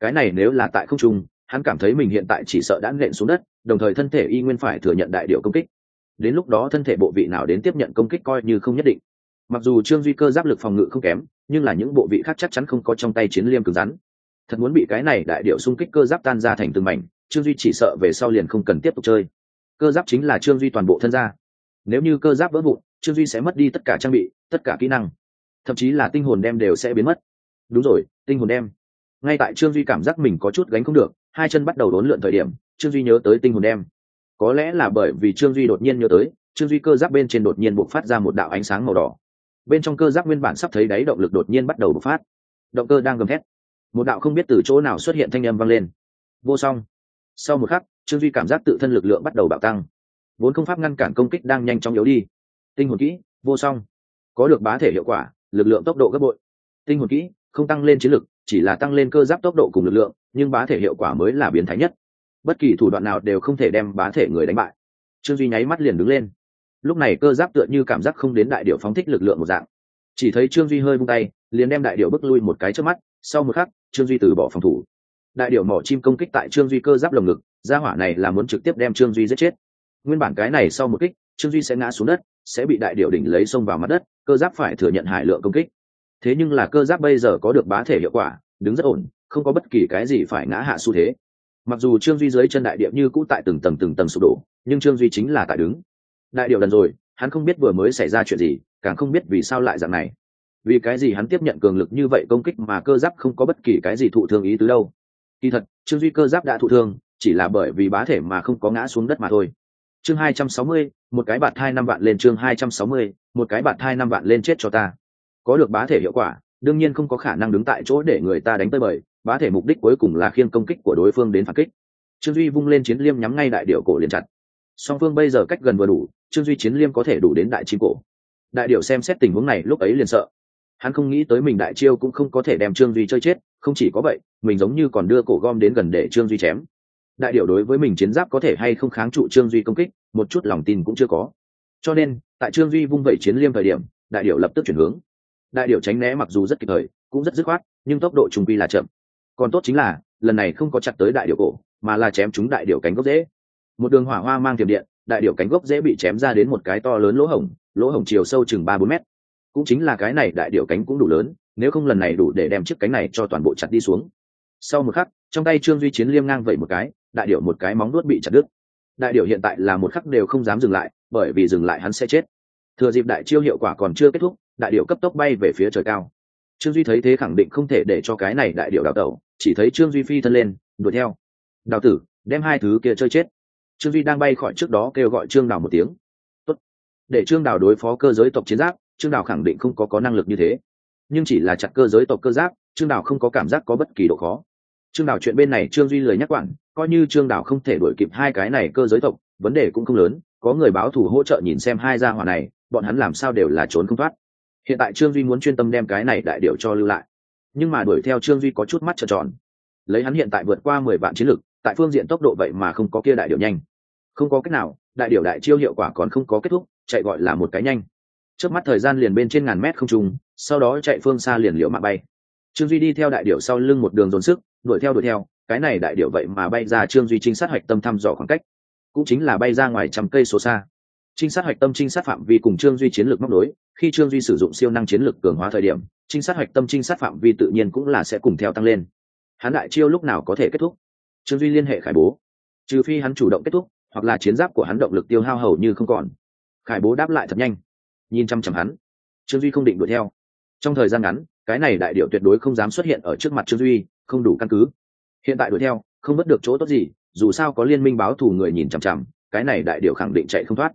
Cái này nếu là tại không trung hắn cảm thấy mình hiện tại chỉ sợ đã nện xuống đất, đồng thời thân thể y nguyên phải thừa nhận đại điệu công kích. Đến lúc đó thân thể bộ vị nào đến tiếp nhận công kích coi như không nhất định. Mặc dù trương duy cơ giáp lực phòng ngự không kém, nhưng là những bộ vị khác chắc chắn không có trong tay chiến liêm cứng rắn. Thật muốn bị cái này đại điệu xung kích cơ giáp tan ra thành từng mảnh, trương duy chỉ sợ về sau liền không cần tiếp tục chơi. Cơ giáp chính là trương duy toàn bộ thân gia. Nếu như cơ giáp vỡ vụn, trương duy sẽ mất đi tất cả trang bị, tất cả kỹ năng. Thậm chí là tinh hồn đem đều sẽ biến mất. Đúng rồi, tinh hồn đem. Ngay tại trương duy cảm giác mình có chút gánh không được hai chân bắt đầu đốn lượn thời điểm, trương duy nhớ tới tinh hồn đem có lẽ là bởi vì trương duy đột nhiên nhớ tới, trương duy cơ giáp bên trên đột nhiên bộc phát ra một đạo ánh sáng màu đỏ. Bên trong cơ giáp nguyên bản sắp thấy đáy động lực đột nhiên bắt đầu bộc phát. Động cơ đang gầm thét. Một đạo không biết từ chỗ nào xuất hiện thanh âm vang lên. Vô song. Sau một khắc, trương duy cảm giác tự thân lực lượng bắt đầu bạo tăng. Vốn không pháp ngăn cản công kích đang nhanh chóng yếu đi. Tinh hồn kỹ, vô song. Có được bá thể hiệu quả, lực lượng tốc độ gấp bội. Tinh hồn kỹ, không tăng lên chiến lực chỉ là tăng lên cơ giáp tốc độ cùng lực lượng, nhưng bá thể hiệu quả mới là biến thái nhất. Bất kỳ thủ đoạn nào đều không thể đem bá thể người đánh bại. Trương duy nháy mắt liền đứng lên. Lúc này cơ giáp tựa như cảm giác không đến đại điệu phóng thích lực lượng một dạng. Chỉ thấy trương duy hơi vung tay, liền đem đại điệu bước lui một cái trước mắt, sau một khắc, trương duy từ bỏ phòng thủ. Đại điệu mỏ chim công kích tại trương duy cơ giáp lồng ngực, gia hỏa này là muốn trực tiếp đem trương duy giết chết. Nguyên bản cái này sau một kích, trương duy sẽ ngã xuống đất, sẽ bị đại điệu đỉnh lấy xông vào mặt đất, cơ giáp phải thừa nhận hải lượng công kích thế nhưng là cơ giáp bây giờ có được bá thể hiệu quả, đứng rất ổn, không có bất kỳ cái gì phải ngã hạ xu thế. Mặc dù trương duy dưới chân đại điệu như cũ tại từng tầng từng tầng sụp đổ, nhưng trương duy chính là tại đứng. Đại điệu lần rồi, hắn không biết vừa mới xảy ra chuyện gì, càng không biết vì sao lại dạng này. Vì cái gì hắn tiếp nhận cường lực như vậy công kích mà cơ giáp không có bất kỳ cái gì thụ thương ý tứ đâu? Kỳ thật, trương duy cơ giáp đã thụ thương, chỉ là bởi vì bá thể mà không có ngã xuống đất mà thôi. Chương hai trăm sáu mươi, một cái bạt thai năm vạn lên chương hai trăm sáu mươi, một cái bạt thai năm vạn lên chết cho ta có được bá thể hiệu quả, đương nhiên không có khả năng đứng tại chỗ để người ta đánh tới bời, bá thể mục đích cuối cùng là khiêng công kích của đối phương đến phản kích. Trương duy vung lên chiến liêm nhắm ngay đại điệu cổ liền chặt. Song phương bây giờ cách gần vừa đủ, trương duy chiến liêm có thể đủ đến đại chim cổ. Đại điệu xem xét tình huống này lúc ấy liền sợ. Hắn không nghĩ tới mình đại chiêu cũng không có thể đem trương duy chơi chết, không chỉ có vậy, mình giống như còn đưa cổ gom đến gần để trương duy chém. Đại điệu đối với mình chiến giáp có thể hay không kháng trụ trương duy công kích, một chút lòng tin cũng chưa có. Cho nên, tại trương duy vung vẩy chiến liêm thời điểm, đại điệu lập tức chuyển hướng đại điệu tránh né mặc dù rất kịp thời, cũng rất dứt khoát, nhưng tốc độ trùng quy là chậm. Còn tốt chính là, lần này không có chặt tới đại điệu cổ, mà là chém chúng đại điệu cánh gốc dễ. Một đường hỏa hoa mang tiềm điện, đại điệu cánh gốc dễ bị chém ra đến một cái to lớn lỗ hổng lỗ hổng chiều sâu chừng ba bốn mét. Cũng chính là cái này đại điệu cánh cũng đủ lớn, nếu không lần này đủ để đem chiếc cánh này cho toàn bộ chặt đi xuống. Sau một khắc, trong tay trương duy chiến liêm ngang vẩy một cái, đại điệu một cái móng nuốt bị chặt đứt. Đại điệu hiện tại là một khắc đều không dám dừng lại, bởi vì dừng lại hắn sẽ chết thừa dịp đại chiêu hiệu quả còn chưa kết thúc, đại điệu cấp tốc bay về phía trời cao. Trương duy thấy thế khẳng định không thể để cho cái này đại điệu đào tẩu, chỉ thấy trương duy phi thân lên, đuổi theo. Đào tử, đem hai thứ kia chơi chết. Trương duy đang bay khỏi trước đó kêu gọi trương đào một tiếng. Tốt. để trương đào đối phó cơ giới tộc chiến giáp, trương đào khẳng định không có có năng lực như thế. Nhưng chỉ là chặt cơ giới tộc cơ giáp, trương đào không có cảm giác có bất kỳ độ khó. Trương đào chuyện bên này trương duy lời nhắc quản, coi như trương đào không thể đuổi kịp hai cái này cơ giới tộc, vấn đề cũng không lớn, có người báo thù hỗ trợ nhìn xem hai gia hỏa này bọn hắn làm sao đều là trốn không thoát. Hiện tại trương duy muốn chuyên tâm đem cái này đại điệu cho lưu lại. Nhưng mà đuổi theo trương duy có chút mắt trợn tròn. Lấy hắn hiện tại vượt qua mười vạn chiến lực, tại phương diện tốc độ vậy mà không có kia đại điệu nhanh. Không có cách nào, đại điệu đại chiêu hiệu quả còn không có kết thúc, chạy gọi là một cái nhanh. Trước mắt thời gian liền bên trên ngàn mét không trùng, sau đó chạy phương xa liền liệu mạng bay. Trương duy đi theo đại điệu sau lưng một đường dồn sức, đuổi theo đuổi theo, cái này đại điệu vậy mà bay ra trương duy trinh sát hoạch tâm thăm dò khoảng cách. Cũng chính là bay ra ngoài trăm cây số xa trinh sát hoạch tâm trinh sát phạm vi cùng trương duy chiến lược móc nối. khi trương duy sử dụng siêu năng chiến lược cường hóa thời điểm, trinh sát hoạch tâm trinh sát phạm vi tự nhiên cũng là sẽ cùng theo tăng lên. Hắn đại chiêu lúc nào có thể kết thúc? Trương duy liên hệ khải bố. Trừ phi hắn chủ động kết thúc, hoặc là chiến giáp của hắn động lực tiêu hao hầu như không còn. Khải bố đáp lại thật nhanh. Nhìn chăm chăm hắn, trương duy không định đuổi theo. Trong thời gian ngắn, cái này đại điệu tuyệt đối không dám xuất hiện ở trước mặt trương duy, không đủ căn cứ. Hiện tại đuổi theo, không mất được chỗ tốt gì, dù sao có liên minh báo thù người nhìn chằm chằm, cái này đại điệu khẳng định chạy không thoát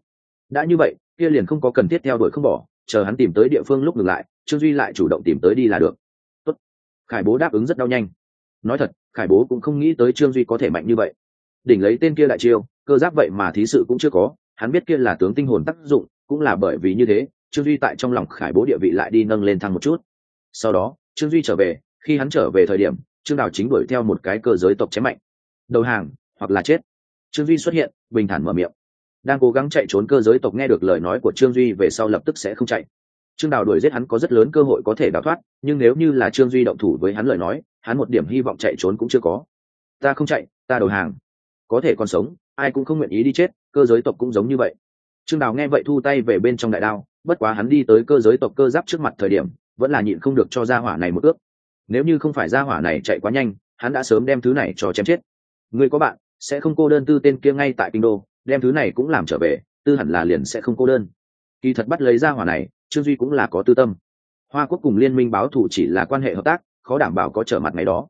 đã như vậy, kia liền không có cần thiết theo đuổi không bỏ, chờ hắn tìm tới địa phương lúc ngừng lại, trương duy lại chủ động tìm tới đi là được. Tốt. khải bố đáp ứng rất đau nhanh. Nói thật, khải bố cũng không nghĩ tới trương duy có thể mạnh như vậy. Đỉnh lấy tên kia đại chiêu, cơ giáp vậy mà thí sự cũng chưa có, hắn biết kia là tướng tinh hồn tác dụng, cũng là bởi vì như thế, trương duy tại trong lòng khải bố địa vị lại đi nâng lên thăng một chút. Sau đó, trương duy trở về, khi hắn trở về thời điểm, trương đào chính đuổi theo một cái cơ giới tộc chém mạnh. Đầu hàng, hoặc là chết. Trương duy xuất hiện, bình thản mở miệng đang cố gắng chạy trốn cơ giới tộc nghe được lời nói của trương duy về sau lập tức sẽ không chạy. Trương đào đuổi giết hắn có rất lớn cơ hội có thể đào thoát, nhưng nếu như là trương duy động thủ với hắn lời nói, hắn một điểm hy vọng chạy trốn cũng chưa có. Ta không chạy, ta đầu hàng. Có thể còn sống, ai cũng không nguyện ý đi chết, cơ giới tộc cũng giống như vậy. Trương đào nghe vậy thu tay về bên trong đại đao, bất quá hắn đi tới cơ giới tộc cơ giáp trước mặt thời điểm, vẫn là nhịn không được cho gia hỏa này một ước. Nếu như không phải gia hỏa này chạy quá nhanh, hắn đã sớm đem thứ này cho chém chết. Người có bạn, sẽ không cô đơn tư tên kia ngay tại kinh đô đem thứ này cũng làm trở về, tư hẳn là liền sẽ không cô đơn. Kỳ thật bắt lấy gia hỏa này, trương duy cũng là có tư tâm. Hoa quốc cùng liên minh báo thù chỉ là quan hệ hợp tác, khó đảm bảo có trở mặt ngày đó.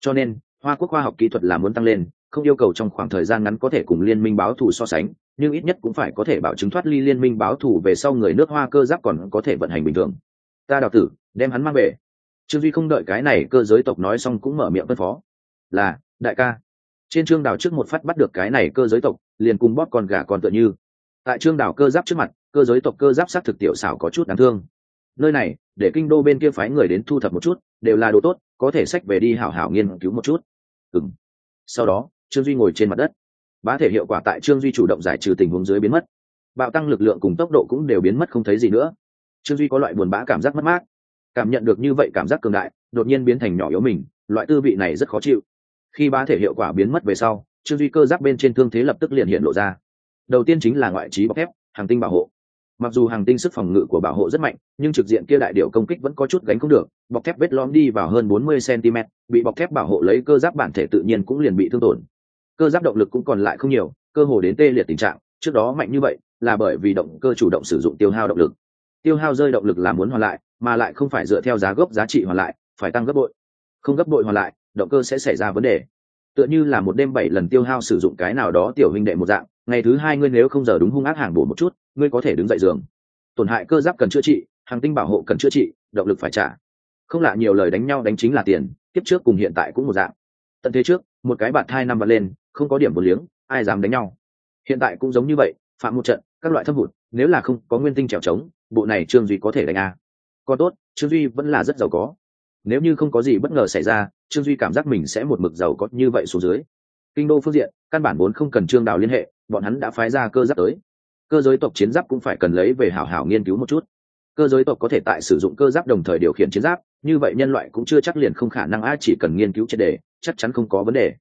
Cho nên, hoa quốc khoa học kỹ thuật là muốn tăng lên, không yêu cầu trong khoảng thời gian ngắn có thể cùng liên minh báo thù so sánh, nhưng ít nhất cũng phải có thể bảo chứng thoát ly liên minh báo thù về sau người nước hoa cơ giáp còn có thể vận hành bình thường. Ta đào tử, đem hắn mang về. Trương duy không đợi cái này cơ giới tộc nói xong cũng mở miệng phân phó. Là, đại ca trên trương đào trước một phát bắt được cái này cơ giới tộc, liền cùng bóp con gà còn tựa như. Tại trương đào cơ giáp trước mặt, cơ giới tộc cơ giáp s á c thực tiểu xảo có chút đáng thương. Nơi này, để kinh đô bên kia phái người đến thu thập một chút, đều là đồ tốt, có thể sách về đi hảo hảo nghiên cứu một chút. Ừng sau đó, trương duy ngồi trên mặt đất. Bá thể hiệu quả tại trương duy chủ động giải trừ tình huống dưới biến mất. Bạo tăng lực lượng cùng tốc độ cũng đều biến mất không thấy gì nữa. Trương duy có loại buồn bã cảm giác mất mát. Cảm nhận được như vậy cảm giác cường đại, đột nhiên biến thành nhỏ yếu mình, loại tư vị này rất khó chịu khi bá thể hiệu quả biến mất về sau, trương duy cơ giáp bên trên thương thế lập tức liền hiện lộ ra. Đầu tiên chính là ngoại trí bọc thép, hàng tinh bảo hộ. Mặc dù hàng tinh sức phòng ngự của bảo hộ rất mạnh, nhưng trực diện kia đại điệu công kích vẫn có chút gánh không được, bọc thép vết lõm đi vào hơn 40 cm bị bọc thép bảo hộ lấy cơ giáp bản thể tự nhiên cũng liền bị thương tổn. Cơ giáp động lực cũng còn lại không nhiều, cơ hồ đến tê liệt tình trạng, trước đó mạnh như vậy là bởi vì động cơ chủ động sử dụng tiêu hao động lực. Tiêu hao rơi động lực là muốn hoàn lại, mà lại không phải dựa theo giá gốc giá trị hoàn lại, phải tăng gấp bội. Không gấp bội hoàn lại động cơ sẽ xảy ra vấn đề. Tựa như là một đêm bảy lần tiêu hao sử dụng cái nào đó tiểu huynh đệ một dạng, ngày thứ hai ngươi nếu không giờ đúng hung ác hàng bổ một chút, ngươi có thể đứng dậy giường. Tổn hại cơ giáp cần chữa trị, hàng tinh bảo hộ cần chữa trị, động lực phải trả. Không lạ nhiều lời đánh nhau đánh chính là tiền tiếp trước cùng hiện tại cũng một dạng. Tận thế trước, một cái bạn thai năm bật lên, không có điểm một liếng, ai dám đánh nhau. Hiện tại cũng giống như vậy, phạm một trận, các loại thâm hụt, nếu là không có nguyên tinh trèo trống, bộ này trương duy có thể đánh a. À. còn tốt, trương duy vẫn là rất giàu có nếu như không có gì bất ngờ xảy ra trương duy cảm giác mình sẽ một mực giàu có như vậy xuống dưới. Kinh đô phương diện căn bản vốn không cần trương đào liên hệ bọn hắn đã phái ra cơ giáp tới. Cơ giới tộc chiến giáp cũng phải cần lấy về hảo hảo nghiên cứu một chút. Cơ giới tộc có thể tại sử dụng cơ giáp đồng thời điều khiển chiến giáp như vậy nhân loại cũng chưa chắc liền không khả năng ai chỉ cần nghiên cứu triệt đề chắc chắn không có vấn đề.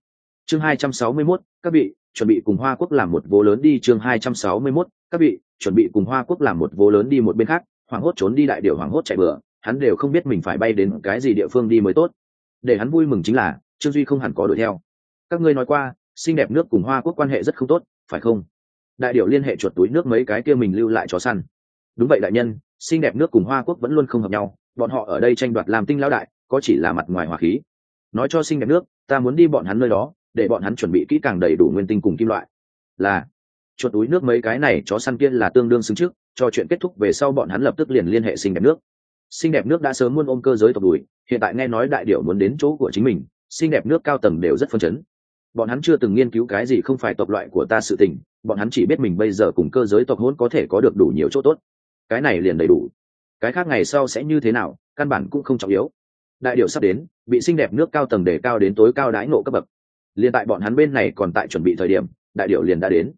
Chương 261, các vị chuẩn bị cùng hoa quốc làm một vô lớn đi. Chương 261, các vị chuẩn bị cùng hoa quốc làm một vô lớn đi một bên khác hoàng hốt trốn đi đại điều hoàng hốt chạy bừa hắn đều không biết mình phải bay đến cái gì địa phương đi mới tốt. Để hắn vui mừng chính là, trương duy không hẳn có đuổi theo. Các ngươi nói qua, xinh đẹp nước cùng hoa quốc quan hệ rất không tốt, phải không? Đại điệu liên hệ chuột túi nước mấy cái kia mình lưu lại chó săn. Đúng vậy đại nhân, xinh đẹp nước cùng hoa quốc vẫn luôn không hợp nhau, bọn họ ở đây tranh đoạt làm tinh lão đại, có chỉ là mặt ngoài hòa khí. Nói cho xinh đẹp nước, ta muốn đi bọn hắn nơi đó, để bọn hắn chuẩn bị kỹ càng đầy đủ nguyên tinh cùng kim loại. Là, chuột túi nước mấy cái này chó săn kia là tương đương xứng trước, cho chuyện kết thúc về sau bọn hắn lập tức liền liên hệ xinh đẹp nước xinh đẹp nước đã sớm muốn ôm cơ giới tộc đùi hiện tại nghe nói đại điệu muốn đến chỗ của chính mình, xinh đẹp nước cao tầng đều rất phân chấn. Bọn hắn chưa từng nghiên cứu cái gì không phải tộc loại của ta sự tình, bọn hắn chỉ biết mình bây giờ cùng cơ giới tộc hôn có thể có được đủ nhiều chỗ tốt. Cái này liền đầy đủ. Cái khác ngày sau sẽ như thế nào, căn bản cũng không trọng yếu. Đại điệu sắp đến, bị xinh đẹp nước cao tầng đề cao đến tối cao đái nộ cấp bậc. Liền tại bọn hắn bên này còn tại chuẩn bị thời điểm, đại điệu liền đã đến.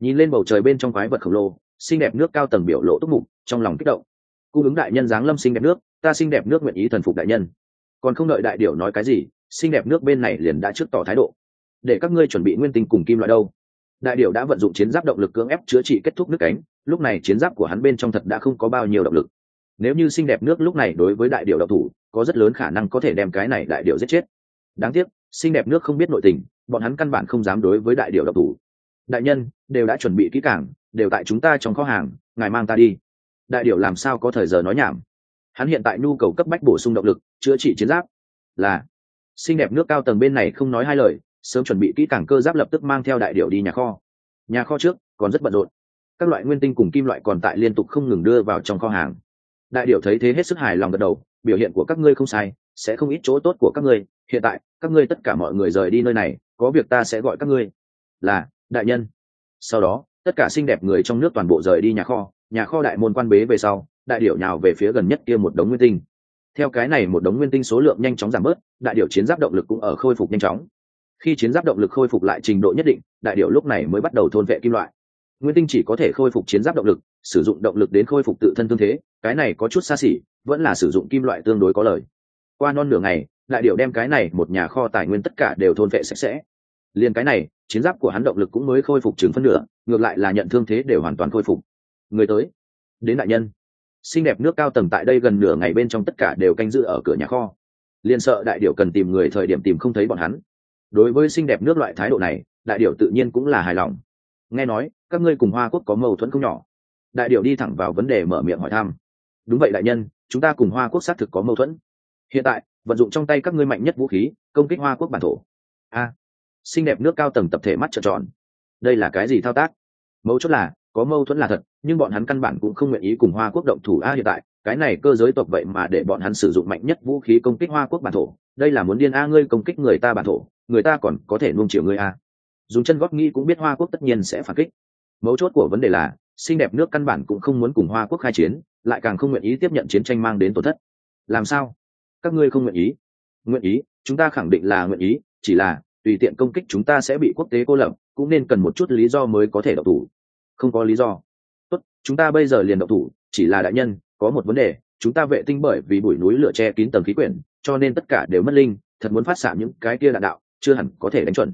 Nhìn lên bầu trời bên trong quái vật khổng lồ, xinh đẹp nước cao tầng biểu lộ túc mục, trong lòng kích động cung ứng đại nhân giáng lâm xinh đẹp nước, ta xinh đẹp nước nguyện ý thần phục đại nhân. Còn không đợi đại điệu nói cái gì, xinh đẹp nước bên này liền đã trước tỏ thái độ. Để các ngươi chuẩn bị nguyên tinh cùng kim loại đâu. Đại điệu đã vận dụng chiến giáp động lực cưỡng ép chữa trị kết thúc nước cánh, lúc này chiến giáp của hắn bên trong thật đã không có bao nhiêu động lực. Nếu như xinh đẹp nước lúc này đối với đại điệu độc thủ, có rất lớn khả năng có thể đem cái này đại điệu giết chết. Đáng tiếc, xinh đẹp nước không biết nội tình, bọn hắn căn bản không dám đối với đại điệu độc thủ. Đại nhân, đều đã chuẩn bị kỹ cảng đều tại chúng ta trong kho hàng, ngài mang ta đi đại điệu làm sao có thời giờ nói nhảm. Hắn hiện tại nhu cầu cấp bách bổ sung động lực, chữa trị chiến giáp. Là, xinh đẹp nước cao tầng bên này không nói hai lời, sớm chuẩn bị kỹ càng cơ giáp lập tức mang theo đại điệu đi nhà kho. Nhà kho trước, còn rất bận rộn. Các loại nguyên tinh cùng kim loại còn tại liên tục không ngừng đưa vào trong kho hàng. Đại điệu thấy thế hết sức hài lòng gật đầu, biểu hiện của các ngươi không sai, sẽ không ít chỗ tốt của các ngươi. Hiện tại, các ngươi tất cả mọi người rời đi nơi này, có việc ta sẽ gọi các ngươi. Là, đại nhân. Sau đó, tất cả xinh đẹp người trong nước toàn bộ rời đi nhà kho nhà kho đại môn quan bế về sau, đại điệu nhào về phía gần nhất kia một đống nguyên tinh. Theo cái này một đống nguyên tinh số lượng nhanh chóng giảm bớt, đại điệu chiến giáp động lực cũng ở khôi phục nhanh chóng. Khi chiến giáp động lực khôi phục lại trình độ nhất định, đại điệu lúc này mới bắt đầu thôn vệ kim loại. Nguyên tinh chỉ có thể khôi phục chiến giáp động lực, sử dụng động lực đến khôi phục tự thân tương thế, cái này có chút xa xỉ, vẫn là sử dụng kim loại tương đối có lời qua non nửa ngày, đại điệu đem cái này một nhà kho tài nguyên tất cả đều thôn vệ sạch sẽ. Liền cái này, chiến giáp của hắn động lực cũng mới khôi phục chừng phân nửa, ngược lại là nhận thương thế đều hoàn toàn khôi phục người tới. Đến đại nhân. Xinh đẹp nước cao tầng tại đây gần nửa ngày bên trong tất cả đều canh giữ ở cửa nhà kho. Liền sợ đại điệu cần tìm người thời điểm tìm không thấy bọn hắn. Đối với xinh đẹp nước loại thái độ này, đại điệu tự nhiên cũng là hài lòng. Nghe nói, các ngươi cùng hoa quốc có mâu thuẫn không nhỏ. Đại điệu đi thẳng vào vấn đề mở miệng hỏi thăm. Đúng vậy đại nhân, chúng ta cùng hoa quốc xác thực có mâu thuẫn. Hiện tại, vận dụng trong tay các ngươi mạnh nhất vũ khí, công kích hoa quốc bản thổ. A. Xinh đẹp nước cao tầng tập thể mắt trợn tròn. Đây là cái gì thao tác? Mấu chốt là có mâu thuẫn là thật, nhưng bọn hắn căn bản cũng không nguyện ý cùng hoa quốc động thủ a hiện tại, cái này cơ giới tộc vậy mà để bọn hắn sử dụng mạnh nhất vũ khí công kích hoa quốc bản thổ, đây là muốn điên a ngươi công kích người ta bản thổ, người ta còn có thể nuông chiều ngươi a. Dùng chân góp nghĩ cũng biết hoa quốc tất nhiên sẽ phản kích. Mấu chốt của vấn đề là, xinh đẹp nước căn bản cũng không muốn cùng hoa quốc khai chiến, lại càng không nguyện ý tiếp nhận chiến tranh mang đến tổn thất. Làm sao? Các ngươi không nguyện ý. Nguyện ý, chúng ta khẳng định là nguyện ý, chỉ là, tùy tiện công kích chúng ta sẽ bị quốc tế cô lập, cũng nên cần một chút lý do mới có thể độc thủ không có lý do. Tốt, chúng ta bây giờ liền động thủ, chỉ là đại nhân, có một vấn đề, chúng ta vệ tinh bởi vì bụi núi lửa che kín tầng khí quyển, cho nên tất cả đều mất linh, thật muốn phát xạ những cái kia đạn đạo, chưa hẳn có thể đánh chuẩn.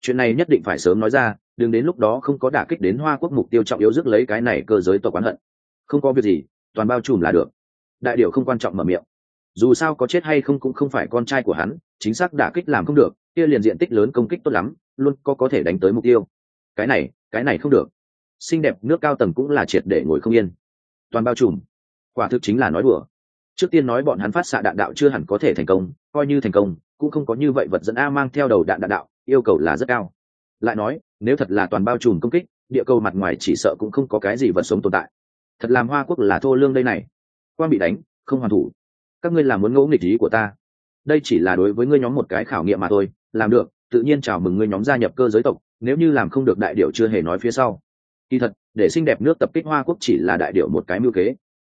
Chuyện này nhất định phải sớm nói ra, đừng đến lúc đó không có đả kích đến hoa quốc mục tiêu trọng yếu rước lấy cái này cơ giới tộc quán hận. Không có việc gì, toàn bao trùm là được. Đại điệu không quan trọng mở miệng. Dù sao có chết hay không cũng không phải con trai của hắn, chính xác đả kích làm không được, kia liền diện tích lớn công kích tốt lắm, luôn có có thể đánh tới mục tiêu. Cái này cái này không được xinh đẹp, nước cao tầng cũng là triệt để ngồi không yên. Toàn bao trùm. Quả thực chính là nói đùa. Trước tiên nói bọn hắn phát xạ đạn đạo chưa hẳn có thể thành công, coi như thành công, cũng không có như vậy vật dẫn a mang theo đầu đạn đạn đạo, yêu cầu là rất cao. Lại nói, nếu thật là toàn bao trùm công kích, địa cầu mặt ngoài chỉ sợ cũng không có cái gì vật sống tồn tại. Thật làm hoa quốc là thô lương đây này. Quan bị đánh, không hoàn thủ. Các ngươi làm muốn ngẫu nghịch ý của ta. Đây chỉ là đối với ngươi nhóm một cái khảo nghiệm mà thôi. Làm được, tự nhiên chào mừng ngươi nhóm gia nhập cơ giới tộc, nếu như làm không được đại điệu chưa hề nói phía sau kỳ thật, để xinh đẹp nước tập kích hoa quốc chỉ là đại điệu một cái mưu kế.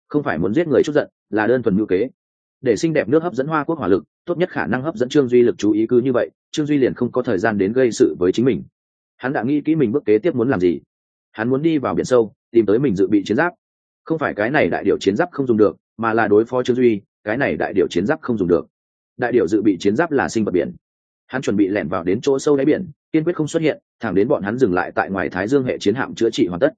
Không phải muốn giết người chút giận, là đơn thuần mưu kế. Để xinh đẹp nước hấp dẫn hoa quốc hỏa lực, tốt nhất khả năng hấp dẫn trương duy lực chú ý cứ như vậy, trương duy liền không có thời gian đến gây sự với chính mình. Hắn đã nghĩ kỹ mình bước kế tiếp muốn làm gì. Hắn muốn đi vào biển sâu, tìm tới mình dự bị chiến giáp. Không phải cái này đại điệu chiến giáp không dùng được, mà là đối phó trương duy, cái này đại điệu chiến giáp không dùng được. Đại điệu dự bị chiến giáp là sinh vật biển. Hắn chuẩn bị lẻn vào đến chỗ sâu đáy biển kiên quyết không xuất hiện, thẳng đến bọn hắn dừng lại tại ngoài thái dương hệ chiến hạm chữa trị hoàn tất.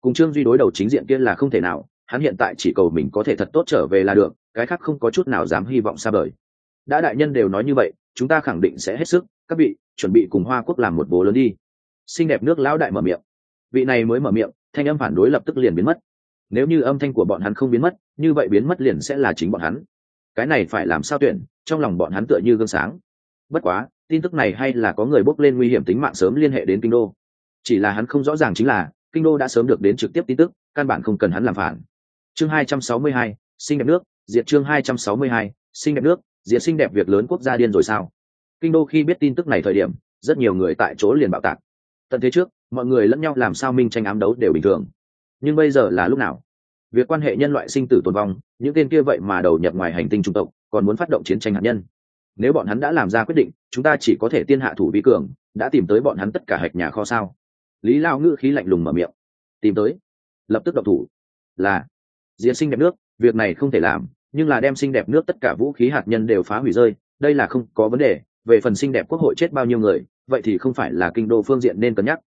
Cùng trương duy đối đầu chính diện kia là không thể nào, hắn hiện tại chỉ cầu mình có thể thật tốt trở về là được, cái khác không có chút nào dám hy vọng xa vời. Đã đại nhân đều nói như vậy, chúng ta khẳng định sẽ hết sức, các vị, chuẩn bị cùng hoa quốc làm một bố lớn đi. Xinh đẹp nước lão đại mở miệng. Vị này mới mở miệng, thanh âm phản đối lập tức liền biến mất. Nếu như âm thanh của bọn hắn không biến mất, như vậy biến mất liền sẽ là chính bọn hắn. Cái này phải làm sao tuyển, trong lòng bọn hắn tựa như gương sáng. Bất quá tin tức này hay là có người bốc lên nguy hiểm tính mạng sớm liên hệ đến kinh đô? Chỉ là hắn không rõ ràng chính là kinh đô đã sớm được đến trực tiếp tin tức căn bản không cần hắn làm phản. Chương 262, sinh đẹp nước diệt chương 262, sinh đẹp nước diệt sinh đẹp việc lớn quốc gia điên rồi sao? Kinh đô khi biết tin tức này thời điểm rất nhiều người tại chỗ liền bạo tạc. Tận thế trước mọi người lẫn nhau làm sao minh tranh ám đấu đều bình thường. Nhưng bây giờ là lúc nào? Việc quan hệ nhân loại sinh tử tồn vong những tên kia vậy mà đầu nhập ngoài hành tinh trung tộc còn muốn phát động chiến tranh hạt nhân nếu bọn hắn đã làm ra quyết định, chúng ta chỉ có thể tiên hạ thủ vi cường, đã tìm tới bọn hắn tất cả hạch nhà kho sao? Lý lao ngữ khí lạnh lùng mở miệng. Tìm tới. Lập tức độc thủ. Là. Diễn sinh đẹp nước, việc này không thể làm, nhưng là đem sinh đẹp nước tất cả vũ khí hạt nhân đều phá hủy rơi, đây là không có vấn đề. Về phần sinh đẹp quốc hội chết bao nhiêu người, vậy thì không phải là kinh đô phương diện nên cân nhắc.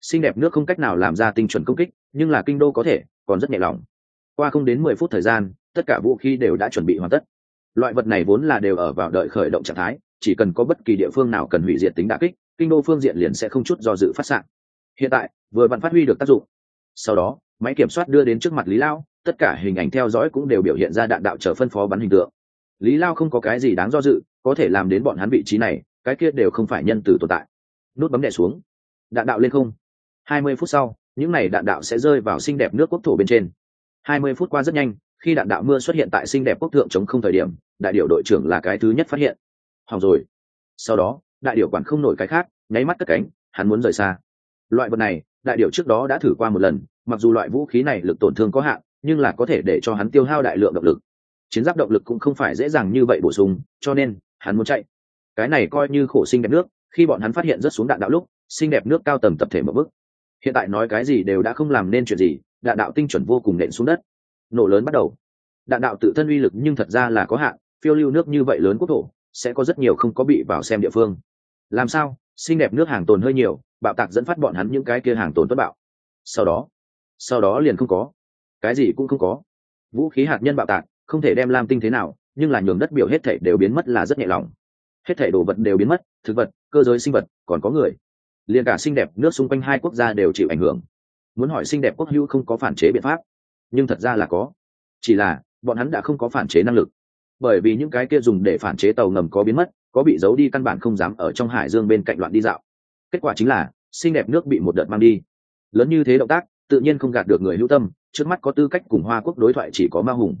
Sinh đẹp nước không cách nào làm ra tinh chuẩn công kích, nhưng là kinh đô có thể, còn rất nhẹ lòng. Qua không đến mười phút thời gian, tất cả vũ khí đều đã chuẩn bị hoàn tất loại vật này vốn là đều ở vào đợi khởi động trạng thái, chỉ cần có bất kỳ địa phương nào cần hủy diệt tính đà kích, kinh đô phương diện liền sẽ không chút do dự phát s hiện tại, vừa vặn phát huy được tác dụng. Sau đó, máy kiểm soát đưa đến trước mặt lý lao, tất cả hình ảnh theo dõi cũng đều biểu hiện ra đạn đạo chờ phân phó bắn hình tượng. Lý lao không có cái gì đáng do dự, có thể làm đến bọn hắn vị trí này, cái kia đều không phải nhân từ tồn tại. Nút bấm đè xuống. Đạn đạo lên không. Hai mươi phút sau, những n à y đạn đạo sẽ rơi vào xinh đẹp nước quốc thổ bên trên. Hai mươi phút qua rất nhanh khi đạn đạo mưa xuất hiện tại xinh đẹp quốc thượng chống không thời điểm, đại điệu đội trưởng là cái thứ nhất phát hiện. Hỏng rồi. Sau đó, đại điệu quản không nổi cái khác, nháy mắt cất cánh, hắn muốn rời xa. Loại vật này, đại điệu trước đó đã thử qua một lần, mặc dù loại vũ khí này lực tổn thương có hạn, nhưng là có thể để cho hắn tiêu hao đại lượng động lực. Chiến giáp động lực cũng không phải dễ dàng như vậy bổ sung, cho nên, hắn muốn chạy. Cái này coi như khổ sinh đẹp nước, khi bọn hắn phát hiện rất xuống đạn đạo lúc xinh đẹp nước cao tầng tập thể một bước. Hiện tại nói cái gì đều đã không làm nên chuyện gì, đạn đạo tinh chuẩn vô cùng nện xuống đất nổ lớn bắt đầu. Đạn đạo tự thân uy lực nhưng thật ra là có hạn, phiêu lưu nước như vậy lớn quốc thổ, sẽ có rất nhiều không có bị vào xem địa phương. Làm sao? Xinh đẹp nước hàng tồn hơi nhiều, bạo tạc dẫn phát bọn hắn những cái kia hàng tồn tốt bạo. Sau đó sau đó liền không có. Cái gì cũng không có. Vũ khí hạt nhân bạo tạc, không thể đem lam tinh thế nào, nhưng là nhường đất biểu hết thể đều biến mất là rất nhẹ lòng. Hết thể đồ vật đều biến mất, thực vật, cơ giới sinh vật, còn có người. Liền cả xinh đẹp nước xung quanh hai quốc gia đều chịu ảnh hưởng. Muốn hỏi xinh đẹp quốc hữu không có phản chế biện pháp nhưng thật ra là có. Chỉ là, bọn hắn đã không có phản chế năng lực. Bởi vì những cái kia dùng để phản chế tàu ngầm có biến mất, có bị giấu đi căn bản không dám ở trong hải dương bên cạnh loạn đi dạo. Kết quả chính là, xinh đẹp nước bị một đợt mang đi. Lớn như thế động tác, tự nhiên không gạt được người hữu tâm, trước mắt có tư cách cùng hoa quốc đối thoại chỉ có ma hùng.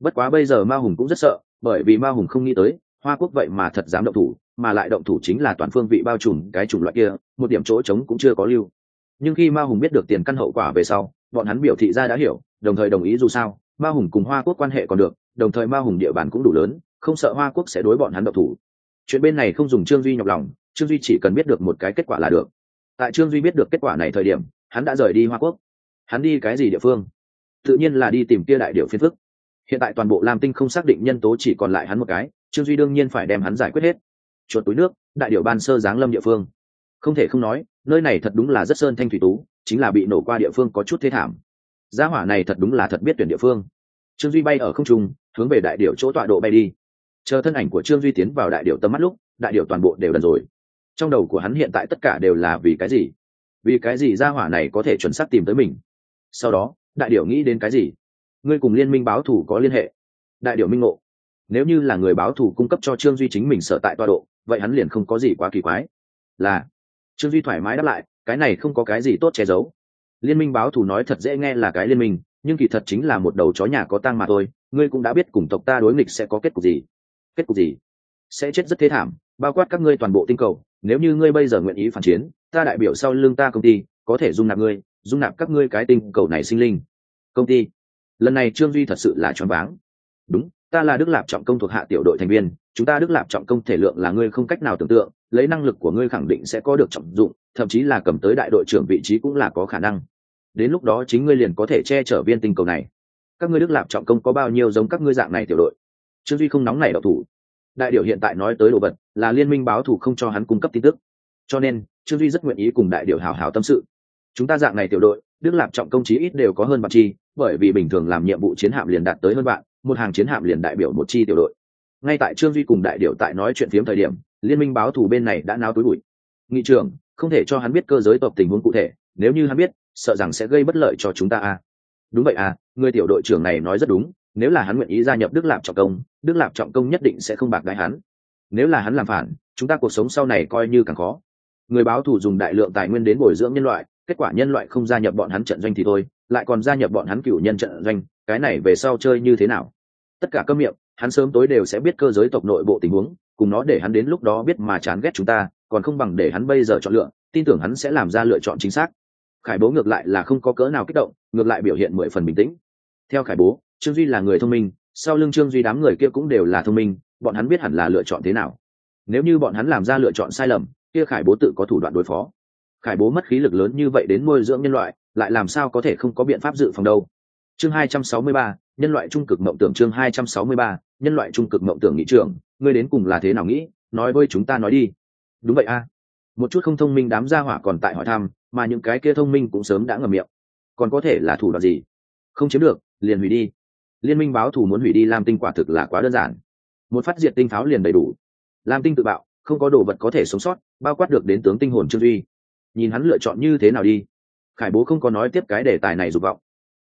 Bất quá bây giờ ma hùng cũng rất sợ, bởi vì ma hùng không nghĩ tới, hoa quốc vậy mà thật dám động thủ, mà lại động thủ chính là toàn phương vị bao trùm cái chủng loại kia, một điểm chỗ trống cũng chưa có lưu. Nhưng khi ma hùng biết được tiền căn hậu quả về sau, bọn hắn biểu thị ra đã hiểu đồng thời đồng ý dù sao, ma hùng cùng hoa quốc quan hệ còn được, đồng thời ma hùng địa bàn cũng đủ lớn, không sợ hoa quốc sẽ đối bọn hắn độc thủ. Chuyện bên này không dùng trương duy nhọc lòng, trương duy chỉ cần biết được một cái kết quả là được. Tại trương duy biết được kết quả này thời điểm, hắn đã rời đi hoa quốc. Hắn đi cái gì địa phương? Tự nhiên là đi tìm kia đại điệu phiên phức. Hiện tại toàn bộ lam tinh không xác định nhân tố chỉ còn lại hắn một cái, trương duy đương nhiên phải đem hắn giải quyết hết. Chuột túi nước, đại điệu ban sơ giáng lâm địa phương. Không thể không nói, nơi này thật đúng là rất sơn thanh thủy tú, chính là bị nổ qua địa phương có chút thế thảm gia hỏa này thật đúng là thật biết tuyển địa phương. Trương duy bay ở không trung, hướng về đại điệu chỗ tọa độ bay đi. Chờ thân ảnh của trương duy tiến vào đại điệu tầm mắt lúc, đại điệu toàn bộ đều đần rồi. Trong đầu của hắn hiện tại tất cả đều là vì cái gì? Vì cái gì gia hỏa này có thể chuẩn xác tìm tới mình? Sau đó, đại điệu nghĩ đến cái gì? Ngươi cùng liên minh báo thủ có liên hệ. Đại điệu minh ngộ. Nếu như là người báo thủ cung cấp cho trương duy chính mình sở tại tọa độ, vậy hắn liền không có gì quá kỳ quái. Là, trương duy thoải mái đáp lại, cái này không có cái gì tốt che giấu liên minh báo thù nói thật dễ nghe là cái liên minh, nhưng kỳ thật chính là một đầu chó nhà có tang mà thôi, ngươi cũng đã biết cùng tộc ta đối nghịch sẽ có kết cục gì. Kết cục gì? Sẽ chết rất thế thảm, bao quát các ngươi toàn bộ tinh cầu, nếu như ngươi bây giờ nguyện ý phản chiến, ta đại biểu sau lưng ta công ty, có thể dung nạp ngươi, dung nạp các ngươi cái tinh cầu này sinh linh. Công ty. Lần này trương duy thật sự là choáng váng. Đúng ta là đức lạp trọng công thuộc hạ tiểu đội thành viên, chúng ta đức lạp trọng công thể lượng là ngươi không cách nào tưởng tượng, lấy năng lực của ngươi khẳng định sẽ có được trọng dụng, thậm chí là cầm tới đại đội trưởng vị trí cũng là có khả năng. Đến lúc đó chính ngươi liền có thể che chở viên tinh cầu này. Các ngươi đức lạp trọng công có bao nhiêu giống các ngươi dạng này tiểu đội? Trương duy không nóng này đọc thủ. Đại điệu hiện tại nói tới đồ vật, là liên minh báo thủ không cho hắn cung cấp tin tức. Cho nên, trương duy rất nguyện ý cùng đại điệu hào hào tâm sự. Chúng ta dạng này tiểu đội, đức lạp trọng công chí ít đều có hơn bạn chi, bởi vì bình thường làm nhiệm vụ chiến hạm liền đạt tới hơn bạn một hàng chiến hạm liền đại biểu một chi tiểu đội. Ngay tại trương duy cùng đại điệu tại nói chuyện phiếm thời điểm, liên minh báo thù bên này đã náo túi bụi. Nghị trưởng, không thể cho hắn biết cơ giới tộc tình huống cụ thể, nếu như hắn biết, sợ rằng sẽ gây bất lợi cho chúng ta à. đúng vậy à người tiểu đội trưởng này nói rất đúng, nếu là hắn nguyện ý gia nhập đức lạp trọng công, đức lạp trọng công nhất định sẽ không bạc gái hắn. Nếu là hắn làm phản, chúng ta cuộc sống sau này coi như càng khó. Người báo thù dùng đại lượng tài nguyên đến bồi dưỡng nhân loại, kết quả nhân loại không gia nhập bọn hắn trận doanh thì thôi, lại còn gia nhập bọn hắn cựu nhân trận doanh, cái này về sau chơi như thế nào? Tất cả cơm miệng, hắn sớm tối đều sẽ biết cơ giới tộc nội bộ tình huống, cùng nó để hắn đến lúc đó biết mà chán ghét chúng ta, còn không bằng để hắn bây giờ chọn lựa, tin tưởng hắn sẽ làm ra lựa chọn chính xác. Khải bố ngược lại là không có cỡ nào kích động, ngược lại biểu hiện mười phần bình tĩnh. Theo khải bố, trương duy là người thông minh, sau lưng trương duy đám người kia cũng đều là thông minh, bọn hắn biết hẳn là lựa chọn thế nào. Nếu như bọn hắn làm ra lựa chọn sai lầm, kia khải bố tự có thủ đoạn đối phó. Khải bố mất khí lực lớn như vậy đến nuôi dưỡng nhân loại, lại làm sao có thể không có biện pháp dự phòng đâu? Chương hai trăm sáu mươi ba nhân loại trung cực mộng tưởng chương hai trăm sáu mươi ba, nhân loại trung cực mộng tưởng nghị trưởng ngươi đến cùng là thế nào nghĩ? Nói với chúng ta nói đi. Đúng vậy a. Một chút không thông minh đám gia hỏa còn tại hỏi thăm, mà những cái kia thông minh cũng sớm đã ngầm miệng. Còn có thể là thủ đoạn gì? Không chiếm được, liền hủy đi. Liên minh báo thù muốn hủy đi lam tinh quả thực là quá đơn giản. Một phát diệt tinh pháo liền đầy đủ. Lam tinh tự bạo, không có đồ vật có thể sống sót, bao quát được đến tướng tinh hồn trương duy. Nhìn hắn lựa chọn như thế nào đi. Khải bố không có nói tiếp cái đề tài này dục vọng.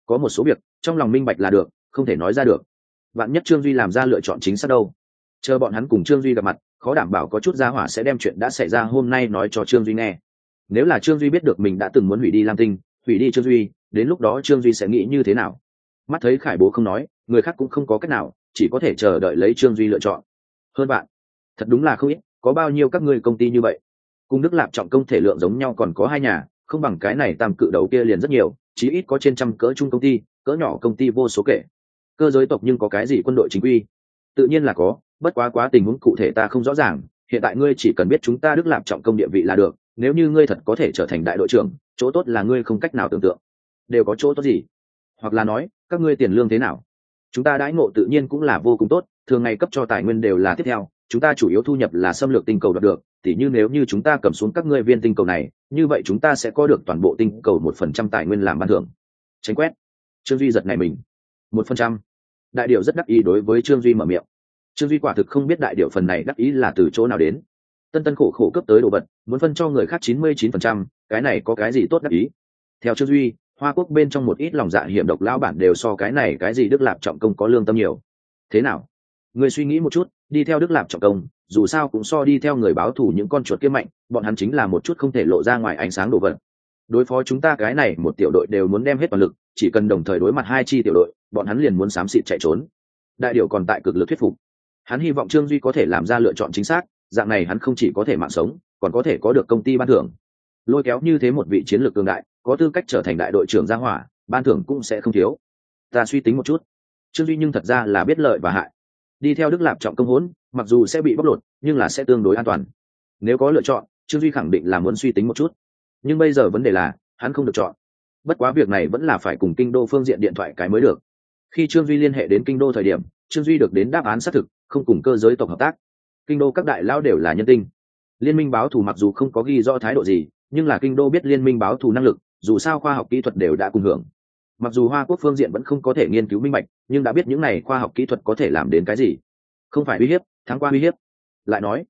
Có một số việc, trong lòng minh bạch là được không thể nói ra được. Bạn nhất trương duy làm ra lựa chọn chính xác đâu? Chờ bọn hắn cùng trương duy gặp mặt, khó đảm bảo có chút gia hỏa sẽ đem chuyện đã xảy ra hôm nay nói cho trương duy nghe. Nếu là trương duy biết được mình đã từng muốn hủy đi lam tinh, hủy đi trương duy, đến lúc đó trương duy sẽ nghĩ như thế nào? Mắt thấy khải bố không nói, người khác cũng không có cách nào, chỉ có thể chờ đợi lấy trương duy lựa chọn. Hơn bạn, thật đúng là không ít, có bao nhiêu các ngươi công ty như vậy? Cung đức lạp trọng công thể lượng giống nhau còn có hai nhà, không bằng cái này tam cự đầu kia liền rất nhiều, chí ít có trên trăm cỡ chung công ty, cỡ nhỏ công ty vô số kể cơ giới tộc nhưng có cái gì quân đội chính quy? Tự nhiên là có, bất quá quá tình huống cụ thể ta không rõ ràng, hiện tại ngươi chỉ cần biết chúng ta đức lạp trọng công địa vị là được, nếu như ngươi thật có thể trở thành đại đội trưởng, chỗ tốt là ngươi không cách nào tưởng tượng. Đều có chỗ tốt gì? Hoặc là nói, các ngươi tiền lương thế nào? Chúng ta đãi ngộ tự nhiên cũng là vô cùng tốt, thường ngày cấp cho tài nguyên đều là tiếp theo, chúng ta chủ yếu thu nhập là xâm lược tinh cầu đạt được, tỉ như nếu như chúng ta cầm xuống các ngươi viên tinh cầu này, như vậy chúng ta sẽ có được toàn bộ tinh cầu một phần trăm tài nguyên làm ban thưởng. Tránh quét. Trương duy giật này mình. Một phần trăm đại điệu rất đắc ý đối với trương duy mở miệng. Trương duy quả thực không biết đại điệu phần này đắc ý là từ chỗ nào đến. Tân tân khổ khổ cấp tới đồ vật, muốn phân cho người khác chín mươi chín phần trăm, cái này có cái gì tốt đắc ý? Theo trương duy, hoa quốc bên trong một ít lòng dạ hiểm độc lão bản đều so cái này cái gì đức lạp trọng công có lương tâm nhiều. Thế nào? Người suy nghĩ một chút, đi theo đức lạp trọng công, dù sao cũng so đi theo người báo thù những con chuột kia mạnh, bọn hắn chính là một chút không thể lộ ra ngoài ánh sáng đồ vật đối phó chúng ta cái này một tiểu đội đều muốn đem hết toàn lực, chỉ cần đồng thời đối mặt hai chi tiểu đội, bọn hắn liền muốn xám xịt chạy trốn. Đại điều còn tại cực lực thuyết phục. Hắn hy vọng trương duy có thể làm ra lựa chọn chính xác, dạng này hắn không chỉ có thể mạng sống, còn có thể có được công ty ban thưởng. Lôi kéo như thế một vị chiến lược cường đại, có tư cách trở thành đại đội trưởng gia hỏa, ban thưởng cũng sẽ không thiếu. Ta suy tính một chút. Trương duy nhưng thật ra là biết lợi và hại. Đi theo đức lạp trọng công hỗn mặc dù sẽ bị bóc lột, nhưng là sẽ tương đối an toàn. Nếu có lựa chọn, trương duy khẳng định là muốn suy tính một chút nhưng bây giờ vấn đề là, hắn không được chọn. Bất quá việc này vẫn là phải cùng kinh đô phương diện điện thoại cái mới được. Khi trương duy liên hệ đến kinh đô thời điểm, trương duy được đến đáp án xác thực, không cùng cơ giới tộc hợp tác. Kinh đô các đại lao đều là nhân tinh. Liên minh báo thù mặc dù không có ghi rõ thái độ gì, nhưng là kinh đô biết liên minh báo thù năng lực, dù sao khoa học kỹ thuật đều đã cùng hưởng. Mặc dù hoa quốc phương diện vẫn không có thể nghiên cứu minh bạch, nhưng đã biết những này khoa học kỹ thuật có thể làm đến cái gì. Không phải uy hiếp, thắng qua uy hiếp. Lại nói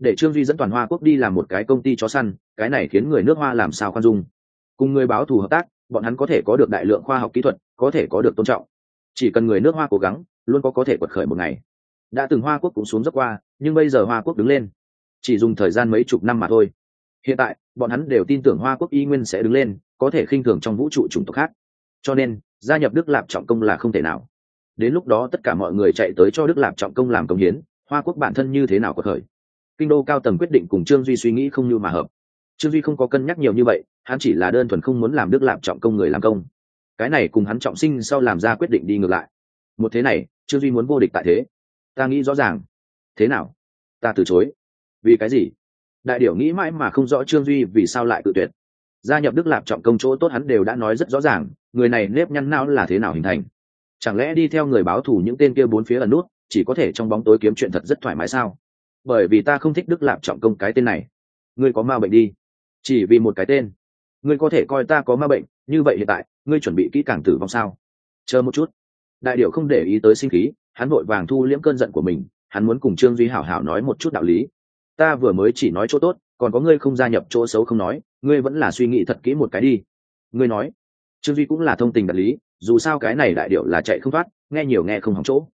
để trương duy dẫn toàn hoa quốc đi làm một cái công ty chó săn, cái này khiến người nước hoa làm sao khoan dung. Cùng người báo thù hợp tác, bọn hắn có thể có được đại lượng khoa học kỹ thuật, có thể có được tôn trọng. Chỉ cần người nước hoa cố gắng, luôn có có thể quật khởi một ngày. Đã từng hoa quốc cũng xuống dốc qua, nhưng bây giờ hoa quốc đứng lên. Chỉ dùng thời gian mấy chục năm mà thôi. Hiện tại, bọn hắn đều tin tưởng hoa quốc y nguyên sẽ đứng lên, có thể khinh thường trong vũ trụ chủng tộc khác. Cho nên, gia nhập đức lạp trọng công là không thể nào. Đến lúc đó tất cả mọi người chạy tới cho đức lạp trọng công làm công hiến, hoa quốc bản thân như thế nào có thời kinh đô cao tầng quyết định cùng trương duy suy nghĩ không như mà hợp. Trương duy không có cân nhắc nhiều như vậy, hắn chỉ là đơn thuần không muốn làm đức lạp trọng công người làm công. Cái này cùng hắn trọng sinh sau làm ra quyết định đi ngược lại. Một thế này, trương duy muốn vô địch tại thế. Ta nghĩ rõ ràng. Thế nào? Ta từ chối. Vì cái gì? Đại điểu nghĩ mãi mà không rõ trương duy vì sao lại tự tuyệt. Gia nhập đức lạp trọng công chỗ tốt hắn đều đã nói rất rõ ràng, người này nếp nhăn não là thế nào hình thành? Chẳng lẽ đi theo người báo thù những tên kia bốn phía ẩn nút, chỉ có thể trong bóng tối kiếm chuyện thật rất thoải mái sao? Bởi vì ta không thích đức lạp trọng công cái tên này. Ngươi có ma bệnh đi. Chỉ vì một cái tên. Ngươi có thể coi ta có ma bệnh, như vậy hiện tại, ngươi chuẩn bị kỹ càng tử vong sao? Chờ một chút. Đại điệu không để ý tới sinh khí, hắn vội vàng thu liễm cơn giận của mình, hắn muốn cùng trương duy hảo hảo nói một chút đạo lý. Ta vừa mới chỉ nói chỗ tốt, còn có ngươi không gia nhập chỗ xấu không nói, ngươi vẫn là suy nghĩ thật kỹ một cái đi. Ngươi nói. Trương duy cũng là thông tình đạt lý, dù sao cái này đại điệu là chạy không thoát, nghe nhiều nghe không hỏng chỗ.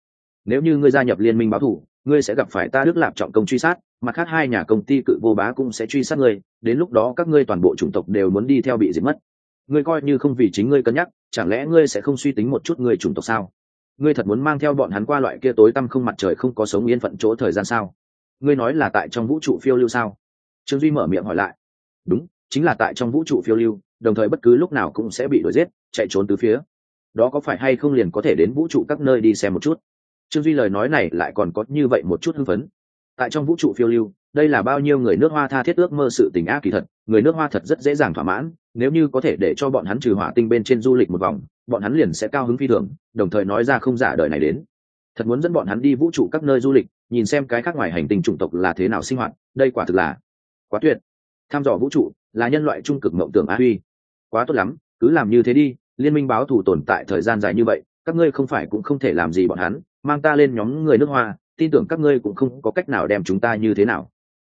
Nếu như ngươi gia nhập liên minh báo thủ ngươi sẽ gặp phải ta đức lạp trọng công truy sát, mặt khác hai nhà công ty cự vô bá cũng sẽ truy sát ngươi, đến lúc đó các ngươi toàn bộ chủng tộc đều muốn đi theo bị diệt mất. Ngươi coi như không vì chính ngươi cân nhắc, chẳng lẽ ngươi sẽ không suy tính một chút ngươi chủng tộc sao? Ngươi thật muốn mang theo bọn hắn qua loại kia tối tăm không mặt trời không có sống yên phận chỗ thời gian sao? Ngươi nói là tại trong vũ trụ phiêu lưu sao? Trương duy mở miệng hỏi lại. Đúng, chính là tại trong vũ trụ phiêu lưu, đồng thời bất cứ lúc nào cũng sẽ bị đuổi giết, chạy trốn từ phía. Đó có phải hay không liền có thể đến vũ trụ các nơi đi xem một chút? Trương duy lời nói này lại còn có như vậy một chút hưng phấn. Tại trong vũ trụ phiêu lưu, đây là bao nhiêu người nước hoa tha thiết ước mơ sự tình ác kỳ thật, người nước hoa thật rất dễ dàng thỏa mãn, nếu như có thể để cho bọn hắn trừ hỏa tinh bên trên du lịch một vòng, bọn hắn liền sẽ cao hứng phi thường, đồng thời nói ra không giả đời này đến. Thật muốn dẫn bọn hắn đi vũ trụ các nơi du lịch, nhìn xem cái khác ngoài hành tinh chủng tộc là thế nào sinh hoạt, đây quả thực là quá tuyệt. Tham dò vũ trụ là nhân loại trung cực mộng tưởng á huy. Quá tốt lắm, cứ làm như thế đi, liên minh báo thù tồn tại thời gian dài như vậy, các ngươi không phải cũng không thể làm gì bọn hắn mang ta lên nhóm người nước hoa tin tưởng các ngươi cũng không có cách nào đem chúng ta như thế nào.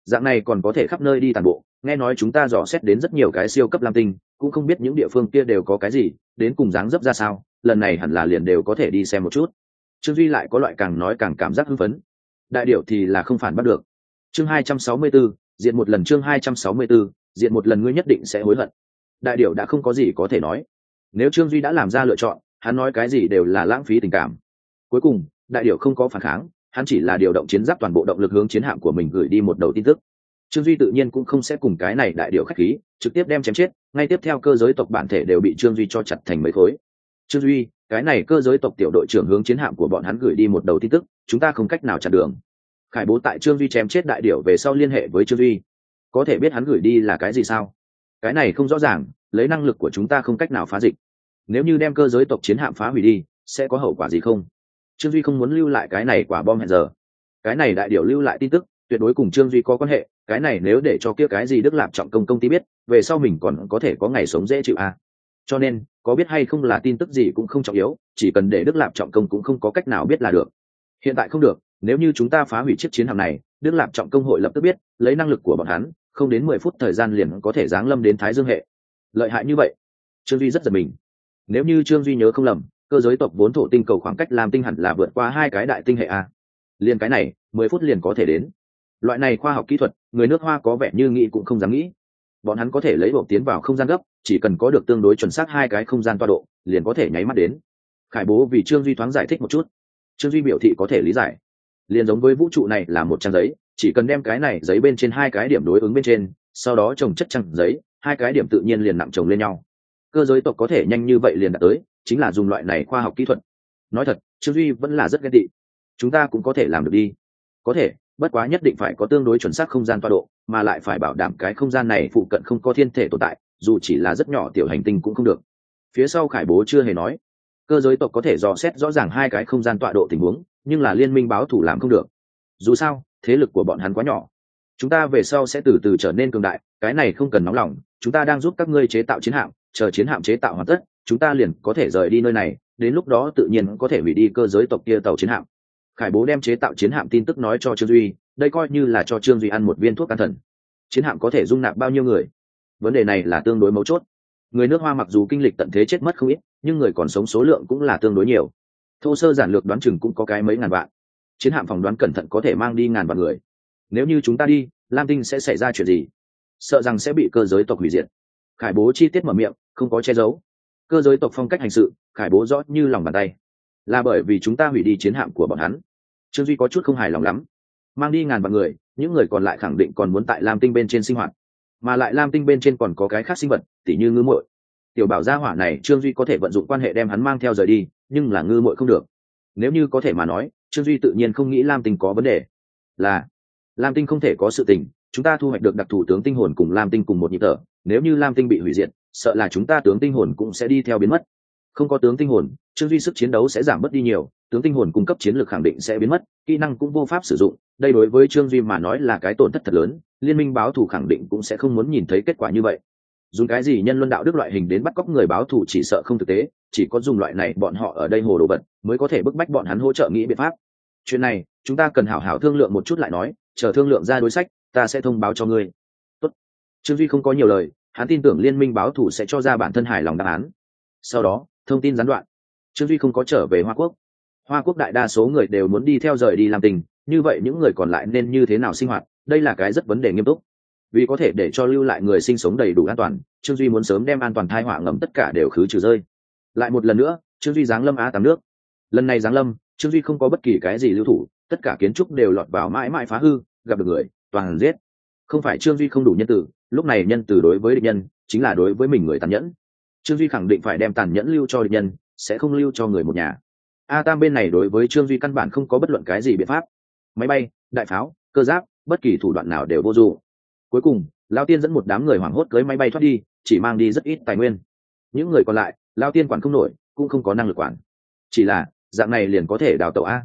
Dạng này còn có thể khắp nơi đi tàn bộ nghe nói chúng ta dò xét đến rất nhiều cái siêu cấp lam tinh cũng không biết những địa phương kia đều có cái gì đến cùng dáng dấp ra sao lần này hẳn là liền đều có thể đi xem một chút. Trương duy lại có loại càng nói càng cảm giác hưng phấn. Đại điệu thì là không phản bắt được. Chương hai trăm sáu mươi 264, diện một lần chương hai trăm sáu mươi 264, diện một lần ngươi nhất định sẽ hối hận. Đại điệu đã không có gì có thể nói. Nếu trương duy đã làm ra lựa chọn hắn nói cái gì đều là lãng phí tình cảm. Cuối cùng đại điệu không có phản kháng, hắn chỉ là điều động chiến giáp toàn bộ động lực hướng chiến hạm của mình gửi đi một đầu tin tức. Trương duy tự nhiên cũng không sẽ cùng cái này đại điệu khách khí, trực tiếp đem chém chết, ngay tiếp theo cơ giới tộc bản thể đều bị trương duy cho chặt thành mấy khối. Trương duy, cái này cơ giới tộc tiểu đội trưởng hướng chiến hạm của bọn hắn gửi đi một đầu tin tức, chúng ta không cách nào chặn đường. Khải bố tại trương duy chém chết đại điệu về sau liên hệ với trương duy. Có thể biết hắn gửi đi là cái gì sao? Cái này không rõ ràng, lấy năng lực của chúng ta không cách nào phá dịch. Nếu như đem cơ giới tộc chiến hạm phá hủy đi, sẽ có hậu quả gì không? Trương duy không muốn lưu lại cái này quả bom hẹn giờ. Cái này đại điệu lưu lại tin tức, tuyệt đối cùng trương duy có quan hệ, cái này nếu để cho kia cái gì đức lạp trọng công công ty biết, về sau mình còn có thể có ngày sống dễ chịu à. cho nên, có biết hay không là tin tức gì cũng không trọng yếu, chỉ cần để đức lạp trọng công cũng không có cách nào biết là được. Hiện tại không được, nếu như chúng ta phá hủy chiếc chiến hạm này, đức lạp trọng công hội lập tức biết, lấy năng lực của bọn hắn, không đến mười phút thời gian liền có thể giáng lâm đến thái dương hệ. Lợi hại như vậy. Trương duy rất giật mình. Nếu như trương duy nhớ không lầm cơ giới tộc vốn thổ tinh cầu khoảng cách làm tinh hẳn là vượt qua hai cái đại tinh hệ a. Liền cái này, mười phút liền có thể đến. Loại này khoa học kỹ thuật, người nước hoa có vẻ như nghĩ cũng không dám nghĩ. Bọn hắn có thể lấy bộ tiến vào không gian gấp, chỉ cần có được tương đối chuẩn xác hai cái không gian toa độ, liền có thể nháy mắt đến. Khải bố vì trương duy thoáng giải thích một chút. Trương duy biểu thị có thể lý giải. Liền giống với vũ trụ này là một trang giấy, chỉ cần đem cái này giấy bên trên hai cái điểm đối ứng bên trên, sau đó trồng chất trang giấy, hai cái điểm tự nhiên liền nặng chồng lên nhau. Cơ giới tộc có thể nhanh như vậy liền đạt tới chính là dùng loại này khoa học kỹ thuật. Nói thật, trương duy vẫn là rất ghen tị. Chúng ta cũng có thể làm được đi. Có thể, bất quá nhất định phải có tương đối chuẩn xác không gian toa độ, mà lại phải bảo đảm cái không gian này phụ cận không có thiên thể tồn tại, dù chỉ là rất nhỏ tiểu hành tinh cũng không được. Phía sau khải bố chưa hề nói. Cơ giới tộc có thể dò xét rõ ràng hai cái không gian tọa độ tình huống, nhưng là liên minh báo thủ làm không được. Dù sao, thế lực của bọn hắn quá nhỏ. Chúng ta về sau sẽ từ từ trở nên cường đại, cái này không cần nóng lòng, chúng ta đang giúp các ngươi chế tạo chiến hạm, chờ chiến hạm chế tạo hoàn tất chúng ta liền có thể rời đi nơi này, đến lúc đó tự nhiên có thể hủy đi cơ giới tộc kia tàu chiến hạm. Khải bố đem chế tạo chiến hạm tin tức nói cho trương duy, đây coi như là cho trương duy ăn một viên thuốc an thần. Chiến hạm có thể dung nạp bao nhiêu người? Vấn đề này là tương đối mấu chốt. Người nước hoa mặc dù kinh lịch tận thế chết mất không ít, nhưng người còn sống số lượng cũng là tương đối nhiều. Thô sơ giản lược đoán chừng cũng có cái mấy ngàn vạn. Chiến hạm phỏng đoán cẩn thận có thể mang đi ngàn vạn người. Nếu như chúng ta đi, lam tinh sẽ xảy ra chuyện gì? Sợ rằng sẽ bị cơ giới tộc hủy diệt. Khải bố chi tiết mở miệng, không có che giấu cơ giới tộc phong cách hành sự, khải bố rõ như lòng bàn tay. Là bởi vì chúng ta hủy đi chiến hạm của bọn hắn. Trương duy có chút không hài lòng lắm. Mang đi ngàn vạn người, những người còn lại khẳng định còn muốn tại lam tinh bên trên sinh hoạt. Mà lại lam tinh bên trên còn có cái khác sinh vật, tỉ như ngư muội. Tiểu bảo gia hỏa này, trương duy có thể vận dụng quan hệ đem hắn mang theo rời đi, nhưng là ngư muội không được. Nếu như có thể mà nói, trương duy tự nhiên không nghĩ lam tinh có vấn đề. Là, lam tinh không thể có sự tình, chúng ta thu hoạch được đặc thủ tướng tinh hồn cùng lam tinh cùng một nhịp thở, nếu như lam tinh bị hủy diệt sợ là chúng ta tướng tinh hồn cũng sẽ đi theo biến mất. Không có tướng tinh hồn, trương duy sức chiến đấu sẽ giảm bớt đi nhiều, tướng tinh hồn cung cấp chiến lược khẳng định sẽ biến mất, kỹ năng cũng vô pháp sử dụng, đây đối với trương duy mà nói là cái tổn thất thật lớn, liên minh báo thù khẳng định cũng sẽ không muốn nhìn thấy kết quả như vậy. Dùng cái gì nhân luân đạo đức loại hình đến bắt cóc người báo thù chỉ sợ không thực tế, chỉ có dùng loại này bọn họ ở đây hồ đồ vật mới có thể bức bách bọn hắn hỗ trợ nghĩ biện pháp. Chuyện này, chúng ta cần hảo hảo thương lượng một chút lại nói, chờ thương lượng ra đối sách, ta sẽ thông báo cho ngươi. Tốt. trương duy không có nhiều lời hắn tin tưởng liên minh báo thủ sẽ cho ra bản thân hài lòng đáp án. Sau đó, thông tin gián đoạn. Trương duy không có trở về hoa quốc. Hoa quốc đại đa số người đều muốn đi theo rời đi làm tình, như vậy những người còn lại nên như thế nào sinh hoạt, đây là cái rất vấn đề nghiêm túc. Vì có thể để cho lưu lại người sinh sống đầy đủ an toàn, trương duy muốn sớm đem an toàn thai họa ngầm tất cả đều khứ trừ rơi. Lại một lần nữa, trương duy giáng lâm á tám nước. Lần này giáng lâm, trương duy không có bất kỳ cái gì lưu thủ, tất cả kiến trúc đều lọt vào mãi mãi phá hư, gặp được người, toàn giết. Không phải trương duy không đủ nhân tử lúc này nhân từ đối với địch nhân, chính là đối với mình người tàn nhẫn. Trương duy khẳng định phải đem tàn nhẫn lưu cho địch nhân, sẽ không lưu cho người một nhà. A tam bên này đối với trương duy căn bản không có bất luận cái gì biện pháp. Máy bay, đại pháo, cơ giáp, bất kỳ thủ đoạn nào đều vô dụng. Cuối cùng, lao tiên dẫn một đám người hoảng hốt cưới máy bay thoát đi, chỉ mang đi rất ít tài nguyên. Những người còn lại, lao tiên quản không nổi, cũng không có năng lực quản. Chỉ là, dạng này liền có thể đào tẩu a.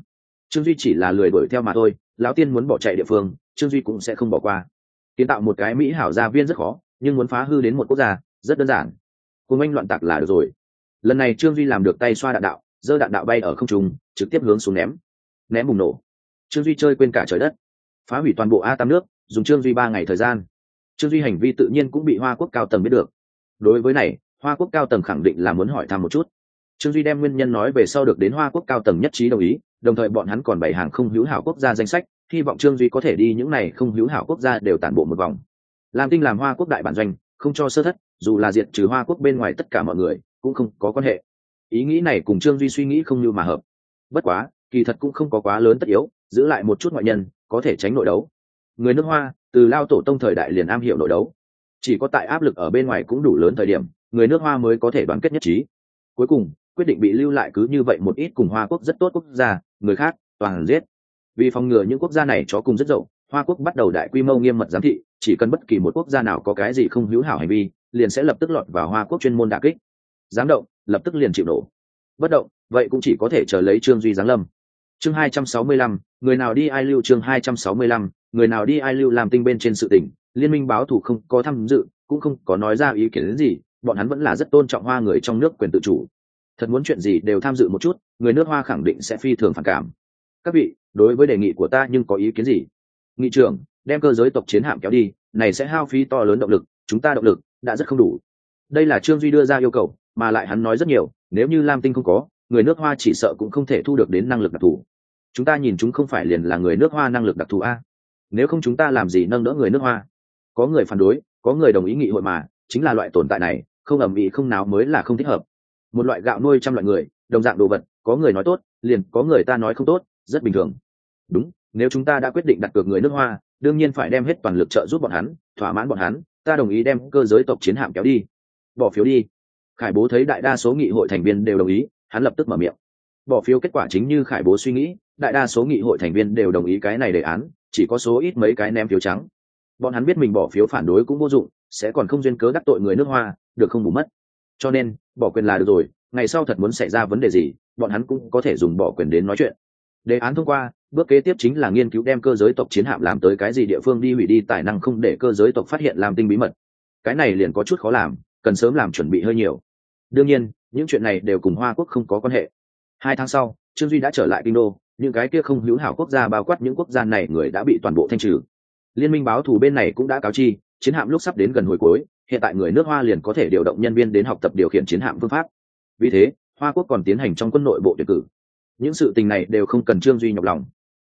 Trương duy chỉ là lười đuổi theo mà thôi lão tiên muốn bỏ chạy địa phương, trương duy cũng sẽ không bỏ qua kiến tạo một cái mỹ hảo gia viên rất khó, nhưng muốn phá hư đến một quốc gia, rất đơn giản. Cùng anh loạn tạc là được rồi. Lần này trương duy làm được tay xoa đạn đạo, giơ đạn đạo bay ở không trung, trực tiếp hướng xuống ném. Ném bùng nổ. Trương duy chơi quên cả trời đất. Phá hủy toàn bộ a tam nước, dùng trương duy ba ngày thời gian. Trương duy hành vi tự nhiên cũng bị hoa quốc cao tầng biết được. Đối với này, hoa quốc cao tầng khẳng định là muốn hỏi thăm một chút. Trương duy đem nguyên nhân nói về sau được đến hoa quốc cao tầng nhất trí đồng ý, đồng thời bọn hắn còn bày hàng không hữu hảo quốc gia danh sách hy vọng trương duy có thể đi những này không hữu hảo quốc gia đều tản bộ một vòng. Làm tinh làm hoa quốc đại bản doanh, không cho sơ thất, dù là diệt trừ hoa quốc bên ngoài tất cả mọi người, cũng không có quan hệ. Ý nghĩ này cùng trương duy suy nghĩ không như mà hợp. Bất quá, kỳ thật cũng không có quá lớn tất yếu, giữ lại một chút ngoại nhân, có thể tránh nội đấu. Người nước hoa, từ lao tổ tông thời đại liền am hiểu nội đấu. Chỉ có tại áp lực ở bên ngoài cũng đủ lớn thời điểm, người nước hoa mới có thể đoàn kết nhất trí. Cuối cùng, quyết định bị lưu lại cứ như vậy một ít cùng hoa quốc rất tốt quốc gia, người khác toàn giết vì phòng ngừa những quốc gia này chó cùng rất dậu, hoa quốc bắt đầu đại quy mô nghiêm mật giám thị, chỉ cần bất kỳ một quốc gia nào có cái gì không hữu hảo hành vi, liền sẽ lập tức lọt vào hoa quốc chuyên môn đà kích. Giám động, lập tức liền chịu nổ. Bất động, vậy cũng chỉ có thể chờ lấy trương duy giáng lâm. Chương hai trăm sáu mươi lăm, người nào đi ai lưu chương hai trăm sáu mươi lăm, người nào đi ai lưu làm tinh bên trên sự tỉnh, liên minh báo thủ không có tham dự, cũng không có nói ra ý kiến đến gì, bọn hắn vẫn là rất tôn trọng hoa người trong nước quyền tự chủ. Thật muốn chuyện gì đều tham dự một chút, người nước hoa khẳng định sẽ phi thường phản cảm. Các vị đối với đề nghị của ta nhưng có ý kiến gì? Nghị trưởng, đem cơ giới tộc chiến hạm kéo đi, này sẽ hao phí to lớn động lực, chúng ta động lực đã rất không đủ. Đây là trương duy đưa ra yêu cầu, mà lại hắn nói rất nhiều, nếu như lam tinh không có, người nước hoa chỉ sợ cũng không thể thu được đến năng lực đặc thù. Chúng ta nhìn chúng không phải liền là người nước hoa năng lực đặc thù a? Nếu không chúng ta làm gì nâng đỡ người nước hoa? Có người phản đối, có người đồng ý nghị hội mà, chính là loại tồn tại này, không ẩm ĩ, không nào mới là không thích hợp. Một loại gạo nuôi trăm loại người, đồng dạng đồ vật, có người nói tốt, liền có người ta nói không tốt, rất bình thường đúng, nếu chúng ta đã quyết định đặt cược người nước hoa, đương nhiên phải đem hết toàn lực trợ giúp bọn hắn, thỏa mãn bọn hắn, ta đồng ý đem cơ giới tộc chiến hạm kéo đi. Bỏ phiếu đi. Khải bố thấy đại đa số nghị hội thành viên đều đồng ý, hắn lập tức mở miệng. Bỏ phiếu kết quả chính như khải bố suy nghĩ, đại đa số nghị hội thành viên đều đồng ý cái này đề án, chỉ có số ít mấy cái ném phiếu trắng. Bọn hắn biết mình bỏ phiếu phản đối cũng vô dụng, sẽ còn không duyên cớ đắc tội người nước hoa, được không bù mất. Cho nên, bỏ quyền là được rồi, ngày sau thật muốn xảy ra vấn đề gì, bọn hắn cũng có thể dùng bỏ quyền đến nói chuyện. Đề án thông qua bước kế tiếp chính là nghiên cứu đem cơ giới tộc chiến hạm làm tới cái gì địa phương đi hủy đi tài năng không để cơ giới tộc phát hiện làm tinh bí mật. Cái này liền có chút khó làm, cần sớm làm chuẩn bị hơi nhiều. Đương nhiên, những chuyện này đều cùng hoa quốc không có quan hệ. Hai tháng sau, trương duy đã trở lại kinh đô, những cái kia không hữu hảo quốc gia bao quát những quốc gia này người đã bị toàn bộ thanh trừ. Liên minh báo thù bên này cũng đã cáo chi, chiến hạm lúc sắp đến gần hồi cuối, hiện tại người nước hoa liền có thể điều động nhân viên đến học tập điều khiển chiến hạm phương pháp. Vì thế, hoa quốc còn tiến hành trong quân nội bộ tuyển cử. Những sự tình này đều không cần trương duy nhọc lòng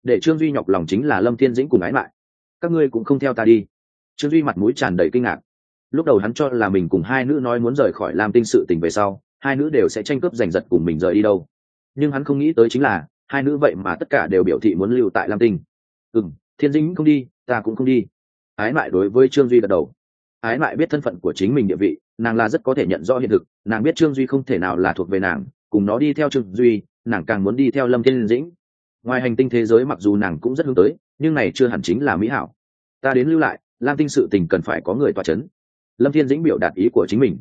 để trương duy nhọc lòng chính là lâm thiên dĩnh cùng ái mại, các ngươi cũng không theo ta đi. Trương duy mặt mũi tràn đầy kinh ngạc. Lúc đầu hắn cho là mình cùng hai nữ nói muốn rời khỏi làm tinh sự tình về sau hai nữ đều sẽ tranh cướp giành giật cùng mình rời đi đâu. Nhưng hắn không nghĩ tới chính là hai nữ vậy mà tất cả đều biểu thị muốn lưu tại lam tinh. Ừ m thiên dĩnh không đi ta cũng không đi. Ái mại đối với trương duy gật đầu. Ái mại biết thân phận của chính mình địa vị nàng là rất có thể nhận rõ hiện thực nàng biết trương duy không thể nào là thuộc về nàng cùng nó đi theo trương duy nàng càng muốn đi theo lâm thiên dĩnh ngoài hành tinh thế giới mặc dù nàng cũng rất hướng tới, nhưng này chưa hẳn chính là mỹ hảo. Ta đến lưu lại, lam tinh sự tình cần phải có người tỏa c h ấ n lâm thiên dĩnh biểu đạt ý của chính mình.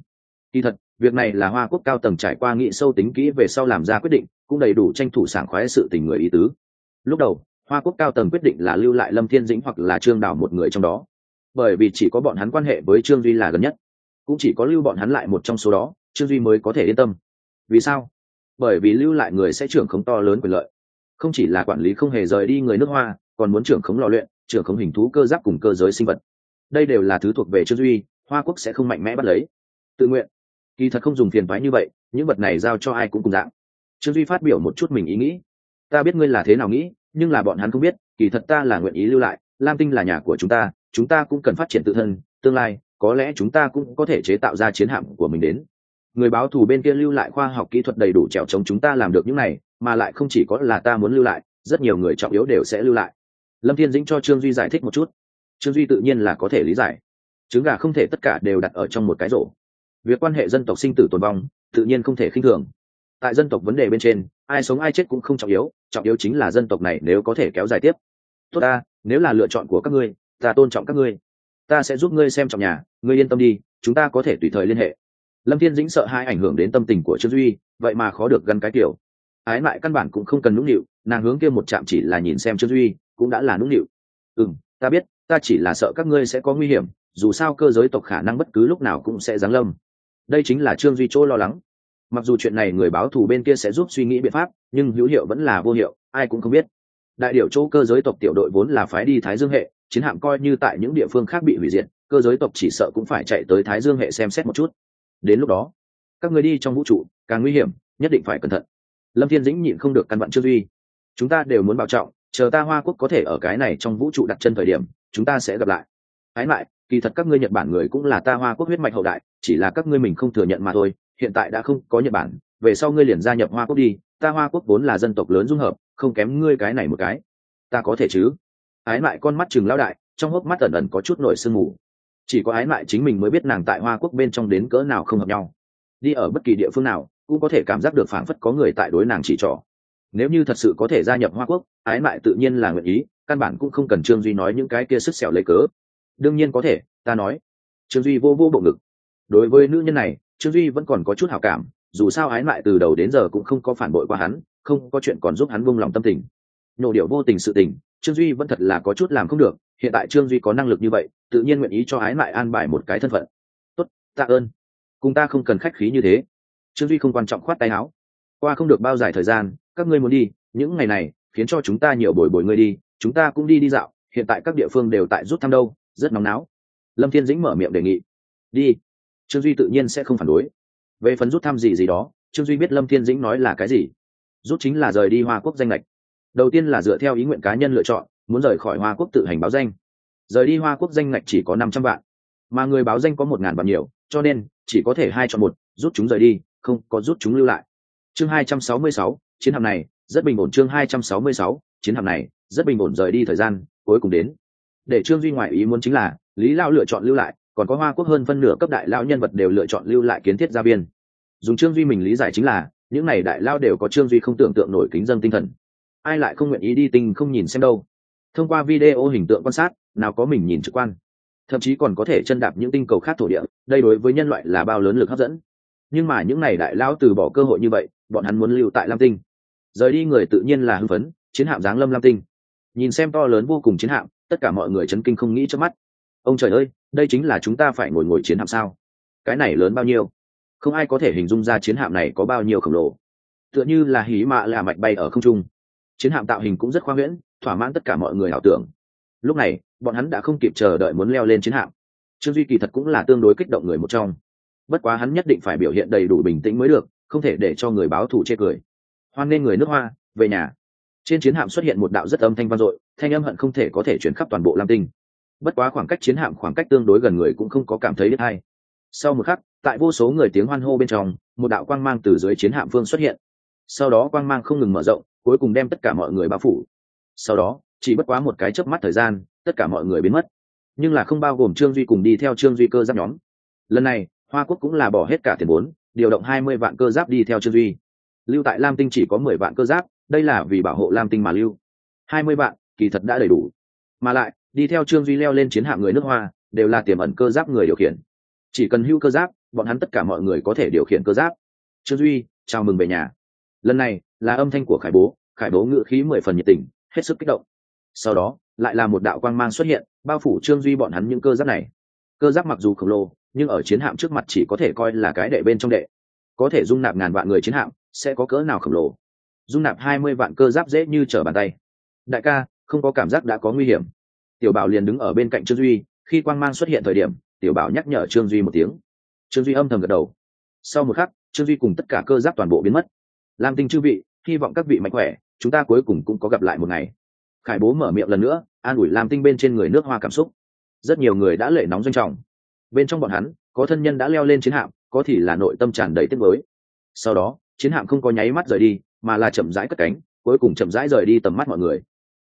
Kỳ thật, việc này là hoa quốc cao tầng trải qua nghị sâu tính kỹ về sau làm ra quyết định, cũng đầy đủ tranh thủ sảng khoái sự tình người ý tứ. Lúc đầu, hoa quốc cao tầng quyết định là lưu lại lâm thiên dĩnh hoặc là trương đào một người trong đó. Bởi vì chỉ có bọn hắn quan hệ với trương duy là gần nhất. Cũng chỉ có lưu bọn hắn lại một trong số đó, trương duy mới có thể yên tâm. Vì sao? Bởi vì lưu lại người sẽ trưởng khống to lớn quyền lợi không chỉ là quản lý không hề rời đi người nước hoa, còn muốn trưởng khống lò luyện, trưởng khống hình thú cơ giáp cùng cơ giới sinh vật. Đây đều là thứ thuộc về trương duy, hoa quốc sẽ không mạnh mẽ bắt lấy. Tự nguyện. Kỳ thật không dùng phiền phái như vậy, những vật này giao cho ai cũng cùng dạng. Trương duy phát biểu một chút mình ý nghĩ. Ta biết ngươi là thế nào nghĩ, nhưng là bọn hắn không biết, kỳ thật ta là nguyện ý lưu lại, lam tinh là nhà của chúng ta chúng ta cũng cần phát triển tự thân, tương lai, có lẽ chúng ta cũng có thể chế tạo ra chiến hạm của mình đến. Người báo thù bên kia lưu lại khoa học kỹ thuật đầy đủ trèo chống chúng ta làm được những này mà lại không chỉ có là ta muốn lưu lại, rất nhiều người trọng yếu đều sẽ lưu lại. Lâm thiên dĩnh cho trương duy giải thích một chút. Trương duy tự nhiên là có thể lý giải. Trứng gà không thể tất cả đều đặt ở trong một cái rổ. Việc quan hệ dân tộc sinh tử tồn vong, tự nhiên không thể khinh thường. Tại dân tộc vấn đề bên trên, ai sống ai chết cũng không trọng yếu trọng yếu chính là dân tộc này nếu có thể kéo dài tiếp. Tốt ta, nếu là lựa chọn của các ngươi, ta tôn trọng các ngươi. Ta sẽ giúp ngươi xem trọng nhà, ngươi yên tâm đi, chúng ta có thể tùy thời liên hệ. Lâm thiên dĩnh sợ hai ảnh hưởng đến tâm tình của trương duy, vậy mà khó được gắn cái kiểu ái mại căn bản cũng không cần nũng nịu, nàng hướng kia một chạm chỉ là nhìn xem trương duy, cũng đã là nũng nịu. Ừ m ta biết, ta chỉ là sợ các ngươi sẽ có nguy hiểm, dù sao cơ giới tộc khả năng bất cứ lúc nào cũng sẽ giáng lâm. Đây chính là trương duy chỗ lo lắng. Mặc dù chuyện này người báo thù bên kia sẽ giúp suy nghĩ biện pháp, nhưng hữu hiệu vẫn là vô hiệu, ai cũng không biết. Đại điệu chỗ cơ giới tộc tiểu đội vốn là phái đi thái dương hệ, chiến hạm coi như tại những địa phương khác bị hủy diệt, cơ giới tộc chỉ sợ cũng phải chạy tới thái dương hệ xem xét một chút. Đến lúc đó, các người đi trong vũ trụ, càng nguy hiểm, nhất định phải cẩn thận lâm thiên dĩnh nhịn không được căn bản trương duy. Chúng ta đều muốn bảo trọng, chờ ta hoa quốc có thể ở cái này trong vũ trụ đặt chân thời điểm, chúng ta sẽ gặp lại. Ái lại, kỳ thật các ngươi nhật bản người cũng là ta hoa quốc huyết mạch hậu đại, chỉ là các ngươi mình không thừa nhận mà thôi, hiện tại đã không có nhật bản, về sau ngươi liền gia nhập hoa quốc đi, ta hoa quốc vốn là dân tộc lớn dung hợp, không kém ngươi cái này một cái. Ta có thể chứ? Ái lại con mắt chừng lao đại, trong hốc mắt ẩn ẩn có chút nổi sương mù. Chỉ có ái lại chính mình mới biết nàng tại hoa quốc bên trong đến cỡ nào không hợp nhau. Đi ở bất kỳ địa phương nào cũng có thể cảm giác được phảng phất có người tại đối nàng chỉ trỏ. Nếu như thật sự có thể gia nhập hoa quốc, ái mại tự nhiên là nguyện ý, căn bản cũng không cần trương duy nói những cái kia sức xẻo lấy cớ. Đương nhiên có thể, ta nói. Trương duy vô vô bộ ngực. Đối với nữ nhân này, trương duy vẫn còn có chút hảo cảm, dù sao ái mại từ đầu đến giờ cũng không có phản bội qua hắn, không có chuyện còn giúp hắn vung lòng tâm tình. Nhổ điệu vô tình sự tình, trương duy vẫn thật là có chút làm không được, hiện tại trương duy có năng lực như vậy, tự nhiên nguyện ý cho ái mại an bài một cái thân phận. Tốt, tạ ơn. Cùng ta không cần khách khí như thế trương duy không quan trọng khoát tay áo. Qua không được bao dài thời gian, các ngươi muốn đi, những ngày này, khiến cho chúng ta nhiều bồi bồi ngươi đi, chúng ta cũng đi đi dạo, hiện tại các địa phương đều tại rút thăm đâu, rất nóng náo. Lâm thiên dĩnh mở miệng đề nghị. Đi. Trương duy tự nhiên sẽ không phản đối. Về phần rút thăm gì gì đó, trương duy biết lâm thiên dĩnh nói là cái gì. Rút chính là rời đi hoa quốc danh lệch đầu tiên là dựa theo ý nguyện cá nhân lựa chọn, muốn rời khỏi hoa quốc tự hành báo danh. Rời đi hoa quốc danh ngạch chỉ có năm trăm vạn, mà người báo danh có một ngàn vạn nhiều, cho nên chỉ có thể hai chọn một, rút chúng rời đi không có rút chúng lưu lại. Chương hai trăm sáu mươi sáu, chiến hạm này, rất bình ổn. Chương hai trăm sáu mươi sáu, chiến hạm này, rất bình ổn rời đi thời gian cuối cùng đến. Để trương duy ngoại ý muốn chính là, lý lao lựa chọn lưu lại, còn có hoa quốc hơn phân nửa cấp đại lao nhân vật đều lựa chọn lưu lại kiến thiết gia biên. dùng trương duy mình lý giải chính là, những n à y đại lao đều có trương duy không tưởng tượng nổi kính dân tinh thần. Ai lại không nguyện ý đi tinh không nhìn xem đâu. Thông qua video hình tượng quan sát, nào có mình nhìn trực quan. Thậm chí còn có thể chân đạp những tinh cầu khác thổ địa, đây đối với nhân loại là bao lớn lực hấp dẫn nhưng mà những này đại lao từ bỏ cơ hội như vậy, bọn hắn muốn lưu tại lam tinh. Rời đi người tự nhiên là hưng phấn, chiến hạm giáng lâm lam tinh. Nhìn xem to lớn vô cùng chiến hạm, tất cả mọi người chấn kinh không nghĩ trước mắt. Ông trời ơi, đây chính là chúng ta phải ngồi ngồi chiến hạm sao? Cái này lớn bao nhiêu? Không ai có thể hình dung ra chiến hạm này có bao nhiêu khổng lồ. Tựa như là hí mạ là mạch bay ở không trung. Chiến hạm tạo hình cũng rất khoa huyễn, thỏa mãn tất cả mọi người ảo tưởng. Lúc này, bọn hắn đã không kịp chờ đợi muốn leo lên chiến hạm. Trương duy kỳ thật cũng là tương đối kích động người một trong bất quá hắn nhất định phải biểu hiện đầy đủ bình tĩnh mới được, không thể để cho người báo thù chê cười. Hoan nên người nước hoa, về nhà. Trên chiến hạm xuất hiện một đạo rất âm thanh vang dội, thanh âm hận không thể có thể chuyển khắp toàn bộ lam tinh. Bất quá khoảng cách chiến hạm khoảng cách tương đối gần người cũng không có cảm thấy biết hay. Sau một khắc, tại vô số người tiếng hoan hô bên trong, một đạo quang mang từ dưới chiến hạm phương xuất hiện. Sau đó quang mang không ngừng mở rộng, cuối cùng đem tất cả mọi người bao phủ. Sau đó, chỉ bất quá một cái chớp mắt thời gian, tất cả mọi người biến mất. Nhưng là không bao gồm trương duy cùng đi theo trương duy cơ giáp nhóm. Lần này hoa quốc cũng là bỏ hết cả tiền vốn, điều động hai mươi vạn cơ giáp đi theo trương duy. Lưu tại lam tinh chỉ có mười vạn cơ giáp, đây là vì bảo hộ lam tinh mà lưu. Hai mươi vạn, kỳ thật đã đầy đủ. Mà lại, đi theo trương duy leo lên chiến hạm người nước hoa, đều là tiềm ẩn cơ giáp người điều khiển. Chỉ cần hưu cơ giáp, bọn hắn tất cả mọi người có thể điều khiển cơ giáp. Trương duy, chào mừng về nhà. Lần này, là âm thanh của khải bố khải bố ngự khí mười phần nhiệt tình, hết sức kích động. Sau đó, lại là một đạo quang mang xuất hiện, bao phủ trương duy bọn hắn những cơ giáp này. Cơ giáp mặc dù khổng lồ nhưng ở chiến hạm trước mặt chỉ có thể coi là cái đệ bên trong đệ. Có thể dung nạp ngàn vạn người chiến hạm, sẽ có cỡ nào khổng lồ? Dung nạp hai mươi vạn cơ giáp dễ như trở bàn tay. Đại ca, không có cảm giác đã có nguy hiểm. Tiểu bảo liền đứng ở bên cạnh trương duy, khi quang mang xuất hiện thời điểm, tiểu bảo nhắc nhở trương duy một tiếng. Trương duy âm thầm gật đầu. Sau một khắc, trương duy cùng tất cả cơ giáp toàn bộ biến mất. Lam tinh chư vị, hy vọng các vị mạnh khỏe, chúng ta cuối cùng cũng có gặp lại một ngày. Khải bố mở miệng lần nữa, an ủi lam tinh bên trên người nước hoa cảm xúc. Rất nhiều người đã lệ nóng doanh trọng bên trong bọn hắn, có thân nhân đã leo lên chiến hạm, có thì là nội tâm tràn đầy tiếc mới sau đó, chiến hạm không có nháy mắt rời đi, mà là chậm rãi cất cánh, cuối cùng chậm rãi rời đi tầm mắt mọi người.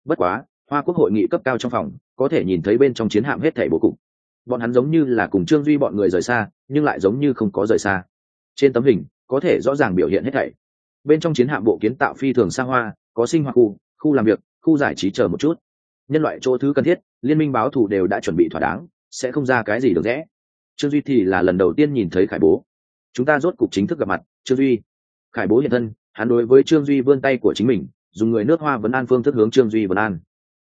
Bất quá, hoa quốc hội nghị cấp cao trong phòng, có thể nhìn thấy bên trong chiến hạm hết thảy bố cục. Bọn hắn giống như là cùng trương duy bọn người rời xa, nhưng lại giống như không có rời xa. Trên tấm hình, có thể rõ ràng biểu hiện hết thảy. Bên trong chiến hạm bộ kiến tạo phi thường xa hoa, có sinh hoạt khu khu làm việc, khu giải trí chờ một chút. Nhân loại chỗ thứ cần thiết, liên minh báo thù đều đã chuẩn bị thỏa đáng sẽ không ra cái gì được rẽ. Trương duy thì là lần đầu tiên nhìn thấy khải bố. Chúng ta rốt cục chính thức gặp mặt, trương duy. Khải bố hiện thân, hắn đối với trương duy vươn tay của chính mình, dùng người nước hoa vấn an phương thức hướng trương duy vấn an.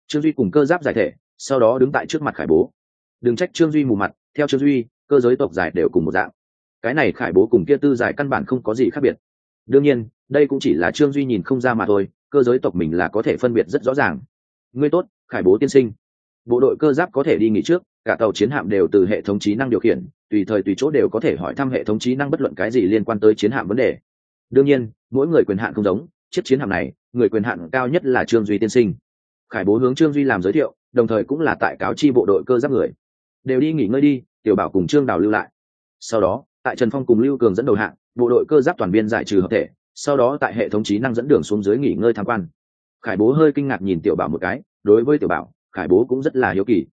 Trương duy cùng cơ giáp giải thể, sau đó đứng tại trước mặt khải bố. Đừng trách trương duy mù mặt, theo trương duy, cơ giới tộc giải đều cùng một dạng. Cái này khải bố cùng kia tư giải căn bản không có gì khác biệt. Đương nhiên, đây cũng chỉ là trương duy nhìn không ra mà thôi, cơ giới tộc mình là có thể phân biệt rất rõ ràng. Ngươi tốt, khải bố tiên sinh bộ đội cơ giáp có thể đi nghỉ trước, cả tàu chiến hạm đều từ hệ thống trí năng điều khiển, tùy thời tùy chỗ đều có thể hỏi thăm hệ thống trí năng bất luận cái gì liên quan tới chiến hạm vấn đề. Đương nhiên, mỗi người quyền hạn không giống, chiếc chiến hạm này, người quyền hạn cao nhất là trương duy tiên sinh. Khải bố hướng trương duy làm giới thiệu, đồng thời cũng là tại cáo chi bộ đội cơ giáp người. Đều đi nghỉ ngơi đi, tiểu bảo cùng trương đào lưu lại. Sau đó, tại trần phong cùng lưu cường dẫn đầu hạng, bộ đội cơ giáp toàn biên giải trừ hợp thể, sau đó tại hệ thống trí năng dẫn đường xuống dưới nghỉ ngơi tham quan. Khải bố hơi kinh ngạc nhìn tiểu bảo một cái, đối với tiểu bảo khải bố cũng rất là hiếu kỳ.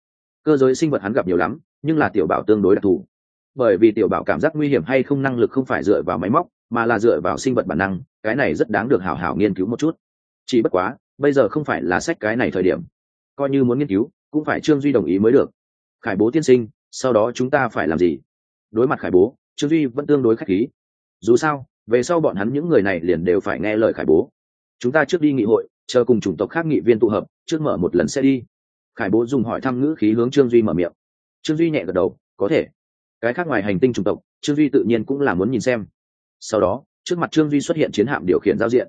Cơ giới sinh vật hắn gặp nhiều lắm, nhưng là tiểu bảo tương đối đặc thù. Bởi vì tiểu bảo cảm giác nguy hiểm hay không năng lực không phải dựa vào máy móc, mà là dựa vào sinh vật bản năng, cái này rất đáng được hảo hảo nghiên cứu một chút. Chỉ bất quá, bây giờ không phải là sách cái này thời điểm. Coi như muốn nghiên cứu, cũng phải trương duy đồng ý mới được. Khải bố tiên sinh, sau đó chúng ta phải làm gì? Đối mặt khải bố, trương duy vẫn tương đối k h á c h khí. Dù sao, về sau bọn hắn những người này liền đều phải nghe lời khải bố. Chúng ta trước đi nghị hội, chờ cùng chủng tộc khác nghị viên tụ hợp, trước mở một lần sẽ đi khải bố dùng hỏi thăm ngữ khí hướng trương duy mở miệng. Trương duy nhẹ gật đầu, có thể. Cái khác ngoài hành tinh chủng tộc, trương duy tự nhiên cũng là muốn nhìn xem. Sau đó, trước mặt trương duy xuất hiện chiến hạm điều khiển giao diện.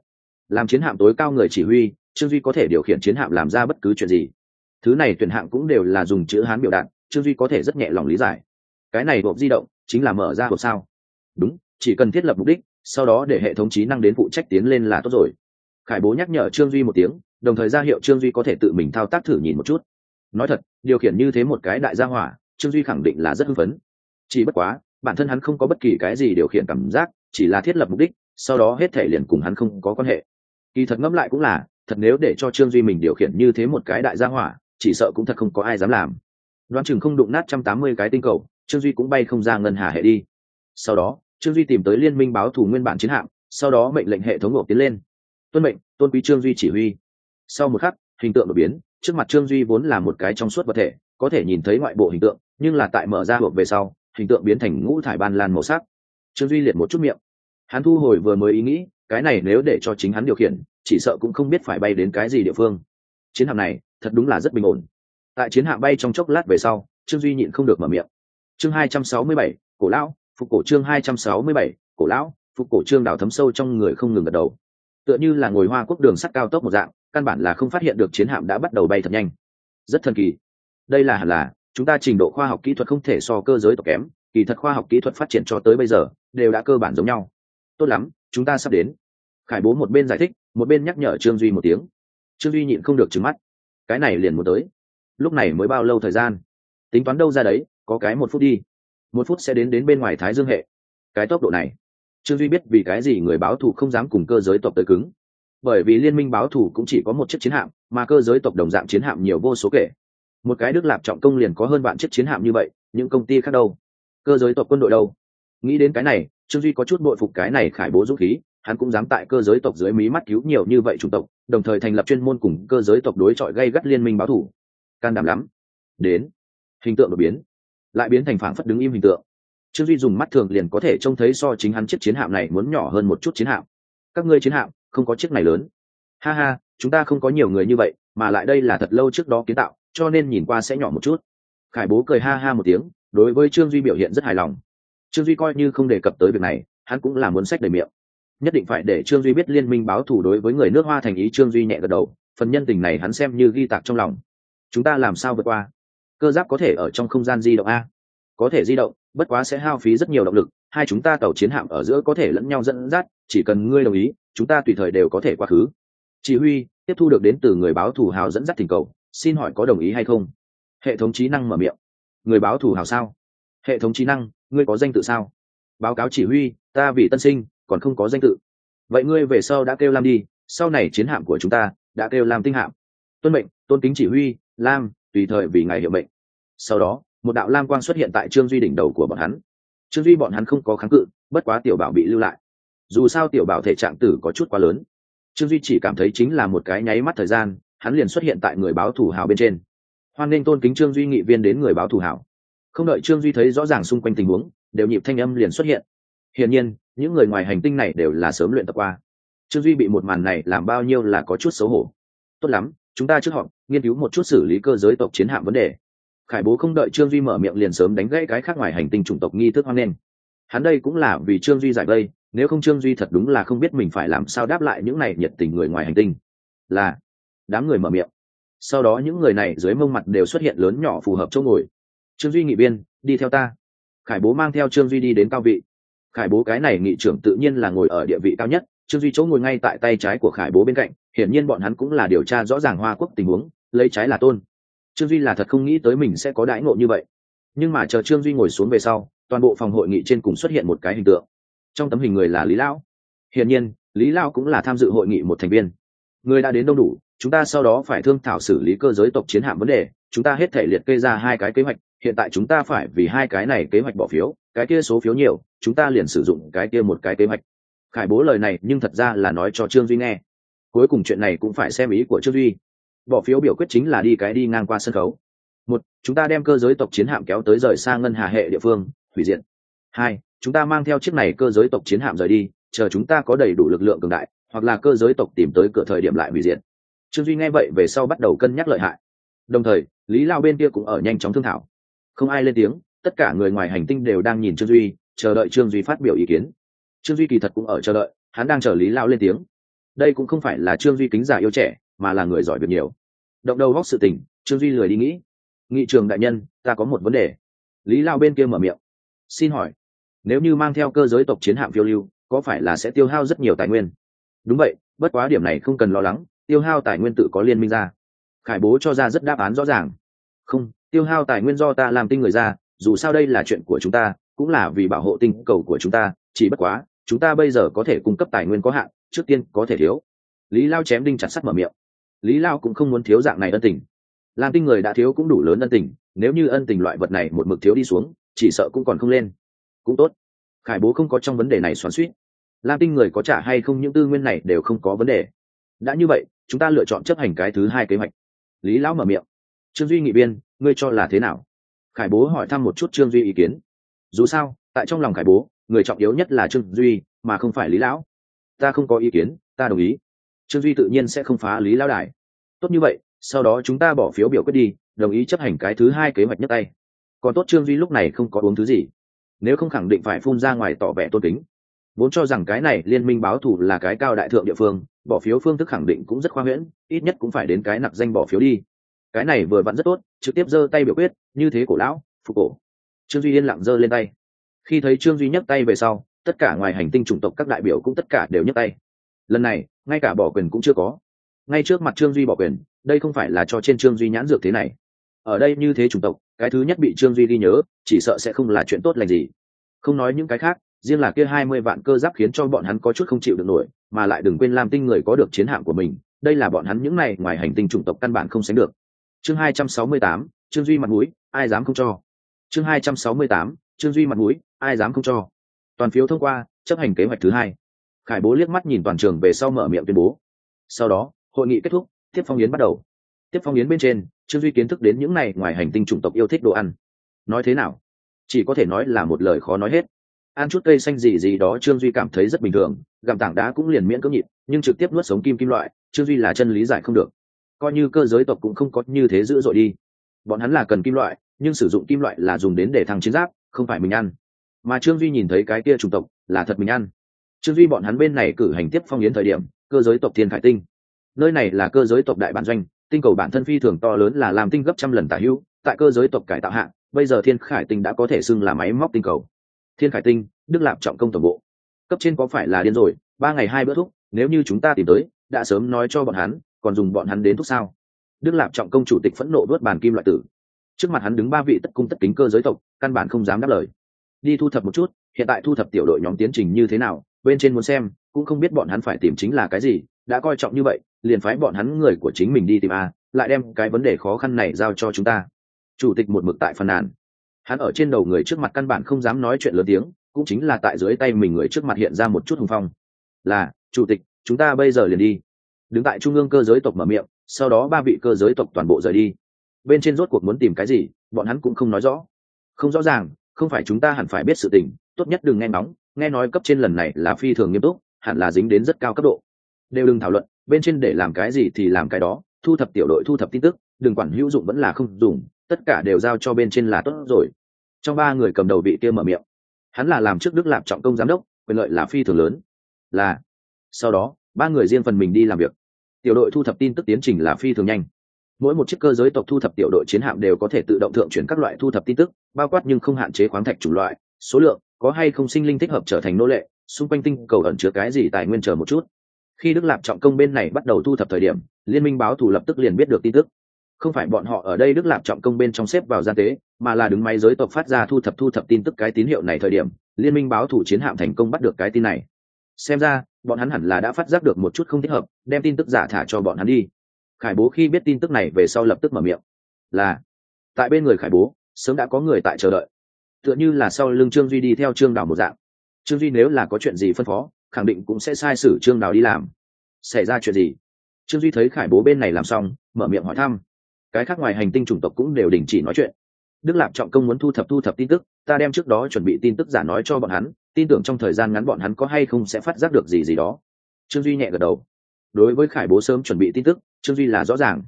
Làm chiến hạm tối cao người chỉ huy, trương duy có thể điều khiển chiến hạm làm ra bất cứ chuyện gì. Thứ này tuyển hạng cũng đều là dùng chữ hán biểu đạt, trương duy có thể rất nhẹ lòng lý giải. Cái này hộp di động chính là mở ra hộp sao? Đúng, chỉ cần thiết lập mục đích, sau đó để hệ thống trí năng đến phụ trách tiến lên là tốt rồi. Khải bố nhắc nhở trương duy một tiếng, đồng thời ra hiệu trương duy có thể tự mình thao tác thử nhìn một chút nói thật, điều khiển như thế một cái đại gia hỏa, trương duy khẳng định là rất hưng phấn. Chỉ bất quá, bản thân hắn không có bất kỳ cái gì điều khiển cảm giác, chỉ là thiết lập mục đích, sau đó hết thể liền cùng hắn không có quan hệ. Kỳ thật ngẫm lại cũng là, thật nếu để cho trương duy mình điều khiển như thế một cái đại gia hỏa, chỉ sợ cũng thật không có ai dám làm. Đoán chừng không đụng nát trăm tám mươi cái tinh cầu, trương duy cũng bay không ra ngân hà hệ đi. Sau đó, trương duy tìm tới liên minh báo thủ nguyên bản chiến hạm, sau đó mệnh lệnh hệ thống ngộ tiến lên. Tuân mệnh, tôn quý trương duy chỉ huy. Sau một khắc, hình tượng đột biến trước mặt trương duy vốn là một cái trong suốt vật thể, có thể nhìn thấy ngoại bộ hình tượng, nhưng là tại mở ra hộp về sau, hình tượng biến thành ngũ thải ban lan màu sắc. Trương duy liệt một chút miệng. Hắn thu hồi vừa mới ý nghĩ, cái này nếu để cho chính hắn điều khiển, chỉ sợ cũng không biết phải bay đến cái gì địa phương. Chiến hạm này, thật đúng là rất bình ổn. Tại chiến hạm bay trong chốc lát về sau, trương duy nhịn không được mở miệng. Chương hai trăm sáu mươi bảy, cổ lão, phục cổ chương hai trăm sáu mươi bảy, cổ lão, phục cổ trương đào thấm sâu trong người không ngừng gật đầu. Tựa như là ngồi hoa quốc đường sắt cao tốc một dạng căn bản là không phát hiện được chiến hạm đã bắt đầu bay thật nhanh. Rất thần kỳ. Đây là hẳn là, chúng ta trình độ khoa học kỹ thuật không thể so cơ giới tộc kém, kỳ thật khoa học kỹ thuật phát triển cho tới bây giờ, đều đã cơ bản giống nhau. Tốt lắm, chúng ta sắp đến. Khải bố một bên giải thích, một bên nhắc nhở trương duy một tiếng. Trương duy nhịn không được trứng mắt. Cái này liền một tới. Lúc này mới bao lâu thời gian? Tính toán đâu ra đấy, có cái một phút đi. Một phút sẽ đến đến bên ngoài thái dương hệ. Cái tốc độ này. Trương duy biết vì cái gì người báo thù không dám cùng cơ giới tộc tới cứng bởi vì liên minh báo thủ cũng chỉ có một chiếc chiến hạm, mà cơ giới tộc đồng dạng chiến hạm nhiều vô số kể. Một cái đức lạp trọng công liền có hơn vạn chiếc chiến hạm như vậy, những công ty khác đâu? Cơ giới tộc quân đội đâu? Nghĩ đến cái này, trương duy có chút bội phục cái này khải bố dũng khí, hắn cũng dám tại cơ giới tộc dưới mí mắt cứu nhiều như vậy chủng tộc, đồng thời thành lập chuyên môn cùng cơ giới tộc đối chọi gây gắt liên minh báo thủ can đảm lắm. Đến. Hình tượng đột biến. Lại biến thành phảng phất đứng im hình tượng. Trương duy dùng mắt thường liền có thể trông thấy so chính hắn chiếc chiến hạm này muốn nhỏ hơn một chút chiến hạm. Các ngươi chiến hạm không có chiếc này lớn. Ha ha, chúng ta không có nhiều người như vậy, mà lại đây là thật lâu trước đó kiến tạo, cho nên nhìn qua sẽ nhỏ một chút. Khải bố cười ha ha một tiếng, đối với trương duy biểu hiện rất hài lòng. Trương duy coi như không đề cập tới việc này, hắn cũng là muốn sách đầy miệng. Nhất định phải để trương duy biết liên minh báo thù đối với người nước hoa thành ý trương duy nhẹ gật đầu, phần nhân tình này hắn xem như ghi tạc trong lòng. Chúng ta làm sao vượt qua? Cơ giáp có thể ở trong không gian di động a? Có thể di động, bất quá sẽ hao phí rất nhiều động lực hai chúng ta tàu chiến hạm ở giữa có thể lẫn nhau dẫn dắt, chỉ cần ngươi đồng ý, chúng ta tùy thời đều có thể qua khứ. Chỉ huy, tiếp thu được đến từ người báo thù hào dẫn dắt thỉnh cầu, xin hỏi có đồng ý hay không? Hệ thống trí năng mở miệng. Người báo thù hào sao? Hệ thống trí năng, ngươi có danh tự sao? Báo cáo chỉ huy, ta vì tân sinh, còn không có danh tự. Vậy ngươi về sau đã kêu lam đi, sau này chiến hạm của chúng ta đã kêu lam tinh hạm. Tuân mệnh, tôn kính chỉ huy, lam, tùy thời vì ngài hiệu mệnh. Sau đó, một đạo lam quang xuất hiện tại trương duy đỉnh đầu của bọn hắn trương duy bọn hắn không có kháng cự, bất quá tiểu bảo bị lưu lại. Dù sao tiểu bảo thể trạng tử có chút quá lớn. Trương duy chỉ cảm thấy chính là một cái nháy mắt thời gian, hắn liền xuất hiện tại người báo thủ hào bên trên. Hoan nghênh tôn kính trương duy nghị viên đến người báo thủ hào. Không đợi trương duy thấy rõ ràng xung quanh tình huống, đều nhịp thanh âm liền xuất hiện. Hiển nhiên, những người ngoài hành tinh này đều là sớm luyện tập qua. Trương duy bị một màn này làm bao nhiêu là có chút xấu hổ. Tốt lắm, chúng ta trước họ nghiên cứu một chút xử lý cơ giới tộc chiến hạm vấn đề khải bố không đợi trương duy mở miệng liền sớm đánh gãy cái khác ngoài hành tinh chủng tộc nghi thức hoang lên. Hắn đây cũng là vì trương duy giải vây, nếu không trương duy thật đúng là không biết mình phải làm sao đáp lại những này nhiệt tình người ngoài hành tinh. Là, đám người mở miệng. Sau đó những người này dưới mông mặt đều xuất hiện lớn nhỏ phù hợp chỗ ngồi. Trương duy nghị biên đi theo ta. Khải bố mang theo trương duy đi đến cao vị. Khải bố cái này nghị trưởng tự nhiên là ngồi ở địa vị cao nhất. Trương duy chỗ ngồi ngay tại tay trái của khải bố bên cạnh, hiển nhiên bọn hắn cũng là điều tra rõ ràng hoa quốc tình huống, lấy trái là tôn trương duy là thật không nghĩ tới mình sẽ có đãi ngộ như vậy. Nhưng mà chờ trương duy ngồi xuống về sau, toàn bộ phòng hội nghị trên cùng xuất hiện một cái hình tượng. Trong tấm hình người là lý lão. Hiển nhiên, lý lão cũng là tham dự hội nghị một thành viên. Người đã đến đông đủ, chúng ta sau đó phải thương thảo xử lý cơ giới tộc chiến hạm vấn đề, chúng ta hết thể liệt kê ra hai cái kế hoạch, hiện tại chúng ta phải vì hai cái này kế hoạch bỏ phiếu, cái kia số phiếu nhiều, chúng ta liền sử dụng cái kia một cái kế hoạch. Khải bố lời này nhưng thật ra là nói cho trương duy nghe. Cuối cùng chuyện này cũng phải xem ý của trương duy bỏ phiếu biểu quyết chính là đi cái đi ngang qua sân khấu. Một, chúng ta đem cơ giới tộc chiến hạm kéo tới rời xa ngân hà hệ địa phương, hủy diệt. Hai, chúng ta mang theo chiếc này cơ giới tộc chiến hạm rời đi, chờ chúng ta có đầy đủ lực lượng cường đại, hoặc là cơ giới tộc tìm tới cửa thời điểm lại hủy diệt. Trương duy nghe vậy về sau bắt đầu cân nhắc lợi hại. Đồng thời, lý lao bên kia cũng ở nhanh chóng thương thảo. Không ai lên tiếng, tất cả người ngoài hành tinh đều đang nhìn trương duy, chờ đợi trương duy phát biểu ý kiến. Trương duy kỳ thật cũng ở chờ đợi, hắn đang chờ lý lao lên tiếng. Đây cũng không phải là trương duy kính giả yêu trẻ mà là người giỏi việc nhiều. Động đầu góc sự tình, trương duy lười đi nghĩ. Nghị trường đại nhân, ta có một vấn đề. Lý lao bên kia mở miệng. Xin hỏi, nếu như mang theo cơ giới tộc chiến hạm phiêu lưu, có phải là sẽ tiêu hao rất nhiều tài nguyên? Đúng vậy, bất quá điểm này không cần lo lắng, tiêu hao tài nguyên tự có liên minh ra. Khải bố cho ra rất đáp án rõ ràng. Không, tiêu hao tài nguyên do ta làm tinh người ra, dù sao đây là chuyện của chúng ta, cũng là vì bảo hộ tinh cầu của chúng ta, chỉ bất quá, chúng ta bây giờ có thể cung cấp tài nguyên có hạn, trước tiên có thể thiếu. Lý lao chém đinh chặt sắt mở miệng lý lao cũng không muốn thiếu dạng này ân tình. Làm tinh người đã thiếu cũng đủ lớn ân tình, nếu như ân tình loại vật này một mực thiếu đi xuống, chỉ sợ cũng còn không lên. Cũng tốt. Khải bố không có trong vấn đề này xoắn suýt lam tinh người có trả hay không những tư nguyên này đều không có vấn đề. Đã như vậy, chúng ta lựa chọn chấp hành cái thứ hai kế hoạch. Lý lão mở miệng. Trương duy nghị biên, ngươi cho là thế nào? Khải bố hỏi thăm một chút trương duy ý kiến. Dù sao, tại trong lòng khải bố, người trọng yếu nhất là trương duy, mà không phải lý lão. Ta không có ý kiến, ta đồng ý trương duy tự nhiên sẽ không phá lý lão đại. Tốt như vậy, sau đó chúng ta bỏ phiếu biểu quyết đi, đồng ý chấp hành cái thứ hai kế hoạch nhất tay. Còn tốt trương duy lúc này không có uống thứ gì. Nếu không khẳng định phải phun ra ngoài tỏ vẻ tôn kính. Vốn cho rằng cái này liên minh báo thù là cái cao đại thượng địa phương, bỏ phiếu phương thức khẳng định cũng rất khoa huyễn, ít nhất cũng phải đến cái nặc danh bỏ phiếu đi. Cái này vừa vặn rất tốt, trực tiếp giơ tay biểu quyết, như thế cổ lão phục cổ. Trương duy yên lặng giơ lên tay. Khi thấy trương duy nhấc tay về sau, tất cả ngoài hành tinh chủng tộc các đại biểu cũng tất cả đều nhấc tay. Lần này ngay cả bỏ quyền cũng chưa có. Ngay trước mặt trương duy bỏ quyền, đây không phải là cho trên trương duy nhãn dược thế này. Ở đây như thế chủng tộc, cái thứ nhất bị trương duy ghi nhớ, chỉ sợ sẽ không là chuyện tốt lành gì. Không nói những cái khác, riêng là kia hai mươi vạn cơ giáp khiến cho bọn hắn có chút không chịu được nổi, mà lại đừng quên làm tinh người có được chiến hạm của mình, đây là bọn hắn những này ngoài hành tinh chủng tộc căn bản không sánh được. Chương hai trăm sáu mươi tám, trương duy mặt mũi, ai dám không cho? Chương hai trăm sáu mươi tám, trương duy mặt mũi, ai dám không cho? Toàn phiếu thông qua, chấp hành kế hoạch thứ hai khải bố liếc mắt nhìn toàn trường về sau mở miệng tuyên bố. Sau đó, hội nghị kết thúc, tiếp phong yến bắt đầu. Tiếp phong yến bên trên, trương duy kiến thức đến những này ngoài hành tinh chủng tộc yêu thích đồ ăn. Nói thế nào? Chỉ có thể nói là một lời khó nói hết. Ăn chút cây xanh gì gì đó trương duy cảm thấy rất bình thường, gặm tảng đá cũng liền miễn cưỡng nhịn, nhưng trực tiếp nuốt sống kim kim loại, trương duy là chân lý giải không được. Coi như cơ giới tộc cũng không có như thế dữ dội đi. Bọn hắn là cần kim loại, nhưng sử dụng kim loại là dùng đến để thăng chiến giáp, không phải mình ăn. Mà trương duy nhìn thấy cái kia chủng tộc là thật mình ăn trương duy bọn hắn bên này cử hành tiếp phong yến thời điểm, cơ giới tộc thiên khải tinh. Nơi này là cơ giới tộc đại bản doanh, tinh cầu bản thân phi thường to lớn là làm tinh gấp trăm lần tả hữu, tại cơ giới tộc cải tạo hạng bây giờ thiên khải tinh đã có thể xưng là máy móc tinh cầu. Thiên khải tinh, đức lạp trọng công tổng bộ. Cấp trên có phải là điên rồi, ba ngày hai bữa thuốc nếu như chúng ta tìm tới, đã sớm nói cho bọn hắn, còn dùng bọn hắn đến thuốc sao? Đức lạp trọng công chủ tịch phẫn nộ đốt bàn kim loại tử. Trước mặt hắn đứng ba vị tất cung tất kính cơ giới tộc, căn bản không dám đáp lời. Đi thu thập một chút, hiện tại thu thập tiểu đội nhóm tiến trình như thế nào bên trên muốn xem, cũng không biết bọn hắn phải tìm chính là cái gì, đã coi trọng như vậy, liền phái bọn hắn người của chính mình đi tìm a, lại đem cái vấn đề khó khăn này giao cho chúng ta. Chủ tịch một mực tại phần nàn. Hắn ở trên đầu người trước mặt căn bản không dám nói chuyện lớn tiếng, cũng chính là tại dưới tay mình người trước mặt hiện ra một chút hùng phong. Là, chủ tịch, chúng ta bây giờ liền đi. Đứng tại trung ương cơ giới tộc mở miệng, sau đó ba vị cơ giới tộc toàn bộ rời đi. Bên trên rốt cuộc muốn tìm cái gì, bọn hắn cũng không nói rõ. Không rõ ràng, không phải chúng ta hẳn phải biết sự tình, tốt nhất đừng nghe ngóng nghe nói cấp trên lần này là phi thường nghiêm túc, hẳn là dính đến rất cao cấp độ. Đều đừng thảo luận, bên trên để làm cái gì thì làm cái đó, thu thập tiểu đội thu thập tin tức, đừng quản hữu dụng vẫn là không dùng, tất cả đều giao cho bên trên là tốt rồi. Trong ba người cầm đầu vị kia mở miệng. Hắn là làm trước đức lạp trọng công giám đốc, quyền lợi là phi thường lớn. Là. Sau đó, ba người riêng phần mình đi làm việc. Tiểu đội thu thập tin tức tiến trình là phi thường nhanh. Mỗi một chiếc cơ giới tộc thu thập tiểu đội chiến hạm đều có thể tự động thượng chuyển các loại thu thập tin tức, bao quát nhưng không hạn chế khoáng thạch chủng loại, số lượng có hay không sinh linh thích hợp trở thành nô lệ, xung quanh tinh cầu ẩn chứa cái gì tài nguyên chờ một chút. Khi đức lạp trọng công bên này bắt đầu thu thập thời điểm, liên minh báo thủ lập tức liền biết được tin tức. Không phải bọn họ ở đây đức lạp trọng công bên trong xếp vào gian tế, mà là đứng máy giới tộc phát ra thu thập thu thập tin tức cái tín hiệu này thời điểm, liên minh báo thủ chiến hạm thành công bắt được cái tin này. Xem ra, bọn hắn hẳn là đã phát giác được một chút không thích hợp, đem tin tức giả thả cho bọn hắn đi. Khải bố khi biết tin tức này về sau lập tức mở miệng. Là, tại bên người khải bố, sớm đã có người tại chờ đợi tựa như là sau lưng trương duy đi theo trương đào một dạng. Trương duy nếu là có chuyện gì phân phó, khẳng định cũng sẽ sai sử trương đào đi làm. Xảy ra chuyện gì? Trương duy thấy khải bố bên này làm xong, mở miệng hỏi thăm. Cái khác ngoài hành tinh chủng tộc cũng đều đình chỉ nói chuyện. Đức lạp trọng công muốn thu thập thu thập tin tức, ta đem trước đó chuẩn bị tin tức giả nói cho bọn hắn, tin tưởng trong thời gian ngắn bọn hắn có hay không sẽ phát giác được gì gì đó. Trương duy nhẹ gật đầu. Đối với khải bố sớm chuẩn bị tin tức, trương duy là rõ ràng.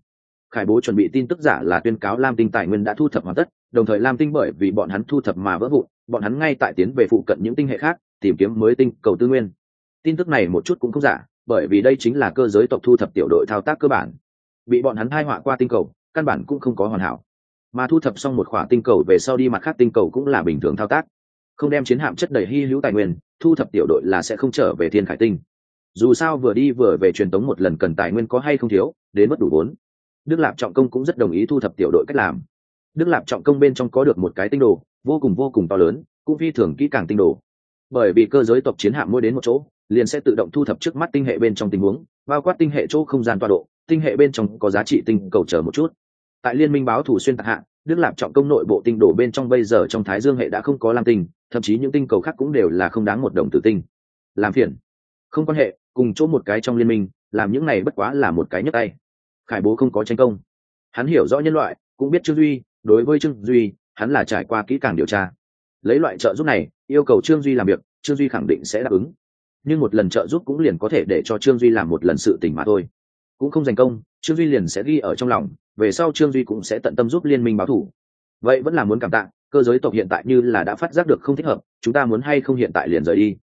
Khải bố chuẩn bị tin tức giả là tuyên cáo lam tinh tài nguyên đã thu thập hoàn tất đồng thời lam tinh bởi vì bọn hắn thu thập mà vỡ vụn, bọn hắn ngay tại tiến về phụ cận những tinh hệ khác, tìm kiếm mới tinh cầu tư nguyên. Tin tức này một chút cũng không giả, bởi vì đây chính là cơ giới tộc thu thập tiểu đội thao tác cơ bản. Bị bọn hắn thai họa qua tinh cầu, căn bản cũng không có hoàn hảo. Mà thu thập xong một khỏa tinh cầu về sau đi mặt khác tinh cầu cũng là bình thường thao tác. Không đem chiến hạm chất đầy hy hữu tài nguyên, thu thập tiểu đội là sẽ không trở về thiên khải tinh. Dù sao vừa đi vừa về truyền tống một lần cần tài nguyên có hay không thiếu, đến mất đủ vốn đức lạp trọng công cũng rất đồng ý thu thập tiểu đội cách làm đức lạp trọng công bên trong có được một cái tinh đồ, vô cùng vô cùng to lớn, cũng phi thường kỹ càng tinh đồ. Bởi vì cơ giới tộc chiến hạm mỗi đến một chỗ, liền sẽ tự động thu thập trước mắt tinh hệ bên trong tình huống, bao quát tinh hệ chỗ không gian toa độ, tinh hệ bên trong có giá trị tinh cầu chờ một chút. Tại liên minh báo thủ xuyên tạc hạ, đức lạp trọng công nội bộ tinh đổ bên trong bây giờ trong thái dương hệ đã không có lam tinh, thậm chí những tinh cầu khác cũng đều là không đáng một đồng tử tinh. Làm phiền. Không quan hệ, cùng chỗ một cái trong liên minh, làm những này bất quá là một cái nhấp tay. Khải bố không có tranh công. Hắn hiểu rõ nhân loại, cũng biết trương duy đối với trương duy, hắn là trải qua kỹ càng điều tra. Lấy loại trợ giúp này, yêu cầu trương duy làm việc, trương duy khẳng định sẽ đáp ứng. Nhưng một lần trợ giúp cũng liền có thể để cho trương duy làm một lần sự tình mà thôi. Cũng không giành công, trương duy liền sẽ ghi ở trong lòng, về sau trương duy cũng sẽ tận tâm giúp liên minh báo thủ. Vậy vẫn là muốn cảm tạ, cơ giới tộc hiện tại như là đã phát giác được không thích hợp, chúng ta muốn hay không hiện tại liền rời đi.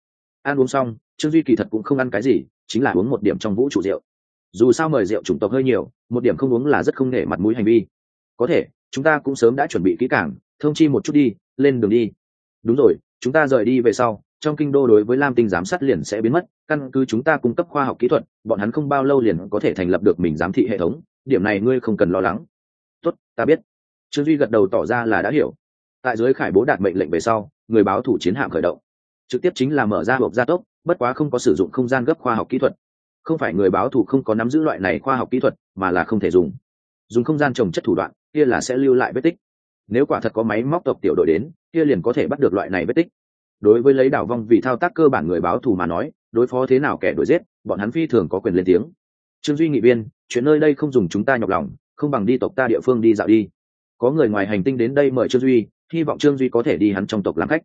Ăn uống xong, trương duy kỳ thật cũng không ăn cái gì, chính là uống một điểm trong vũ trụ rượu. Dù sao mời rượu chủng tộc hơi nhiều, một điểm không uống là rất không nể mặt mũi hành vi. Có thể chúng ta cũng sớm đã chuẩn bị kỹ càng, thông chi một chút đi, lên đường đi. Đúng rồi, chúng ta rời đi về sau, trong kinh đô đối với lam tinh giám sát liền sẽ biến mất, căn cứ chúng ta cung cấp khoa học kỹ thuật, bọn hắn không bao lâu liền có thể thành lập được mình giám thị hệ thống, điểm này ngươi không cần lo lắng. Tốt, ta biết. Trương duy gật đầu tỏ ra là đã hiểu. Tại dưới khải bố đạt mệnh lệnh về sau, người báo thủ chiến hạm khởi động. Trực tiếp chính là mở ra hộp gia tốc, bất quá không có sử dụng không gian gấp khoa học kỹ thuật. Không phải người báo thủ không có nắm giữ loại này khoa học kỹ thuật, mà là không thể dùng. Dùng không gian trồng chất thủ đoạn kia là sẽ lưu lại vết tích. Nếu quả thật có máy móc tộc tiểu đội đến, kia liền có thể bắt được loại này vết tích. Đối với lấy đảo vong vì thao tác cơ bản người báo thù mà nói, đối phó thế nào kẻ đuổi giết, bọn hắn phi thường có quyền lên tiếng. Trương duy nghị viên, chuyện nơi đây không dùng chúng ta nhọc lòng, không bằng đi tộc ta địa phương đi dạo đi. Có người ngoài hành tinh đến đây mời trương duy, hy vọng trương duy có thể đi hắn trong tộc làm khách.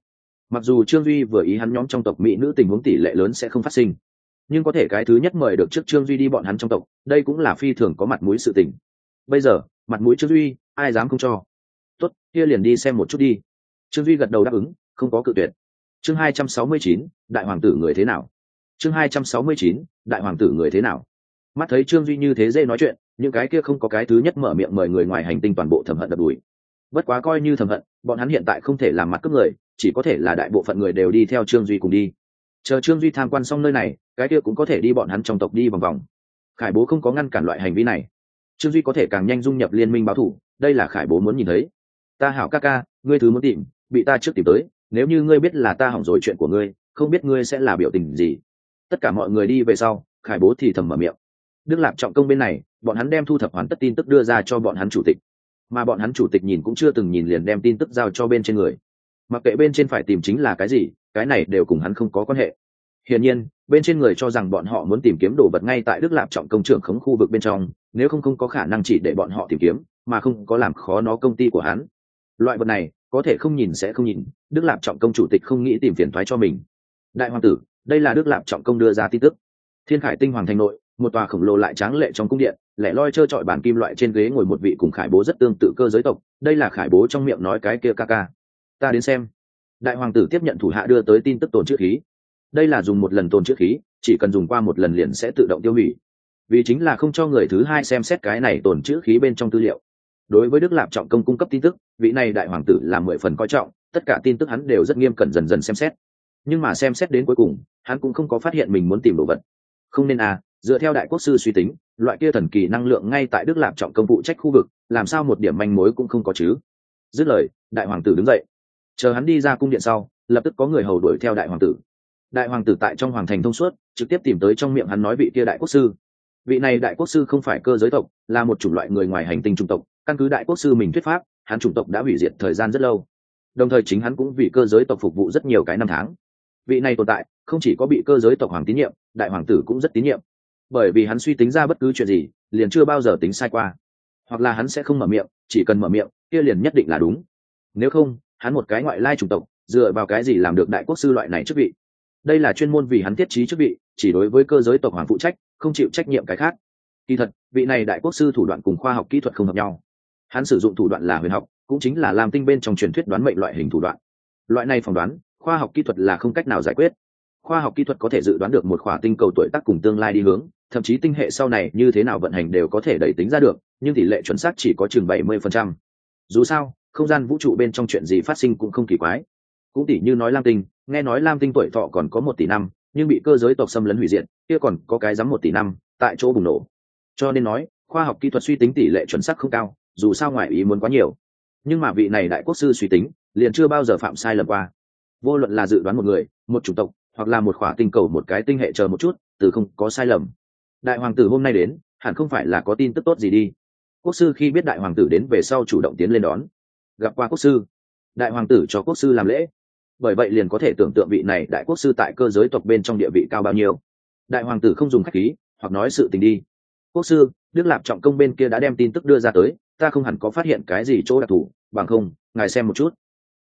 Mặc dù trương duy vừa ý hắn nhóm trong tộc mỹ nữ tình huống tỷ lệ lớn sẽ không phát sinh, nhưng có thể cái thứ nhất mời được trước trương duy đi bọn hắn trong tộc, đây cũng là phi thường có mặt mũi sự tình. Bây giờ mặt mũi trương duy, ai dám không cho? Tốt, kia liền đi xem một chút đi. Trương duy gật đầu đáp ứng, không có cự tuyệt. Chương hai trăm sáu mươi chín, đại hoàng tử người thế nào? Chương hai trăm sáu mươi chín, đại hoàng tử người thế nào? Mắt thấy trương duy như thế dễ nói chuyện, những cái kia không có cái thứ nhất mở miệng mời người ngoài hành tinh toàn bộ thẩm hận đập đùi. Bất quá coi như thẩm hận, bọn hắn hiện tại không thể làm mặt cướp người, chỉ có thể là đại bộ phận người đều đi theo trương duy cùng đi. Chờ trương duy tham quan xong nơi này, cái kia cũng có thể đi bọn hắn trong tộc đi vòng vòng. Khải bố không có ngăn cản loại hành vi này trương duy có thể càng nhanh dung nhập liên minh báo thủ, đây là khải bố muốn nhìn thấy. Ta hảo ca ca, ngươi thứ muốn tìm, bị ta trước tìm tới, nếu như ngươi biết là ta hỏng rồi chuyện của ngươi, không biết ngươi sẽ là biểu tình gì. Tất cả mọi người đi về sau, khải bố thì thầm mở miệng. Đức lạp trọng công bên này, bọn hắn đem thu thập hoàn tất tin tức đưa ra cho bọn hắn chủ tịch. Mà bọn hắn chủ tịch nhìn cũng chưa từng nhìn liền đem tin tức giao cho bên trên người. Mặc kệ bên trên phải tìm chính là cái gì, cái này đều cùng hắn không có quan hệ. Hiển nhiên, bên trên người cho rằng bọn họ muốn tìm kiếm đồ vật ngay tại đức lạp trọng công trưởng khống khu vực bên trong nếu không không có khả năng chỉ để bọn họ tìm kiếm, mà không có làm khó nó công ty của hắn. Loại vật này, có thể không nhìn sẽ không nhìn, đức lạp trọng công chủ tịch không nghĩ tìm phiền thoái cho mình. Đại hoàng tử, đây là đức lạp trọng công đưa ra tin tức. Thiên khải tinh hoàng thành nội, một tòa khổng lồ lại tráng lệ trong cung điện, lẻ loi trơ trọi bàn kim loại trên ghế ngồi một vị cùng khải bố rất tương tự cơ giới tộc, đây là khải bố trong miệng nói cái kia ca ca. Ta đến xem. Đại hoàng tử tiếp nhận thủ hạ đưa tới tin tức tồn chữ khí. Đây là dùng một lần tồn chữ khí, chỉ cần dùng qua một lần liền sẽ tự động tiêu hủy vì chính là không cho người thứ hai xem xét cái này tồn chữ khí bên trong tư liệu. Đối với đức lạp trọng công cung cấp tin tức, vị này đại hoàng tử là mười phần coi trọng, tất cả tin tức hắn đều rất nghiêm cẩn dần dần xem xét. Nhưng mà xem xét đến cuối cùng, hắn cũng không có phát hiện mình muốn tìm đồ vật. Không nên à dựa theo đại quốc sư suy tính, loại kia thần kỳ năng lượng ngay tại đức lạp trọng công vụ trách khu vực, làm sao một điểm manh mối cũng không có chứ? Dứt lời, đại hoàng tử đứng dậy. Chờ hắn đi ra cung điện sau, lập tức có người hầu đuổi theo đại hoàng tử. Đại hoàng tử tại trong hoàng thành thông suốt, trực tiếp tìm tới trong miệng hắn nói vị kia đại quốc sư vị này đại quốc sư không phải cơ giới tộc, là một chủng loại người ngoài hành tinh chủng tộc, căn cứ đại quốc sư mình thuyết pháp, hắn chủng tộc đã hủy diệt thời gian rất lâu. Đồng thời chính hắn cũng vì cơ giới tộc phục vụ rất nhiều cái năm tháng. Vị này tồn tại, không chỉ có bị cơ giới tộc hoàng tín nhiệm, đại hoàng tử cũng rất tín nhiệm. Bởi vì hắn suy tính ra bất cứ chuyện gì, liền chưa bao giờ tính sai qua. Hoặc là hắn sẽ không mở miệng, chỉ cần mở miệng, kia liền nhất định là đúng. Nếu không, hắn một cái ngoại lai chủng tộc, dựa vào cái gì làm được đại quốc sư loại này chức vị? Đây là chuyên môn vì hắn thiết trí chức vị, chỉ đối với cơ giới tộc hoàng phụ trách, không chịu trách nhiệm cái khác. Kỳ thật, vị này đại quốc sư thủ đoạn cùng khoa học kỹ thuật không hợp nhau. Hắn sử dụng thủ đoạn là huyền học, cũng chính là làm tinh bên trong truyền thuyết đoán mệnh loại hình thủ đoạn. Loại này phỏng đoán, khoa học kỹ thuật là không cách nào giải quyết. Khoa học kỹ thuật có thể dự đoán được một khỏa tinh cầu tuổi tác cùng tương lai đi hướng, thậm chí tinh hệ sau này như thế nào vận hành đều có thể đẩy tính ra được, nhưng tỷ lệ chuẩn xác chỉ có chừng bảy mươi phần trăm. Dù sao, không gian vũ trụ bên trong chuyện gì phát sinh cũng không kỳ quái cũng tỷ như nói lam tinh, nghe nói lam tinh tuổi thọ còn có một tỷ năm, nhưng bị cơ giới tộc xâm lấn hủy diệt, kia còn có cái dám một tỷ năm, tại chỗ bùng nổ. Cho nên nói, khoa học kỹ thuật suy tính tỷ lệ chuẩn xác không cao, dù sao ngoại ý muốn quá nhiều. Nhưng mà vị này đại quốc sư suy tính, liền chưa bao giờ phạm sai lầm qua. Vô luận là dự đoán một người, một chủng tộc, hoặc là một khỏa tinh cầu một cái tinh hệ chờ một chút, từ không có sai lầm. Đại hoàng tử hôm nay đến, hẳn không phải là có tin tức tốt gì đi. Quốc sư khi biết đại hoàng tử đến về sau chủ động tiến lên đón. Gặp qua quốc sư. Đại hoàng tử cho quốc sư làm lễ bởi vậy liền có thể tưởng tượng vị này đại quốc sư tại cơ giới tộc bên trong địa vị cao bao nhiêu. Đại hoàng tử không dùng khách khí, hoặc nói sự tình đi. Quốc sư, đức lạp trọng công bên kia đã đem tin tức đưa ra tới, ta không hẳn có phát hiện cái gì chỗ đặc thù, bằng không, ngài xem một chút.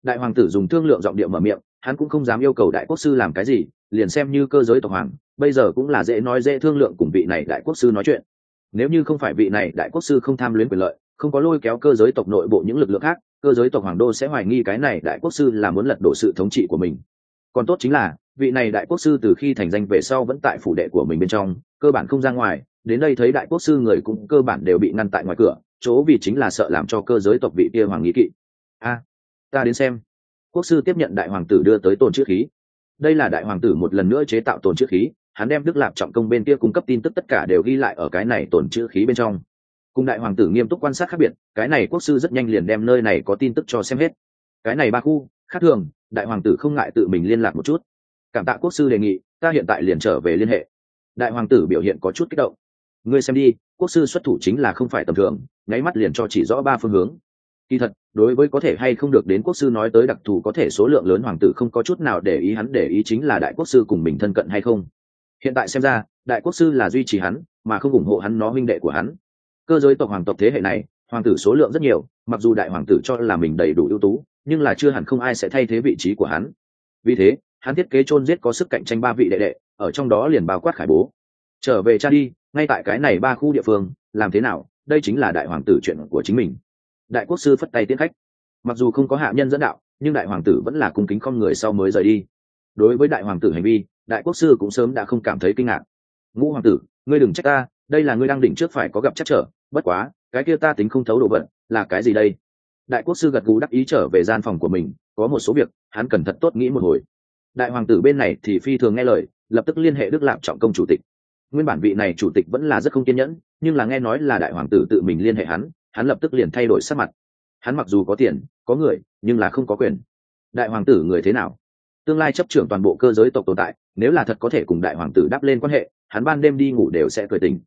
Đại hoàng tử dùng thương lượng giọng điệu mở miệng, hắn cũng không dám yêu cầu đại quốc sư làm cái gì, liền xem như cơ giới tộc hoàng, bây giờ cũng là dễ nói dễ thương lượng cùng vị này đại quốc sư nói chuyện. Nếu như không phải vị này đại quốc sư không tham luyến quyền lợi, không có lôi kéo cơ giới tộc nội bộ những lực lượng khác cơ giới tộc hoàng đô sẽ hoài nghi cái này đại quốc sư là muốn lật đổ sự thống trị của mình. Còn tốt chính là, vị này đại quốc sư từ khi thành danh về sau vẫn tại phủ đệ của mình bên trong, cơ bản không ra ngoài, đến đây thấy đại quốc sư người cũng cơ bản đều bị ngăn tại ngoài cửa, chỗ vì chính là sợ làm cho cơ giới tộc vị kia hoàng nghĩ kỵ. A, ta đến xem. Quốc sư tiếp nhận đại hoàng tử đưa tới tồn chữ khí. Đây là đại hoàng tử một lần nữa chế tạo tồn chữ khí, hắn đem đức lạp trọng công bên kia cung cấp tin tức tất cả đều ghi lại ở cái này tồn chữ khí bên trong cùng đại hoàng tử nghiêm túc quan sát khác biệt, cái này quốc sư rất nhanh liền đem nơi này có tin tức cho xem hết. Cái này ba khu, khác thường, đại hoàng tử không ngại tự mình liên lạc một chút. Cảm tạ quốc sư đề nghị, ta hiện tại liền trở về liên hệ. Đại hoàng tử biểu hiện có chút kích động. Ngươi xem đi, quốc sư xuất thủ chính là không phải tầm thường, nháy mắt liền cho chỉ rõ ba phương hướng. Kỳ thật, đối với có thể hay không được đến quốc sư nói tới đặc thù có thể số lượng lớn hoàng tử không có chút nào để ý hắn để ý chính là đại quốc sư cùng mình thân cận hay không. Hiện tại xem ra, đại quốc sư là duy trì hắn, mà không ủng hộ hắn nó huynh đệ của hắn cơ giới tộc hoàng tộc thế hệ này, hoàng tử số lượng rất nhiều, mặc dù đại hoàng tử cho là mình đầy đủ ưu tú, nhưng là chưa hẳn không ai sẽ thay thế vị trí của hắn. Vì thế, hắn thiết kế chôn giết có sức cạnh tranh ba vị đệ đệ, ở trong đó liền bao quát khải bố. Trở về cha đi, ngay tại cái này ba khu địa phương, làm thế nào? Đây chính là đại hoàng tử chuyện của chính mình. Đại quốc sư phất tay tiến khách. Mặc dù không có hạ nhân dẫn đạo, nhưng đại hoàng tử vẫn là cung kính con người sau mới rời đi. Đối với đại hoàng tử hành vi, đại quốc sư cũng sớm đã không cảm thấy kinh ngạc. Ngũ hoàng tử ngươi đừng trách ta, đây là ngươi đang đỉnh trước phải có gặp chắc trở, bất quá, cái kia ta tính không thấu đồ vật, là cái gì đây? Đại quốc sư gật gù đắc ý trở về gian phòng của mình, có một số việc, hắn cần thật tốt nghĩ một hồi. Đại hoàng tử bên này thì phi thường nghe lời, lập tức liên hệ đức lạp trọng công chủ tịch. Nguyên bản vị này chủ tịch vẫn là rất không kiên nhẫn, nhưng là nghe nói là đại hoàng tử tự mình liên hệ hắn hắn lập tức liền thay đổi sắc mặt. Hắn mặc dù có tiền, có người, nhưng là không có quyền. Đại hoàng tử người thế nào? Tương lai chấp trưởng toàn bộ cơ giới tộc tồn tại, nếu là thật có thể cùng đại hoàng tử đáp lên quan hệ hắn ban đêm đi ngủ đều sẽ cười tình